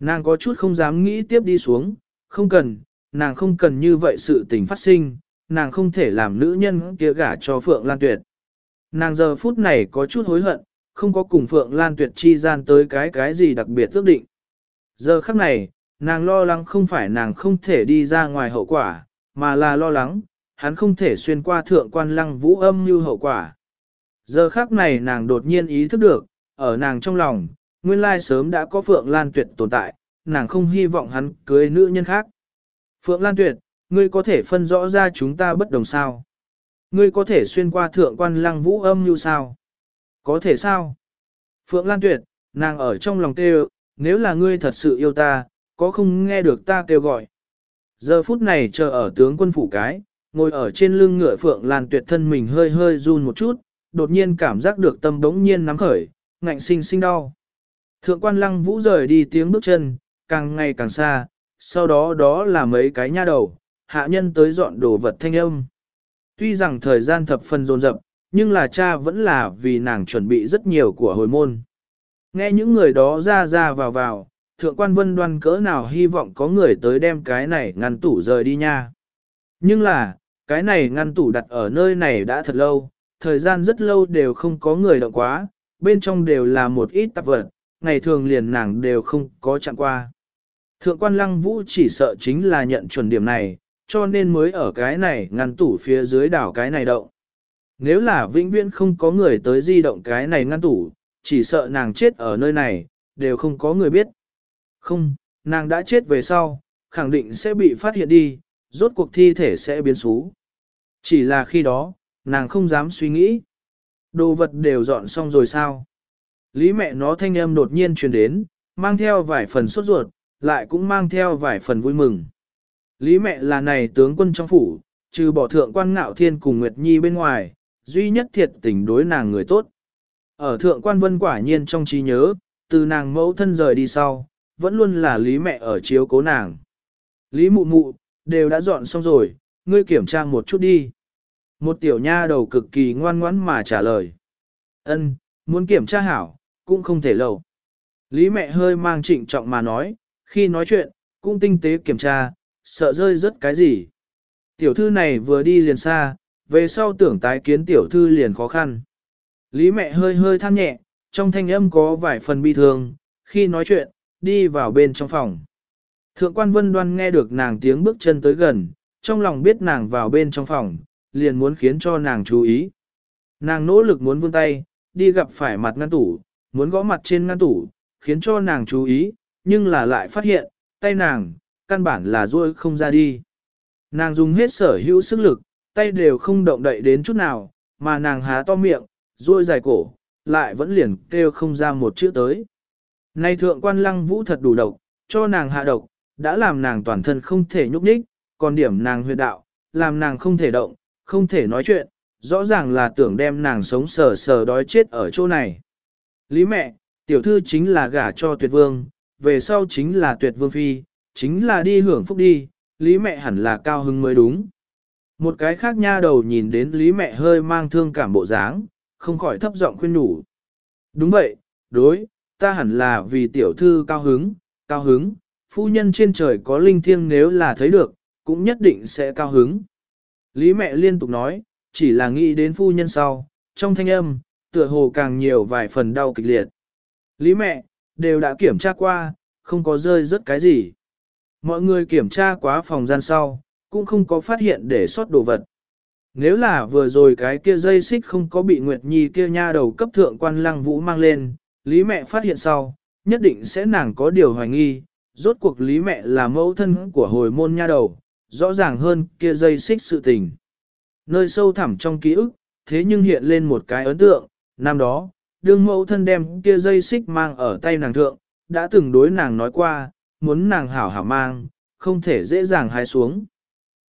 Speaker 1: Nàng có chút không dám nghĩ tiếp đi xuống, không cần, nàng không cần như vậy sự tình phát sinh, nàng không thể làm nữ nhân kia gả cho Phượng Lan Tuyệt. Nàng giờ phút này có chút hối hận, không có cùng Phượng Lan Tuyệt chi gian tới cái cái gì đặc biệt ước định. Giờ khắc này, nàng lo lắng không phải nàng không thể đi ra ngoài hậu quả, mà là lo lắng, hắn không thể xuyên qua thượng quan lăng vũ âm như hậu quả. Giờ khắc này nàng đột nhiên ý thức được, ở nàng trong lòng, nguyên lai sớm đã có Phượng Lan Tuyệt tồn tại, nàng không hy vọng hắn cưới nữ nhân khác. Phượng Lan Tuyệt, ngươi có thể phân rõ ra chúng ta bất đồng sao? Ngươi có thể xuyên qua thượng quan lăng vũ âm như sao? Có thể sao? Phượng Lan Tuyệt, nàng ở trong lòng kêu, nếu là ngươi thật sự yêu ta, có không nghe được ta kêu gọi? Giờ phút này chờ ở tướng quân phủ cái, ngồi ở trên lưng ngựa Phượng Lan Tuyệt thân mình hơi hơi run một chút, đột nhiên cảm giác được tâm bỗng nhiên nắm khởi, ngạnh sinh sinh đau. Thượng quan lăng vũ rời đi tiếng bước chân, càng ngày càng xa, sau đó đó là mấy cái nha đầu, hạ nhân tới dọn đồ vật thanh âm. Tuy rằng thời gian thập phần dồn dập, nhưng là cha vẫn là vì nàng chuẩn bị rất nhiều của hồi môn. Nghe những người đó ra ra vào vào, thượng quan vân đoan cỡ nào hy vọng có người tới đem cái này ngăn tủ rời đi nha. Nhưng là, cái này ngăn tủ đặt ở nơi này đã thật lâu, thời gian rất lâu đều không có người động quá, bên trong đều là một ít tạp vật, ngày thường liền nàng đều không có chạm qua. Thượng quan lăng vũ chỉ sợ chính là nhận chuẩn điểm này, cho nên mới ở cái này ngăn tủ phía dưới đảo cái này động. Nếu là vĩnh viễn không có người tới di động cái này ngăn tủ, chỉ sợ nàng chết ở nơi này, đều không có người biết. Không, nàng đã chết về sau, khẳng định sẽ bị phát hiện đi, rốt cuộc thi thể sẽ biến xú. Chỉ là khi đó, nàng không dám suy nghĩ. Đồ vật đều dọn xong rồi sao? Lý mẹ nó thanh âm đột nhiên truyền đến, mang theo vài phần sốt ruột, lại cũng mang theo vài phần vui mừng. Lý mẹ là này tướng quân trong phủ, trừ bỏ thượng quan ngạo thiên cùng Nguyệt Nhi bên ngoài, duy nhất thiệt tình đối nàng người tốt. Ở thượng quan vân quả nhiên trong trí nhớ, từ nàng mẫu thân rời đi sau, vẫn luôn là lý mẹ ở chiếu cố nàng. Lý mụ mụ, đều đã dọn xong rồi, ngươi kiểm tra một chút đi. Một tiểu nha đầu cực kỳ ngoan ngoãn mà trả lời. Ân, muốn kiểm tra hảo, cũng không thể lâu. Lý mẹ hơi mang trịnh trọng mà nói, khi nói chuyện, cũng tinh tế kiểm tra, sợ rơi rất cái gì. Tiểu thư này vừa đi liền xa, về sau tưởng tái kiến tiểu thư liền khó khăn. Lý mẹ hơi hơi than nhẹ, trong thanh âm có vài phần bi thương, khi nói chuyện, đi vào bên trong phòng. Thượng quan vân đoan nghe được nàng tiếng bước chân tới gần, trong lòng biết nàng vào bên trong phòng, liền muốn khiến cho nàng chú ý. Nàng nỗ lực muốn vươn tay, đi gặp phải mặt ngăn tủ, muốn gõ mặt trên ngăn tủ, khiến cho nàng chú ý, nhưng là lại phát hiện, tay nàng, căn bản là ruôi không ra đi. Nàng dùng hết sở hữu sức lực, tay đều không động đậy đến chút nào, mà nàng há to miệng, ruôi dài cổ, lại vẫn liền kêu không ra một chữ tới. Nay thượng quan lăng vũ thật đủ độc, cho nàng hạ độc, đã làm nàng toàn thân không thể nhúc nhích, còn điểm nàng huyệt đạo, làm nàng không thể động, không thể nói chuyện, rõ ràng là tưởng đem nàng sống sờ sờ đói chết ở chỗ này. Lý mẹ, tiểu thư chính là gả cho tuyệt vương, về sau chính là tuyệt vương phi, chính là đi hưởng phúc đi, lý mẹ hẳn là cao hứng mới đúng. Một cái khác nha đầu nhìn đến lý mẹ hơi mang thương cảm bộ dáng, không khỏi thấp giọng khuyên nhủ. Đúng vậy, đối, ta hẳn là vì tiểu thư cao hứng, cao hứng, phu nhân trên trời có linh thiêng nếu là thấy được, cũng nhất định sẽ cao hứng. Lý mẹ liên tục nói, chỉ là nghĩ đến phu nhân sau, trong thanh âm, tựa hồ càng nhiều vài phần đau kịch liệt. Lý mẹ, đều đã kiểm tra qua, không có rơi rớt cái gì. Mọi người kiểm tra quá phòng gian sau, cũng không có phát hiện để sót đồ vật. Nếu là vừa rồi cái kia dây xích không có bị Nguyệt Nhi kia nha đầu cấp thượng quan lăng vũ mang lên, Lý mẹ phát hiện sau, nhất định sẽ nàng có điều hoài nghi, rốt cuộc Lý mẹ là mẫu thân của hồi môn nha đầu, rõ ràng hơn kia dây xích sự tình. Nơi sâu thẳm trong ký ức, thế nhưng hiện lên một cái ấn tượng, năm đó, đương mẫu thân đem kia dây xích mang ở tay nàng thượng, đã từng đối nàng nói qua, muốn nàng hảo hảo mang, không thể dễ dàng hái xuống.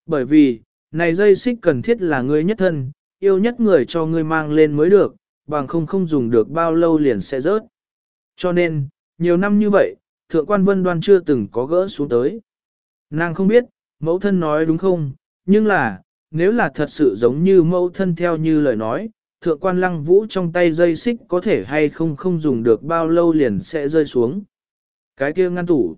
Speaker 1: Bởi vì, này dây xích cần thiết là ngươi nhất thân, yêu nhất người cho ngươi mang lên mới được, bằng không không dùng được bao lâu liền sẽ rớt. Cho nên, nhiều năm như vậy, thượng quan vân đoan chưa từng có gỡ xuống tới. Nàng không biết, mẫu thân nói đúng không, nhưng là, nếu là thật sự giống như mẫu thân theo như lời nói, thượng quan lăng vũ trong tay dây xích có thể hay không không dùng được bao lâu liền sẽ rơi xuống. Cái kia ngăn tủ.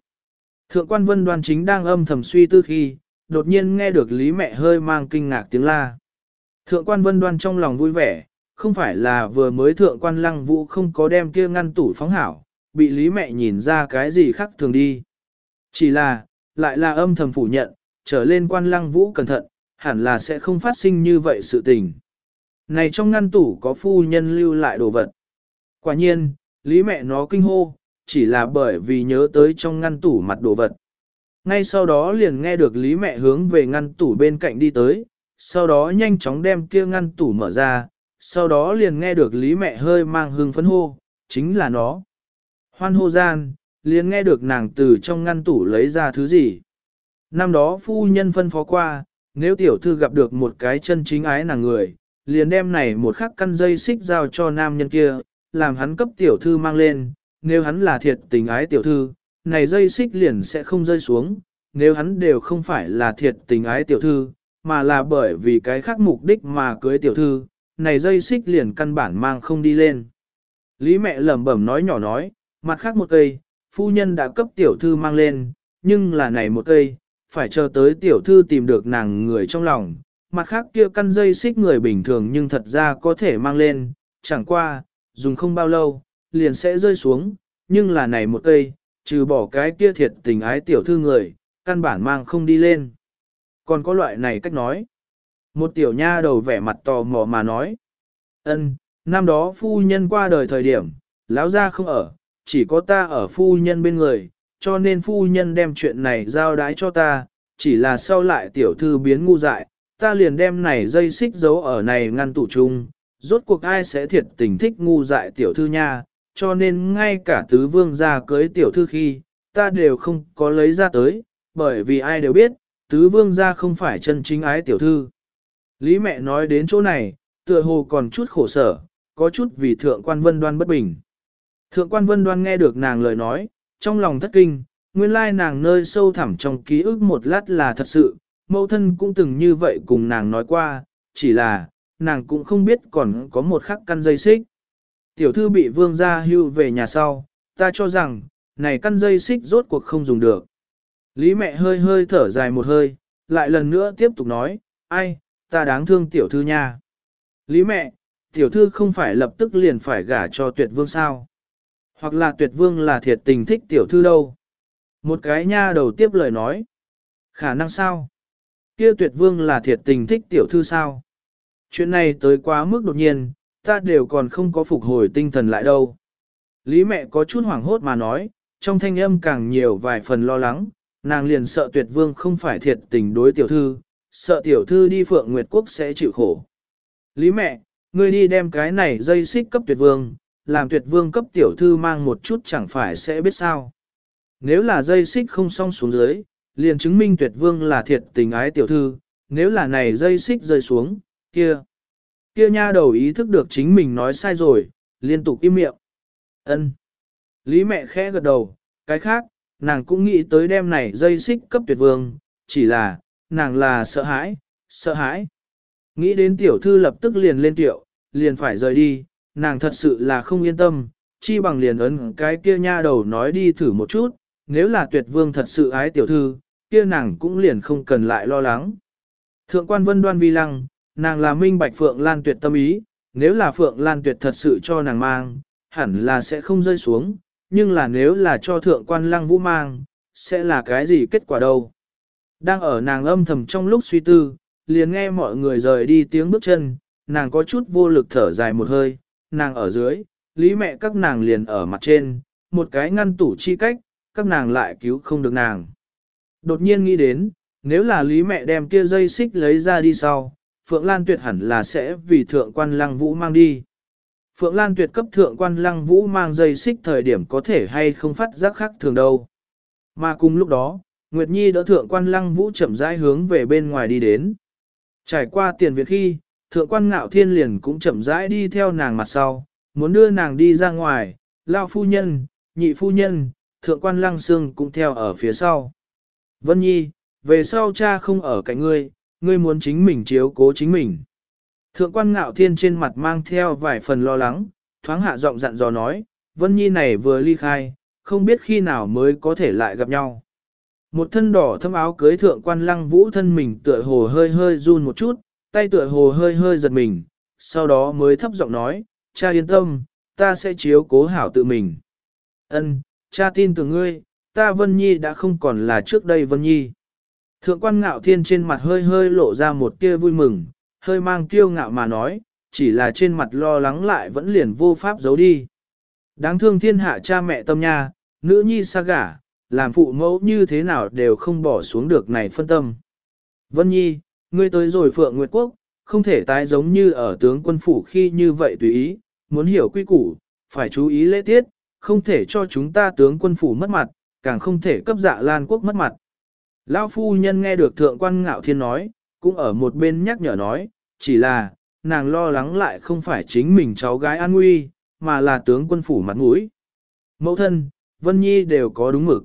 Speaker 1: Thượng quan vân đoan chính đang âm thầm suy tư khi, đột nhiên nghe được lý mẹ hơi mang kinh ngạc tiếng la. Thượng quan vân đoan trong lòng vui vẻ, không phải là vừa mới thượng quan lăng vũ không có đem kia ngăn tủ phóng hảo, bị lý mẹ nhìn ra cái gì khác thường đi. Chỉ là, lại là âm thầm phủ nhận, trở lên quan lăng vũ cẩn thận, hẳn là sẽ không phát sinh như vậy sự tình. Này trong ngăn tủ có phu nhân lưu lại đồ vật. Quả nhiên, lý mẹ nó kinh hô, chỉ là bởi vì nhớ tới trong ngăn tủ mặt đồ vật. Ngay sau đó liền nghe được lý mẹ hướng về ngăn tủ bên cạnh đi tới, sau đó nhanh chóng đem kia ngăn tủ mở ra, sau đó liền nghe được lý mẹ hơi mang hương phấn hô, chính là nó. Hoan hô gian, liền nghe được nàng từ trong ngăn tủ lấy ra thứ gì. Năm đó phu nhân phân phó qua, nếu tiểu thư gặp được một cái chân chính ái nàng người, liền đem này một khắc căn dây xích giao cho nam nhân kia, làm hắn cấp tiểu thư mang lên, nếu hắn là thiệt tình ái tiểu thư, này dây xích liền sẽ không rơi xuống, nếu hắn đều không phải là thiệt tình ái tiểu thư, mà là bởi vì cái khác mục đích mà cưới tiểu thư, này dây xích liền căn bản mang không đi lên. Lý mẹ lẩm bẩm nói nhỏ nói, mặt khác một cây, phu nhân đã cấp tiểu thư mang lên, nhưng là này một cây, phải chờ tới tiểu thư tìm được nàng người trong lòng. Mặt khác kia căn dây xích người bình thường nhưng thật ra có thể mang lên, chẳng qua, dùng không bao lâu, liền sẽ rơi xuống, nhưng là này một cây, trừ bỏ cái kia thiệt tình ái tiểu thư người, căn bản mang không đi lên. Còn có loại này cách nói. Một tiểu nha đầu vẻ mặt tò mò mà nói. ân năm đó phu nhân qua đời thời điểm, lão gia không ở, chỉ có ta ở phu nhân bên người, cho nên phu nhân đem chuyện này giao đái cho ta, chỉ là sau lại tiểu thư biến ngu dại, ta liền đem này dây xích giấu ở này ngăn tủ chung, rốt cuộc ai sẽ thiệt tình thích ngu dại tiểu thư nha, cho nên ngay cả tứ vương gia cưới tiểu thư khi, ta đều không có lấy ra tới, bởi vì ai đều biết, tứ vương gia không phải chân chính ái tiểu thư. Lý mẹ nói đến chỗ này, tựa hồ còn chút khổ sở, có chút vì thượng quan vân đoan bất bình. Thượng quan vân đoan nghe được nàng lời nói, trong lòng thất kinh, nguyên lai nàng nơi sâu thẳm trong ký ức một lát là thật sự, mẫu thân cũng từng như vậy cùng nàng nói qua, chỉ là, nàng cũng không biết còn có một khắc căn dây xích. Tiểu thư bị vương gia hưu về nhà sau, ta cho rằng, này căn dây xích rốt cuộc không dùng được. Lý mẹ hơi hơi thở dài một hơi, lại lần nữa tiếp tục nói, ai, ta đáng thương tiểu thư nha. Lý mẹ, tiểu thư không phải lập tức liền phải gả cho tuyệt vương sao. Hoặc là tuyệt vương là thiệt tình thích tiểu thư đâu. Một cái nha đầu tiếp lời nói. Khả năng sao? Kia tuyệt vương là thiệt tình thích tiểu thư sao? Chuyện này tới quá mức đột nhiên, ta đều còn không có phục hồi tinh thần lại đâu. Lý mẹ có chút hoảng hốt mà nói, trong thanh âm càng nhiều vài phần lo lắng, nàng liền sợ tuyệt vương không phải thiệt tình đối tiểu thư, sợ tiểu thư đi phượng nguyệt quốc sẽ chịu khổ. Lý mẹ, ngươi đi đem cái này dây xích cấp tuyệt vương, làm tuyệt vương cấp tiểu thư mang một chút chẳng phải sẽ biết sao. Nếu là dây xích không xong xuống dưới, liền chứng minh tuyệt vương là thiệt tình ái tiểu thư, nếu là này dây xích rơi xuống, kia. Kia nha đầu ý thức được chính mình nói sai rồi, liên tục im miệng. ân Lý mẹ khẽ gật đầu, cái khác, nàng cũng nghĩ tới đêm này dây xích cấp tuyệt vương, chỉ là, nàng là sợ hãi, sợ hãi. Nghĩ đến tiểu thư lập tức liền lên tiểu, liền phải rời đi, nàng thật sự là không yên tâm, chi bằng liền ấn cái kia nha đầu nói đi thử một chút, nếu là tuyệt vương thật sự ái tiểu thư, kia nàng cũng liền không cần lại lo lắng. Thượng quan vân đoan vi lăng, nàng là minh bạch Phượng Lan Tuyệt tâm ý, nếu là Phượng Lan Tuyệt thật sự cho nàng mang, hẳn là sẽ không rơi xuống, nhưng là nếu là cho thượng quan lăng vũ mang, sẽ là cái gì kết quả đâu. Đang ở nàng âm thầm trong lúc suy tư, liền nghe mọi người rời đi tiếng bước chân, nàng có chút vô lực thở dài một hơi, nàng ở dưới, lý mẹ các nàng liền ở mặt trên, một cái ngăn tủ chi cách, các nàng lại cứu không được nàng. Đột nhiên nghĩ đến, nếu là lý mẹ đem kia dây xích lấy ra đi sau, Phượng Lan Tuyệt hẳn là sẽ vì thượng quan lăng vũ mang đi. Phượng Lan Tuyệt cấp thượng quan lăng vũ mang dây xích thời điểm có thể hay không phát giác khác thường đâu. Mà cùng lúc đó, Nguyệt Nhi đỡ thượng quan lăng vũ chậm rãi hướng về bên ngoài đi đến. Trải qua tiền việt khi, thượng quan ngạo thiên liền cũng chậm rãi đi theo nàng mặt sau, muốn đưa nàng đi ra ngoài, lao phu nhân, nhị phu nhân, thượng quan lăng xương cũng theo ở phía sau. Vân Nhi, về sau cha không ở cạnh ngươi, ngươi muốn chính mình chiếu cố chính mình. Thượng quan ngạo thiên trên mặt mang theo vài phần lo lắng, thoáng hạ giọng dặn dò nói, Vân Nhi này vừa ly khai, không biết khi nào mới có thể lại gặp nhau. Một thân đỏ thâm áo cưới thượng quan lăng vũ thân mình tựa hồ hơi hơi run một chút, tay tựa hồ hơi hơi giật mình, sau đó mới thấp giọng nói, cha yên tâm, ta sẽ chiếu cố hảo tự mình. Ân, cha tin tưởng ngươi, ta Vân Nhi đã không còn là trước đây Vân Nhi. Thượng quan ngạo thiên trên mặt hơi hơi lộ ra một tia vui mừng, hơi mang kiêu ngạo mà nói, chỉ là trên mặt lo lắng lại vẫn liền vô pháp giấu đi. Đáng thương thiên hạ cha mẹ tâm nha, nữ nhi xa gả, làm phụ mẫu như thế nào đều không bỏ xuống được này phân tâm. Vân Nhi, ngươi tới rồi Phượng Nguyệt Quốc, không thể tái giống như ở tướng quân phủ khi như vậy tùy ý, muốn hiểu quy củ, phải chú ý lễ tiết, không thể cho chúng ta tướng quân phủ mất mặt, càng không thể cấp dạ Lan Quốc mất mặt. Lão phu nhân nghe được thượng quan ngạo thiên nói, cũng ở một bên nhắc nhở nói, chỉ là, nàng lo lắng lại không phải chính mình cháu gái an nguy, mà là tướng quân phủ mặt mũi. Mẫu thân, Vân Nhi đều có đúng mực.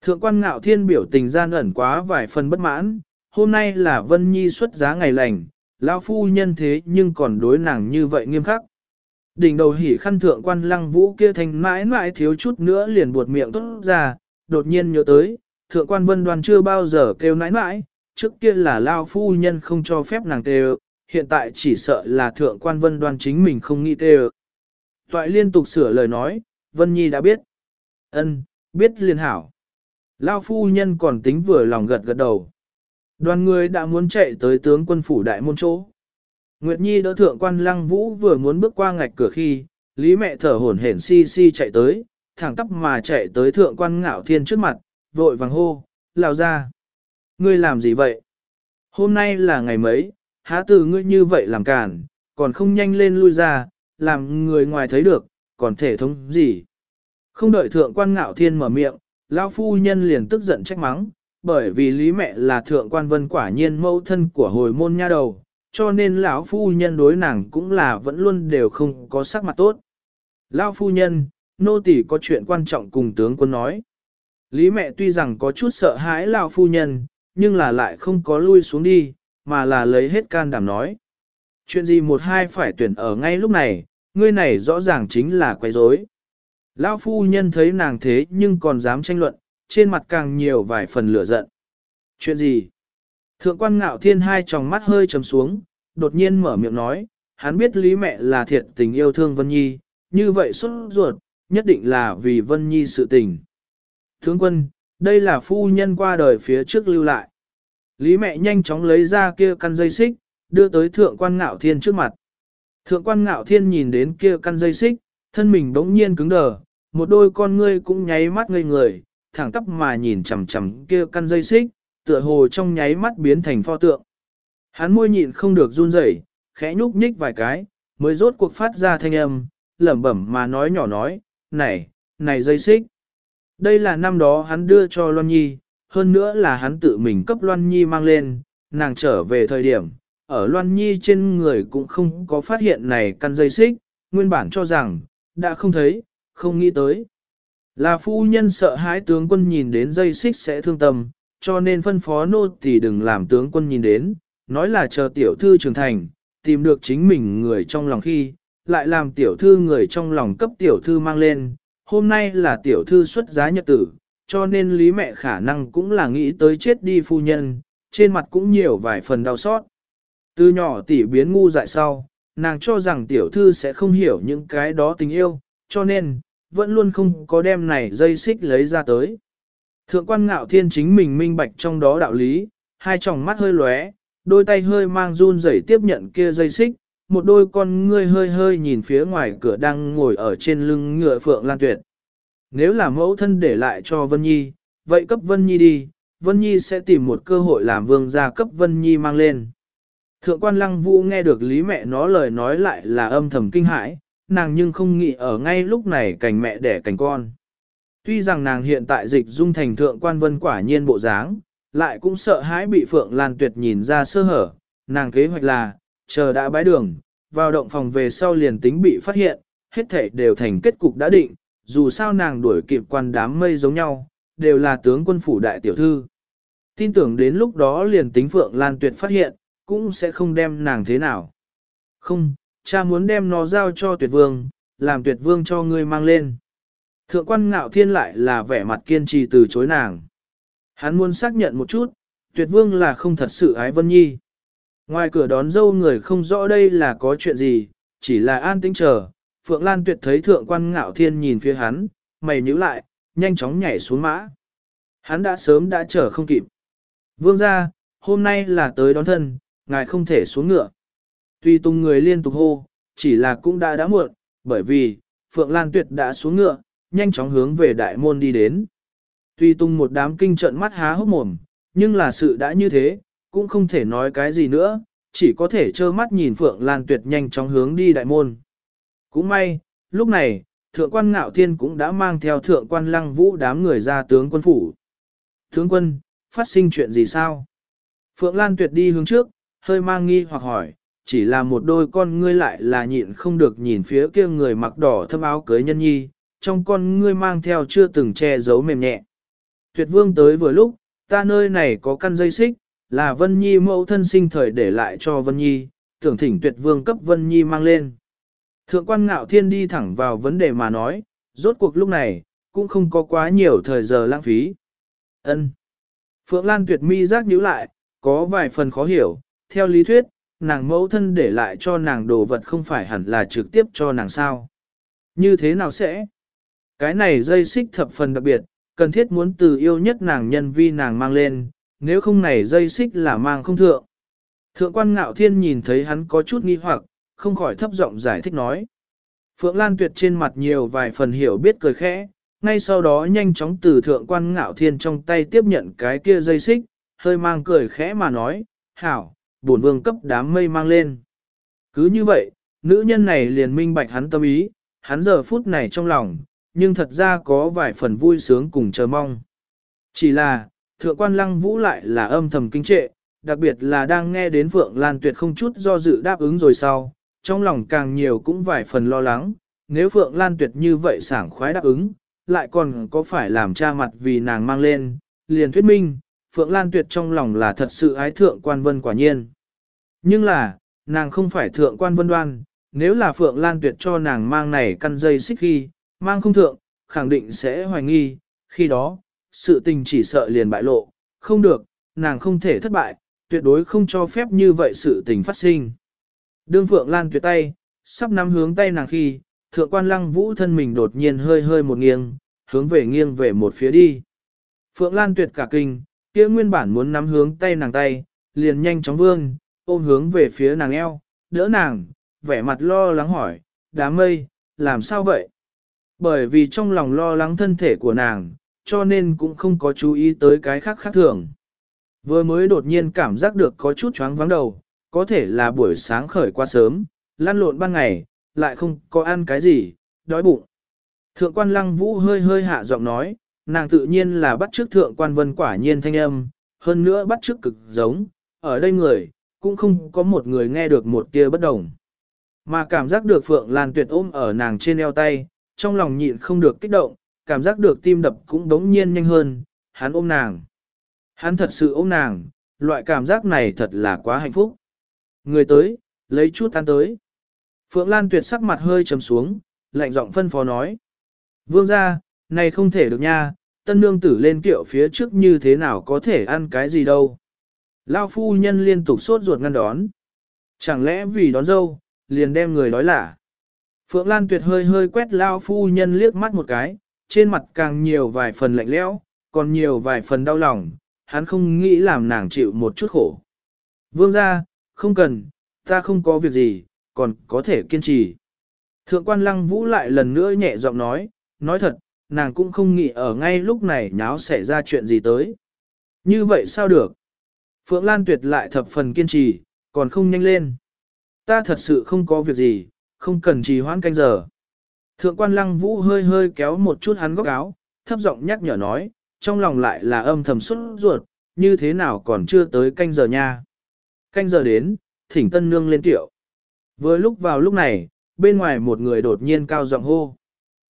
Speaker 1: Thượng quan ngạo thiên biểu tình gian ẩn quá vài phần bất mãn, hôm nay là Vân Nhi xuất giá ngày lành, lão phu nhân thế nhưng còn đối nàng như vậy nghiêm khắc. Đỉnh đầu hỉ khăn thượng quan lăng vũ kia thành mãi mãi thiếu chút nữa liền buột miệng tốt ra, đột nhiên nhớ tới, thượng quan vân đoàn chưa bao giờ kêu nãi nãi, trước kia là lao phu nhân không cho phép nàng kêu, hiện tại chỉ sợ là thượng quan vân đoan chính mình không nghĩ kêu. Toại liên tục sửa lời nói, Vân Nhi đã biết. ân biết liên hảo. Lao phu nhân còn tính vừa lòng gật gật đầu. Đoàn người đã muốn chạy tới tướng quân phủ đại môn chỗ. Nguyệt Nhi đỡ thượng quan lăng vũ vừa muốn bước qua ngạch cửa khi, lý mẹ thở hổn hển si si chạy tới, thẳng tắp mà chạy tới thượng quan ngạo thiên trước mặt, vội vàng hô, lao ra. Ngươi làm gì vậy? Hôm nay là ngày mấy, há từ ngươi như vậy làm cản, còn không nhanh lên lui ra, làm người ngoài thấy được, còn thể thống gì? Không đợi thượng quan ngạo thiên mở miệng, lão phu nhân liền tức giận trách mắng, bởi vì lý mẹ là thượng quan vân quả nhiên mẫu thân của hồi môn nha đầu, cho nên lão phu nhân đối nàng cũng là vẫn luôn đều không có sắc mặt tốt. Lão phu nhân, nô tỳ có chuyện quan trọng cùng tướng quân nói. Lý mẹ tuy rằng có chút sợ hãi lão phu nhân, nhưng là lại không có lui xuống đi, mà là lấy hết can đảm nói. Chuyện gì một hai phải tuyển ở ngay lúc này, ngươi này rõ ràng chính là quấy rối. Lão phu nhân thấy nàng thế nhưng còn dám tranh luận, trên mặt càng nhiều vài phần lửa giận. Chuyện gì? Thượng quan ngạo thiên hai tròng mắt hơi trầm xuống, đột nhiên mở miệng nói, hắn biết lý mẹ là thiệt tình yêu thương Vân Nhi, như vậy xuất ruột, nhất định là vì Vân Nhi sự tình. Thượng quân, đây là phu nhân qua đời phía trước lưu lại. Lý mẹ nhanh chóng lấy ra kia căn dây xích, đưa tới thượng quan ngạo thiên trước mặt. Thượng quan ngạo thiên nhìn đến kia căn dây xích, thân mình bỗng nhiên cứng đờ, một đôi con ngươi cũng nháy mắt ngây người, thẳng tắp mà nhìn chằm chằm kia căn dây xích, tựa hồ trong nháy mắt biến thành pho tượng. Hắn môi nhịn không được run rẩy, khẽ nhúc nhích vài cái, mới rốt cuộc phát ra thanh âm, lẩm bẩm mà nói nhỏ nói, này, này dây xích. Đây là năm đó hắn đưa cho Loan Nhi, hơn nữa là hắn tự mình cấp Loan Nhi mang lên, nàng trở về thời điểm, ở Loan Nhi trên người cũng không có phát hiện này căn dây xích, nguyên bản cho rằng, đã không thấy, không nghĩ tới. Là phu nhân sợ hãi tướng quân nhìn đến dây xích sẽ thương tâm, cho nên phân phó nô tỳ đừng làm tướng quân nhìn đến, nói là chờ tiểu thư trưởng thành, tìm được chính mình người trong lòng khi, lại làm tiểu thư người trong lòng cấp tiểu thư mang lên, hôm nay là tiểu thư xuất giá nhật tử, cho nên lý mẹ khả năng cũng là nghĩ tới chết đi phu nhân, trên mặt cũng nhiều vài phần đau xót. Từ nhỏ tỷ biến ngu dại sau, nàng cho rằng tiểu thư sẽ không hiểu những cái đó tình yêu, cho nên, vẫn luôn không có đem này dây xích lấy ra tới. Thượng quan ngạo thiên chính mình minh bạch trong đó đạo lý, hai tròng mắt hơi lóe, đôi tay hơi mang run rẩy tiếp nhận kia dây xích, một đôi con ngươi hơi hơi nhìn phía ngoài cửa đang ngồi ở trên lưng ngựa Phượng Lan Tuyệt. Nếu là mẫu thân để lại cho Vân Nhi, vậy cấp Vân Nhi đi, Vân Nhi sẽ tìm một cơ hội làm vương gia cấp Vân Nhi mang lên. Thượng quan lăng vũ nghe được lý mẹ nó lời nói lại là âm thầm kinh hãi, nàng nhưng không nghĩ ở ngay lúc này cảnh mẹ đẻ cảnh con. Tuy rằng nàng hiện tại dịch dung thành thượng quan vân quả nhiên bộ dáng, lại cũng sợ hãi bị Phượng Lan Tuyệt nhìn ra sơ hở, nàng kế hoạch là, chờ đã bái đường, vào động phòng về sau liền tính bị phát hiện, hết thể đều thành kết cục đã định, dù sao nàng đuổi kịp quan đám mây giống nhau, đều là tướng quân phủ đại tiểu thư. Tin tưởng đến lúc đó liền tính Phượng Lan Tuyệt phát hiện, cũng sẽ không đem nàng thế nào. Không, cha muốn đem nó giao cho tuyệt vương, làm tuyệt vương cho ngươi mang lên. Thượng quan ngạo thiên lại là vẻ mặt kiên trì từ chối nàng. Hắn muốn xác nhận một chút, tuyệt vương là không thật sự ái Vân Nhi. Ngoài cửa đón dâu người không rõ đây là có chuyện gì, chỉ là an tĩnh chờ. Phượng Lan tuyệt thấy thượng quan ngạo thiên nhìn phía hắn, mày nhíu lại, nhanh chóng nhảy xuống mã. Hắn đã sớm đã chờ không kịp. Vương ra, hôm nay là tới đón thân, ngài không thể xuống ngựa. Tuy tung người liên tục hô, chỉ là cũng đã đã muộn, bởi vì, Phượng Lan Tuyệt đã xuống ngựa, nhanh chóng hướng về đại môn đi đến. Tuy tung một đám kinh trận mắt há hốc mồm, nhưng là sự đã như thế, cũng không thể nói cái gì nữa, chỉ có thể trơ mắt nhìn Phượng Lan Tuyệt nhanh chóng hướng đi đại môn. Cũng may, lúc này, Thượng quan Ngạo Thiên cũng đã mang theo Thượng quan Lăng Vũ đám người ra tướng quân phủ. Tướng quân, phát sinh chuyện gì sao? Phượng Lan Tuyệt đi hướng trước, hơi mang nghi hoặc hỏi, chỉ là một đôi con ngươi lại là nhịn không được nhìn phía kia người mặc đỏ thâm áo cưới nhân nhi, trong con ngươi mang theo chưa từng che giấu mềm nhẹ. Tuyệt vương tới vừa lúc, ta nơi này có căn dây xích, là Vân Nhi mẫu thân sinh thời để lại cho Vân Nhi, tưởng thỉnh tuyệt vương cấp Vân Nhi mang lên. Thượng quan ngạo thiên đi thẳng vào vấn đề mà nói, rốt cuộc lúc này, cũng không có quá nhiều thời giờ lãng phí. Ân. Phượng Lan tuyệt mi giác nhíu lại, có vài phần khó hiểu, theo lý thuyết, nàng mẫu thân để lại cho nàng đồ vật không phải hẳn là trực tiếp cho nàng sao. Như thế nào sẽ? Cái này dây xích thập phần đặc biệt, cần thiết muốn từ yêu nhất nàng nhân vi nàng mang lên, nếu không này dây xích là mang không thượng. Thượng quan ngạo thiên nhìn thấy hắn có chút nghi hoặc, không khỏi thấp giọng giải thích nói. Phượng Lan Tuyệt trên mặt nhiều vài phần hiểu biết cười khẽ, ngay sau đó nhanh chóng từ thượng quan ngạo thiên trong tay tiếp nhận cái kia dây xích, hơi mang cười khẽ mà nói, hảo, bổn vương cấp đám mây mang lên. Cứ như vậy, nữ nhân này liền minh bạch hắn tâm ý, hắn giờ phút này trong lòng, nhưng thật ra có vài phần vui sướng cùng chờ mong. Chỉ là, thượng quan lăng vũ lại là âm thầm kinh trệ, đặc biệt là đang nghe đến Phượng Lan Tuyệt không chút do dự đáp ứng rồi sau, trong lòng càng nhiều cũng vài phần lo lắng, nếu Phượng Lan Tuyệt như vậy sảng khoái đáp ứng, lại còn có phải làm cha mặt vì nàng mang lên, liền thuyết minh, Phượng Lan Tuyệt trong lòng là thật sự ái thượng quan vân quả nhiên. Nhưng là, nàng không phải thượng quan vân đoan, nếu là Phượng Lan Tuyệt cho nàng mang này căn dây xích khi, mang không thượng, khẳng định sẽ hoài nghi, khi đó, sự tình chỉ sợ liền bại lộ, không được, nàng không thể thất bại, tuyệt đối không cho phép như vậy sự tình phát sinh. Đương Phượng Lan tuyệt tay, sắp nắm hướng tay nàng khi, thượng quan lăng vũ thân mình đột nhiên hơi hơi một nghiêng, hướng về nghiêng về một phía đi. Phượng Lan tuyệt cả kinh, kia nguyên bản muốn nắm hướng tay nàng tay, liền nhanh chóng vương, ôm hướng về phía nàng eo, đỡ nàng, vẻ mặt lo lắng hỏi, đám mây, làm sao vậy? Bởi vì trong lòng lo lắng thân thể của nàng, cho nên cũng không có chú ý tới cái khác khác thường. Vừa mới đột nhiên cảm giác được có chút choáng vắng đầu, có thể là buổi sáng khởi quá sớm, lăn lộn ban ngày, lại không có ăn cái gì, đói bụng. Thượng quan lăng vũ hơi hơi hạ giọng nói, nàng tự nhiên là bắt trước thượng quan vân quả nhiên thanh âm, hơn nữa bắt trước cực giống, ở đây người, cũng không có một người nghe được một tia bất đồng. Mà cảm giác được Phượng Lan Tuyệt ôm ở nàng trên eo tay, trong lòng nhịn không được kích động, cảm giác được tim đập cũng đống nhiên nhanh hơn, hắn ôm nàng. Hắn thật sự ôm nàng, loại cảm giác này thật là quá hạnh phúc. Người tới, lấy chút than tới. Phượng Lan Tuyệt sắc mặt hơi trầm xuống, lạnh giọng phân phó nói. Vương ra, này không thể được nha, tân nương tử lên kiệu phía trước như thế nào có thể ăn cái gì đâu. Lao phu nhân liên tục sốt ruột ngăn đón. Chẳng lẽ vì đón dâu, liền đem người đói lả. Phượng Lan Tuyệt hơi hơi quét Lao phu nhân liếc mắt một cái, trên mặt càng nhiều vài phần lạnh lẽo, còn nhiều vài phần đau lòng, hắn không nghĩ làm nàng chịu một chút khổ. Vương ra, không cần, ta không có việc gì, còn có thể kiên trì. Thượng quan lăng vũ lại lần nữa nhẹ giọng nói, nói thật, nàng cũng không nghĩ ở ngay lúc này nháo xảy ra chuyện gì tới. Như vậy sao được? Phượng Lan tuyệt lại thập phần kiên trì, còn không nhanh lên. Ta thật sự không có việc gì, không cần trì hoãn canh giờ. Thượng quan lăng vũ hơi hơi kéo một chút hắn góc áo, thấp giọng nhắc nhở nói, trong lòng lại là âm thầm xuất ruột, như thế nào còn chưa tới canh giờ nha. Canh giờ đến, thỉnh tân nương lên tiểu Vừa lúc vào lúc này, bên ngoài một người đột nhiên cao giọng hô.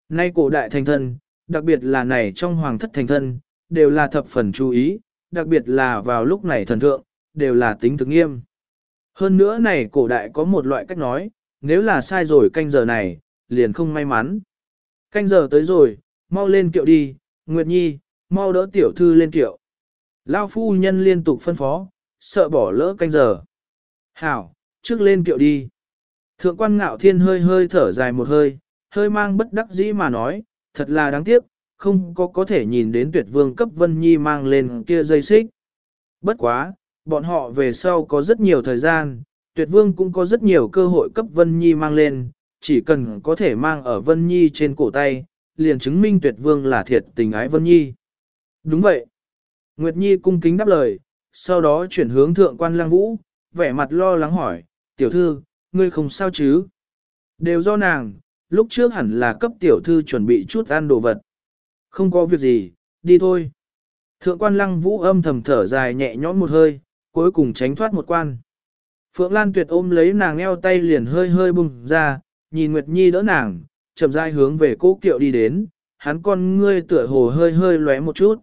Speaker 1: Nay cổ đại thành thân, đặc biệt là này trong hoàng thất thành thân, đều là thập phần chú ý, đặc biệt là vào lúc này thần thượng, đều là tính thực nghiêm. Hơn nữa này cổ đại có một loại cách nói, nếu là sai rồi canh giờ này, liền không may mắn. Canh giờ tới rồi, mau lên kiệu đi, Nguyệt Nhi, mau đỡ tiểu thư lên kiệu. Lao phu nhân liên tục phân phó, sợ bỏ lỡ canh giờ. Hảo, trước lên kiệu đi. Thượng quan ngạo thiên hơi hơi thở dài một hơi, hơi mang bất đắc dĩ mà nói, thật là đáng tiếc, không có có thể nhìn đến tuyệt vương cấp Vân Nhi mang lên kia dây xích. Bất quá, bọn họ về sau có rất nhiều thời gian, tuyệt vương cũng có rất nhiều cơ hội cấp Vân Nhi mang lên, chỉ cần có thể mang ở Vân Nhi trên cổ tay, liền chứng minh tuyệt vương là thiệt tình ái Vân Nhi. Đúng vậy. Nguyệt Nhi cung kính đáp lời, sau đó chuyển hướng thượng quan lang vũ, vẻ mặt lo lắng hỏi, tiểu thư, ngươi không sao chứ? Đều do nàng, lúc trước hẳn là cấp tiểu thư chuẩn bị chút ăn đồ vật. Không có việc gì, đi thôi. Thượng quan lăng vũ âm thầm thở dài nhẹ nhõm một hơi, cuối cùng tránh thoát một quan. Phượng Lan tuyệt ôm lấy nàng eo tay liền hơi hơi bùng ra, nhìn Nguyệt Nhi đỡ nàng, chậm rãi hướng về cố kiệu đi đến, hắn con ngươi tựa hồ hơi hơi lóe một chút.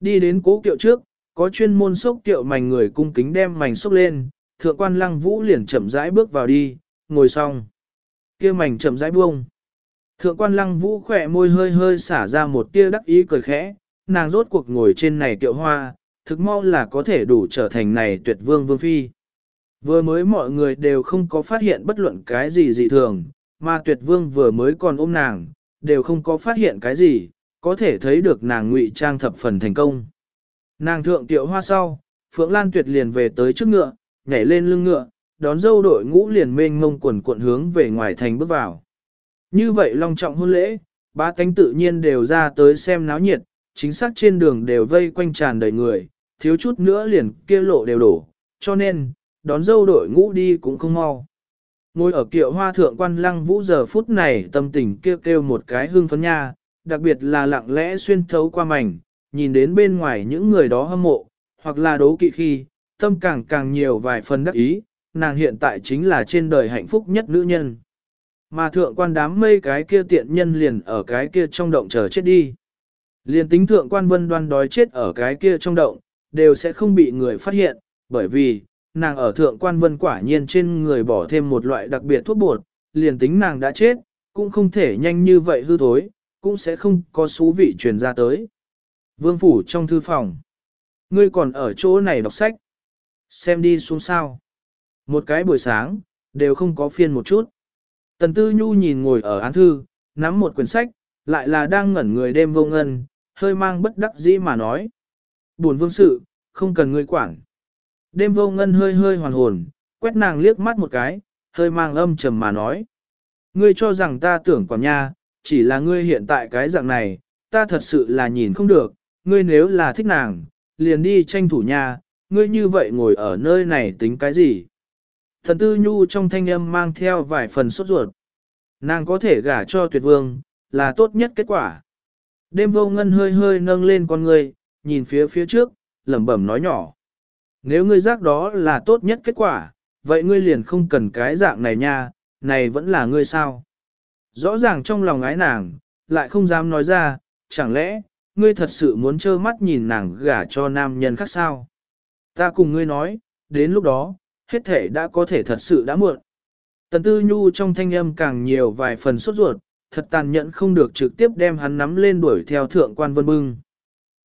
Speaker 1: Đi đến cố kiệu trước, có chuyên môn xúc kiệu mảnh người cung kính đem mảnh xúc lên, thượng quan lăng vũ liền chậm rãi bước vào đi, ngồi xong kia mảnh chậm rãi buông. Thượng quan lăng vũ khỏe môi hơi hơi xả ra một tia đắc ý cười khẽ, nàng rốt cuộc ngồi trên này tiệu hoa, thực mau là có thể đủ trở thành này tuyệt vương vương phi. Vừa mới mọi người đều không có phát hiện bất luận cái gì dị thường, mà tuyệt vương vừa mới còn ôm nàng, đều không có phát hiện cái gì, có thể thấy được nàng ngụy trang thập phần thành công. Nàng thượng tiệu hoa sau, Phượng Lan tuyệt liền về tới trước ngựa, nhảy lên lưng ngựa, đón dâu đội ngũ liền mênh ngông quần cuộn hướng về ngoài thành bước vào. Như vậy long trọng hôn lễ, ba tánh tự nhiên đều ra tới xem náo nhiệt, chính xác trên đường đều vây quanh tràn đầy người, thiếu chút nữa liền kia lộ đều đổ, cho nên, đón dâu đội ngũ đi cũng không mau. Ngồi ở kiệu hoa thượng quan lăng vũ giờ phút này tâm tình kêu kêu một cái hương phấn nha, đặc biệt là lặng lẽ xuyên thấu qua mảnh, nhìn đến bên ngoài những người đó hâm mộ, hoặc là đố kỵ khi, tâm càng càng nhiều vài phần đắc ý, nàng hiện tại chính là trên đời hạnh phúc nhất nữ nhân. Mà thượng quan đám mây cái kia tiện nhân liền ở cái kia trong động chờ chết đi. Liền tính thượng quan vân đoan đói chết ở cái kia trong động, đều sẽ không bị người phát hiện, bởi vì, nàng ở thượng quan vân quả nhiên trên người bỏ thêm một loại đặc biệt thuốc bột, liền tính nàng đã chết, cũng không thể nhanh như vậy hư thối, cũng sẽ không có xú vị truyền ra tới. Vương phủ trong thư phòng. Ngươi còn ở chỗ này đọc sách. Xem đi xuống sao. Một cái buổi sáng, đều không có phiên một chút. Tần Tư Nhu nhìn ngồi ở án thư, nắm một quyển sách, lại là đang ngẩn người đêm vô ngân, hơi mang bất đắc dĩ mà nói. Buồn vương sự, không cần ngươi quản. Đêm vô ngân hơi hơi hoàn hồn, quét nàng liếc mắt một cái, hơi mang âm trầm mà nói. Ngươi cho rằng ta tưởng quản nha, chỉ là ngươi hiện tại cái dạng này, ta thật sự là nhìn không được, ngươi nếu là thích nàng, liền đi tranh thủ nha, ngươi như vậy ngồi ở nơi này tính cái gì? Thần tư nhu trong thanh âm mang theo vài phần sốt ruột. Nàng có thể gả cho tuyệt vương, là tốt nhất kết quả. Đêm vô ngân hơi hơi nâng lên con ngươi, nhìn phía phía trước, lẩm bẩm nói nhỏ. Nếu ngươi giác đó là tốt nhất kết quả, vậy ngươi liền không cần cái dạng này nha, này vẫn là ngươi sao? Rõ ràng trong lòng ái nàng, lại không dám nói ra, chẳng lẽ, ngươi thật sự muốn trơ mắt nhìn nàng gả cho nam nhân khác sao? Ta cùng ngươi nói, đến lúc đó, hết thể đã có thể thật sự đã muộn. Tần Tư Nhu trong thanh âm càng nhiều vài phần sốt ruột, thật tàn nhẫn không được trực tiếp đem hắn nắm lên đuổi theo thượng quan vân bưng.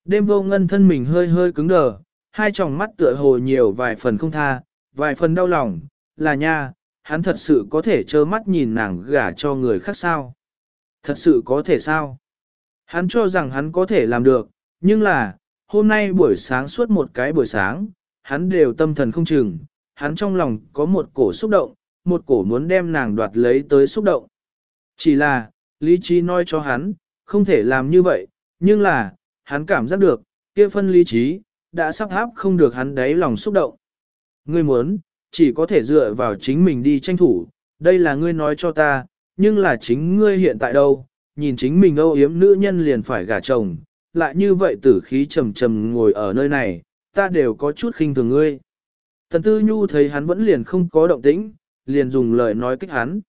Speaker 1: Đêm vô ngân thân mình hơi hơi cứng đờ, hai tròng mắt tựa hồ nhiều vài phần không tha, vài phần đau lòng, là nha, hắn thật sự có thể trơ mắt nhìn nàng gả cho người khác sao? Thật sự có thể sao? Hắn cho rằng hắn có thể làm được, nhưng là, hôm nay buổi sáng suốt một cái buổi sáng, hắn đều tâm thần không chừng, hắn trong lòng có một cổ xúc động, một cổ muốn đem nàng đoạt lấy tới xúc động. Chỉ là, lý trí nói cho hắn, không thể làm như vậy, nhưng là, hắn cảm giác được, kia phân lý trí, đã sắp háp không được hắn đáy lòng xúc động. Ngươi muốn, chỉ có thể dựa vào chính mình đi tranh thủ, đây là ngươi nói cho ta, nhưng là chính ngươi hiện tại đâu, nhìn chính mình âu yếm nữ nhân liền phải gả chồng, lại như vậy tử khí trầm trầm ngồi ở nơi này, ta đều có chút khinh thường ngươi. Thần Tư Nhu thấy hắn vẫn liền không có động tĩnh, liền dùng lời nói kích hắn.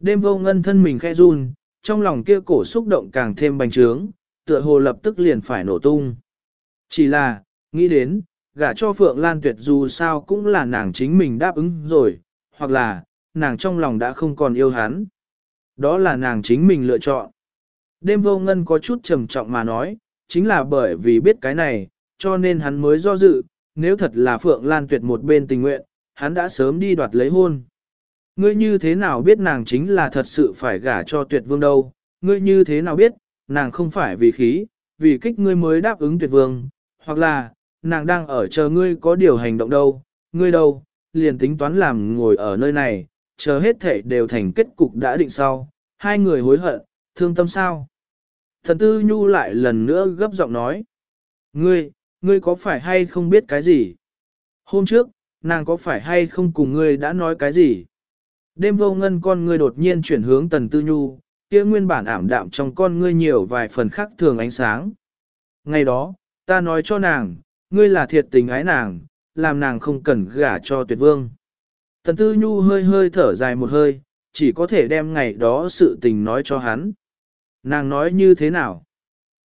Speaker 1: Đêm vô ngân thân mình khẽ run, trong lòng kia cổ xúc động càng thêm bành trướng, tựa hồ lập tức liền phải nổ tung. Chỉ là, nghĩ đến, gả cho Phượng Lan Tuyệt dù sao cũng là nàng chính mình đáp ứng rồi, hoặc là, nàng trong lòng đã không còn yêu hắn. Đó là nàng chính mình lựa chọn. Đêm vô ngân có chút trầm trọng mà nói, chính là bởi vì biết cái này, cho nên hắn mới do dự, nếu thật là Phượng Lan Tuyệt một bên tình nguyện, hắn đã sớm đi đoạt lấy hôn. Ngươi như thế nào biết nàng chính là thật sự phải gả cho tuyệt vương đâu, ngươi như thế nào biết, nàng không phải vì khí, vì kích ngươi mới đáp ứng tuyệt vương, hoặc là, nàng đang ở chờ ngươi có điều hành động đâu, ngươi đâu, liền tính toán làm ngồi ở nơi này, chờ hết thể đều thành kết cục đã định sau, hai người hối hận, thương tâm sao. Thần tư nhu lại lần nữa gấp giọng nói, ngươi, ngươi có phải hay không biết cái gì? Hôm trước, nàng có phải hay không cùng ngươi đã nói cái gì? Đêm vô ngân con ngươi đột nhiên chuyển hướng tần tư nhu, kia nguyên bản ảm đạm trong con ngươi nhiều vài phần khác thường ánh sáng. Ngày đó, ta nói cho nàng, ngươi là thiệt tình ái nàng, làm nàng không cần gả cho tuyệt vương. Tần tư nhu hơi hơi thở dài một hơi, chỉ có thể đem ngày đó sự tình nói cho hắn. Nàng nói như thế nào?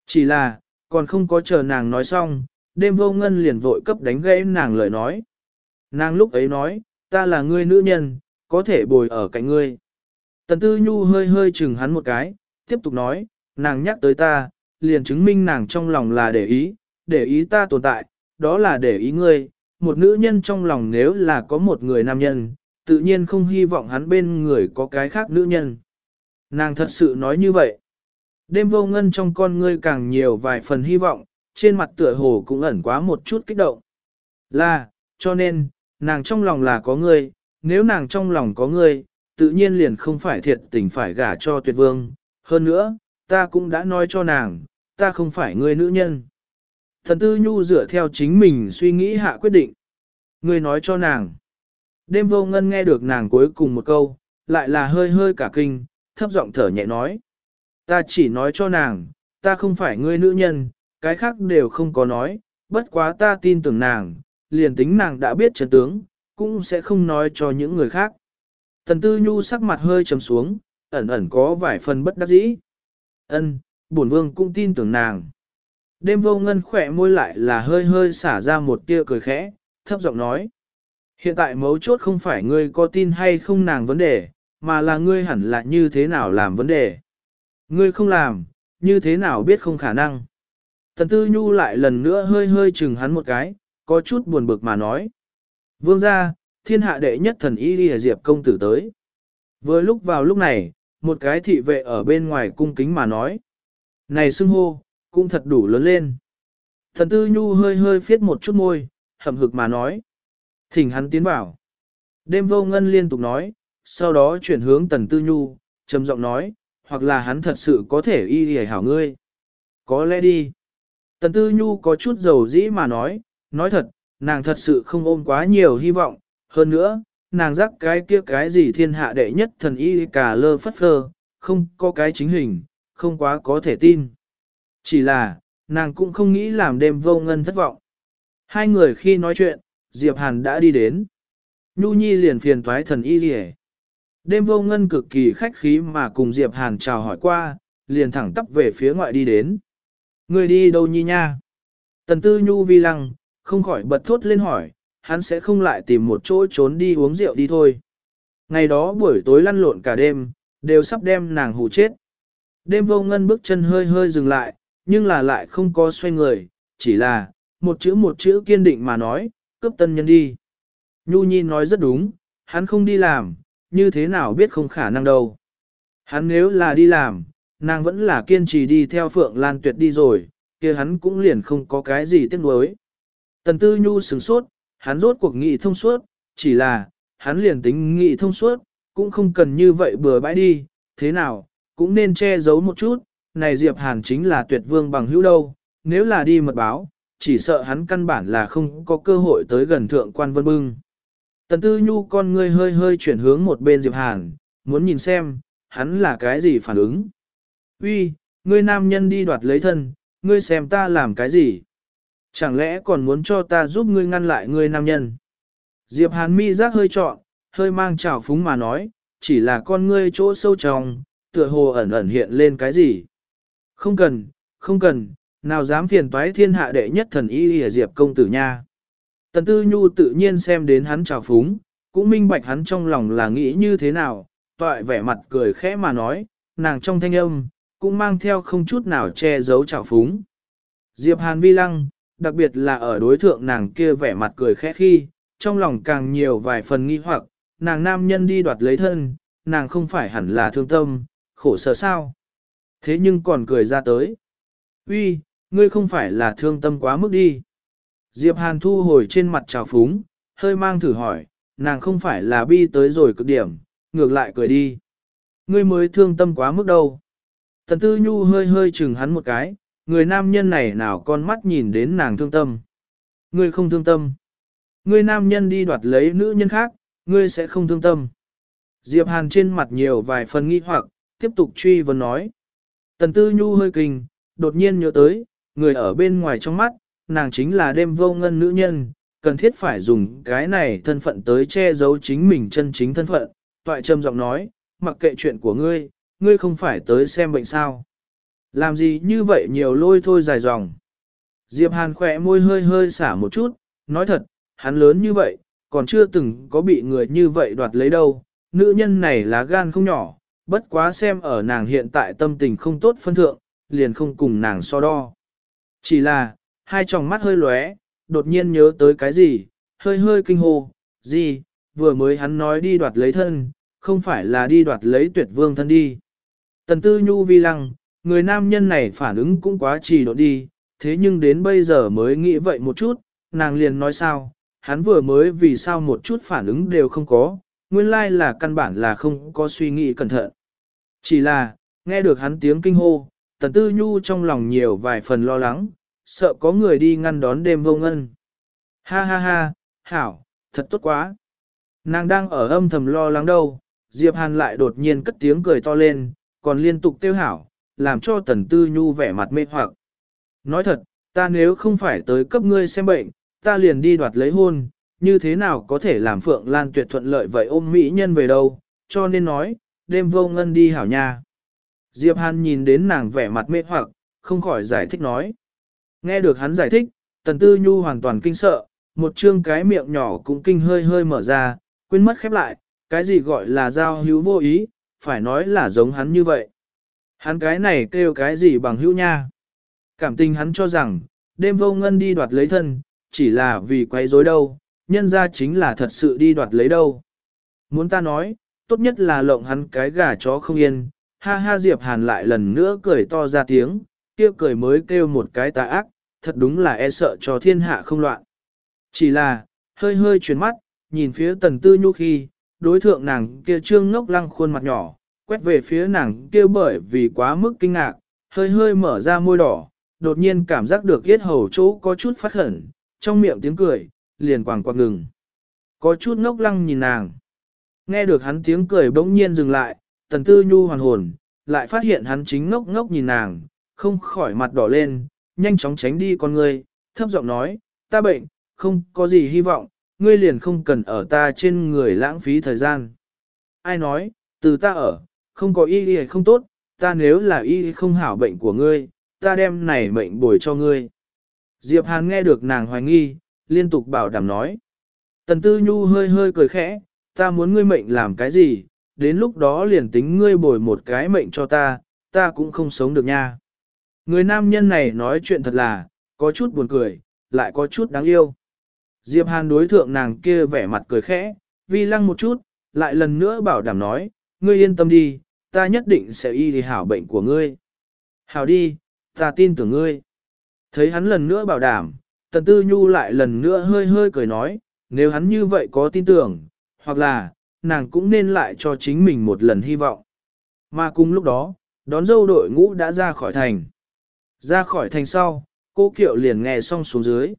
Speaker 1: Chỉ là, còn không có chờ nàng nói xong, đêm vô ngân liền vội cấp đánh gãy nàng lời nói. Nàng lúc ấy nói, ta là ngươi nữ nhân, có thể bồi ở cạnh ngươi. Tần Tư Nhu hơi hơi chừng hắn một cái, tiếp tục nói, nàng nhắc tới ta, liền chứng minh nàng trong lòng là để ý, để ý ta tồn tại, đó là để ý ngươi, một nữ nhân trong lòng nếu là có một người nam nhân, tự nhiên không hy vọng hắn bên người có cái khác nữ nhân. Nàng thật sự nói như vậy. Đêm vô ngân trong con ngươi càng nhiều vài phần hy vọng, trên mặt tựa hồ cũng ẩn quá một chút kích động. Là, cho nên, nàng trong lòng là có ngươi, nếu nàng trong lòng có ngươi, tự nhiên liền không phải thiệt tình phải gả cho tuyệt vương. Hơn nữa, ta cũng đã nói cho nàng, ta không phải ngươi nữ nhân. Thần tư nhu dựa theo chính mình suy nghĩ hạ quyết định. Ngươi nói cho nàng. Đêm vô ngân nghe được nàng cuối cùng một câu, lại là hơi hơi cả kinh, thấp giọng thở nhẹ nói. Ta chỉ nói cho nàng, ta không phải ngươi nữ nhân, cái khác đều không có nói, bất quá ta tin tưởng nàng, liền tính nàng đã biết chân tướng, cũng sẽ không nói cho những người khác. Tần Tư Nhu sắc mặt hơi trầm xuống, ẩn ẩn có vài phần bất đắc dĩ. Ân, bổn vương cũng tin tưởng nàng. Đêm vô ngân khỏe môi lại là hơi hơi xả ra một tia cười khẽ, thấp giọng nói. Hiện tại mấu chốt không phải ngươi có tin hay không nàng vấn đề, mà là ngươi hẳn là như thế nào làm vấn đề. Ngươi không làm, như thế nào biết không khả năng. Tần Tư Nhu lại lần nữa hơi hơi chừng hắn một cái, có chút buồn bực mà nói. Vương gia, thiên hạ đệ nhất thần y đi diệp công tử tới. Vừa lúc vào lúc này, một cái thị vệ ở bên ngoài cung kính mà nói. Này xưng hô, cũng thật đủ lớn lên. Thần tư nhu hơi hơi phiết một chút môi, hậm hực mà nói. Thỉnh hắn tiến vào. Đêm vô ngân liên tục nói, sau đó chuyển hướng Tần Tư Nhu, trầm giọng nói, hoặc là hắn thật sự có thể y hề hảo ngươi. Có lẽ đi. Tần Tư Nhu có chút dầu dĩ mà nói, nói thật, nàng thật sự không ôm quá nhiều hy vọng, hơn nữa, nàng rắc cái kia cái gì thiên hạ đệ nhất thần y cả lơ phất phơ, không có cái chính hình, không quá có thể tin. Chỉ là, nàng cũng không nghĩ làm đêm vô ngân thất vọng. Hai người khi nói chuyện, Diệp Hàn đã đi đến. Nhu Nhi liền phiền thoái thần y rỉ. Đêm vô ngân cực kỳ khách khí mà cùng Diệp Hàn chào hỏi qua, liền thẳng tắp về phía ngoại đi đến. Ngươi đi đâu Nhi nha? Tần tư Nhu vi lăng, không khỏi bật thốt lên hỏi, hắn sẽ không lại tìm một chỗ trốn đi uống rượu đi thôi. Ngày đó buổi tối lăn lộn cả đêm, đều sắp đem nàng hù chết. Đêm vô ngân bước chân hơi hơi dừng lại, nhưng là lại không có xoay người, chỉ là, một chữ một chữ kiên định mà nói, cướp tân nhân đi. Nhu Nhi nói rất đúng, hắn không đi làm, như thế nào biết không khả năng đâu. Hắn nếu là đi làm, nàng vẫn là kiên trì đi theo Phượng Lan Tuyệt đi rồi, kia hắn cũng liền không có cái gì tiếc nuối. Tần Tư Nhu sửng sốt, hắn rốt cuộc nghị thông suốt, chỉ là, hắn liền tính nghị thông suốt, cũng không cần như vậy bừa bãi đi, thế nào, cũng nên che giấu một chút, này Diệp Hàn chính là tuyệt vương bằng hữu đâu, nếu là đi mật báo, chỉ sợ hắn căn bản là không có cơ hội tới gần thượng quan vân bưng. Tần Tư Nhu con ngươi hơi hơi chuyển hướng một bên Diệp Hàn, muốn nhìn xem, hắn là cái gì phản ứng. Uy, ngươi nam nhân đi đoạt lấy thân, ngươi xem ta làm cái gì? Chẳng lẽ còn muốn cho ta giúp ngươi ngăn lại ngươi nam nhân? Diệp Hàn mi giác hơi trọn, hơi mang trào phúng mà nói, chỉ là con ngươi chỗ sâu trong, tựa hồ ẩn ẩn hiện lên cái gì. Không cần, không cần, nào dám phiền toái thiên hạ đệ nhất thần y lìa Diệp công tử nha. Tần Tư Nhu tự nhiên xem đến hắn trào phúng, cũng minh bạch hắn trong lòng là nghĩ như thế nào, toại vẻ mặt cười khẽ mà nói, nàng trong thanh âm, cũng mang theo không chút nào che giấu trào phúng. Diệp Hàn vi lăng, đặc biệt là ở đối thượng nàng kia vẻ mặt cười khẽ khi, trong lòng càng nhiều vài phần nghi hoặc, nàng nam nhân đi đoạt lấy thân, nàng không phải hẳn là thương tâm, khổ sở sao. Thế nhưng còn cười ra tới. Uy, ngươi không phải là thương tâm quá mức đi. Diệp Hàn thu hồi trên mặt trào phúng, hơi mang thử hỏi, nàng không phải là bi tới rồi cực điểm, ngược lại cười đi. Ngươi mới thương tâm quá mức đâu. Tần Tư Nhu hơi hơi chừng hắn một cái, người nam nhân này nào con mắt nhìn đến nàng thương tâm. Ngươi không thương tâm. Ngươi nam nhân đi đoạt lấy nữ nhân khác, ngươi sẽ không thương tâm. Diệp Hàn trên mặt nhiều vài phần nghi hoặc, tiếp tục truy vấn nói. Tần Tư Nhu hơi kinh, đột nhiên nhớ tới, người ở bên ngoài trong mắt, nàng chính là đêm vô ngân nữ nhân, cần thiết phải dùng cái này thân phận tới che giấu chính mình chân chính thân phận. Toại trầm giọng nói, mặc kệ chuyện của ngươi, ngươi không phải tới xem bệnh sao. Làm gì như vậy nhiều lôi thôi dài dòng. Diệp Hàn khỏe môi hơi hơi xả một chút, nói thật, hắn lớn như vậy, còn chưa từng có bị người như vậy đoạt lấy đâu. Nữ nhân này là gan không nhỏ, bất quá xem ở nàng hiện tại tâm tình không tốt phân thượng, liền không cùng nàng so đo. Chỉ là, hai tròng mắt hơi lóe, đột nhiên nhớ tới cái gì, hơi hơi kinh hô, gì, vừa mới hắn nói đi đoạt lấy thân, không phải là đi đoạt lấy tuyệt vương thân đi. Tần tư nhu vi lăng, người nam nhân này phản ứng cũng quá trì độ đi, thế nhưng đến bây giờ mới nghĩ vậy một chút, nàng liền nói sao, hắn vừa mới vì sao một chút phản ứng đều không có, nguyên lai là căn bản là không có suy nghĩ cẩn thận. Chỉ là, nghe được hắn tiếng kinh hô, tần tư nhu trong lòng nhiều vài phần lo lắng, sợ có người đi ngăn đón đêm vô ngân. Ha ha ha, hảo, thật tốt quá. Nàng đang ở âm thầm lo lắng đâu, Diệp Hàn lại đột nhiên cất tiếng cười to lên, còn liên tục tiêu hảo, làm cho tần tư nhu vẻ mặt mê hoặc. Nói thật, ta nếu không phải tới cấp ngươi xem bệnh, ta liền đi đoạt lấy hôn, như thế nào có thể làm Phượng Lan tuyệt thuận lợi vậy ôm mỹ nhân về đâu, cho nên nói, đêm vô ngân đi hảo nha. Diệp Hàn nhìn đến nàng vẻ mặt mê hoặc, không khỏi giải thích nói. Nghe được hắn giải thích, tần tư nhu hoàn toàn kinh sợ, một chương cái miệng nhỏ cũng kinh hơi hơi mở ra, quên mất khép lại, cái gì gọi là giao hữu vô ý, phải nói là giống hắn như vậy. Hắn cái này kêu cái gì bằng hữu nha. Cảm tình hắn cho rằng, đêm vô ngân đi đoạt lấy thân, chỉ là vì quấy rối đâu, nhân ra chính là thật sự đi đoạt lấy đâu. Muốn ta nói, tốt nhất là lộng hắn cái gà chó không yên, ha ha Diệp Hàn lại lần nữa cười to ra tiếng, kia cười mới kêu một cái tà ác, thật đúng là e sợ cho thiên hạ không loạn. Chỉ là, hơi hơi chuyển mắt, nhìn phía tần tư nhu khi, đối thượng nàng kia trương ngốc lăng khuôn mặt nhỏ, quét về phía nàng kia bởi vì quá mức kinh ngạc, hơi hơi mở ra môi đỏ, đột nhiên cảm giác được yết hầu chỗ có chút phát khẩn, trong miệng tiếng cười, liền quàng quàng ngừng. Có chút ngốc lăng nhìn nàng. Nghe được hắn tiếng cười bỗng nhiên dừng lại, tần tư nhu hoàn hồn, lại phát hiện hắn chính ngốc ngốc nhìn nàng, không khỏi mặt đỏ lên, nhanh chóng tránh đi con người thấp giọng nói, ta bệnh, không có gì hy vọng, ngươi liền không cần ở ta trên người lãng phí thời gian. Ai nói, từ ta ở, không có y y không tốt, ta nếu là y không hảo bệnh của ngươi, ta đem này mệnh bồi cho ngươi. Diệp Hàn nghe được nàng hoài nghi, liên tục bảo đảm nói. Tần Tư Nhu hơi hơi cười khẽ, ta muốn ngươi mệnh làm cái gì, đến lúc đó liền tính ngươi bồi một cái mệnh cho ta, ta cũng không sống được nha. Người nam nhân này nói chuyện thật là, có chút buồn cười, lại có chút đáng yêu. Diệp Hàn đối thượng nàng kia vẻ mặt cười khẽ, vi lăng một chút, lại lần nữa bảo đảm nói, ngươi yên tâm đi, ta nhất định sẽ y thì hảo bệnh của ngươi. Hảo đi, ta tin tưởng ngươi. Thấy hắn lần nữa bảo đảm, Tần Tư Nhu lại lần nữa hơi hơi cười nói, nếu hắn như vậy có tin tưởng, hoặc là, nàng cũng nên lại cho chính mình một lần hy vọng. Mà cùng lúc đó, đón dâu đội ngũ đã ra khỏi thành. Ra khỏi thành sau, cô Kiệu liền nghe xong xuống dưới.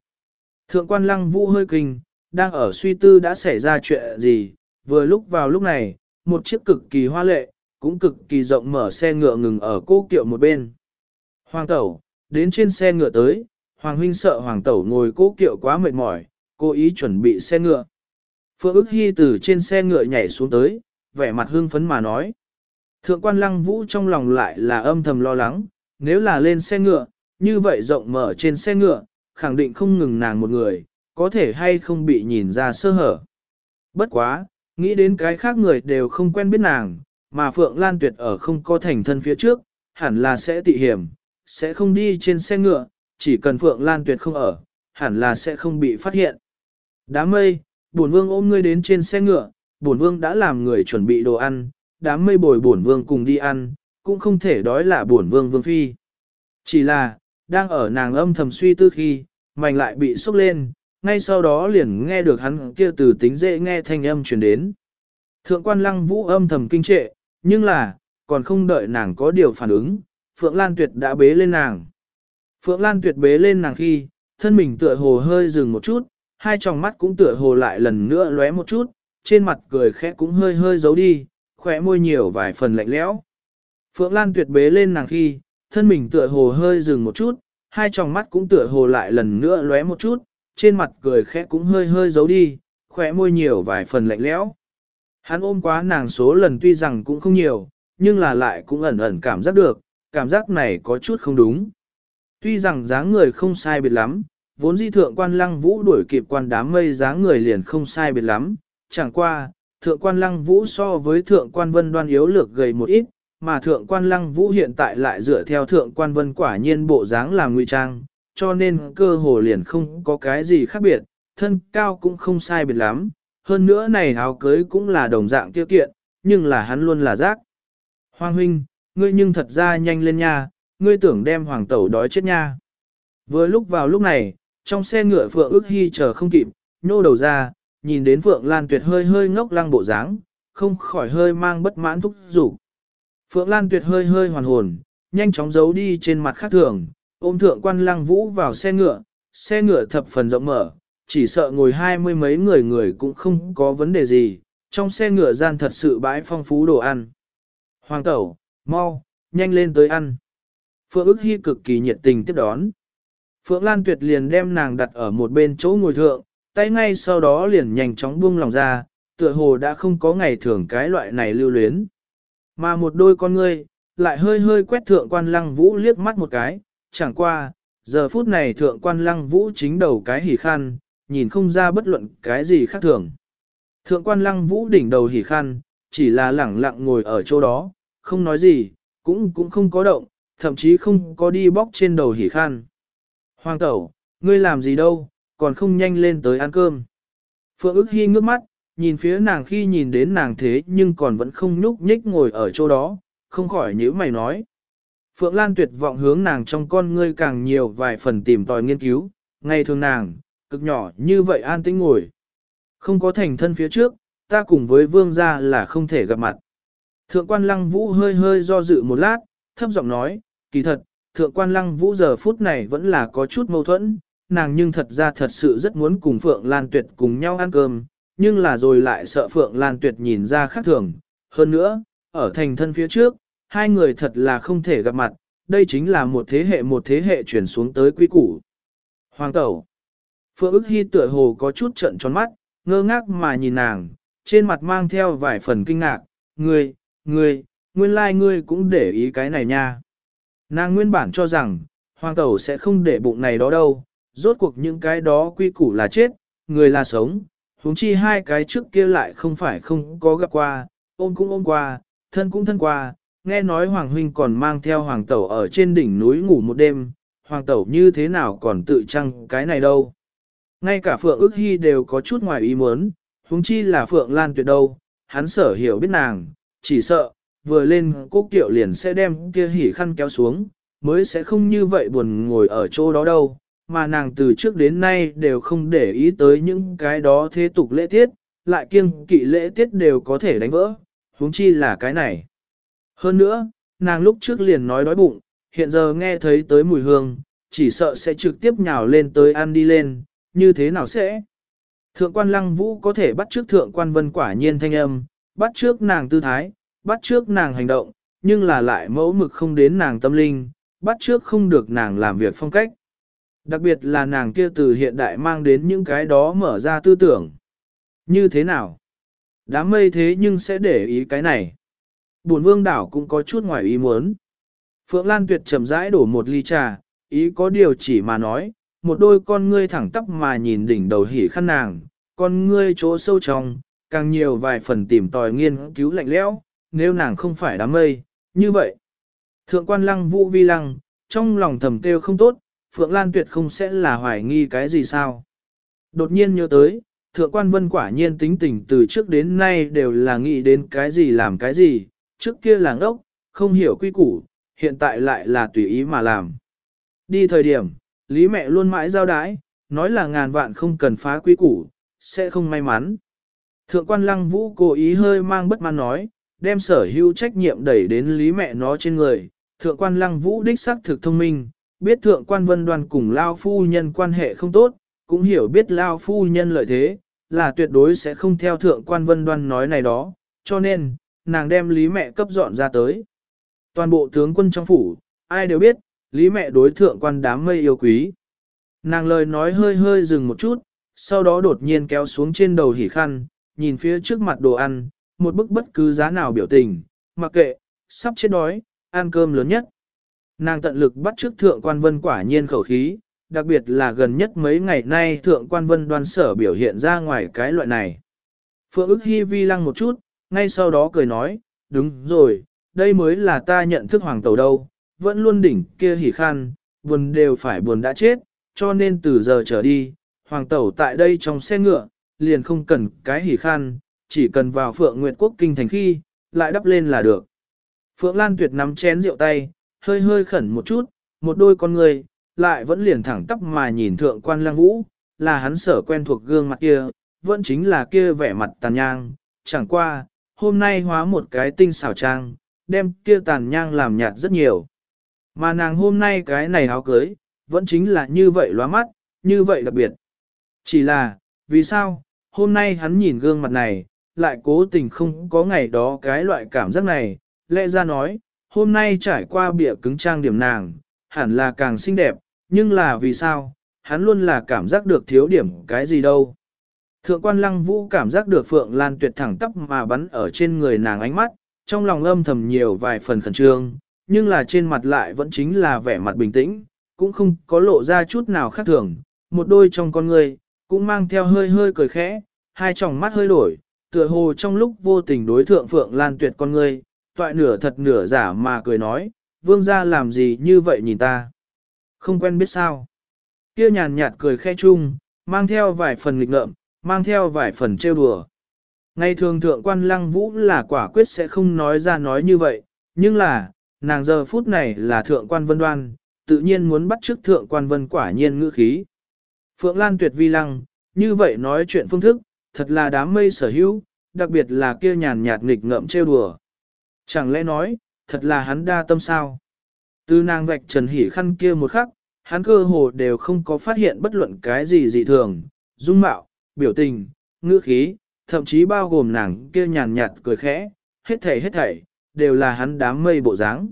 Speaker 1: Thượng quan lăng vũ hơi kinh, đang ở suy tư đã xảy ra chuyện gì, vừa lúc vào lúc này, một chiếc cực kỳ hoa lệ, cũng cực kỳ rộng mở xe ngựa ngừng ở cô Kiệu một bên. Hoàng tẩu, đến trên xe ngựa tới, Hoàng huynh sợ Hoàng tẩu ngồi cô Kiệu quá mệt mỏi, cố ý chuẩn bị xe ngựa. Phượng ức hy từ trên xe ngựa nhảy xuống tới, vẻ mặt hưng phấn mà nói. Thượng quan lăng vũ trong lòng lại là âm thầm lo lắng, nếu là lên xe ngựa, như vậy rộng mở trên xe ngựa, khẳng định không ngừng nàng một người, có thể hay không bị nhìn ra sơ hở. Bất quá, nghĩ đến cái khác người đều không quen biết nàng, mà Phượng Lan Tuyệt ở không có thành thân phía trước, hẳn là sẽ tị hiểm, sẽ không đi trên xe ngựa, chỉ cần Phượng Lan Tuyệt không ở, hẳn là sẽ không bị phát hiện. Đám mây, bổn vương ôm ngươi đến trên xe ngựa, bổn vương đã làm người chuẩn bị đồ ăn, đám mây bồi bổn vương cùng đi ăn, cũng không thể đói là bổn vương vương phi. Chỉ là, đang ở nàng âm thầm suy tư khi, mảnh lại bị sốc lên, ngay sau đó liền nghe được hắn kia từ tính dễ nghe thanh âm truyền đến. Thượng quan lăng vũ âm thầm kinh trệ, nhưng là, còn không đợi nàng có điều phản ứng, Phượng Lan Tuyệt đã bế lên nàng. Phượng Lan Tuyệt bế lên nàng khi, thân mình tựa hồ hơi dừng một chút, hai tròng mắt cũng tựa hồ lại lần nữa lóe một chút, trên mặt cười khẽ cũng hơi hơi giấu đi, khỏe môi nhiều vài phần lạnh lẽo. Phượng Lan tuyệt bế lên nàng khi, thân mình tựa hồ hơi dừng một chút, hai tròng mắt cũng tựa hồ lại lần nữa lóe một chút, trên mặt cười khẽ cũng hơi hơi giấu đi, khỏe môi nhiều vài phần lạnh lẽo. Hắn ôm quá nàng số lần tuy rằng cũng không nhiều, nhưng là lại cũng ẩn ẩn cảm giác được, cảm giác này có chút không đúng. Tuy rằng dáng người không sai biệt lắm, vốn di thượng quan lăng vũ đuổi kịp quan đám mây dáng người liền không sai biệt lắm, chẳng qua, thượng quan lăng vũ so với thượng quan vân đoan yếu lược gầy một ít, mà thượng quan lăng vũ hiện tại lại dựa theo thượng quan vân quả nhiên bộ dáng làm ngụy trang, cho nên cơ hồ liền không có cái gì khác biệt, thân cao cũng không sai biệt lắm, hơn nữa này áo cưới cũng là đồng dạng tiêu kiện, nhưng là hắn luôn là rác. Hoàng huynh, ngươi nhưng thật ra nhanh lên nha, ngươi tưởng đem hoàng tẩu đói chết nha. Vừa lúc vào lúc này, trong xe ngựa Phượng ước hy chờ không kịp, nhô đầu ra, nhìn đến Phượng Lan Tuyệt hơi hơi ngốc lăng bộ dáng, không khỏi hơi mang bất mãn thúc giục. Phượng Lan Tuyệt hơi hơi hoàn hồn, nhanh chóng giấu đi trên mặt khác thường, ôm thượng quan lăng vũ vào xe ngựa, xe ngựa thập phần rộng mở, chỉ sợ ngồi hai mươi mấy người người cũng không có vấn đề gì, trong xe ngựa gian thật sự bãi phong phú đồ ăn. Hoàng tẩu, mau, nhanh lên tới ăn. Phượng ức hy cực kỳ nhiệt tình tiếp đón. Phượng Lan Tuyệt liền đem nàng đặt ở một bên chỗ ngồi thượng, tay ngay sau đó liền nhanh chóng buông lòng ra, tựa hồ đã không có ngày thường cái loại này lưu luyến. Mà một đôi con ngươi, lại hơi hơi quét thượng quan lăng vũ liếc mắt một cái, chẳng qua, giờ phút này thượng quan lăng vũ chính đầu cái hỉ khăn, nhìn không ra bất luận cái gì khác thường. Thượng quan lăng vũ đỉnh đầu hỉ khăn, chỉ là lẳng lặng ngồi ở chỗ đó, không nói gì, cũng cũng không có động, thậm chí không có đi bóc trên đầu hỉ khăn. Hoàng tẩu, ngươi làm gì đâu, còn không nhanh lên tới ăn cơm. Phượng ức hy ngước mắt, nhìn phía nàng khi nhìn đến nàng thế nhưng còn vẫn không nhúc nhích ngồi ở chỗ đó, không khỏi nhíu mày nói. Phượng Lan tuyệt vọng hướng nàng trong con ngươi càng nhiều vài phần tìm tòi nghiên cứu, ngay thường nàng, cực nhỏ như vậy an tĩnh ngồi. Không có thành thân phía trước, ta cùng với vương gia là không thể gặp mặt. Thượng quan lăng vũ hơi hơi do dự một lát, thấp giọng nói, kỳ thật, thượng quan lăng vũ giờ phút này vẫn là có chút mâu thuẫn, nàng nhưng thật ra thật sự rất muốn cùng Phượng Lan Tuyệt cùng nhau ăn cơm, nhưng là rồi lại sợ Phượng Lan Tuyệt nhìn ra khác thường. Hơn nữa, ở thành thân phía trước, hai người thật là không thể gặp mặt, đây chính là một thế hệ một thế hệ chuyển xuống tới quy củ. Hoàng tẩu. Phượng ức hy tựa hồ có chút trận tròn mắt, ngơ ngác mà nhìn nàng, trên mặt mang theo vài phần kinh ngạc, ngươi, ngươi, nguyên lai like ngươi cũng để ý cái này nha. Nàng nguyên bản cho rằng, hoàng tẩu sẽ không để bụng này đó đâu, rốt cuộc những cái đó quy củ là chết, người là sống, huống chi hai cái trước kia lại không phải không có gặp qua, ôm cũng ôm qua, thân cũng thân qua, nghe nói Hoàng Huynh còn mang theo Hoàng Tẩu ở trên đỉnh núi ngủ một đêm, Hoàng Tẩu như thế nào còn tự trăng cái này đâu. Ngay cả Phượng ước hy đều có chút ngoài ý muốn, huống chi là Phượng Lan tuyệt đâu, hắn sở hiểu biết nàng, chỉ sợ, vừa lên cố kiệu liền sẽ đem kia hỉ khăn kéo xuống, mới sẽ không như vậy buồn ngồi ở chỗ đó đâu, mà nàng từ trước đến nay đều không để ý tới những cái đó thế tục lễ tiết, lại kiêng kỵ lễ tiết đều có thể đánh vỡ, huống chi là cái này. Hơn nữa, nàng lúc trước liền nói đói bụng, hiện giờ nghe thấy tới mùi hương, chỉ sợ sẽ trực tiếp nhào lên tới ăn đi lên, như thế nào sẽ? Thượng quan lăng vũ có thể bắt trước thượng quan vân quả nhiên thanh âm, bắt trước nàng tư thái, bắt trước nàng hành động, nhưng là lại mẫu mực không đến nàng tâm linh, bắt trước không được nàng làm việc phong cách. Đặc biệt là nàng kia từ hiện đại mang đến những cái đó mở ra tư tưởng. Như thế nào? Đám mây thế nhưng sẽ để ý cái này. Bổn vương đảo cũng có chút ngoài ý muốn. Phượng Lan Tuyệt chậm rãi đổ một ly trà, ý có điều chỉ mà nói, một đôi con ngươi thẳng tắp mà nhìn đỉnh đầu hỉ khăn nàng, con ngươi chỗ sâu trong, càng nhiều vài phần tìm tòi nghiên cứu lạnh lẽo, nếu nàng không phải đám mây, như vậy. Thượng quan lăng vũ vi lăng, trong lòng thầm kêu không tốt, Phượng Lan Tuyệt không sẽ là hoài nghi cái gì sao. Đột nhiên nhớ tới, Thượng quan Vân quả nhiên tính tình từ trước đến nay đều là nghĩ đến cái gì làm cái gì, trước kia là ốc, không hiểu quy củ, hiện tại lại là tùy ý mà làm. Đi thời điểm, Lý mẹ luôn mãi giao đái, nói là ngàn vạn không cần phá quy củ, sẽ không may mắn. Thượng quan lăng vũ cố ý hơi mang bất mãn nói, đem sở hữu trách nhiệm đẩy đến lý mẹ nó trên người. Thượng quan lăng vũ đích xác thực thông minh, biết thượng quan vân đoàn cùng Lao phu nhân quan hệ không tốt, cũng hiểu biết Lao phu nhân lợi thế, là tuyệt đối sẽ không theo thượng quan vân đoan nói này đó, cho nên, nàng đem lý mẹ cấp dọn ra tới. Toàn bộ tướng quân trong phủ, ai đều biết, lý mẹ đối thượng quan đám mây yêu quý. Nàng lời nói hơi hơi dừng một chút, sau đó đột nhiên kéo xuống trên đầu hỉ khăn, nhìn phía trước mặt đồ ăn, một bức bất cứ giá nào biểu tình, mặc kệ, sắp chết đói, ăn cơm lớn nhất. Nàng tận lực bắt trước thượng quan vân quả nhiên khẩu khí, đặc biệt là gần nhất mấy ngày nay thượng quan vân đoan sở biểu hiện ra ngoài cái loại này. Phượng ức hy vi lăng một chút, ngay sau đó cười nói, đúng rồi, đây mới là ta nhận thức hoàng tàu đâu, vẫn luôn đỉnh kia hỉ khan, buồn đều phải buồn đã chết, cho nên từ giờ trở đi, hoàng tàu tại đây trong xe ngựa, liền không cần cái hỉ khan, chỉ cần vào Phượng Nguyệt Quốc kinh thành khi, lại đắp lên là được. Phượng Lan Tuyệt nắm chén rượu tay, hơi hơi khẩn một chút, một đôi con người, lại vẫn liền thẳng tắp mà nhìn thượng quan lang vũ, là hắn sở quen thuộc gương mặt kia, vẫn chính là kia vẻ mặt tàn nhang, chẳng qua, hôm nay hóa một cái tinh xảo trang, đem kia tàn nhang làm nhạt rất nhiều. Mà nàng hôm nay cái này áo cưới, vẫn chính là như vậy lóa mắt, như vậy đặc biệt. Chỉ là, vì sao, hôm nay hắn nhìn gương mặt này, lại cố tình không có ngày đó cái loại cảm giác này, lẽ ra nói, hôm nay trải qua bịa cứng trang điểm nàng, hẳn là càng xinh đẹp, nhưng là vì sao, hắn luôn là cảm giác được thiếu điểm cái gì đâu. Thượng quan lăng vũ cảm giác được Phượng Lan tuyệt thẳng tắp mà bắn ở trên người nàng ánh mắt, trong lòng âm thầm nhiều vài phần khẩn trương, nhưng là trên mặt lại vẫn chính là vẻ mặt bình tĩnh, cũng không có lộ ra chút nào khác thường, một đôi trong con người, cũng mang theo hơi hơi cười khẽ, hai tròng mắt hơi đổi, tựa hồ trong lúc vô tình đối thượng Phượng Lan tuyệt con người, toại nửa thật nửa giả mà cười nói, vương gia làm gì như vậy nhìn ta. Không quen biết sao. Kia nhàn nhạt cười khe chung, mang theo vài phần nghịch ngợm, mang theo vài phần trêu đùa. Ngày thường thượng quan lăng vũ là quả quyết sẽ không nói ra nói như vậy, nhưng là, nàng giờ phút này là thượng quan vân đoan, tự nhiên muốn bắt chước thượng quan vân quả nhiên ngữ khí. Phượng Lan tuyệt vi lăng, như vậy nói chuyện phương thức, thật là đám mây sở hữu, đặc biệt là kia nhàn nhạt nghịch ngợm trêu đùa. Chẳng lẽ nói, thật là hắn đa tâm sao? Từ nàng vạch trần hỉ khăn kia một khắc, hắn cơ hồ đều không có phát hiện bất luận cái gì dị thường, dung mạo, biểu tình, ngữ khí, thậm chí bao gồm nàng kia nhàn nhạt cười khẽ, hết thảy hết thảy, đều là hắn đám mây bộ dáng.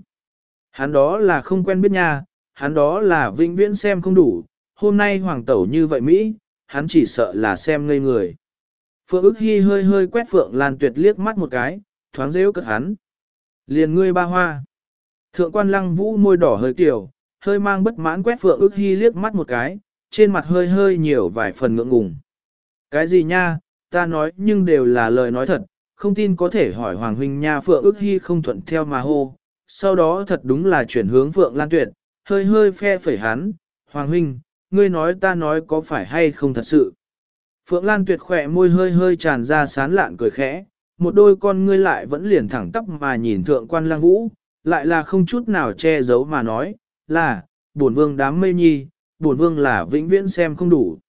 Speaker 1: Hắn đó là không quen biết nha, hắn đó là vĩnh viễn xem không đủ, hôm nay hoàng tẩu như vậy Mỹ, hắn chỉ sợ là xem ngây người. Phượng ức hy hơi hơi quét Phượng Lan Tuyệt liếc mắt một cái, thoáng rêu cất hắn. Liền ngươi ba hoa. Thượng quan lăng vũ môi đỏ hơi tiểu, hơi mang bất mãn quét Phượng ước hy liếc mắt một cái, trên mặt hơi hơi nhiều vài phần ngượng ngùng. Cái gì nha, ta nói nhưng đều là lời nói thật, không tin có thể hỏi Hoàng Huynh nha Phượng ước hy không thuận theo mà hô. Sau đó thật đúng là chuyển hướng Phượng Lan Tuyệt, hơi hơi phe phẩy hắn, Hoàng Huynh, ngươi nói ta nói có phải hay không thật sự. Phượng Lan Tuyệt khỏe môi hơi hơi tràn ra sán lạn cười khẽ, một đôi con ngươi lại vẫn liền thẳng tắp mà nhìn thượng quan lang vũ, lại là không chút nào che giấu mà nói, là, bổn vương đám mây nhi, bổn vương là vĩnh viễn xem không đủ.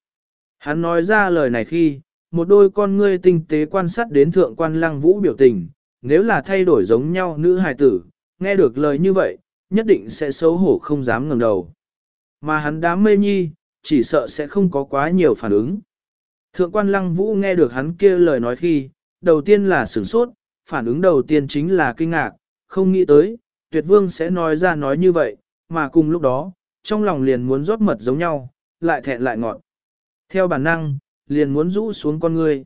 Speaker 1: Hắn nói ra lời này khi, một đôi con ngươi tinh tế quan sát đến thượng quan lăng vũ biểu tình, nếu là thay đổi giống nhau nữ hài tử, nghe được lời như vậy, nhất định sẽ xấu hổ không dám ngẩng đầu. Mà hắn đám mê nhi, chỉ sợ sẽ không có quá nhiều phản ứng. Thượng quan lăng vũ nghe được hắn kia lời nói khi, đầu tiên là sửng sốt, phản ứng đầu tiên chính là kinh ngạc, không nghĩ tới, tuyệt vương sẽ nói ra nói như vậy, mà cùng lúc đó, trong lòng liền muốn rót mật giống nhau, lại thẹn lại ngọt. Theo bản năng, liền muốn rũ xuống con người.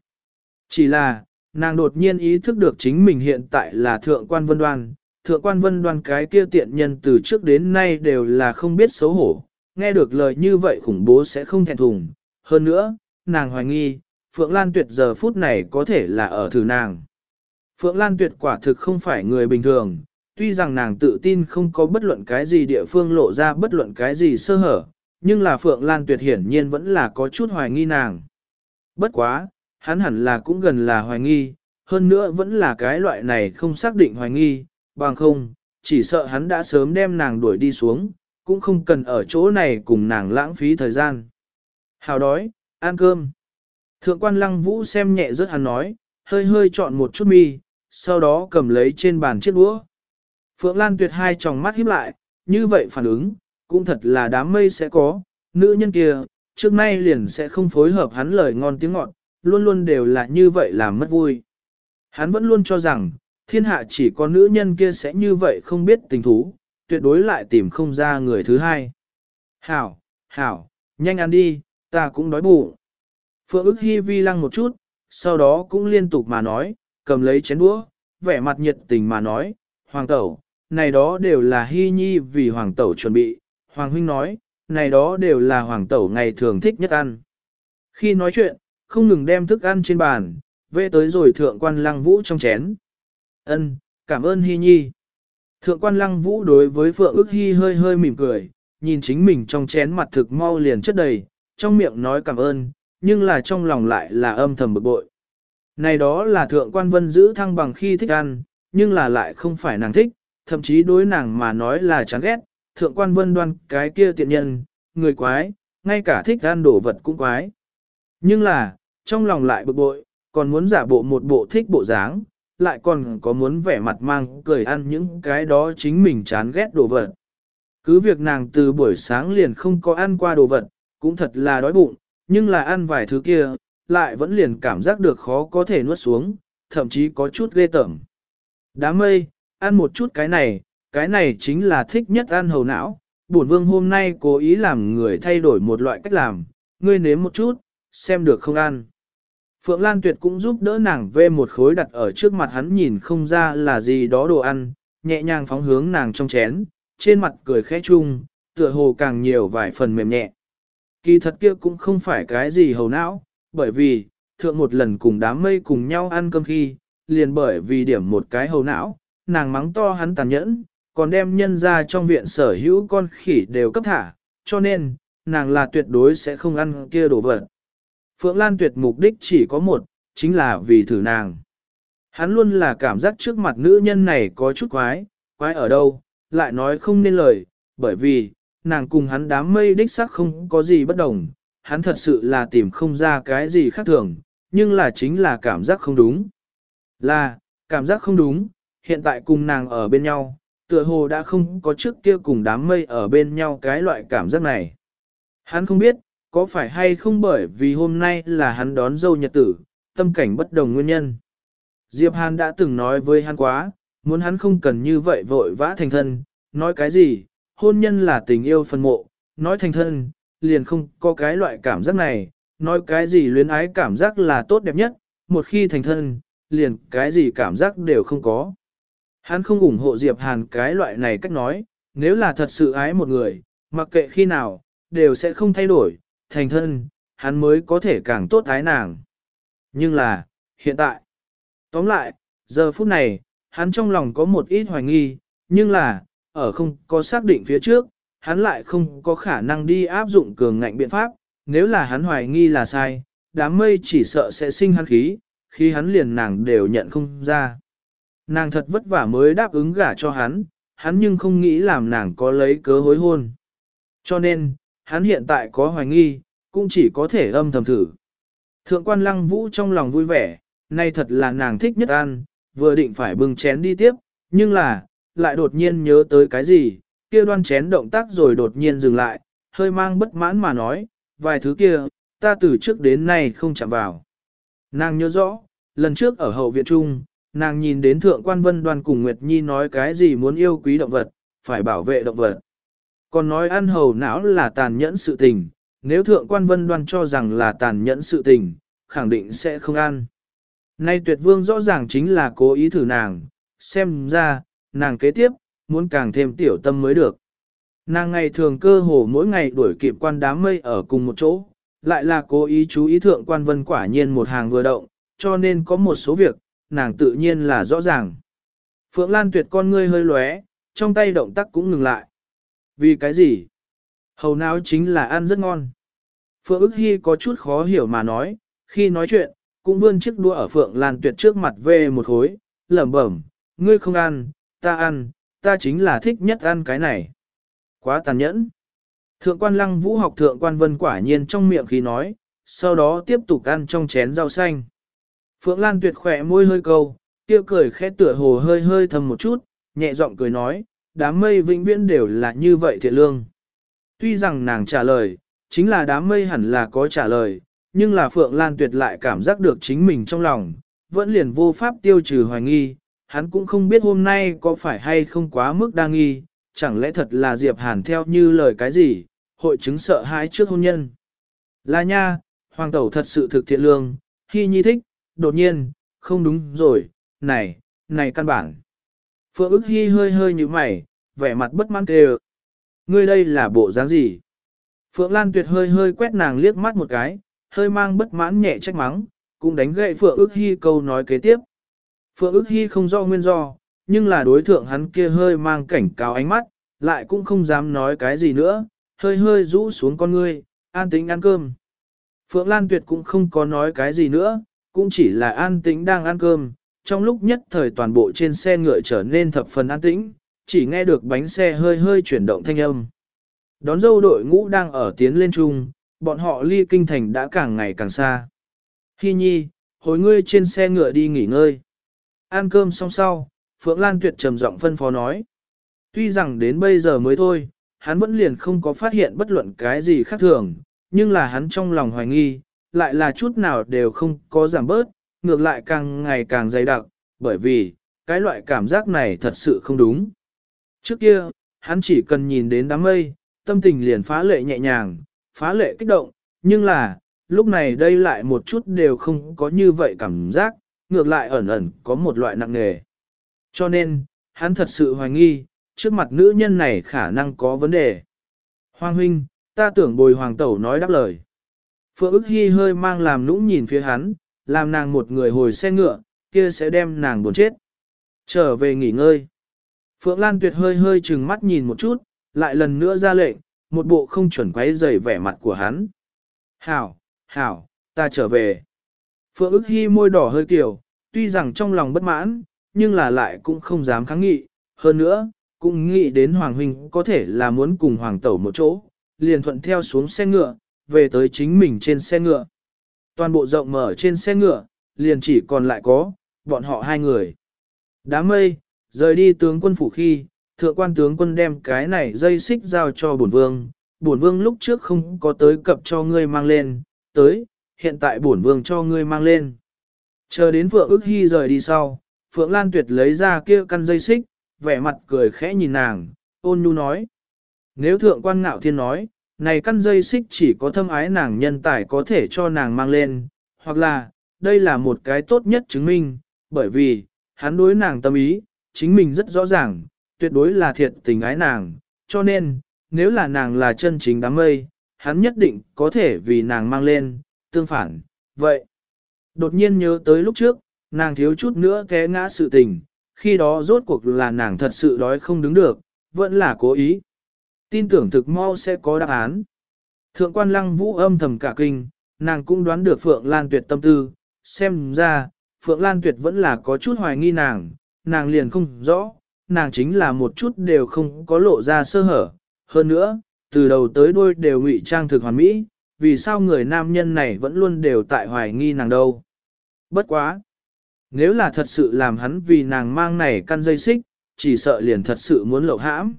Speaker 1: Chỉ là, nàng đột nhiên ý thức được chính mình hiện tại là thượng quan vân đoan, thượng quan vân đoan cái kia tiện nhân từ trước đến nay đều là không biết xấu hổ, nghe được lời như vậy khủng bố sẽ không thẹn thùng. Hơn nữa, nàng hoài nghi, Phượng Lan Tuyệt giờ phút này có thể là ở thử nàng. Phượng Lan Tuyệt quả thực không phải người bình thường, tuy rằng nàng tự tin không có bất luận cái gì địa phương lộ ra bất luận cái gì sơ hở, nhưng là Phượng Lan Tuyệt hiển nhiên vẫn là có chút hoài nghi nàng. Bất quá, hắn hẳn là cũng gần là hoài nghi, hơn nữa vẫn là cái loại này không xác định hoài nghi, bằng không, chỉ sợ hắn đã sớm đem nàng đuổi đi xuống, cũng không cần ở chỗ này cùng nàng lãng phí thời gian. Hào đói, ăn cơm. Thượng quan lăng vũ xem nhẹ rất hắn nói, hơi hơi chọn một chút mi, sau đó cầm lấy trên bàn chiếc đũa. Phượng Lan tuyệt hai tròng mắt híp lại, như vậy phản ứng, cũng thật là đám mây sẽ có, nữ nhân kia, trước nay liền sẽ không phối hợp hắn lời ngon tiếng ngọt, luôn luôn đều là như vậy làm mất vui. Hắn vẫn luôn cho rằng, thiên hạ chỉ có nữ nhân kia sẽ như vậy không biết tình thú, tuyệt đối lại tìm không ra người thứ hai. Hảo, hảo, nhanh ăn đi, ta cũng đói bụng. Phượng ức hy vi lăng một chút, sau đó cũng liên tục mà nói, cầm lấy chén đũa, vẻ mặt nhiệt tình mà nói, Hoàng tẩu, này đó đều là hy nhi vì Hoàng tẩu chuẩn bị, Hoàng huynh nói, này đó đều là Hoàng tẩu ngày thường thích nhất ăn. Khi nói chuyện, không ngừng đem thức ăn trên bàn, về tới rồi thượng quan lăng vũ trong chén. Ân, cảm ơn hy nhi. Thượng quan lăng vũ đối với Phượng ức hy hơi hơi mỉm cười, nhìn chính mình trong chén mặt thực mau liền chất đầy, trong miệng nói cảm ơn, nhưng là trong lòng lại là âm thầm bực bội. Này đó là thượng quan vân giữ thăng bằng khi thích ăn, nhưng là lại không phải nàng thích, thậm chí đối nàng mà nói là chán ghét, thượng quan vân đoan cái kia tiện nhân, người quái, ngay cả thích ăn đồ vật cũng quái. Nhưng là, trong lòng lại bực bội, còn muốn giả bộ một bộ thích bộ dáng, lại còn có muốn vẻ mặt mang cười ăn những cái đó chính mình chán ghét đồ vật. Cứ việc nàng từ buổi sáng liền không có ăn qua đồ vật, cũng thật là đói bụng, nhưng là ăn vài thứ kia, lại vẫn liền cảm giác được khó có thể nuốt xuống, thậm chí có chút ghê tởm. Đám mây, ăn một chút cái này, cái này chính là thích nhất ăn hầu não. Bổn vương hôm nay cố ý làm người thay đổi một loại cách làm, ngươi nếm một chút, xem được không ăn. Phượng Lan Tuyệt cũng giúp đỡ nàng vê một khối đặt ở trước mặt hắn nhìn không ra là gì đó đồ ăn, nhẹ nhàng phóng hướng nàng trong chén, trên mặt cười khẽ chung, tựa hồ càng nhiều vài phần mềm nhẹ. Kỳ thật kia cũng không phải cái gì hầu não, bởi vì, thượng một lần cùng đám mây cùng nhau ăn cơm khi, liền bởi vì điểm một cái hầu não, nàng mắng to hắn tàn nhẫn, còn đem nhân ra trong viện sở hữu con khỉ đều cấp thả, cho nên, nàng là tuyệt đối sẽ không ăn kia đồ vật. Phượng Lan tuyệt mục đích chỉ có một, chính là vì thử nàng. Hắn luôn là cảm giác trước mặt nữ nhân này có chút quái, quái ở đâu, lại nói không nên lời, bởi vì, nàng cùng hắn đám mây đích sắc không có gì bất đồng, hắn thật sự là tìm không ra cái gì khác thường, nhưng là chính là cảm giác không đúng. Là, cảm giác không đúng, hiện tại cùng nàng ở bên nhau, tựa hồ đã không có trước kia cùng đám mây ở bên nhau cái loại cảm giác này. Hắn không biết, có phải hay không bởi vì hôm nay là hắn đón dâu nhật tử, tâm cảnh bất đồng nguyên nhân. Diệp Hàn đã từng nói với hắn quá, muốn hắn không cần như vậy vội vã thành thân, nói cái gì, hôn nhân là tình yêu phân mộ, nói thành thân, liền không có cái loại cảm giác này, nói cái gì luyến ái cảm giác là tốt đẹp nhất, một khi thành thân, liền cái gì cảm giác đều không có. Hắn không ủng hộ Diệp Hàn cái loại này cách nói, nếu là thật sự ái một người, mặc kệ khi nào, đều sẽ không thay đổi, thành thân, hắn mới có thể càng tốt ái nàng. Nhưng là, hiện tại, tóm lại, giờ phút này, hắn trong lòng có một ít hoài nghi, nhưng là, ở không có xác định phía trước, hắn lại không có khả năng đi áp dụng cường ngạnh biện pháp, nếu là hắn hoài nghi là sai, đám mây chỉ sợ sẽ sinh hắn khí, khi hắn liền nàng đều nhận không ra. Nàng thật vất vả mới đáp ứng gả cho hắn, hắn nhưng không nghĩ làm nàng có lấy cớ hối hôn. Cho nên, hắn hiện tại có hoài nghi, cũng chỉ có thể âm thầm thử. Thượng quan lăng vũ trong lòng vui vẻ, nay thật là nàng thích nhất ăn, vừa định phải bưng chén đi tiếp, nhưng là, lại đột nhiên nhớ tới cái gì, kia đoan chén động tác rồi đột nhiên dừng lại, hơi mang bất mãn mà nói, vài thứ kia, ta từ trước đến nay không chạm vào. Nàng nhớ rõ, lần trước ở hậu viện trung, nàng nhìn đến thượng quan vân đoan cùng Nguyệt Nhi nói cái gì muốn yêu quý động vật, phải bảo vệ động vật. Còn nói ăn hầu não là tàn nhẫn sự tình, nếu thượng quan vân đoan cho rằng là tàn nhẫn sự tình, khẳng định sẽ không ăn. Nay tuyệt vương rõ ràng chính là cố ý thử nàng, xem ra, nàng kế tiếp, muốn càng thêm tiểu tâm mới được. Nàng ngày thường cơ hồ mỗi ngày đuổi kịp quan đám mây ở cùng một chỗ, lại là cố ý chú ý thượng quan vân quả nhiên một hàng vừa động, cho nên có một số việc, nàng tự nhiên là rõ ràng. Phượng Lan tuyệt con ngươi hơi lóe, trong tay động tác cũng ngừng lại. Vì cái gì? Hầu não chính là ăn rất ngon. Phượng ức hy có chút khó hiểu mà nói, khi nói chuyện, cũng vươn chiếc đũa ở Phượng Lan tuyệt trước mặt về một khối, lẩm bẩm, ngươi không ăn, ta ăn, ta chính là thích nhất ăn cái này. Quá tàn nhẫn. Thượng quan lăng vũ học thượng quan vân quả nhiên trong miệng khi nói, sau đó tiếp tục ăn trong chén rau xanh. Phượng Lan tuyệt khỏe môi hơi câu, tiêu cười khẽ tựa hồ hơi hơi thầm một chút, nhẹ giọng cười nói, đám mây vĩnh viễn đều là như vậy thiện lương. Tuy rằng nàng trả lời, chính là đám mây hẳn là có trả lời, nhưng là Phượng Lan tuyệt lại cảm giác được chính mình trong lòng, vẫn liền vô pháp tiêu trừ hoài nghi, hắn cũng không biết hôm nay có phải hay không quá mức đa nghi, chẳng lẽ thật là Diệp Hàn theo như lời cái gì, hội chứng sợ hãi trước hôn nhân. Là nha, hoàng tẩu thật sự thực thiện lương, khi nhi thích, đột nhiên, không đúng rồi, này, này căn bản. Phượng ức hy hơi hơi như mày, vẻ mặt bất mãn kêu. Ngươi đây là bộ dáng gì? Phượng Lan Tuyệt hơi hơi quét nàng liếc mắt một cái, hơi mang bất mãn nhẹ trách mắng, cũng đánh gậy Phượng ức hy câu nói kế tiếp. Phượng ức hy không do nguyên do, nhưng là đối thượng hắn kia hơi mang cảnh cáo ánh mắt, lại cũng không dám nói cái gì nữa, hơi hơi rũ xuống con ngươi, an tĩnh ăn cơm. Phượng Lan Tuyệt cũng không có nói cái gì nữa, cũng chỉ là an tĩnh đang ăn cơm, trong lúc nhất thời toàn bộ trên xe ngựa trở nên thập phần an tĩnh, chỉ nghe được bánh xe hơi hơi chuyển động thanh âm. Đón dâu đội ngũ đang ở tiến lên chung, bọn họ ly kinh thành đã càng ngày càng xa. Hi nhi, hồi ngươi trên xe ngựa đi nghỉ ngơi. Ăn cơm xong sau, Phượng Lan Tuyệt trầm giọng phân phó nói. Tuy rằng đến bây giờ mới thôi, hắn vẫn liền không có phát hiện bất luận cái gì khác thường, nhưng là hắn trong lòng hoài nghi, lại là chút nào đều không có giảm bớt, ngược lại càng ngày càng dày đặc, bởi vì, cái loại cảm giác này thật sự không đúng. Trước kia, hắn chỉ cần nhìn đến đám mây, tâm tình liền phá lệ nhẹ nhàng, phá lệ kích động, nhưng là, lúc này đây lại một chút đều không có như vậy cảm giác, ngược lại ẩn ẩn có một loại nặng nề. Cho nên, hắn thật sự hoài nghi, trước mặt nữ nhân này khả năng có vấn đề. Hoàng huynh, ta tưởng bồi hoàng tẩu nói đáp lời. Phượng ức hy hơi mang làm nũng nhìn phía hắn, làm nàng một người hồi xe ngựa, kia sẽ đem nàng buồn chết. Trở về nghỉ ngơi. Phượng Lan Tuyệt hơi hơi chừng mắt nhìn một chút, lại lần nữa ra lệnh, một bộ không chuẩn quấy rầy vẻ mặt của hắn. Hảo, hảo, ta trở về. Phượng ức hy môi đỏ hơi kiểu, tuy rằng trong lòng bất mãn, nhưng là lại cũng không dám kháng nghị. Hơn nữa, cũng nghĩ đến Hoàng Huynh có thể là muốn cùng Hoàng Tẩu một chỗ, liền thuận theo xuống xe ngựa, về tới chính mình trên xe ngựa. Toàn bộ rộng mở trên xe ngựa, liền chỉ còn lại có, bọn họ hai người. Đám mây, rời đi tướng quân phủ khi, thượng quan tướng quân đem cái này dây xích giao cho bổn vương, bổn vương lúc trước không có tới cập cho ngươi mang lên, tới, hiện tại bổn vương cho ngươi mang lên. Chờ đến Phượng ước hy rời đi sau, Phượng Lan Tuyệt lấy ra kia căn dây xích, vẻ mặt cười khẽ nhìn nàng, ôn nhu nói. Nếu thượng quan ngạo thiên nói, này căn dây xích chỉ có thâm ái nàng nhân tài có thể cho nàng mang lên, hoặc là, đây là một cái tốt nhất chứng minh, bởi vì, hắn đối nàng tâm ý, chính mình rất rõ ràng, tuyệt đối là thiệt tình ái nàng, cho nên, nếu là nàng là chân chính đám mây, hắn nhất định có thể vì nàng mang lên, tương phản, vậy. Đột nhiên nhớ tới lúc trước, nàng thiếu chút nữa té ngã sự tình, khi đó rốt cuộc là nàng thật sự đói không đứng được, vẫn là cố ý. Tin tưởng thực mau sẽ có đáp án. Thượng quan lăng vũ âm thầm cả kinh, nàng cũng đoán được Phượng Lan Tuyệt tâm tư, xem ra, Phượng Lan Tuyệt vẫn là có chút hoài nghi nàng, nàng liền không rõ, nàng chính là một chút đều không có lộ ra sơ hở. Hơn nữa, từ đầu tới đuôi đều ngụy trang thực hoàn mỹ, vì sao người nam nhân này vẫn luôn đều tại hoài nghi nàng đâu. Bất quá! Nếu là thật sự làm hắn vì nàng mang này căn dây xích, chỉ sợ liền thật sự muốn lậu hãm.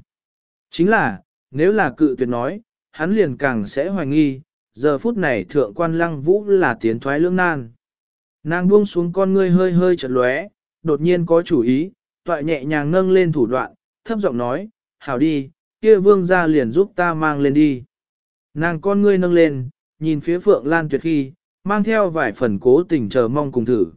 Speaker 1: Chính là, nếu là cự tuyệt nói, hắn liền càng sẽ hoài nghi, giờ phút này thượng quan lăng vũ là tiến thoái lưỡng nan. Nàng buông xuống con ngươi hơi hơi chật lóe, đột nhiên có chủ ý, toại nhẹ nhàng nâng lên thủ đoạn, thấp giọng nói, hảo đi, kia vương ra liền giúp ta mang lên đi. Nàng con ngươi nâng lên, nhìn phía phượng lan tuyệt khi, mang theo vài phần cố tình chờ mong cùng thử.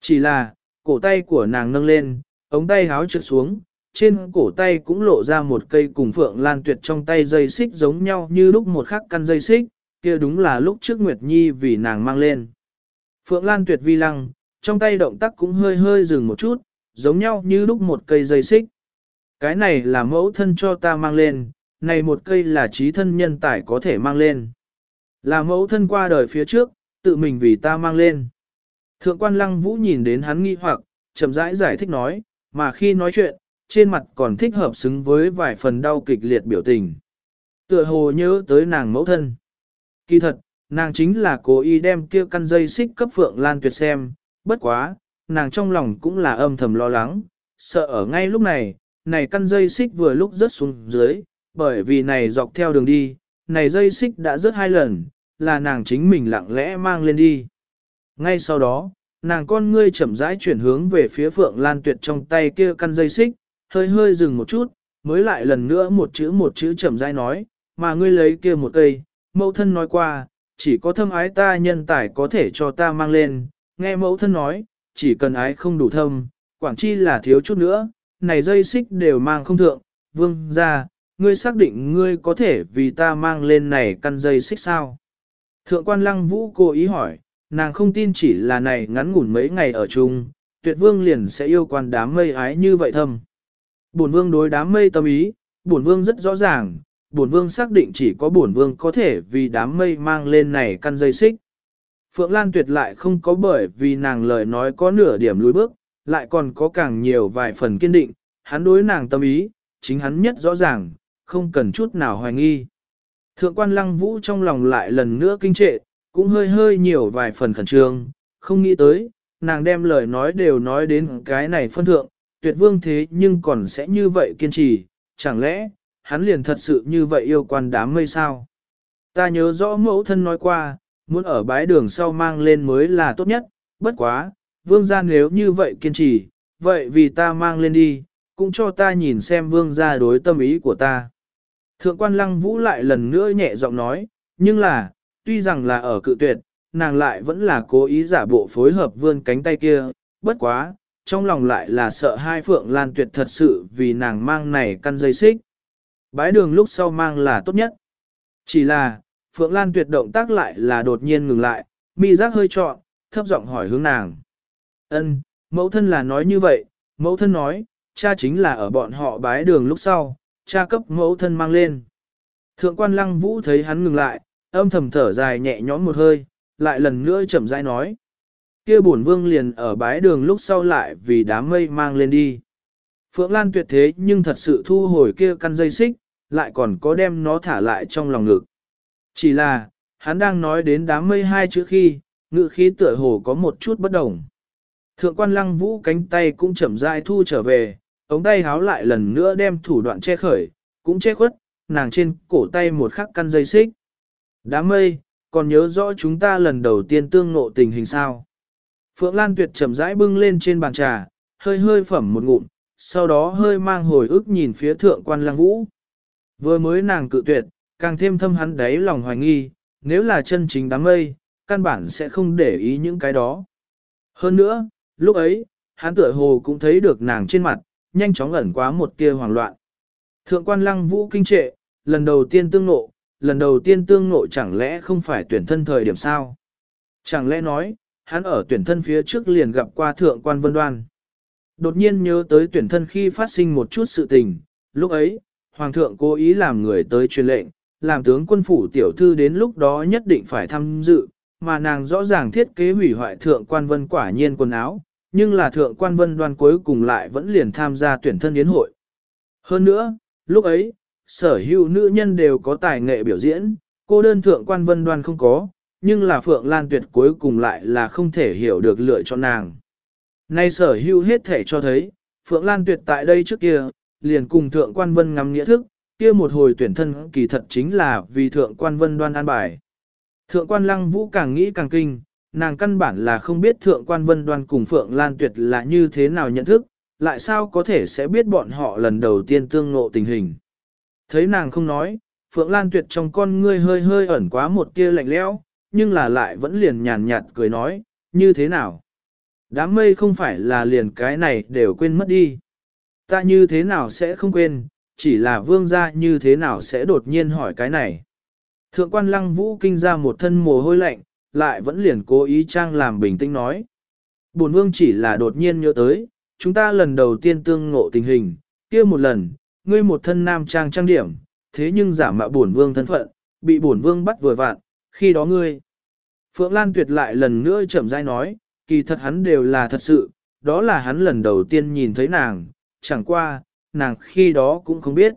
Speaker 1: Chỉ là, cổ tay của nàng nâng lên, ống tay háo trượt xuống, trên cổ tay cũng lộ ra một cây cùng phượng lan tuyệt trong tay dây xích giống nhau như lúc một khắc căn dây xích, kia đúng là lúc trước Nguyệt Nhi vì nàng mang lên. Phượng lan tuyệt vi lăng, trong tay động tác cũng hơi hơi dừng một chút, giống nhau như lúc một cây dây xích. Cái này là mẫu thân cho ta mang lên, này một cây là trí thân nhân tài có thể mang lên. Là mẫu thân qua đời phía trước, tự mình vì ta mang lên. Thượng quan lăng vũ nhìn đến hắn nghi hoặc, chậm rãi giải, giải thích nói, mà khi nói chuyện, trên mặt còn thích hợp xứng với vài phần đau kịch liệt biểu tình. Tựa hồ nhớ tới nàng mẫu thân. Kỳ thật, nàng chính là cố ý đem kia căn dây xích cấp Phượng Lan Tuyệt xem, bất quá, nàng trong lòng cũng là âm thầm lo lắng, sợ ở ngay lúc này, này căn dây xích vừa lúc rớt xuống dưới, bởi vì này dọc theo đường đi, này dây xích đã rớt hai lần, là nàng chính mình lặng lẽ mang lên đi. Ngay sau đó, nàng con ngươi chậm rãi chuyển hướng về phía Phượng Lan Tuyệt trong tay kia căn dây xích, hơi hơi dừng một chút, mới lại lần nữa một chữ một chữ chậm rãi nói, mà ngươi lấy kia một cây, mẫu thân nói qua, chỉ có thâm ái ta nhân tài có thể cho ta mang lên, nghe mẫu thân nói, chỉ cần ái không đủ thâm, quảng chi là thiếu chút nữa, này dây xích đều mang không thượng, vương ra, ngươi xác định ngươi có thể vì ta mang lên này căn dây xích sao? Thượng quan lăng vũ cố ý hỏi, nàng không tin chỉ là này ngắn ngủn mấy ngày ở chung, tuyệt vương liền sẽ yêu quan đám mây ái như vậy thâm. Bổn vương đối đám mây tâm ý, bổn vương rất rõ ràng, bổn vương xác định chỉ có bổn vương có thể vì đám mây mang lên này căn dây xích. Phượng Lan tuyệt lại không có bởi vì nàng lời nói có nửa điểm lùi bước, lại còn có càng nhiều vài phần kiên định, hắn đối nàng tâm ý, chính hắn nhất rõ ràng, không cần chút nào hoài nghi. Thượng quan lăng vũ trong lòng lại lần nữa kinh trệ, cũng hơi hơi nhiều vài phần khẩn trương, không nghĩ tới, nàng đem lời nói đều nói đến cái này phân thượng, tuyệt vương thế nhưng còn sẽ như vậy kiên trì, chẳng lẽ, hắn liền thật sự như vậy yêu quan đám mây sao? Ta nhớ rõ mẫu thân nói qua, muốn ở bái đường sau mang lên mới là tốt nhất, bất quá, vương gia nếu như vậy kiên trì, vậy vì ta mang lên đi, cũng cho ta nhìn xem vương gia đối tâm ý của ta. Thượng quan lăng vũ lại lần nữa nhẹ giọng nói, nhưng là, tuy rằng là ở cự tuyệt, nàng lại vẫn là cố ý giả bộ phối hợp vươn cánh tay kia, bất quá, trong lòng lại là sợ hai phượng lan tuyệt thật sự vì nàng mang này căn dây xích. Bái đường lúc sau mang là tốt nhất. Chỉ là, phượng lan tuyệt động tác lại là đột nhiên ngừng lại, mi giác hơi trọn, thấp giọng hỏi hướng nàng. ân mẫu thân là nói như vậy, mẫu thân nói, cha chính là ở bọn họ bái đường lúc sau, cha cấp mẫu thân mang lên. Thượng quan lăng vũ thấy hắn ngừng lại, âm thầm thở dài nhẹ nhõm một hơi, lại lần nữa chậm rãi nói. Kia bổn vương liền ở bái đường lúc sau lại vì đám mây mang lên đi. Phượng Lan tuyệt thế nhưng thật sự thu hồi kia căn dây xích, lại còn có đem nó thả lại trong lòng ngực. Chỉ là, hắn đang nói đến đám mây hai chữ khi, ngự khí tựa hồ có một chút bất đồng. Thượng quan lăng vũ cánh tay cũng chậm rãi thu trở về, ống tay háo lại lần nữa đem thủ đoạn che khởi, cũng che khuất, nàng trên cổ tay một khắc căn dây xích. Đám mây, còn nhớ rõ chúng ta lần đầu tiên tương ngộ tình hình sao. Phượng Lan Tuyệt chậm rãi bưng lên trên bàn trà, hơi hơi phẩm một ngụm, sau đó hơi mang hồi ức nhìn phía thượng quan lăng vũ. Vừa mới nàng cự tuyệt, càng thêm thâm hắn đáy lòng hoài nghi, nếu là chân chính đám mây, căn bản sẽ không để ý những cái đó. Hơn nữa, lúc ấy, hắn tựa hồ cũng thấy được nàng trên mặt, nhanh chóng ẩn quá một tia hoảng loạn. Thượng quan lăng vũ kinh trệ, lần đầu tiên tương nộ, lần đầu tiên tương nộ chẳng lẽ không phải tuyển thân thời điểm sao? Chẳng lẽ nói, hắn ở tuyển thân phía trước liền gặp qua thượng quan vân đoan. Đột nhiên nhớ tới tuyển thân khi phát sinh một chút sự tình, lúc ấy, Hoàng thượng cố ý làm người tới truyền lệnh, làm tướng quân phủ tiểu thư đến lúc đó nhất định phải tham dự, mà nàng rõ ràng thiết kế hủy hoại thượng quan vân quả nhiên quần áo, nhưng là thượng quan vân đoan cuối cùng lại vẫn liền tham gia tuyển thân yến hội. Hơn nữa, lúc ấy, sở hữu nữ nhân đều có tài nghệ biểu diễn, cô đơn thượng quan vân đoan không có, nhưng là Phượng Lan Tuyệt cuối cùng lại là không thể hiểu được lựa chọn nàng. Nay sở hữu hết thể cho thấy, Phượng Lan Tuyệt tại đây trước kia, liền cùng thượng quan vân ngắm nghĩa thức, kia một hồi tuyển thân kỳ thật chính là vì thượng quan vân đoan an bài. Thượng quan lăng vũ càng nghĩ càng kinh, nàng căn bản là không biết thượng quan vân đoan cùng Phượng Lan Tuyệt là như thế nào nhận thức, lại sao có thể sẽ biết bọn họ lần đầu tiên tương ngộ tình hình. Thấy nàng không nói, Phượng Lan Tuyệt trong con ngươi hơi hơi ẩn quá một tia lạnh lẽo, nhưng là lại vẫn liền nhàn nhạt cười nói, như thế nào? Đám mây không phải là liền cái này đều quên mất đi. Ta như thế nào sẽ không quên, chỉ là vương gia như thế nào sẽ đột nhiên hỏi cái này. Thượng quan lăng vũ kinh ra một thân mồ hôi lạnh, lại vẫn liền cố ý trang làm bình tĩnh nói. Bổn vương chỉ là đột nhiên nhớ tới, chúng ta lần đầu tiên tương ngộ tình hình, kia một lần, ngươi một thân nam trang trang điểm, thế nhưng giả mạo bổn vương thân phận, bị bổn vương bắt vừa vạn, khi đó ngươi. Phượng Lan tuyệt lại lần nữa chậm rãi nói, kỳ thật hắn đều là thật sự, đó là hắn lần đầu tiên nhìn thấy nàng, chẳng qua, nàng khi đó cũng không biết.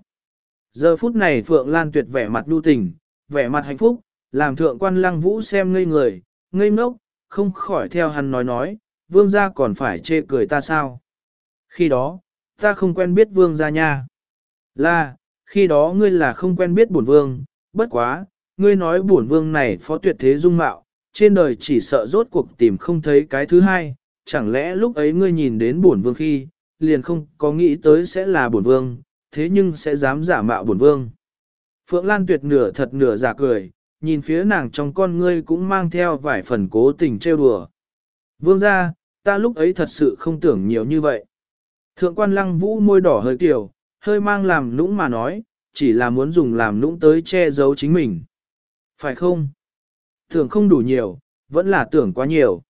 Speaker 1: Giờ phút này Phượng Lan tuyệt vẻ mặt nhu tình, vẻ mặt hạnh phúc, làm thượng quan lăng vũ xem ngây người, ngây ngốc, không khỏi theo hắn nói nói, vương gia còn phải chê cười ta sao. Khi đó, ta không quen biết vương gia nha. Là, khi đó ngươi là không quen biết bổn vương, bất quá, ngươi nói bổn vương này phó tuyệt thế dung mạo, trên đời chỉ sợ rốt cuộc tìm không thấy cái thứ hai, chẳng lẽ lúc ấy ngươi nhìn đến bổn vương khi, liền không có nghĩ tới sẽ là bổn vương, thế nhưng sẽ dám giả mạo bổn vương. Phượng Lan tuyệt nửa thật nửa giả cười, nhìn phía nàng trong con ngươi cũng mang theo vài phần cố tình trêu đùa. Vương ra, ta lúc ấy thật sự không tưởng nhiều như vậy. Thượng quan lăng vũ môi đỏ hơi kiểu, hơi mang làm nũng mà nói, chỉ là muốn dùng làm nũng tới che giấu chính mình. Phải không? Tưởng không đủ nhiều, vẫn là tưởng quá nhiều.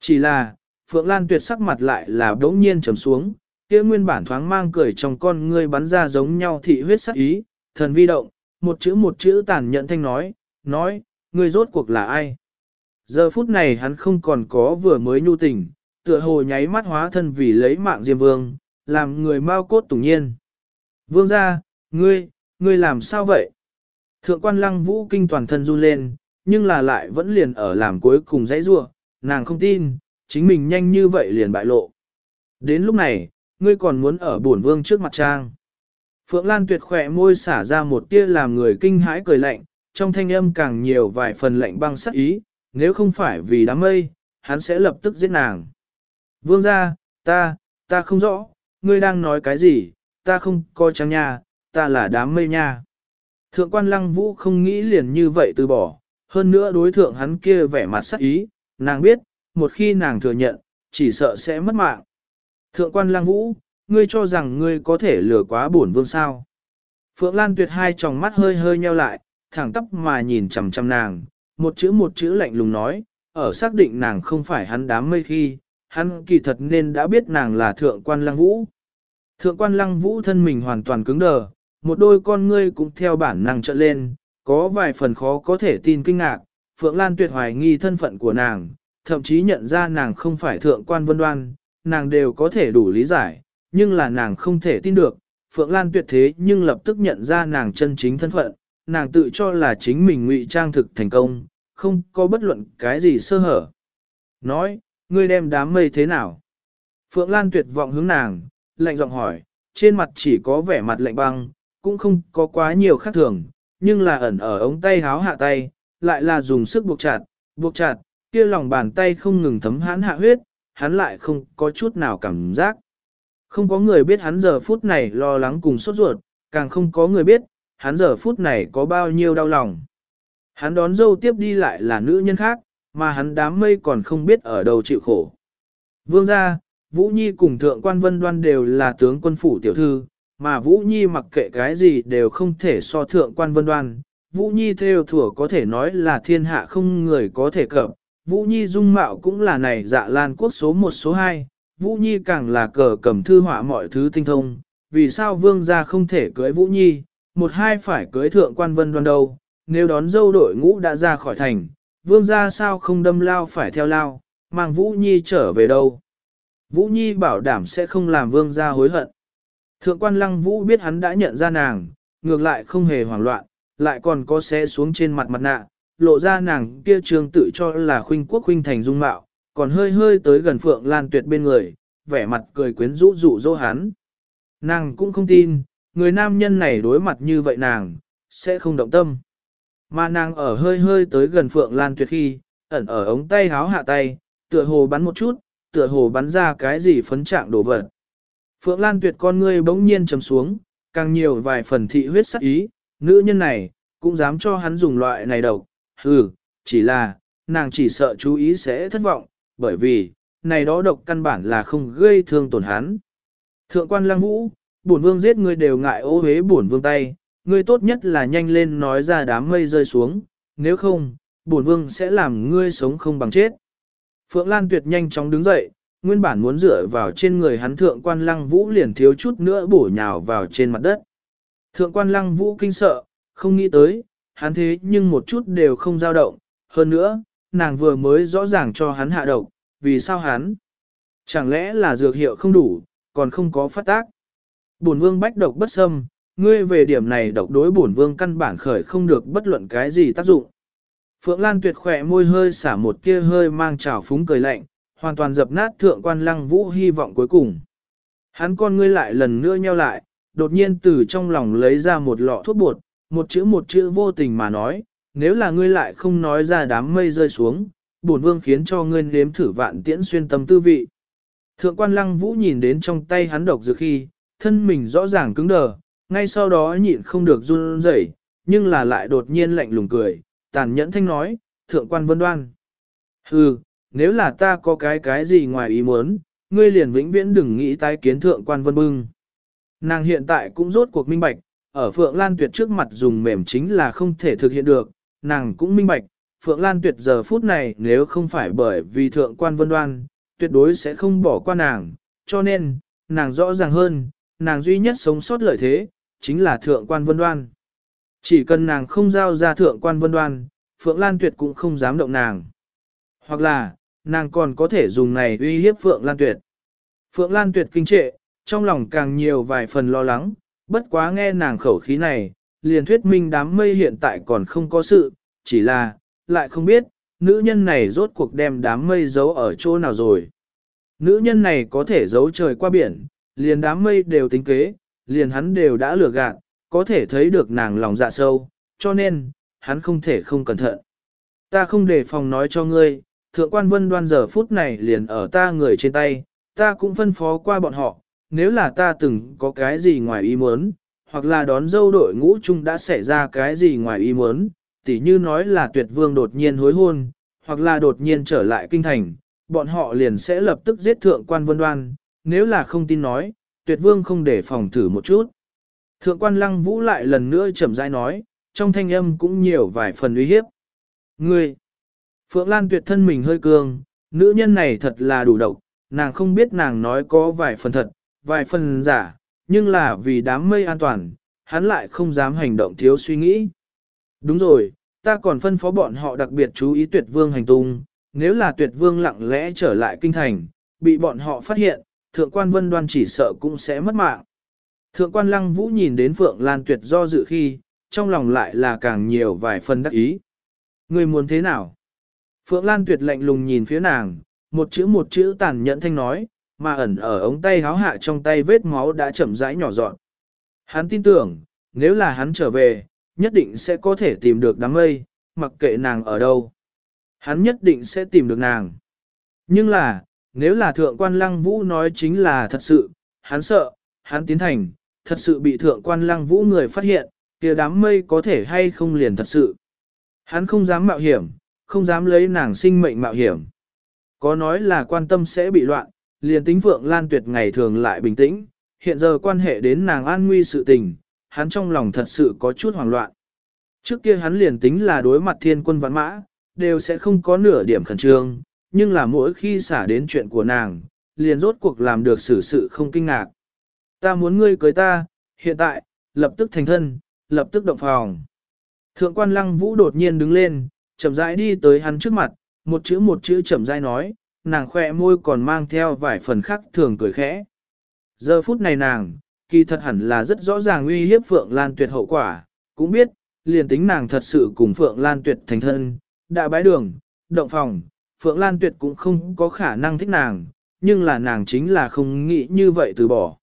Speaker 1: Chỉ là, Phượng Lan tuyệt sắc mặt lại là đống nhiên trầm xuống, kia nguyên bản thoáng mang cười trong con ngươi bắn ra giống nhau thị huyết sắc ý, thần vi động, một chữ một chữ tàn nhẫn thanh nói, nói, ngươi rốt cuộc là ai? Giờ phút này hắn không còn có vừa mới nhu tình, tựa hồ nháy mắt hóa thân vì lấy mạng Diêm Vương, làm người mau cốt tủng nhiên. Vương ra, ngươi, ngươi làm sao vậy? Thượng quan lăng vũ kinh toàn thân run lên, nhưng là lại vẫn liền ở làm cuối cùng dãy rua, nàng không tin, chính mình nhanh như vậy liền bại lộ. Đến lúc này, ngươi còn muốn ở bổn vương trước mặt trang. Phượng Lan tuyệt khỏe môi xả ra một tia làm người kinh hãi cười lạnh, trong thanh âm càng nhiều vài phần lạnh băng sắc ý, nếu không phải vì đám mây, hắn sẽ lập tức giết nàng. Vương ra, ta, ta không rõ, ngươi đang nói cái gì, ta không coi trang nha, ta là đám mây nha. Thượng quan lăng vũ không nghĩ liền như vậy từ bỏ, hơn nữa đối thượng hắn kia vẻ mặt sắc ý, nàng biết, một khi nàng thừa nhận, chỉ sợ sẽ mất mạng. Thượng quan lăng vũ, ngươi cho rằng ngươi có thể lừa quá bổn vương sao. Phượng Lan tuyệt hai tròng mắt hơi hơi nheo lại, thẳng tắp mà nhìn chằm chằm nàng, một chữ một chữ lạnh lùng nói, ở xác định nàng không phải hắn đám mây khi, hắn kỳ thật nên đã biết nàng là thượng quan lăng vũ. Thượng quan lăng vũ thân mình hoàn toàn cứng đờ, một đôi con ngươi cũng theo bản năng trợn lên, có vài phần khó có thể tin kinh ngạc, Phượng Lan tuyệt hoài nghi thân phận của nàng, thậm chí nhận ra nàng không phải thượng quan vân đoan, nàng đều có thể đủ lý giải, nhưng là nàng không thể tin được, Phượng Lan tuyệt thế nhưng lập tức nhận ra nàng chân chính thân phận, nàng tự cho là chính mình ngụy trang thực thành công, không có bất luận cái gì sơ hở. Nói, ngươi đem đám mây thế nào? Phượng Lan tuyệt vọng hướng nàng, lạnh giọng hỏi, trên mặt chỉ có vẻ mặt lạnh băng, cũng không có quá nhiều khác thường, nhưng là ẩn ở ống tay háo hạ tay, lại là dùng sức buộc chặt, buộc chặt, kia lòng bàn tay không ngừng thấm hãn hạ huyết, hắn lại không có chút nào cảm giác. Không có người biết hắn giờ phút này lo lắng cùng sốt ruột, càng không có người biết, hắn giờ phút này có bao nhiêu đau lòng. Hắn đón dâu tiếp đi lại là nữ nhân khác, mà hắn đám mây còn không biết ở đâu chịu khổ. Vương gia, Vũ Nhi cùng thượng quan vân đoan đều là tướng quân phủ tiểu thư, mà Vũ Nhi mặc kệ cái gì đều không thể so thượng quan vân đoan. Vũ Nhi theo thủa có thể nói là thiên hạ không người có thể cập, Vũ Nhi dung mạo cũng là này dạ lan quốc số một số hai, Vũ Nhi càng là cờ cầm thư họa mọi thứ tinh thông, vì sao vương gia không thể cưới Vũ Nhi, một hai phải cưới thượng quan vân đoan đâu, nếu đón dâu đội ngũ đã ra khỏi thành, vương gia sao không đâm lao phải theo lao, mang Vũ Nhi trở về đâu. Vũ Nhi bảo đảm sẽ không làm vương gia hối hận. Thượng quan lăng Vũ biết hắn đã nhận ra nàng, ngược lại không hề hoảng loạn, lại còn có xé xuống trên mặt mặt nạ, lộ ra nàng kia trường tự cho là khuynh quốc khuynh thành dung mạo, còn hơi hơi tới gần Phượng Lan Tuyệt bên người, vẻ mặt cười quyến rũ dụ dỗ hắn. Nàng cũng không tin, người nam nhân này đối mặt như vậy nàng, sẽ không động tâm. Mà nàng ở hơi hơi tới gần Phượng Lan Tuyệt khi, ẩn ở ống tay háo hạ tay, tựa hồ bắn một chút, tựa hồ bắn ra cái gì phấn trạng đổ vật. Phượng Lan Tuyệt con ngươi bỗng nhiên trầm xuống, càng nhiều vài phần thị huyết sắc ý, nữ nhân này, cũng dám cho hắn dùng loại này độc, hừ, chỉ là, nàng chỉ sợ chú ý sẽ thất vọng, bởi vì, này đó độc căn bản là không gây thương tổn hắn. Thượng quan lăng vũ, bổn vương giết ngươi đều ngại ô hế bổn vương tay, ngươi tốt nhất là nhanh lên nói ra đám mây rơi xuống, nếu không, bổn vương sẽ làm ngươi sống không bằng chết. Phượng Lan Tuyệt nhanh chóng đứng dậy, nguyên bản muốn dựa vào trên người hắn thượng quan lăng vũ liền thiếu chút nữa bổ nhào vào trên mặt đất. Thượng quan lăng vũ kinh sợ, không nghĩ tới, hắn thế nhưng một chút đều không dao động, hơn nữa, nàng vừa mới rõ ràng cho hắn hạ độc, vì sao hắn? Chẳng lẽ là dược hiệu không đủ, còn không có phát tác? Bổn vương bách độc bất xâm, ngươi về điểm này độc đối bổn vương căn bản khởi không được bất luận cái gì tác dụng. Phượng Lan tuyệt khỏe môi hơi xả một tia hơi mang trào phúng cười lạnh, hoàn toàn dập nát thượng quan lăng vũ hy vọng cuối cùng. Hắn con ngươi lại lần nữa nheo lại, đột nhiên từ trong lòng lấy ra một lọ thuốc bột, một chữ một chữ vô tình mà nói, nếu là ngươi lại không nói ra đám mây rơi xuống, bổn vương khiến cho ngươi nếm thử vạn tiễn xuyên tâm tư vị. Thượng quan lăng vũ nhìn đến trong tay hắn độc dược khi, thân mình rõ ràng cứng đờ, ngay sau đó nhịn không được run rẩy, nhưng là lại đột nhiên lạnh lùng cười, tàn nhẫn thanh nói, thượng quan vân đoan. Hừ, nếu là ta có cái cái gì ngoài ý muốn, ngươi liền vĩnh viễn đừng nghĩ tái kiến thượng quan vân bưng. Nàng hiện tại cũng rốt cuộc minh bạch, ở Phượng Lan Tuyệt trước mặt dùng mềm chính là không thể thực hiện được, nàng cũng minh bạch, Phượng Lan Tuyệt giờ phút này nếu không phải bởi vì thượng quan vân đoan, tuyệt đối sẽ không bỏ qua nàng, cho nên, nàng rõ ràng hơn, nàng duy nhất sống sót lợi thế, chính là thượng quan vân đoan. Chỉ cần nàng không giao ra thượng quan vân đoan, Phượng Lan Tuyệt cũng không dám động nàng. Hoặc là, nàng còn có thể dùng này uy hiếp Phượng Lan Tuyệt. Phượng Lan Tuyệt kinh trệ, trong lòng càng nhiều vài phần lo lắng, bất quá nghe nàng khẩu khí này, liền thuyết minh đám mây hiện tại còn không có sự, chỉ là, lại không biết, nữ nhân này rốt cuộc đem đám mây giấu ở chỗ nào rồi. Nữ nhân này có thể giấu trời qua biển, liền đám mây đều tính kế, liền hắn đều đã lừa gạt, có thể thấy được nàng lòng dạ sâu, cho nên, hắn không thể không cẩn thận. Ta không để phòng nói cho ngươi, thượng quan vân đoan giờ phút này liền ở ta người trên tay, ta cũng phân phó qua bọn họ, nếu là ta từng có cái gì ngoài ý muốn, hoặc là đón dâu đội ngũ chung đã xảy ra cái gì ngoài ý muốn, tỉ như nói là tuyệt vương đột nhiên hối hôn, hoặc là đột nhiên trở lại kinh thành, bọn họ liền sẽ lập tức giết thượng quan vân đoan, nếu là không tin nói, tuyệt vương không để phòng thử một chút. Thượng quan lăng vũ lại lần nữa chậm rãi nói, trong thanh âm cũng nhiều vài phần uy hiếp. Ngươi! Phượng Lan tuyệt thân mình hơi cường, nữ nhân này thật là đủ độc, nàng không biết nàng nói có vài phần thật, vài phần giả, nhưng là vì đám mây an toàn, hắn lại không dám hành động thiếu suy nghĩ. Đúng rồi, ta còn phân phó bọn họ đặc biệt chú ý tuyệt vương hành tung, nếu là tuyệt vương lặng lẽ trở lại kinh thành, bị bọn họ phát hiện, thượng quan vân đoan chỉ sợ cũng sẽ mất mạng. Thượng quan lăng vũ nhìn đến Phượng Lan tuyệt do dự khi, trong lòng lại là càng nhiều vài phần đắc ý. Người muốn thế nào? Phượng Lan tuyệt lạnh lùng nhìn phía nàng, một chữ một chữ tàn nhẫn thanh nói, mà ẩn ở ống tay háo hạ trong tay vết máu đã chậm rãi nhỏ dọn. Hắn tin tưởng, nếu là hắn trở về, nhất định sẽ có thể tìm được đám mây, mặc kệ nàng ở đâu. Hắn nhất định sẽ tìm được nàng. Nhưng là, nếu là thượng quan lăng vũ nói chính là thật sự, hắn sợ, hắn tiến thành, thật sự bị thượng quan lăng vũ người phát hiện, kia đám mây có thể hay không liền thật sự. Hắn không dám mạo hiểm, không dám lấy nàng sinh mệnh mạo hiểm. Có nói là quan tâm sẽ bị loạn, liền tính Phượng Lan Tuyệt ngày thường lại bình tĩnh, hiện giờ quan hệ đến nàng an nguy sự tình, hắn trong lòng thật sự có chút hoảng loạn. Trước kia hắn liền tính là đối mặt thiên quân vạn mã, đều sẽ không có nửa điểm khẩn trương, nhưng là mỗi khi xả đến chuyện của nàng, liền rốt cuộc làm được xử sự không kinh ngạc. Ta muốn ngươi cưới ta, hiện tại, lập tức thành thân, lập tức động phòng. Thượng quan lăng vũ đột nhiên đứng lên, chậm rãi đi tới hắn trước mặt, một chữ một chữ chậm rãi nói, nàng khỏe môi còn mang theo vài phần khác thường cười khẽ. Giờ phút này nàng, kỳ thật hẳn là rất rõ ràng uy hiếp Phượng Lan Tuyệt hậu quả, cũng biết, liền tính nàng thật sự cùng Phượng Lan Tuyệt thành thân, đã bái đường, động phòng, Phượng Lan Tuyệt cũng không có khả năng thích nàng, nhưng là nàng chính là không nghĩ như vậy từ bỏ.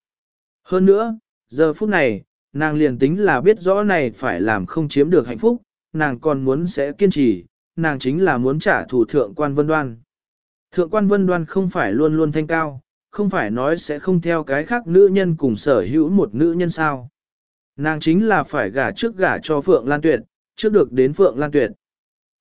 Speaker 1: Hơn nữa, giờ phút này, nàng liền tính là biết rõ này phải làm không chiếm được hạnh phúc, nàng còn muốn sẽ kiên trì, nàng chính là muốn trả thù thượng quan vân đoan. Thượng quan vân đoan không phải luôn luôn thanh cao, không phải nói sẽ không theo cái khác nữ nhân cùng sở hữu một nữ nhân sao. Nàng chính là phải gả trước gả cho Phượng Lan Tuyệt, trước được đến Phượng Lan Tuyệt.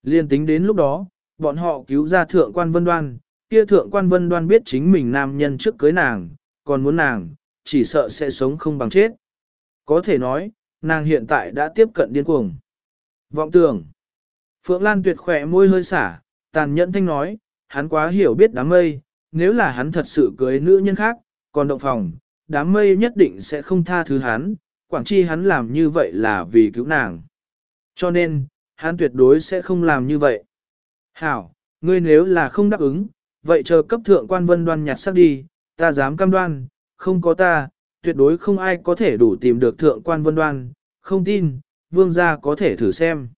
Speaker 1: Liên tính đến lúc đó, bọn họ cứu ra thượng quan vân đoan, kia thượng quan vân đoan biết chính mình nam nhân trước cưới nàng, còn muốn nàng, chỉ sợ sẽ sống không bằng chết. Có thể nói, nàng hiện tại đã tiếp cận điên cuồng. Vọng tưởng. Phượng Lan tuyệt khỏe môi hơi xả, tàn nhẫn thanh nói, hắn quá hiểu biết đám mây, nếu là hắn thật sự cưới nữ nhân khác, còn động phòng, đám mây nhất định sẽ không tha thứ hắn, quảng chi hắn làm như vậy là vì cứu nàng. Cho nên, hắn tuyệt đối sẽ không làm như vậy. Hảo, ngươi nếu là không đáp ứng, vậy chờ cấp thượng quan vân đoan nhặt sắc đi, ta dám cam đoan, không có ta, tuyệt đối không ai có thể đủ tìm được thượng quan vân đoan, không tin, vương gia có thể thử xem.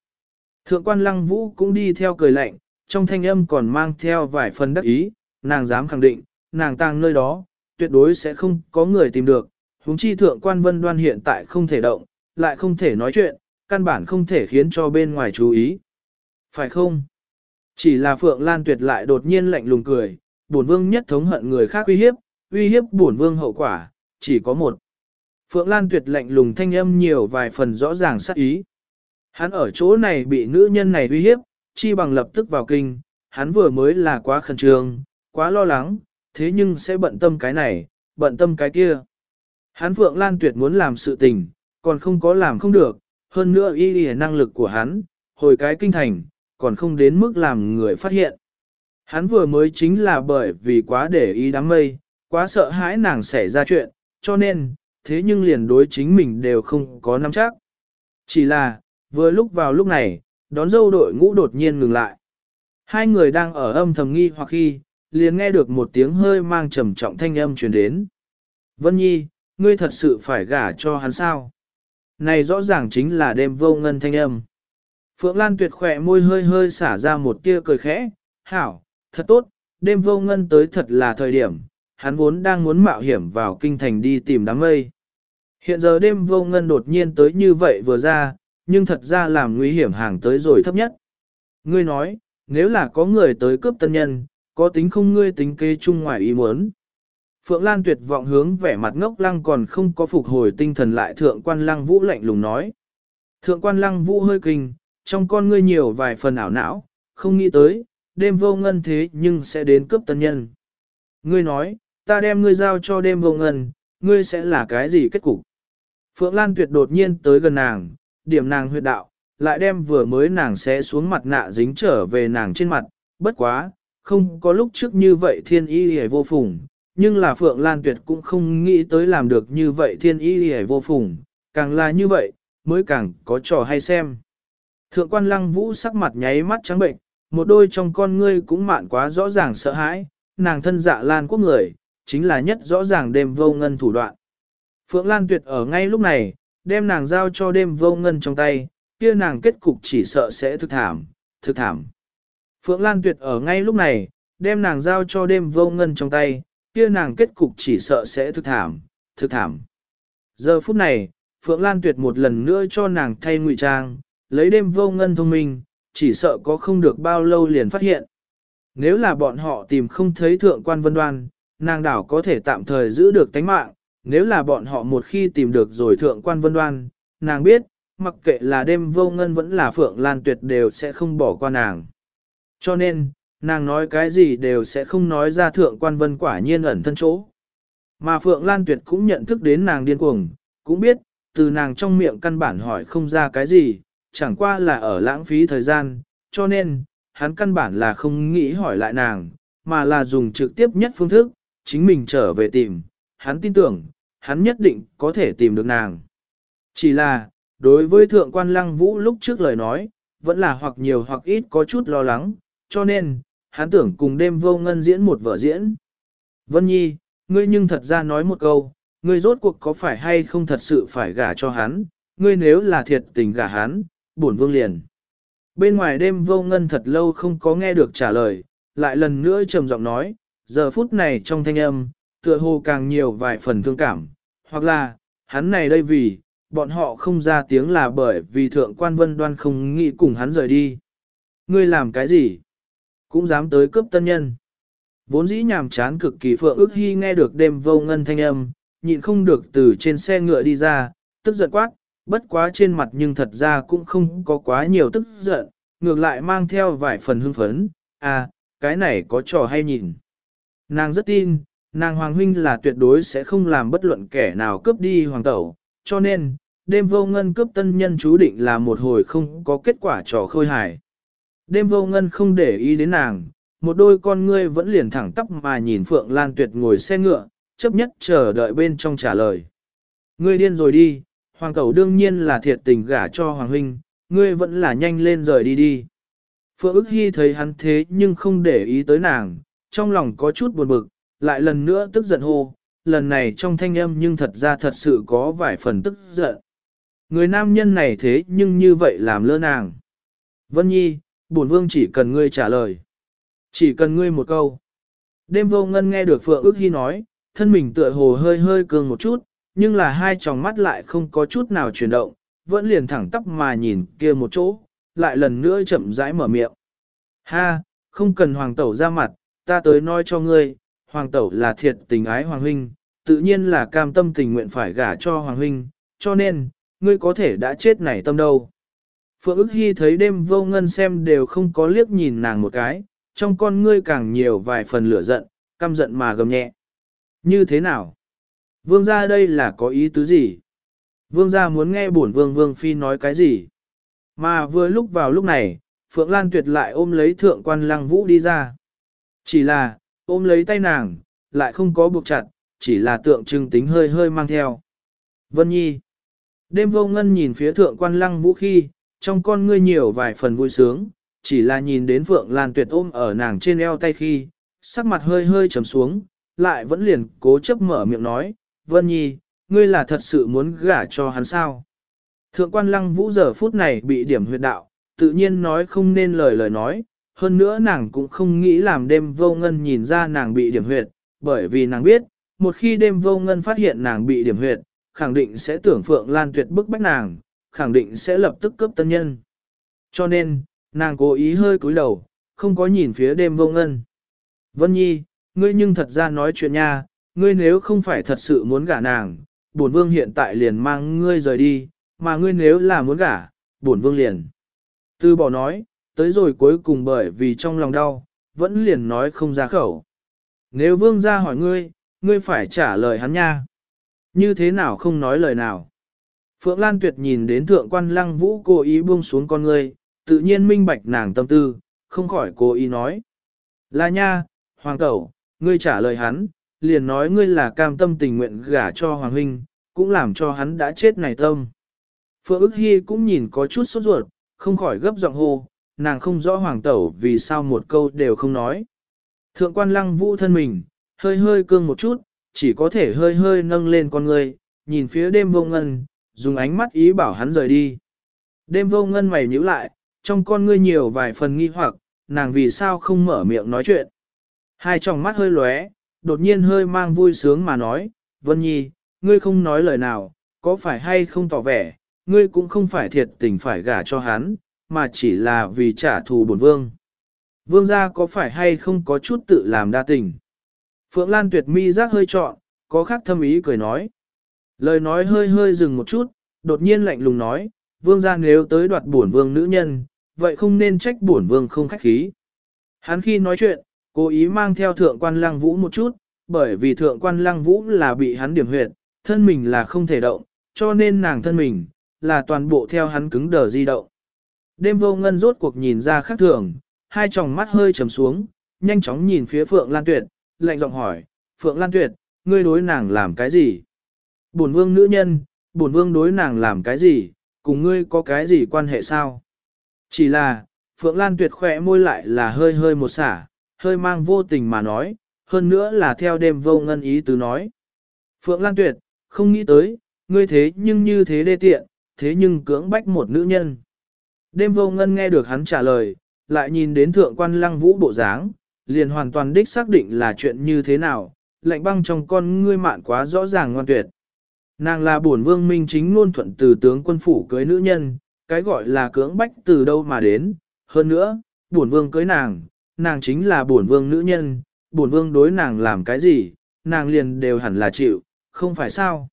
Speaker 1: Thượng quan lăng vũ cũng đi theo cười lạnh, trong thanh âm còn mang theo vài phần đắc ý, nàng dám khẳng định, nàng tàng nơi đó, tuyệt đối sẽ không có người tìm được, huống chi thượng quan vân đoan hiện tại không thể động, lại không thể nói chuyện, căn bản không thể khiến cho bên ngoài chú ý. Phải không? Chỉ là Phượng Lan Tuyệt lại đột nhiên lạnh lùng cười, bổn vương nhất thống hận người khác uy hiếp, uy hiếp bổn vương hậu quả, chỉ có một. Phượng Lan Tuyệt lạnh lùng thanh âm nhiều vài phần rõ ràng sát ý. Hắn ở chỗ này bị nữ nhân này uy hiếp, chi bằng lập tức vào kinh, hắn vừa mới là quá khẩn trương, quá lo lắng, thế nhưng sẽ bận tâm cái này, bận tâm cái kia. Hắn Phượng Lan Tuyệt muốn làm sự tình, còn không có làm không được, hơn nữa y lìa năng lực của hắn, hồi cái kinh thành, còn không đến mức làm người phát hiện. Hắn vừa mới chính là bởi vì quá để ý đám mây, quá sợ hãi nàng xảy ra chuyện, cho nên, thế nhưng liền đối chính mình đều không có nắm chắc. Chỉ là, vừa lúc vào lúc này, đón dâu đội ngũ đột nhiên ngừng lại. Hai người đang ở âm thầm nghi hoặc khi, liền nghe được một tiếng hơi mang trầm trọng thanh âm truyền đến. Vân Nhi, ngươi thật sự phải gả cho hắn sao? Này rõ ràng chính là đêm vô ngân thanh âm. Phượng Lan tuyệt khỏe môi hơi hơi xả ra một tia cười khẽ, hảo, thật tốt, đêm vô ngân tới thật là thời điểm, hắn vốn đang muốn mạo hiểm vào kinh thành đi tìm đám mây. Hiện giờ đêm vô ngân đột nhiên tới như vậy vừa ra, nhưng thật ra làm nguy hiểm hàng tới rồi thấp nhất. Ngươi nói, nếu là có người tới cướp tân nhân, có tính không ngươi tính kế chung ngoài ý muốn. Phượng Lan tuyệt vọng hướng vẻ mặt ngốc lăng còn không có phục hồi tinh thần lại thượng quan lăng vũ lạnh lùng nói. Thượng quan lăng vũ hơi kinh, trong con ngươi nhiều vài phần ảo não, không nghĩ tới, đêm vô ngân thế nhưng sẽ đến cướp tân nhân. Ngươi nói, ta đem ngươi giao cho đêm vô ngân, ngươi sẽ là cái gì kết cục? Phượng Lan tuyệt đột nhiên tới gần nàng, điểm nàng huyệt đạo, lại đem vừa mới nàng sẽ xuống mặt nạ dính trở về nàng trên mặt, bất quá, không có lúc trước như vậy thiên y hề vô phùng, nhưng là Phượng Lan Tuyệt cũng không nghĩ tới làm được như vậy thiên y hề vô phùng, càng là như vậy, mới càng có trò hay xem. Thượng quan lăng vũ sắc mặt nháy mắt trắng bệnh, một đôi trong con ngươi cũng mạn quá rõ ràng sợ hãi, nàng thân dạ lan quốc người, chính là nhất rõ ràng đêm vô ngân thủ đoạn. Phượng Lan Tuyệt ở ngay lúc này, đem nàng giao cho đêm vô ngân trong tay, kia nàng kết cục chỉ sợ sẽ thực thảm, thực thảm. Phượng Lan Tuyệt ở ngay lúc này, đem nàng giao cho đêm vô ngân trong tay, kia nàng kết cục chỉ sợ sẽ thực thảm, thực thảm. Giờ phút này, Phượng Lan Tuyệt một lần nữa cho nàng thay ngụy trang, lấy đêm vô ngân thông minh, chỉ sợ có không được bao lâu liền phát hiện. Nếu là bọn họ tìm không thấy thượng quan vân đoan, nàng đảo có thể tạm thời giữ được tánh mạng, nếu là bọn họ một khi tìm được rồi thượng quan vân đoan, nàng biết, mặc kệ là đêm vô ngân vẫn là Phượng Lan Tuyệt đều sẽ không bỏ qua nàng. Cho nên, nàng nói cái gì đều sẽ không nói ra thượng quan vân quả nhiên ẩn thân chỗ. Mà Phượng Lan Tuyệt cũng nhận thức đến nàng điên cuồng, cũng biết, từ nàng trong miệng căn bản hỏi không ra cái gì, chẳng qua là ở lãng phí thời gian, cho nên, hắn căn bản là không nghĩ hỏi lại nàng, mà là dùng trực tiếp nhất phương thức, chính mình trở về tìm, hắn tin tưởng, hắn nhất định có thể tìm được nàng. Chỉ là, đối với thượng quan lăng vũ lúc trước lời nói, vẫn là hoặc nhiều hoặc ít có chút lo lắng, cho nên, hắn tưởng cùng đêm vô ngân diễn một vở diễn. Vân Nhi, ngươi nhưng thật ra nói một câu, ngươi rốt cuộc có phải hay không thật sự phải gả cho hắn, ngươi nếu là thiệt tình gả hắn, bổn vương liền. Bên ngoài đêm vô ngân thật lâu không có nghe được trả lời, lại lần nữa trầm giọng nói, giờ phút này trong thanh âm, tựa hồ càng nhiều vài phần thương cảm, hoặc là, hắn này đây vì, bọn họ không ra tiếng là bởi vì thượng quan vân đoan không nghĩ cùng hắn rời đi. Ngươi làm cái gì? Cũng dám tới cướp tân nhân. Vốn dĩ nhàm chán cực kỳ phượng ước hy nghe được đêm vô ngân thanh âm, nhịn không được từ trên xe ngựa đi ra, tức giận quát, bất quá trên mặt nhưng thật ra cũng không có quá nhiều tức giận, ngược lại mang theo vài phần hưng phấn, à, cái này có trò hay nhìn. Nàng rất tin, nàng hoàng huynh là tuyệt đối sẽ không làm bất luận kẻ nào cướp đi hoàng tẩu, cho nên, đêm vô ngân cướp tân nhân chú định là một hồi không có kết quả trò khôi hài. Đêm vô ngân không để ý đến nàng, một đôi con ngươi vẫn liền thẳng tắp mà nhìn Phượng Lan Tuyệt ngồi xe ngựa, chấp nhất chờ đợi bên trong trả lời. Ngươi điên rồi đi, hoàng Cẩu đương nhiên là thiệt tình gả cho hoàng huynh, ngươi vẫn là nhanh lên rời đi đi. Phượng ức hy thấy hắn thế nhưng không để ý tới nàng, trong lòng có chút buồn bực, lại lần nữa tức giận hô, lần này trong thanh âm nhưng thật ra thật sự có vài phần tức giận. Người nam nhân này thế nhưng như vậy làm lơ nàng. Vân Nhi, bổn vương chỉ cần ngươi trả lời. Chỉ cần ngươi một câu. Đêm vô ngân nghe được Phượng ước hy nói, thân mình tựa hồ hơi hơi cường một chút, nhưng là hai tròng mắt lại không có chút nào chuyển động, vẫn liền thẳng tắp mà nhìn kia một chỗ, lại lần nữa chậm rãi mở miệng. Ha, không cần hoàng tẩu ra mặt, ta tới nói cho ngươi, hoàng tẩu là thiệt tình ái hoàng huynh, tự nhiên là cam tâm tình nguyện phải gả cho hoàng huynh, cho nên, ngươi có thể đã chết nảy tâm đâu. Phượng ức hy thấy đêm vô ngân xem đều không có liếc nhìn nàng một cái, trong con ngươi càng nhiều vài phần lửa giận, căm giận mà gầm nhẹ. Như thế nào? Vương gia đây là có ý tứ gì? Vương gia muốn nghe bổn vương vương phi nói cái gì? Mà vừa lúc vào lúc này, Phượng Lan Tuyệt lại ôm lấy thượng quan lăng vũ đi ra. Chỉ là, ôm lấy tay nàng, lại không có buộc chặt, chỉ là tượng trưng tính hơi hơi mang theo. Vân Nhi. Đêm vô ngân nhìn phía thượng quan lăng vũ khi, trong con ngươi nhiều vài phần vui sướng, chỉ là nhìn đến Phượng Lan Tuyệt ôm ở nàng trên eo tay khi, sắc mặt hơi hơi trầm xuống, lại vẫn liền cố chấp mở miệng nói, Vân Nhi, ngươi là thật sự muốn gả cho hắn sao? Thượng quan lăng vũ giờ phút này bị điểm huyệt đạo, tự nhiên nói không nên lời lời nói, hơn nữa nàng cũng không nghĩ làm đêm vô ngân nhìn ra nàng bị điểm huyệt, bởi vì nàng biết, một khi đêm vô ngân phát hiện nàng bị điểm huyệt, khẳng định sẽ tưởng Phượng Lan Tuyệt bức bách nàng, khẳng định sẽ lập tức cướp tân nhân. Cho nên, nàng cố ý hơi cúi đầu, không có nhìn phía đêm vô ngân. Vân Nhi, ngươi nhưng thật ra nói chuyện nha, ngươi nếu không phải thật sự muốn gả nàng, bổn vương hiện tại liền mang ngươi rời đi, mà ngươi nếu là muốn gả, bổn vương liền. Tư bỏ nói, tới rồi cuối cùng bởi vì trong lòng đau, vẫn liền nói không ra khẩu. Nếu vương ra hỏi ngươi, ngươi phải trả lời hắn nha. Như thế nào không nói lời nào. Phượng Lan Tuyệt nhìn đến thượng quan lăng vũ cố ý buông xuống con ngươi, tự nhiên minh bạch nàng tâm tư, không khỏi cố ý nói. Là nha, hoàng tẩu, ngươi trả lời hắn, liền nói ngươi là cam tâm tình nguyện gả cho hoàng huynh, cũng làm cho hắn đã chết này tâm. Phượng ức hy cũng nhìn có chút sốt ruột, không khỏi gấp giọng hô, nàng không rõ hoàng tẩu vì sao một câu đều không nói. Thượng quan lăng vũ thân mình, hơi hơi cương một chút, chỉ có thể hơi hơi nâng lên con người, nhìn phía đêm vô ngân, dùng ánh mắt ý bảo hắn rời đi. Đêm vô ngân mày nhíu lại, trong con ngươi nhiều vài phần nghi hoặc, nàng vì sao không mở miệng nói chuyện. Hai tròng mắt hơi lóe, đột nhiên hơi mang vui sướng mà nói, Vân Nhi, ngươi không nói lời nào, có phải hay không tỏ vẻ, ngươi cũng không phải thiệt tình phải gả cho hắn, mà chỉ là vì trả thù bổn vương. Vương gia có phải hay không có chút tự làm đa tình? Phượng Lan tuyệt mi giác hơi trọn, có khác thâm ý cười nói. Lời nói hơi hơi dừng một chút, đột nhiên lạnh lùng nói, vương gia nếu tới đoạt bổn vương nữ nhân, vậy không nên trách bổn vương không khách khí. Hắn khi nói chuyện, cố ý mang theo thượng quan lăng vũ một chút, bởi vì thượng quan lăng vũ là bị hắn điểm huyệt, thân mình là không thể động, cho nên nàng thân mình, là toàn bộ theo hắn cứng đờ di động. Đêm vô ngân rốt cuộc nhìn ra khác thường, hai tròng mắt hơi trầm xuống, nhanh chóng nhìn phía Phượng Lan Tuyệt, lạnh giọng hỏi, Phượng Lan Tuyệt, ngươi đối nàng làm cái gì? Bổn vương nữ nhân, bổn vương đối nàng làm cái gì, cùng ngươi có cái gì quan hệ sao? Chỉ là, Phượng Lan Tuyệt khỏe môi lại là hơi hơi một xả, hơi mang vô tình mà nói, hơn nữa là theo đêm vô ngân ý tứ nói. Phượng Lan Tuyệt, không nghĩ tới, ngươi thế nhưng như thế đê tiện, thế nhưng cưỡng bách một nữ nhân. Đêm vô ngân nghe được hắn trả lời, lại nhìn đến thượng quan lăng vũ bộ dáng, liền hoàn toàn đích xác định là chuyện như thế nào, lạnh băng trong con ngươi mạn quá rõ ràng ngoan tuyệt. Nàng là bổn vương minh chính luôn thuận từ tướng quân phủ cưới nữ nhân, cái gọi là cưỡng bách từ đâu mà đến, hơn nữa, bổn vương cưới nàng, nàng chính là bổn vương nữ nhân, bổn vương đối nàng làm cái gì, nàng liền đều hẳn là chịu, không phải sao.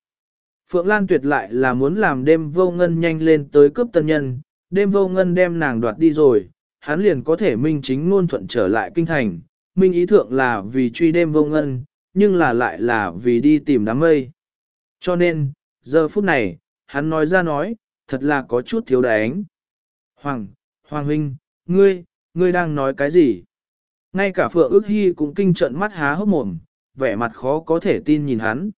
Speaker 1: Phượng Lan tuyệt lại là muốn làm đêm vô ngân nhanh lên tới cướp tân nhân, đêm vô ngân đem nàng đoạt đi rồi, hắn liền có thể minh chính ngôn thuận trở lại kinh thành, minh ý thượng là vì truy đêm vô ngân, nhưng là lại là vì đi tìm đám mây. Cho nên, giờ phút này, hắn nói ra nói, thật là có chút thiếu đánh. Hoàng, Hoàng huynh, ngươi, ngươi đang nói cái gì? Ngay cả Phượng ước hy cũng kinh trận mắt há hốc mồm, vẻ mặt khó có thể tin nhìn hắn.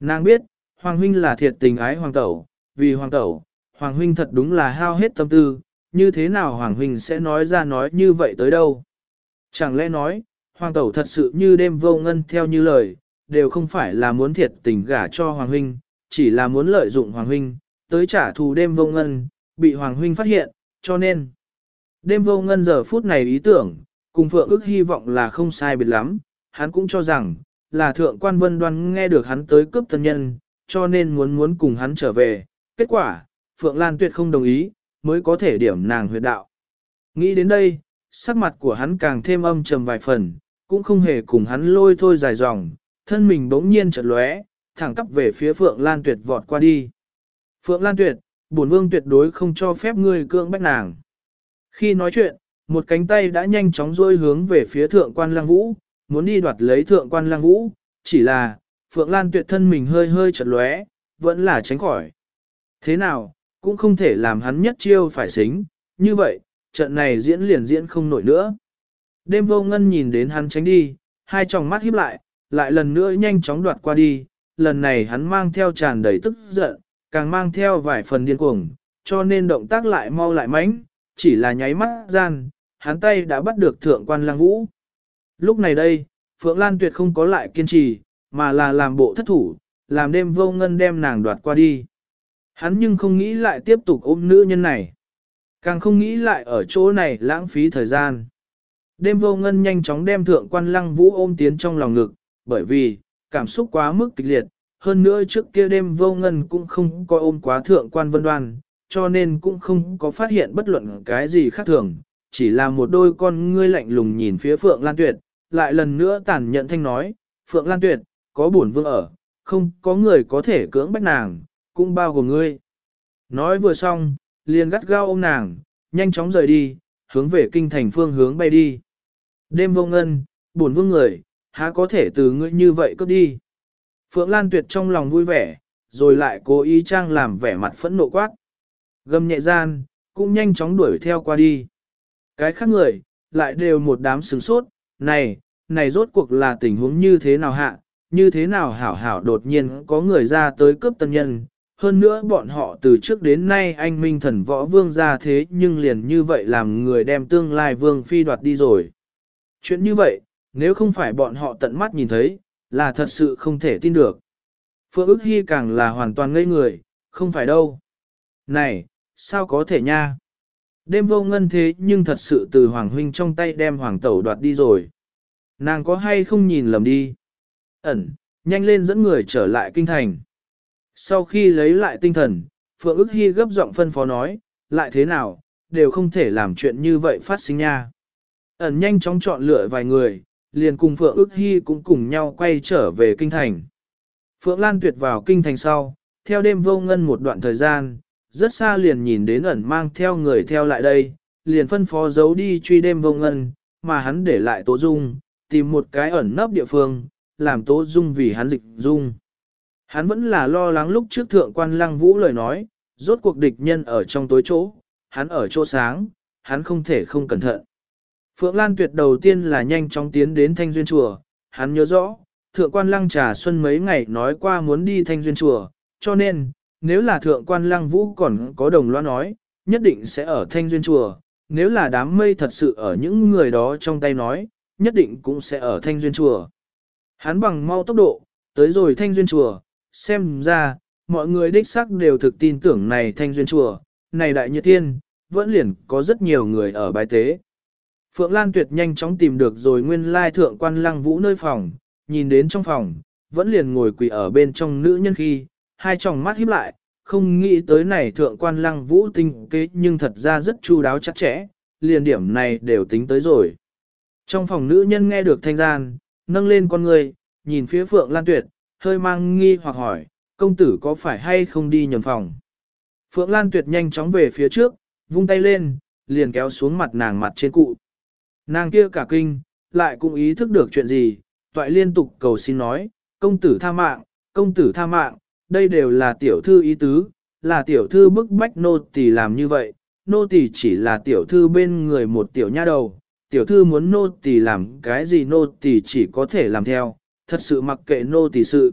Speaker 1: Nàng biết, Hoàng huynh là thiệt tình ái Hoàng tẩu, vì Hoàng tẩu, Hoàng huynh thật đúng là hao hết tâm tư, như thế nào Hoàng huynh sẽ nói ra nói như vậy tới đâu? Chẳng lẽ nói, Hoàng tẩu thật sự như đêm vô ngân theo như lời, đều không phải là muốn thiệt tình gả cho Hoàng huynh, chỉ là muốn lợi dụng Hoàng huynh, tới trả thù đêm vô ngân, bị Hoàng huynh phát hiện, cho nên. Đêm vô ngân giờ phút này ý tưởng, cùng Phượng ước hy vọng là không sai biệt lắm, hắn cũng cho rằng, là thượng quan vân đoan nghe được hắn tới cướp tân nhân, cho nên muốn muốn cùng hắn trở về. Kết quả, Phượng Lan tuyệt không đồng ý, mới có thể điểm nàng huyệt đạo. Nghĩ đến đây, sắc mặt của hắn càng thêm âm trầm vài phần, cũng không hề cùng hắn lôi thôi dài dòng, thân mình bỗng nhiên chợt lóe, thẳng tắp về phía Phượng Lan tuyệt vọt qua đi. Phượng Lan tuyệt, bổn vương tuyệt đối không cho phép ngươi cưỡng bách nàng. Khi nói chuyện, một cánh tay đã nhanh chóng rôi hướng về phía thượng quan lang vũ, muốn đi đoạt lấy thượng quan lang vũ, chỉ là, Phượng Lan tuyệt thân mình hơi hơi chật lóe, vẫn là tránh khỏi. Thế nào, cũng không thể làm hắn nhất chiêu phải xính, như vậy, trận này diễn liền diễn không nổi nữa. Đêm vô ngân nhìn đến hắn tránh đi, hai tròng mắt híp lại, lại lần nữa nhanh chóng đoạt qua đi, lần này hắn mang theo tràn đầy tức giận, càng mang theo vài phần điên cuồng, cho nên động tác lại mau lại mãnh, chỉ là nháy mắt gian, hắn tay đã bắt được thượng quan lang vũ. Lúc này đây, Phượng Lan tuyệt không có lại kiên trì, mà là làm bộ thất thủ, làm đêm vô ngân đem nàng đoạt qua đi. Hắn nhưng không nghĩ lại tiếp tục ôm nữ nhân này. Càng không nghĩ lại ở chỗ này lãng phí thời gian. Đêm vô ngân nhanh chóng đem thượng quan lăng vũ ôm tiến trong lòng ngực, bởi vì, cảm xúc quá mức kịch liệt, hơn nữa trước kia đêm vô ngân cũng không có ôm quá thượng quan vân đoan, cho nên cũng không có phát hiện bất luận cái gì khác thường, chỉ là một đôi con ngươi lạnh lùng nhìn phía Phượng Lan Tuyệt, lại lần nữa tàn nhận thanh nói, Phượng Lan Tuyệt, có bổn vương ở, không có người có thể cưỡng bách nàng, cũng bao gồm ngươi. Nói vừa xong, liền gắt gao ôm nàng, nhanh chóng rời đi, hướng về kinh thành phương hướng bay đi. Đêm vô ngân, bổn vương người, há có thể từ ngươi như vậy cướp đi. Phượng Lan Tuyệt trong lòng vui vẻ, rồi lại cố ý trang làm vẻ mặt phẫn nộ quát. Gầm nhẹ gian, cũng nhanh chóng đuổi theo qua đi. Cái khác người, lại đều một đám sừng sốt, này, này rốt cuộc là tình huống như thế nào hạ, như thế nào hảo hảo đột nhiên có người ra tới cướp tân nhân. Hơn nữa bọn họ từ trước đến nay anh minh thần võ vương ra thế nhưng liền như vậy làm người đem tương lai vương phi đoạt đi rồi. Chuyện như vậy, nếu không phải bọn họ tận mắt nhìn thấy, là thật sự không thể tin được. Phượng ức hy càng là hoàn toàn ngây người, không phải đâu. Này, sao có thể nha? Đêm vô ngân thế nhưng thật sự từ Hoàng Huynh trong tay đem Hoàng Tẩu đoạt đi rồi. Nàng có hay không nhìn lầm đi? Ẩn, nhanh lên dẫn người trở lại kinh thành. Sau khi lấy lại tinh thần, Phượng ức hy gấp giọng phân phó nói, lại thế nào, đều không thể làm chuyện như vậy phát sinh nha. Ẩn nhanh chóng chọn lựa vài người, liền cùng Phượng ức hy cũng cùng nhau quay trở về kinh thành. Phượng Lan tuyệt vào kinh thành sau, theo đêm vô ngân một đoạn thời gian, rất xa liền nhìn đến ẩn mang theo người theo lại đây, liền phân phó giấu đi truy đêm vô ngân, mà hắn để lại tố dung, tìm một cái ẩn nấp địa phương, làm tố dung vì hắn dịch dung. Hắn vẫn là lo lắng lúc trước thượng quan lăng vũ lời nói, rốt cuộc địch nhân ở trong tối chỗ, hắn ở chỗ sáng, hắn không thể không cẩn thận. Phượng Lan tuyệt đầu tiên là nhanh chóng tiến đến Thanh Duyên Chùa, hắn nhớ rõ, thượng quan lăng trà xuân mấy ngày nói qua muốn đi Thanh Duyên Chùa, cho nên, nếu là thượng quan lăng vũ còn có đồng loa nói, nhất định sẽ ở Thanh Duyên Chùa, nếu là đám mây thật sự ở những người đó trong tay nói, nhất định cũng sẽ ở Thanh Duyên Chùa. Hắn bằng mau tốc độ, tới rồi Thanh Duyên Chùa, xem ra, mọi người đích xác đều thực tin tưởng này Thanh Duyên Chùa, này Đại Nhật Thiên, vẫn liền có rất nhiều người ở bài tế. Phượng Lan Tuyệt nhanh chóng tìm được rồi nguyên lai thượng quan lăng vũ nơi phòng, nhìn đến trong phòng, vẫn liền ngồi quỳ ở bên trong nữ nhân khi, hai tròng mắt híp lại, không nghĩ tới này thượng quan lăng vũ tinh kế nhưng thật ra rất chu đáo chắc chẽ, liền điểm này đều tính tới rồi. Trong phòng nữ nhân nghe được thanh gian, nâng lên con người, nhìn phía Phượng Lan Tuyệt, hơi mang nghi hoặc hỏi, công tử có phải hay không đi nhầm phòng. Phượng Lan Tuyệt nhanh chóng về phía trước, vung tay lên, liền kéo xuống mặt nàng mặt trên cụ. Nàng kia cả kinh, lại cũng ý thức được chuyện gì, toại liên tục cầu xin nói, công tử tha mạng, công tử tha mạng, đây đều là tiểu thư ý tứ, là tiểu thư bức bách nô tỳ làm như vậy, nô tỳ chỉ là tiểu thư bên người một tiểu nha đầu, tiểu thư muốn nô tỳ làm cái gì nô tỳ chỉ có thể làm theo, thật sự mặc kệ nô tỳ sự.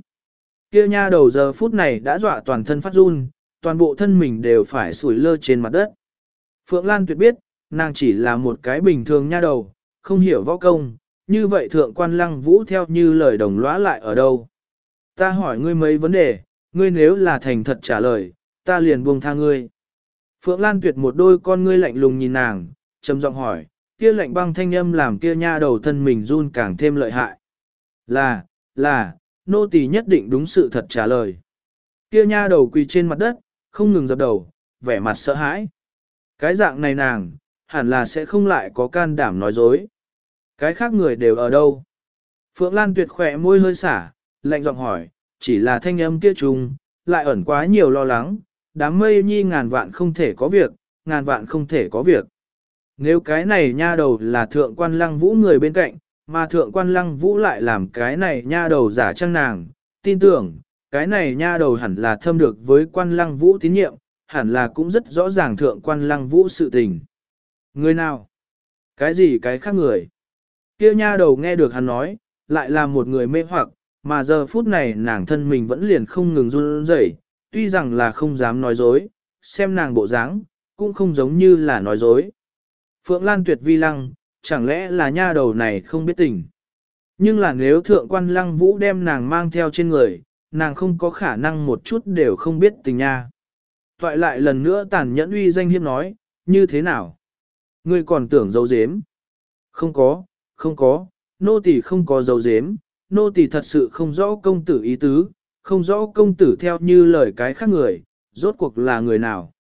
Speaker 1: Kia nha đầu giờ phút này đã dọa toàn thân phát run, toàn bộ thân mình đều phải sủi lơ trên mặt đất. Phượng Lan tuyệt biết, nàng chỉ là một cái bình thường nha đầu, không hiểu võ công, như vậy thượng quan lăng vũ theo như lời đồng lõa lại ở đâu. Ta hỏi ngươi mấy vấn đề, ngươi nếu là thành thật trả lời, ta liền buông tha ngươi. Phượng Lan tuyệt một đôi con ngươi lạnh lùng nhìn nàng, trầm giọng hỏi, kia lạnh băng thanh âm làm kia nha đầu thân mình run càng thêm lợi hại. Là, là, nô tỳ nhất định đúng sự thật trả lời. Kia nha đầu quỳ trên mặt đất, không ngừng dập đầu, vẻ mặt sợ hãi. Cái dạng này nàng, hẳn là sẽ không lại có can đảm nói dối. Cái khác người đều ở đâu? Phượng Lan tuyệt khỏe môi hơi xả, lạnh giọng hỏi, chỉ là thanh âm kia trùng, lại ẩn quá nhiều lo lắng, đám mây nhi ngàn vạn không thể có việc, ngàn vạn không thể có việc. Nếu cái này nha đầu là thượng quan lăng vũ người bên cạnh, mà thượng quan lăng vũ lại làm cái này nha đầu giả trang nàng, tin tưởng, cái này nha đầu hẳn là thâm được với quan lăng vũ tín nhiệm, hẳn là cũng rất rõ ràng thượng quan lăng vũ sự tình. Người nào? Cái gì cái khác người? Kia nha đầu nghe được hắn nói, lại là một người mê hoặc, mà giờ phút này nàng thân mình vẫn liền không ngừng run rẩy, tuy rằng là không dám nói dối, xem nàng bộ dáng, cũng không giống như là nói dối. Phượng Lan tuyệt vi lăng, chẳng lẽ là nha đầu này không biết tình. Nhưng là nếu thượng quan lăng vũ đem nàng mang theo trên người, nàng không có khả năng một chút đều không biết tình nha. Toại lại lần nữa tàn nhẫn uy danh hiếp nói, như thế nào? Ngươi còn tưởng dấu dếm? Không có, không có, nô tỳ không có dấu dếm, nô tỳ thật sự không rõ công tử ý tứ, không rõ công tử theo như lời cái khác người, rốt cuộc là người nào.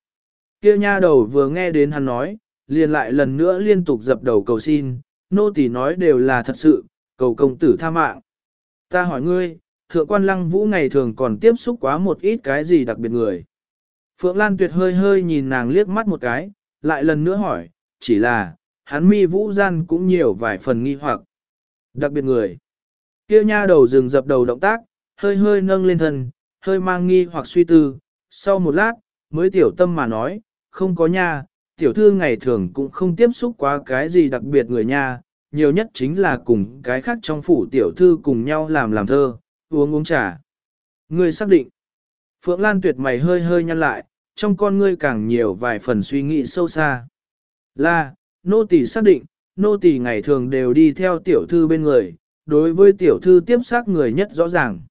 Speaker 1: Kia nha đầu vừa nghe đến hắn nói, liền lại lần nữa liên tục dập đầu cầu xin, nô tỳ nói đều là thật sự, cầu công tử tha mạng. Ta hỏi ngươi, thượng quan lăng vũ ngày thường còn tiếp xúc quá một ít cái gì đặc biệt người. Phượng Lan Tuyệt hơi hơi nhìn nàng liếc mắt một cái, lại lần nữa hỏi, chỉ là, hắn mi vũ gian cũng nhiều vài phần nghi hoặc. Đặc biệt người. Kia nha đầu dừng dập đầu động tác, hơi hơi nâng lên thân, hơi mang nghi hoặc suy tư, sau một lát, mới tiểu tâm mà nói, không có nha, tiểu thư ngày thường cũng không tiếp xúc quá cái gì đặc biệt người nha, nhiều nhất chính là cùng cái khác trong phủ tiểu thư cùng nhau làm làm thơ, uống uống trà. người xác định. Phượng Lan tuyệt mày hơi hơi nhăn lại, trong con ngươi càng nhiều vài phần suy nghĩ sâu xa. Là, nô tỳ xác định, nô tỳ ngày thường đều đi theo tiểu thư bên người, đối với tiểu thư tiếp xác người nhất rõ ràng.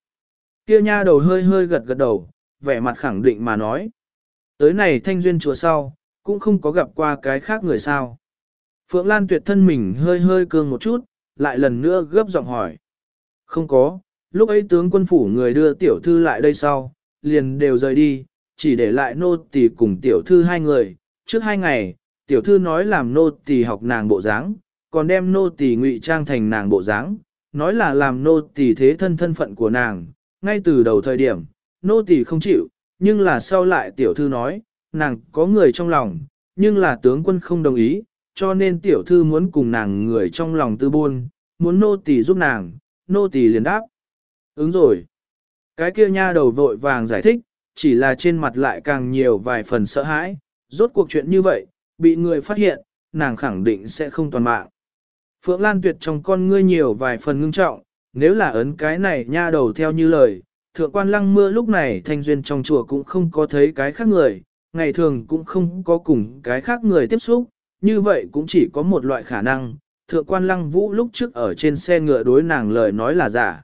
Speaker 1: Kia nha đầu hơi hơi gật gật đầu, vẻ mặt khẳng định mà nói. Tới này thanh duyên chùa sau, cũng không có gặp qua cái khác người sao. Phượng Lan tuyệt thân mình hơi hơi cương một chút, lại lần nữa gấp giọng hỏi. Không có, lúc ấy tướng quân phủ người đưa tiểu thư lại đây sau, liền đều rời đi, chỉ để lại nô tỳ cùng tiểu thư hai người. Trước hai ngày, tiểu thư nói làm nô tỳ học nàng bộ dáng, còn đem nô tỳ ngụy trang thành nàng bộ dáng, nói là làm nô tỳ thế thân thân phận của nàng. Ngay từ đầu thời điểm, nô tỳ không chịu, nhưng là sau lại tiểu thư nói, nàng có người trong lòng, nhưng là tướng quân không đồng ý, cho nên tiểu thư muốn cùng nàng người trong lòng tư buôn, muốn nô tỳ giúp nàng, nô tỳ liền đáp. Ứng rồi. Cái kia nha đầu vội vàng giải thích, chỉ là trên mặt lại càng nhiều vài phần sợ hãi, rốt cuộc chuyện như vậy, bị người phát hiện, nàng khẳng định sẽ không toàn mạng. Phượng Lan Tuyệt trong con ngươi nhiều vài phần ngưng trọng, nếu là ấn cái này nha đầu theo như lời, thượng quan lăng mưa lúc này thanh duyên trong chùa cũng không có thấy cái khác người, ngày thường cũng không có cùng cái khác người tiếp xúc, như vậy cũng chỉ có một loại khả năng, thượng quan lăng vũ lúc trước ở trên xe ngựa đối nàng lời nói là giả.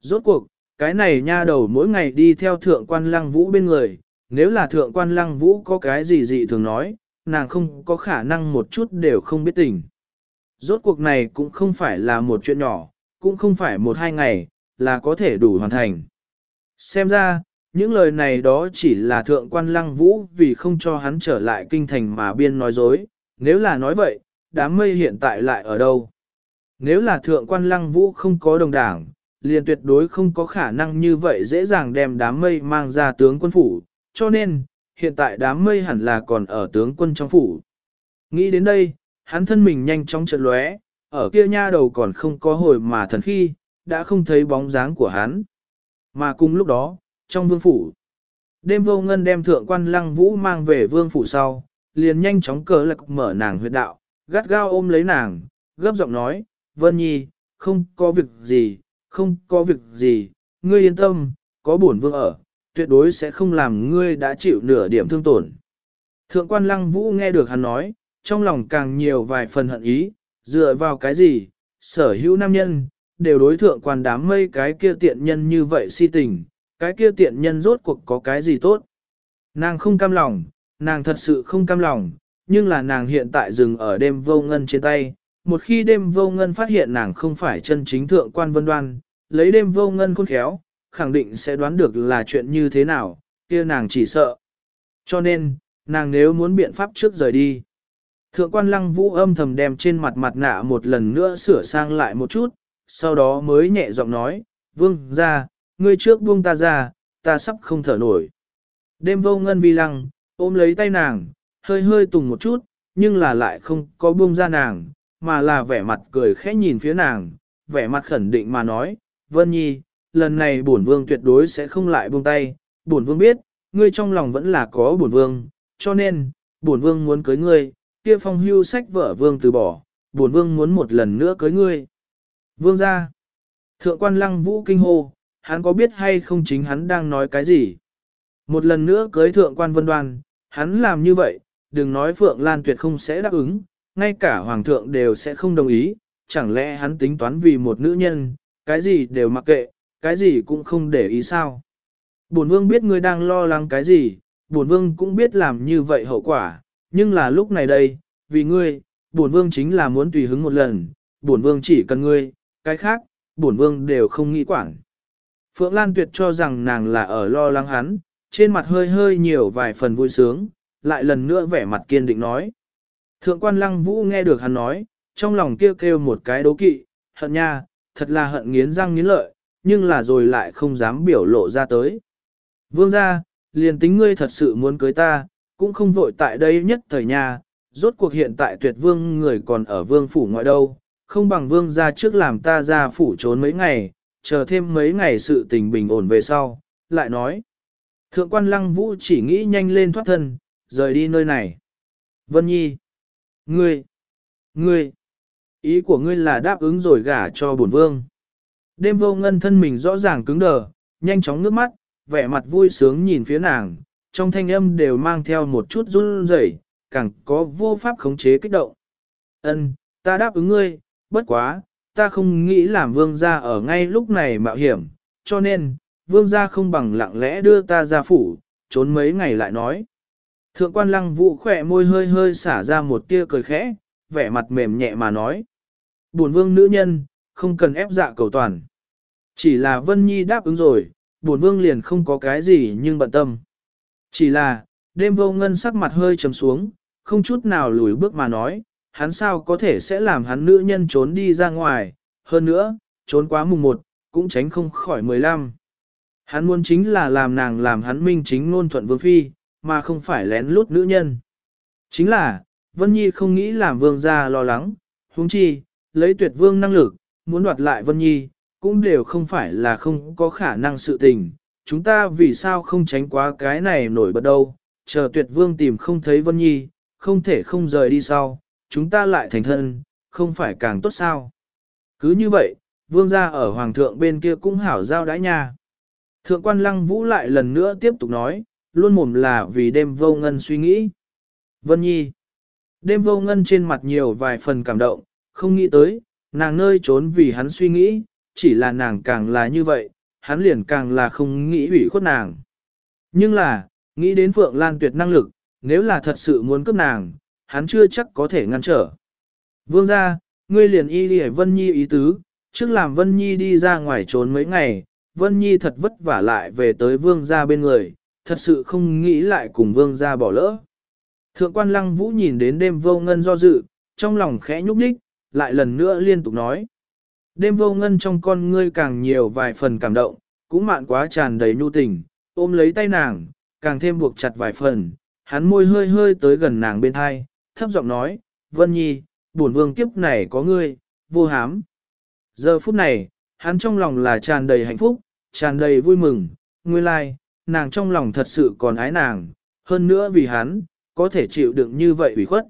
Speaker 1: Rốt cuộc, cái này nha đầu mỗi ngày đi theo thượng quan lăng vũ bên người, nếu là thượng quan lăng vũ có cái gì dị thường nói, nàng không có khả năng một chút đều không biết tình. Rốt cuộc này cũng không phải là một chuyện nhỏ, cũng không phải một hai ngày, là có thể đủ hoàn thành. Xem ra, những lời này đó chỉ là thượng quan lăng vũ vì không cho hắn trở lại kinh thành mà biên nói dối, nếu là nói vậy, đám mây hiện tại lại ở đâu? Nếu là thượng quan lăng vũ không có đồng đảng, liền tuyệt đối không có khả năng như vậy dễ dàng đem đám mây mang ra tướng quân phủ, cho nên, hiện tại đám mây hẳn là còn ở tướng quân trong phủ. Nghĩ đến đây, hắn thân mình nhanh chóng chợt lóe, ở kia nha đầu còn không có hồi mà thần khi, đã không thấy bóng dáng của hắn. Mà cùng lúc đó, trong vương phủ, đêm vô ngân đem thượng quan lăng vũ mang về vương phủ sau, liền nhanh chóng cờ lạc mở nàng huyệt đạo, gắt gao ôm lấy nàng, gấp giọng nói, Vân Nhi, không có việc gì, không có việc gì, ngươi yên tâm, có bổn vương ở, tuyệt đối sẽ không làm ngươi đã chịu nửa điểm thương tổn. Thượng quan lăng vũ nghe được hắn nói, trong lòng càng nhiều vài phần hận ý, dựa vào cái gì, sở hữu nam nhân, đều đối thượng quan đám mây cái kia tiện nhân như vậy si tình, cái kia tiện nhân rốt cuộc có cái gì tốt. Nàng không cam lòng, nàng thật sự không cam lòng, nhưng là nàng hiện tại dừng ở đêm vô ngân trên tay. Một khi đêm vô ngân phát hiện nàng không phải chân chính thượng quan vân đoan, lấy đêm vô ngân khôn khéo, khẳng định sẽ đoán được là chuyện như thế nào, kia nàng chỉ sợ. Cho nên, nàng nếu muốn biện pháp trước rời đi. Thượng quan lăng vũ âm thầm đem trên mặt mặt nạ một lần nữa sửa sang lại một chút, sau đó mới nhẹ giọng nói, vương ra, ngươi trước buông ta ra, ta sắp không thở nổi. Đêm vô ngân vi lăng, ôm lấy tay nàng, hơi hơi tùng một chút, nhưng là lại không có buông ra nàng, mà là vẻ mặt cười khẽ nhìn phía nàng, vẻ mặt khẩn định mà nói, Vân Nhi, lần này bổn vương tuyệt đối sẽ không lại buông tay, bổn vương biết, ngươi trong lòng vẫn là có bổn vương, cho nên, bổn vương muốn cưới ngươi, kia phong hưu sách vợ vương từ bỏ, buồn vương muốn một lần nữa cưới ngươi. Vương ra, thượng quan lăng vũ kinh hô, hắn có biết hay không chính hắn đang nói cái gì? Một lần nữa cưới thượng quan vân đoan, hắn làm như vậy, đừng nói Phượng Lan Tuyệt không sẽ đáp ứng, ngay cả Hoàng thượng đều sẽ không đồng ý, chẳng lẽ hắn tính toán vì một nữ nhân, cái gì đều mặc kệ, cái gì cũng không để ý sao. Bổn vương biết ngươi đang lo lắng cái gì, bổn vương cũng biết làm như vậy hậu quả, nhưng là lúc này đây, vì ngươi, bổn vương chính là muốn tùy hứng một lần, bổn vương chỉ cần ngươi, cái khác, bổn vương đều không nghĩ quản. Phượng Lan Tuyệt cho rằng nàng là ở lo lắng hắn, trên mặt hơi hơi nhiều vài phần vui sướng, lại lần nữa vẻ mặt kiên định nói. Thượng quan lăng vũ nghe được hắn nói, trong lòng kêu kêu một cái đố kỵ, hận nha, thật là hận nghiến răng nghiến lợi, nhưng là rồi lại không dám biểu lộ ra tới. Vương gia, liền tính ngươi thật sự muốn cưới ta, cũng không vội tại đây nhất thời nha, rốt cuộc hiện tại tuyệt vương người còn ở vương phủ ngoại đâu, không bằng vương gia trước làm ta ra phủ trốn mấy ngày, chờ thêm mấy ngày sự tình bình ổn về sau, lại nói. Thượng quan lăng vũ chỉ nghĩ nhanh lên thoát thân, rời đi nơi này. Vân Nhi. Ngươi. Ngươi. Ý của ngươi là đáp ứng rồi gả cho bổn vương. Đêm vô ngân thân mình rõ ràng cứng đờ, nhanh chóng nước mắt, vẻ mặt vui sướng nhìn phía nàng, trong thanh âm đều mang theo một chút run rẩy, càng có vô pháp khống chế kích động. Ân, ta đáp ứng ngươi, bất quá, ta không nghĩ làm vương gia ở ngay lúc này mạo hiểm, cho nên, vương gia không bằng lặng lẽ đưa ta ra phủ, trốn mấy ngày lại nói. Thượng quan lăng vũ khỏe môi hơi hơi xả ra một tia cười khẽ, vẻ mặt mềm nhẹ mà nói. buồn vương nữ nhân, không cần ép dạ cầu toàn. Chỉ là Vân Nhi đáp ứng rồi, buồn vương liền không có cái gì nhưng bận tâm. Chỉ là, đêm vô ngân sắc mặt hơi trầm xuống, không chút nào lùi bước mà nói, hắn sao có thể sẽ làm hắn nữ nhân trốn đi ra ngoài, hơn nữa, trốn quá mùng một, cũng tránh không khỏi mười lăm. Hắn muốn chính là làm nàng làm hắn minh chính ngôn thuận vương phi, mà không phải lén lút nữ nhân. Chính là, Vân Nhi không nghĩ làm vương gia lo lắng, huống chi, lấy tuyệt vương năng lực, muốn đoạt lại Vân Nhi, cũng đều không phải là không có khả năng sự tình. Chúng ta vì sao không tránh quá cái này nổi bật đâu, chờ tuyệt vương tìm không thấy Vân Nhi, không thể không rời đi sau, chúng ta lại thành thân, không phải càng tốt sao. Cứ như vậy, vương gia ở hoàng thượng bên kia cũng hảo giao đãi nha. Thượng quan lăng vũ lại lần nữa tiếp tục nói, luôn mồm là vì đêm vô ngân suy nghĩ. Vân Nhi. Đêm vô ngân trên mặt nhiều vài phần cảm động, không nghĩ tới, nàng nơi trốn vì hắn suy nghĩ, chỉ là nàng càng là như vậy, hắn liền càng là không nghĩ ủy khuất nàng. Nhưng là, nghĩ đến Phượng Lan tuyệt năng lực, nếu là thật sự muốn cướp nàng, hắn chưa chắc có thể ngăn trở. Vương ra, ngươi liền y đi Vân Nhi ý tứ, trước làm Vân Nhi đi ra ngoài trốn mấy ngày, Vân Nhi thật vất vả lại về tới vương gia bên người, thật sự không nghĩ lại cùng vương gia bỏ lỡ. Thượng quan lăng vũ nhìn đến đêm vô ngân do dự, trong lòng khẽ nhúc nhích, lại lần nữa liên tục nói. Đêm vô ngân trong con ngươi càng nhiều vài phần cảm động, cũng mạn quá tràn đầy nhu tình, ôm lấy tay nàng, càng thêm buộc chặt vài phần, hắn môi hơi hơi tới gần nàng bên hai, thấp giọng nói, Vân Nhi, bổn vương kiếp này có ngươi, vô hám. Giờ phút này, hắn trong lòng là tràn đầy hạnh phúc, tràn đầy vui mừng, nguyên lai, like, nàng trong lòng thật sự còn ái nàng, hơn nữa vì hắn, có thể chịu đựng như vậy ủy khuất.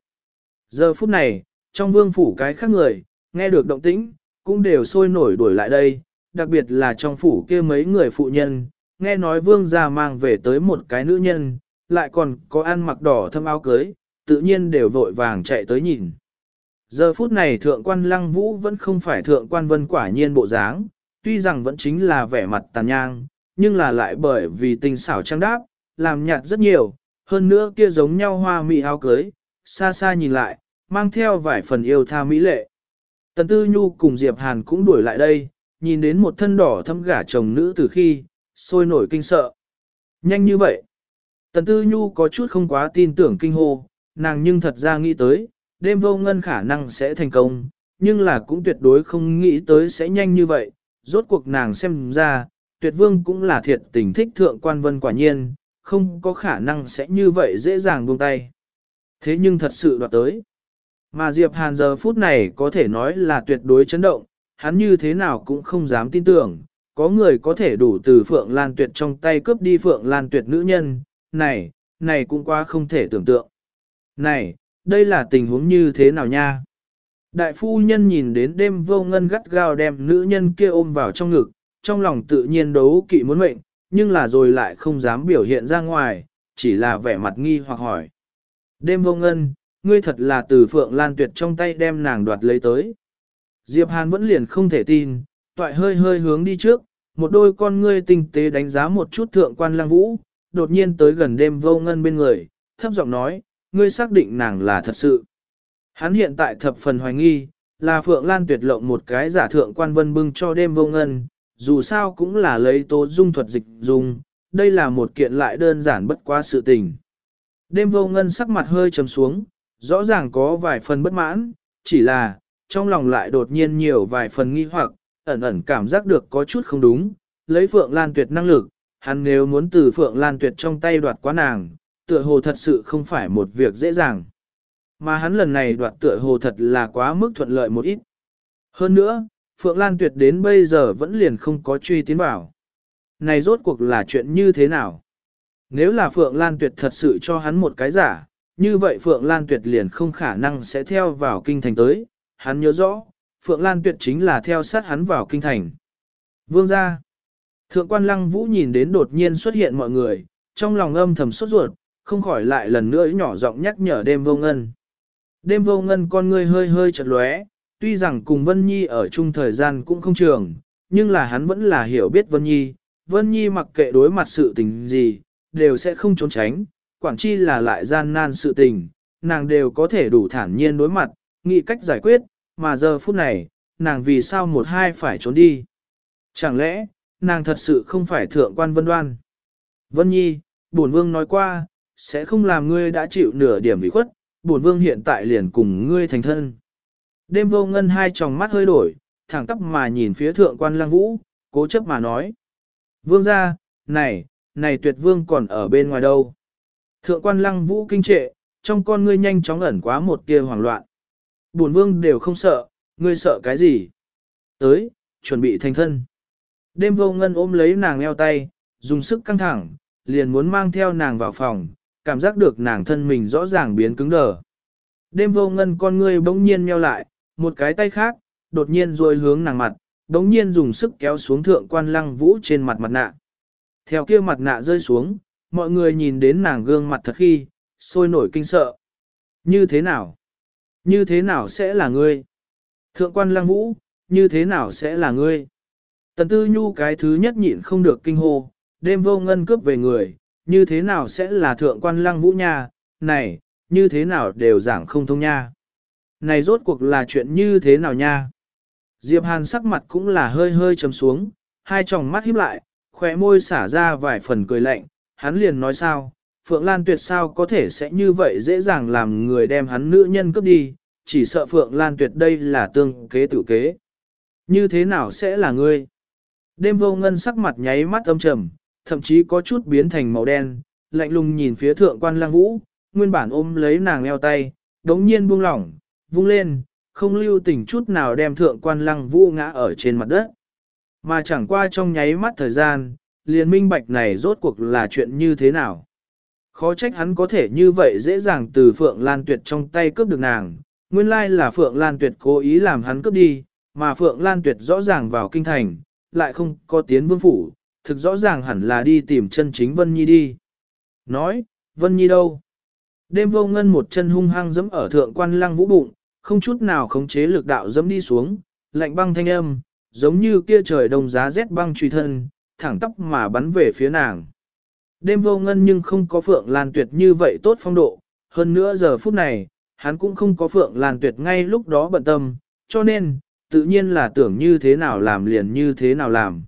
Speaker 1: Giờ phút này, trong vương phủ cái khác người, nghe được động tĩnh, cũng đều sôi nổi đuổi lại đây, đặc biệt là trong phủ kia mấy người phụ nhân, nghe nói vương gia mang về tới một cái nữ nhân, lại còn có ăn mặc đỏ thâm áo cưới, tự nhiên đều vội vàng chạy tới nhìn. Giờ phút này thượng quan lăng vũ vẫn không phải thượng quan vân quả nhiên bộ dáng, tuy rằng vẫn chính là vẻ mặt tàn nhang, nhưng là lại bởi vì tình xảo trang đáp, làm nhạt rất nhiều, hơn nữa kia giống nhau hoa mỹ áo cưới, xa xa nhìn lại, mang theo vài phần yêu tha mỹ lệ. Tần Tư Nhu cùng Diệp Hàn cũng đuổi lại đây, nhìn đến một thân đỏ thâm gả chồng nữ từ khi, sôi nổi kinh sợ. Nhanh như vậy. Tần Tư Nhu có chút không quá tin tưởng kinh hô, nàng nhưng thật ra nghĩ tới, đêm vô ngân khả năng sẽ thành công, nhưng là cũng tuyệt đối không nghĩ tới sẽ nhanh như vậy. Rốt cuộc nàng xem ra, tuyệt vương cũng là thiệt tình thích thượng quan vân quả nhiên, không có khả năng sẽ như vậy dễ dàng buông tay. Thế nhưng thật sự đoạt tới. Mà Diệp Hàn giờ phút này có thể nói là tuyệt đối chấn động, hắn như thế nào cũng không dám tin tưởng, có người có thể đủ từ Phượng Lan Tuyệt trong tay cướp đi Phượng Lan Tuyệt nữ nhân, này, này cũng quá không thể tưởng tượng. Này, đây là tình huống như thế nào nha? Đại phu nhân nhìn đến đêm vô ngân gắt gao đem nữ nhân kia ôm vào trong ngực, trong lòng tự nhiên đấu kỵ muốn mệnh, nhưng là rồi lại không dám biểu hiện ra ngoài, chỉ là vẻ mặt nghi hoặc hỏi. Đêm vô ngân, ngươi thật là từ Phượng Lan Tuyệt trong tay đem nàng đoạt lấy tới. Diệp Hàn vẫn liền không thể tin, toại hơi hơi hướng đi trước, một đôi con ngươi tinh tế đánh giá một chút thượng quan lang vũ, đột nhiên tới gần đêm vô ngân bên người, thấp giọng nói, ngươi xác định nàng là thật sự. Hắn hiện tại thập phần hoài nghi, là Phượng Lan tuyệt lộng một cái giả thượng quan vân bưng cho đêm vô ngân, dù sao cũng là lấy tố dung thuật dịch dùng. đây là một kiện lại đơn giản bất quá sự tình. Đêm vô ngân sắc mặt hơi trầm xuống, rõ ràng có vài phần bất mãn, chỉ là, trong lòng lại đột nhiên nhiều vài phần nghi hoặc, ẩn ẩn cảm giác được có chút không đúng, lấy Phượng Lan Tuyệt năng lực, hắn nếu muốn từ Phượng Lan Tuyệt trong tay đoạt quá nàng, tựa hồ thật sự không phải một việc dễ dàng. Mà hắn lần này đoạt tựa hồ thật là quá mức thuận lợi một ít. Hơn nữa, Phượng Lan Tuyệt đến bây giờ vẫn liền không có truy tiến bảo. Này rốt cuộc là chuyện như thế nào? Nếu là Phượng Lan Tuyệt thật sự cho hắn một cái giả, như vậy Phượng Lan Tuyệt liền không khả năng sẽ theo vào kinh thành tới. Hắn nhớ rõ, Phượng Lan Tuyệt chính là theo sát hắn vào kinh thành. Vương gia. Thượng quan lăng vũ nhìn đến đột nhiên xuất hiện mọi người, trong lòng âm thầm sốt ruột, không khỏi lại lần nữa nhỏ giọng nhắc nhở đêm vô ngân. Đêm vô ngân con ngươi hơi hơi chật lóe, tuy rằng cùng Vân Nhi ở chung thời gian cũng không trường, nhưng là hắn vẫn là hiểu biết Vân Nhi. Vân Nhi mặc kệ đối mặt sự tình gì, đều sẽ không trốn tránh, quản chi là lại gian nan sự tình, nàng đều có thể đủ thản nhiên đối mặt, nghĩ cách giải quyết, mà giờ phút này, nàng vì sao một hai phải trốn đi. Chẳng lẽ, nàng thật sự không phải thượng quan vân đoan. Vân Nhi, bổn vương nói qua, sẽ không làm ngươi đã chịu nửa điểm bị khuất, bổn vương hiện tại liền cùng ngươi thành thân. Đêm vô ngân hai tròng mắt hơi đổi, thẳng tắp mà nhìn phía thượng quan lăng vũ, cố chấp mà nói. Vương ra, này, này tuyệt vương còn ở bên ngoài đâu. Thượng quan lăng vũ kinh trệ, trong con ngươi nhanh chóng ẩn quá một tia hoảng loạn. Bổn vương đều không sợ, ngươi sợ cái gì? Tới, chuẩn bị thành thân. Đêm vô ngân ôm lấy nàng eo tay, dùng sức căng thẳng, liền muốn mang theo nàng vào phòng, cảm giác được nàng thân mình rõ ràng biến cứng đờ. Đêm vô ngân con ngươi bỗng nhiên meo lại, một cái tay khác, đột nhiên rồi hướng nàng mặt, bỗng nhiên dùng sức kéo xuống thượng quan lăng vũ trên mặt mặt nạ. Theo kia mặt nạ rơi xuống, mọi người nhìn đến nàng gương mặt thật khi, sôi nổi kinh sợ. Như thế nào? Như thế nào sẽ là ngươi? Thượng quan lăng vũ, như thế nào sẽ là ngươi? Tần tư nhu cái thứ nhất nhịn không được kinh hô, đêm vô ngân cướp về người, như thế nào sẽ là thượng quan lăng vũ nha, này, như thế nào đều giảng không thông nha. Này rốt cuộc là chuyện như thế nào nha? Diệp Hàn sắc mặt cũng là hơi hơi trầm xuống, hai tròng mắt híp lại, khóe môi xả ra vài phần cười lạnh, hắn liền nói sao, Phượng Lan Tuyệt sao có thể sẽ như vậy dễ dàng làm người đem hắn nữ nhân cướp đi, chỉ sợ Phượng Lan Tuyệt đây là tương kế tự kế. Như thế nào sẽ là ngươi? Đêm vô ngân sắc mặt nháy mắt âm trầm, thậm chí có chút biến thành màu đen, lạnh lùng nhìn phía thượng quan lang vũ, nguyên bản ôm lấy nàng eo tay, đống nhiên buông lỏng, vung lên, không lưu tình chút nào đem thượng quan lăng vũ ngã ở trên mặt đất. Mà chẳng qua trong nháy mắt thời gian, liền minh bạch này rốt cuộc là chuyện như thế nào. Khó trách hắn có thể như vậy dễ dàng từ Phượng Lan Tuyệt trong tay cướp được nàng, nguyên lai là Phượng Lan Tuyệt cố ý làm hắn cướp đi, mà Phượng Lan Tuyệt rõ ràng vào kinh thành, lại không có tiến vương phủ, thực rõ ràng hẳn là đi tìm chân chính Vân Nhi đi. Nói, Vân Nhi đâu? Đêm vô ngân một chân hung hăng dẫm ở thượng quan lăng vũ bụng, không chút nào khống chế lực đạo dẫm đi xuống, lạnh băng thanh âm, giống như kia trời đông giá rét băng truy thân, thẳng tóc mà bắn về phía nàng. Đêm vô ngân nhưng không có Phượng Lan Tuyệt như vậy tốt phong độ, hơn nữa giờ phút này, hắn cũng không có Phượng Lan Tuyệt ngay lúc đó bận tâm, cho nên, tự nhiên là tưởng như thế nào làm liền như thế nào làm.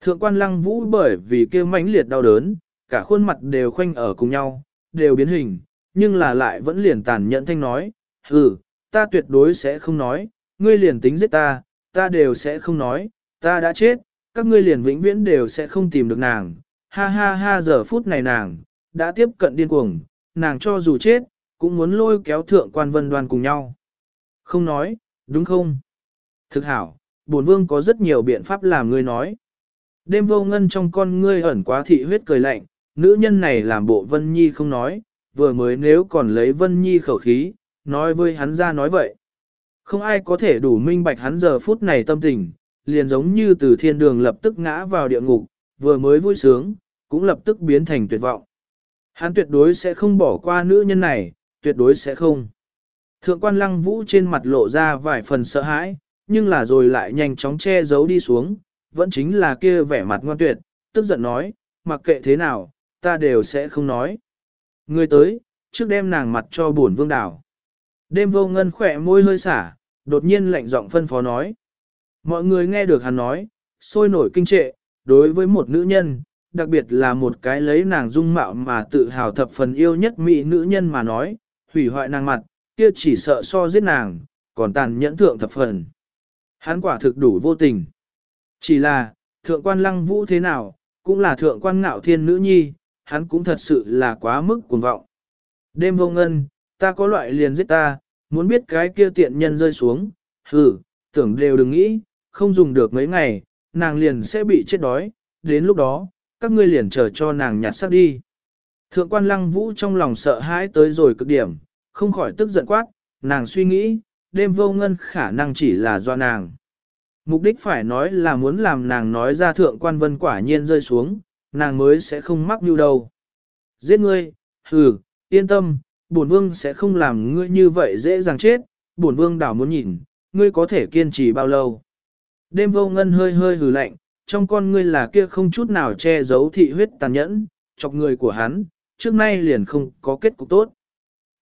Speaker 1: Thượng quan lăng vũ bởi vì kêu mãnh liệt đau đớn, cả khuôn mặt đều khoanh ở cùng nhau, đều biến hình, nhưng là lại vẫn liền tàn nhẫn thanh nói, ừ, ta tuyệt đối sẽ không nói, ngươi liền tính giết ta, ta đều sẽ không nói, ta đã chết, các ngươi liền vĩnh viễn đều sẽ không tìm được nàng, ha ha ha giờ phút này nàng, đã tiếp cận điên cuồng, nàng cho dù chết, cũng muốn lôi kéo thượng quan vân đoan cùng nhau. Không nói, đúng không? Thực hảo, bổn vương có rất nhiều biện pháp làm ngươi nói. Đêm vô ngân trong con ngươi ẩn quá thị huyết cười lạnh, nữ nhân này làm bộ Vân Nhi không nói, vừa mới nếu còn lấy Vân Nhi khẩu khí, nói với hắn ra nói vậy. Không ai có thể đủ minh bạch hắn giờ phút này tâm tình, liền giống như từ thiên đường lập tức ngã vào địa ngục, vừa mới vui sướng, cũng lập tức biến thành tuyệt vọng. Hắn tuyệt đối sẽ không bỏ qua nữ nhân này, tuyệt đối sẽ không. Thượng quan lăng vũ trên mặt lộ ra vài phần sợ hãi, nhưng là rồi lại nhanh chóng che giấu đi xuống, vẫn chính là kia vẻ mặt ngoan tuyệt, tức giận nói, mặc kệ thế nào, ta đều sẽ không nói. Người tới, trước đem nàng mặt cho buồn vương đảo. Đêm vô ngân khỏe môi hơi xả, đột nhiên lạnh giọng phân phó nói. Mọi người nghe được hắn nói, sôi nổi kinh trệ, đối với một nữ nhân, đặc biệt là một cái lấy nàng dung mạo mà tự hào thập phần yêu nhất mỹ nữ nhân mà nói, hủy hoại nàng mặt, kia chỉ sợ so giết nàng, còn tàn nhẫn thượng thập phần. Hắn quả thực đủ vô tình. Chỉ là, thượng quan lăng vũ thế nào, cũng là thượng quan ngạo thiên nữ nhi, hắn cũng thật sự là quá mức cuồng vọng. Đêm vô ngân, ta có loại liền giết ta, muốn biết cái kia tiện nhân rơi xuống, hừ, tưởng đều đừng nghĩ, không dùng được mấy ngày, nàng liền sẽ bị chết đói, đến lúc đó, các ngươi liền chờ cho nàng nhặt xác đi. Thượng quan lăng vũ trong lòng sợ hãi tới rồi cực điểm, không khỏi tức giận quát, nàng suy nghĩ, đêm vô ngân khả năng chỉ là do nàng. Mục đích phải nói là muốn làm nàng nói ra thượng quan vân quả nhiên rơi xuống, nàng mới sẽ không mắc như đâu. Giết ngươi, hừ, yên tâm, bổn vương sẽ không làm ngươi như vậy dễ dàng chết, bổn vương đảo muốn nhìn, ngươi có thể kiên trì bao lâu. Đêm vô ngân hơi hơi hừ lạnh, trong con ngươi là kia không chút nào che giấu thị huyết tàn nhẫn, chọc người của hắn, trước nay liền không có kết cục tốt.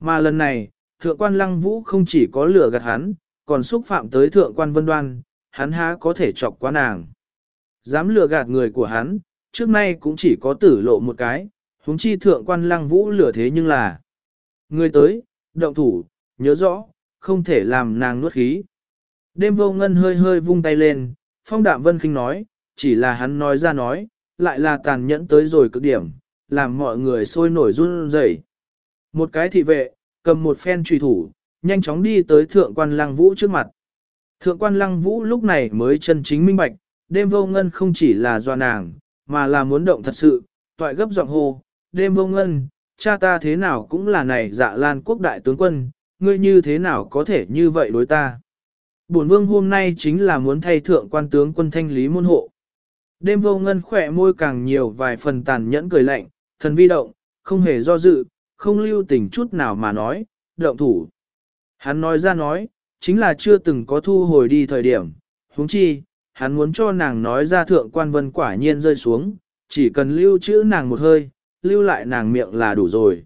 Speaker 1: Mà lần này, thượng quan lăng vũ không chỉ có lửa gạt hắn, còn xúc phạm tới thượng quan vân đoan, hắn há có thể chọc quá nàng. Dám lừa gạt người của hắn, trước nay cũng chỉ có tử lộ một cái, huống chi thượng quan lăng vũ lửa thế nhưng là. Người tới, động thủ, nhớ rõ, không thể làm nàng nuốt khí. Đêm vô ngân hơi hơi vung tay lên, phong đạm vân khinh nói, chỉ là hắn nói ra nói, lại là tàn nhẫn tới rồi cực điểm, làm mọi người sôi nổi run rẩy. Một cái thị vệ, cầm một phen trùy thủ, nhanh chóng đi tới thượng quan lăng vũ trước mặt. Thượng quan lăng vũ lúc này mới chân chính minh bạch, đêm vô ngân không chỉ là do nàng, mà là muốn động thật sự, toại gấp giọng hô, đêm vô ngân, cha ta thế nào cũng là này dạ lan quốc đại tướng quân, ngươi như thế nào có thể như vậy đối ta. Bổn vương hôm nay chính là muốn thay thượng quan tướng quân thanh lý môn hộ. Đêm vô ngân khỏe môi càng nhiều vài phần tàn nhẫn cười lạnh, thần vi động, không hề do dự, không lưu tình chút nào mà nói, động thủ. Hắn nói ra nói, chính là chưa từng có thu hồi đi thời điểm, huống chi, hắn muốn cho nàng nói ra thượng quan vân quả nhiên rơi xuống, chỉ cần lưu trữ nàng một hơi, lưu lại nàng miệng là đủ rồi.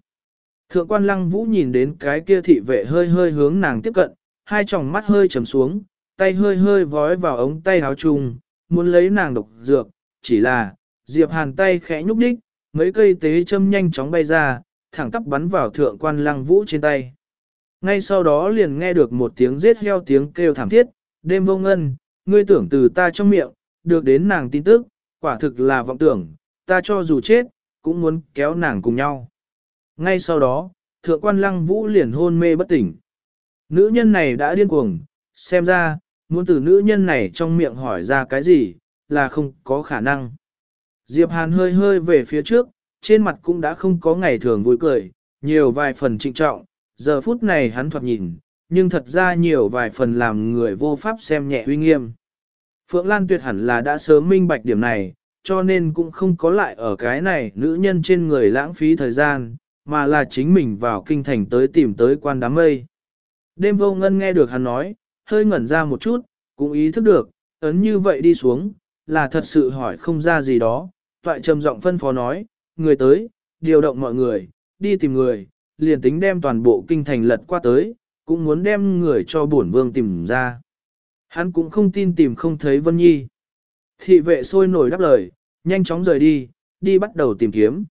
Speaker 1: Thượng quan lăng vũ nhìn đến cái kia thị vệ hơi hơi hướng nàng tiếp cận, hai tròng mắt hơi trầm xuống, tay hơi hơi vói vào ống tay áo trùng, muốn lấy nàng độc dược, chỉ là, Diệp Hàn tay khẽ nhúc đích, mấy cây tế châm nhanh chóng bay ra, thẳng tắp bắn vào thượng quan lăng vũ trên tay. Ngay sau đó liền nghe được một tiếng giết heo tiếng kêu thảm thiết, đêm vô ngân, ngươi tưởng từ ta trong miệng, được đến nàng tin tức, quả thực là vọng tưởng, ta cho dù chết, cũng muốn kéo nàng cùng nhau. Ngay sau đó, thượng quan lăng vũ liền hôn mê bất tỉnh. Nữ nhân này đã điên cuồng, xem ra, muốn từ nữ nhân này trong miệng hỏi ra cái gì, là không có khả năng. Diệp Hàn hơi hơi về phía trước, trên mặt cũng đã không có ngày thường vui cười, nhiều vài phần trịnh trọng, giờ phút này hắn thoạt nhìn, nhưng thật ra nhiều vài phần làm người vô pháp xem nhẹ uy nghiêm. Phượng Lan tuyệt hẳn là đã sớm minh bạch điểm này, cho nên cũng không có lại ở cái này nữ nhân trên người lãng phí thời gian, mà là chính mình vào kinh thành tới tìm tới quan đám mây. Đêm vô ngân nghe được hắn nói, hơi ngẩn ra một chút, cũng ý thức được, ấn như vậy đi xuống, là thật sự hỏi không ra gì đó, toại trầm giọng phân phó nói, người tới, điều động mọi người, đi tìm người, liền tính đem toàn bộ kinh thành lật qua tới, cũng muốn đem người cho bổn vương tìm ra. Hắn cũng không tin tìm không thấy Vân Nhi. Thị vệ sôi nổi đáp lời, nhanh chóng rời đi, đi bắt đầu tìm kiếm.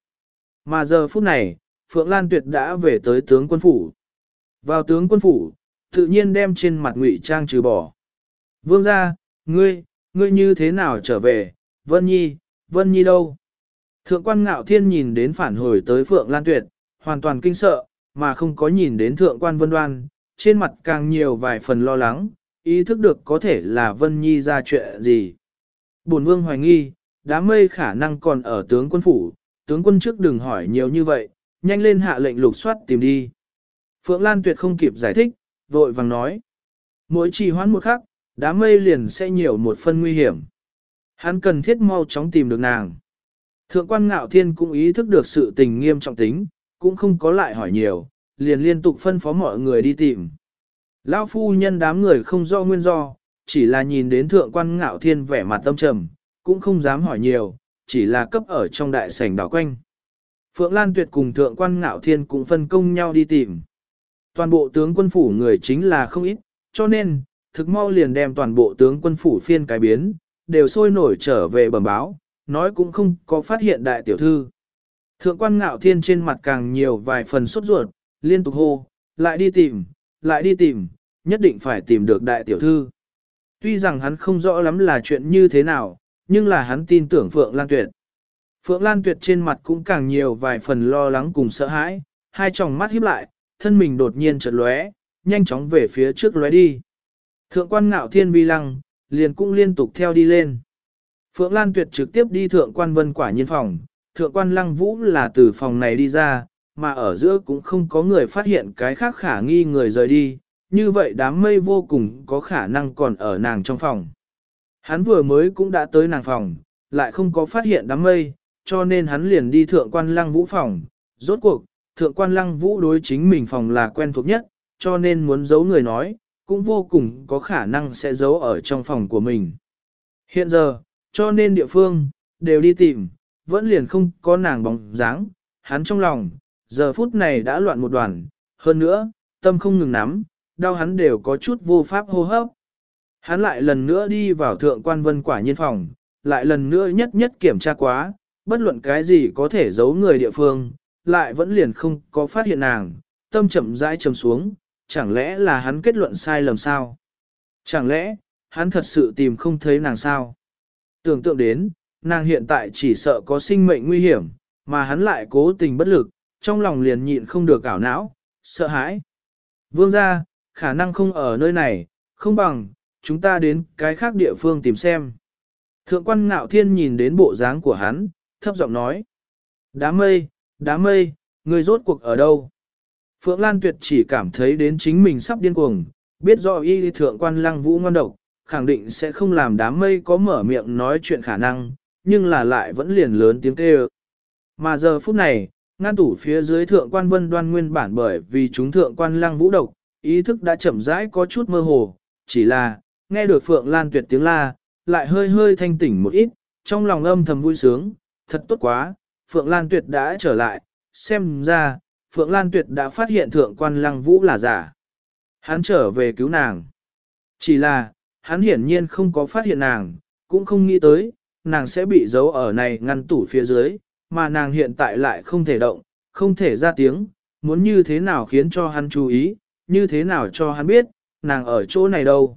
Speaker 1: Mà giờ phút này, Phượng Lan Tuyệt đã về tới tướng quân phủ. Vào tướng quân phủ, tự nhiên đem trên mặt ngụy trang trừ bỏ. Vương ra, ngươi, ngươi như thế nào trở về, Vân Nhi, Vân Nhi đâu? Thượng quan ngạo thiên nhìn đến phản hồi tới Phượng Lan Tuyệt, hoàn toàn kinh sợ, mà không có nhìn đến thượng quan Vân Đoan, trên mặt càng nhiều vài phần lo lắng, ý thức được có thể là Vân Nhi ra chuyện gì. Bổn vương hoài nghi, đám mây khả năng còn ở tướng quân phủ, tướng quân trước đừng hỏi nhiều như vậy, nhanh lên hạ lệnh lục soát tìm đi. Phượng Lan Tuyệt không kịp giải thích, vội vàng nói. Mỗi trì hoãn một khắc, đám mây liền sẽ nhiều một phân nguy hiểm. Hắn cần thiết mau chóng tìm được nàng. Thượng quan ngạo thiên cũng ý thức được sự tình nghiêm trọng tính, cũng không có lại hỏi nhiều, liền liên tục phân phó mọi người đi tìm. Lão phu nhân đám người không do nguyên do, chỉ là nhìn đến thượng quan ngạo thiên vẻ mặt tâm trầm, cũng không dám hỏi nhiều, chỉ là cấp ở trong đại sảnh đảo quanh. Phượng Lan Tuyệt cùng thượng quan ngạo thiên cũng phân công nhau đi tìm. Toàn bộ tướng quân phủ người chính là không ít, cho nên, thực mau liền đem toàn bộ tướng quân phủ phiên cái biến, đều sôi nổi trở về bẩm báo, nói cũng không có phát hiện đại tiểu thư. Thượng quan ngạo thiên trên mặt càng nhiều vài phần sốt ruột, liên tục hô, lại đi tìm, lại đi tìm, nhất định phải tìm được đại tiểu thư. Tuy rằng hắn không rõ lắm là chuyện như thế nào, nhưng là hắn tin tưởng Phượng Lan Tuyệt. Phượng Lan Tuyệt trên mặt cũng càng nhiều vài phần lo lắng cùng sợ hãi, hai tròng mắt híp lại, thân mình đột nhiên chợt lóe, nhanh chóng về phía trước lóe đi. Thượng quan ngạo thiên vi lăng, liền cũng liên tục theo đi lên. Phượng Lan Tuyệt trực tiếp đi thượng quan vân quả nhiên phòng, thượng quan lăng vũ là từ phòng này đi ra, mà ở giữa cũng không có người phát hiện cái khác khả nghi người rời đi, như vậy đám mây vô cùng có khả năng còn ở nàng trong phòng. Hắn vừa mới cũng đã tới nàng phòng, lại không có phát hiện đám mây, cho nên hắn liền đi thượng quan lăng vũ phòng. Rốt cuộc, thượng quan lăng vũ đối chính mình phòng là quen thuộc nhất, cho nên muốn giấu người nói, cũng vô cùng có khả năng sẽ giấu ở trong phòng của mình. Hiện giờ, cho nên địa phương, đều đi tìm, vẫn liền không có nàng bóng dáng, hắn trong lòng, giờ phút này đã loạn một đoàn, hơn nữa, tâm không ngừng nắm, đau hắn đều có chút vô pháp hô hấp. Hắn lại lần nữa đi vào thượng quan vân quả nhiên phòng, lại lần nữa nhất nhất kiểm tra quá, bất luận cái gì có thể giấu người địa phương, lại vẫn liền không có phát hiện nàng, tâm chậm rãi trầm xuống, chẳng lẽ là hắn kết luận sai lầm sao? Chẳng lẽ, hắn thật sự tìm không thấy nàng sao? Tưởng tượng đến, nàng hiện tại chỉ sợ có sinh mệnh nguy hiểm, mà hắn lại cố tình bất lực, trong lòng liền nhịn không được ảo não, sợ hãi. Vương gia, khả năng không ở nơi này, không bằng, chúng ta đến cái khác địa phương tìm xem. Thượng quan ngạo thiên nhìn đến bộ dáng của hắn, thấp giọng nói. Đám mây, đám mây, người rốt cuộc ở đâu? Phượng Lan Tuyệt chỉ cảm thấy đến chính mình sắp điên cuồng, biết rõ y thượng quan lăng vũ ngon độc, khẳng định sẽ không làm đám mây có mở miệng nói chuyện khả năng, nhưng là lại vẫn liền lớn tiếng kêu. Mà giờ phút này, ngăn tủ phía dưới thượng quan vân đoan nguyên bản bởi vì chúng thượng quan lăng vũ độc, ý thức đã chậm rãi có chút mơ hồ, chỉ là, nghe được Phượng Lan Tuyệt tiếng la, lại hơi hơi thanh tỉnh một ít, trong lòng âm thầm vui sướng, thật tốt quá, Phượng Lan Tuyệt đã trở lại, xem ra, Phượng Lan Tuyệt đã phát hiện thượng quan lăng vũ là giả. Hắn trở về cứu nàng. Chỉ là, hắn hiển nhiên không có phát hiện nàng, cũng không nghĩ tới, nàng sẽ bị giấu ở này ngăn tủ phía dưới, mà nàng hiện tại lại không thể động, không thể ra tiếng, muốn như thế nào khiến cho hắn chú ý, như thế nào cho hắn biết, nàng ở chỗ này đâu.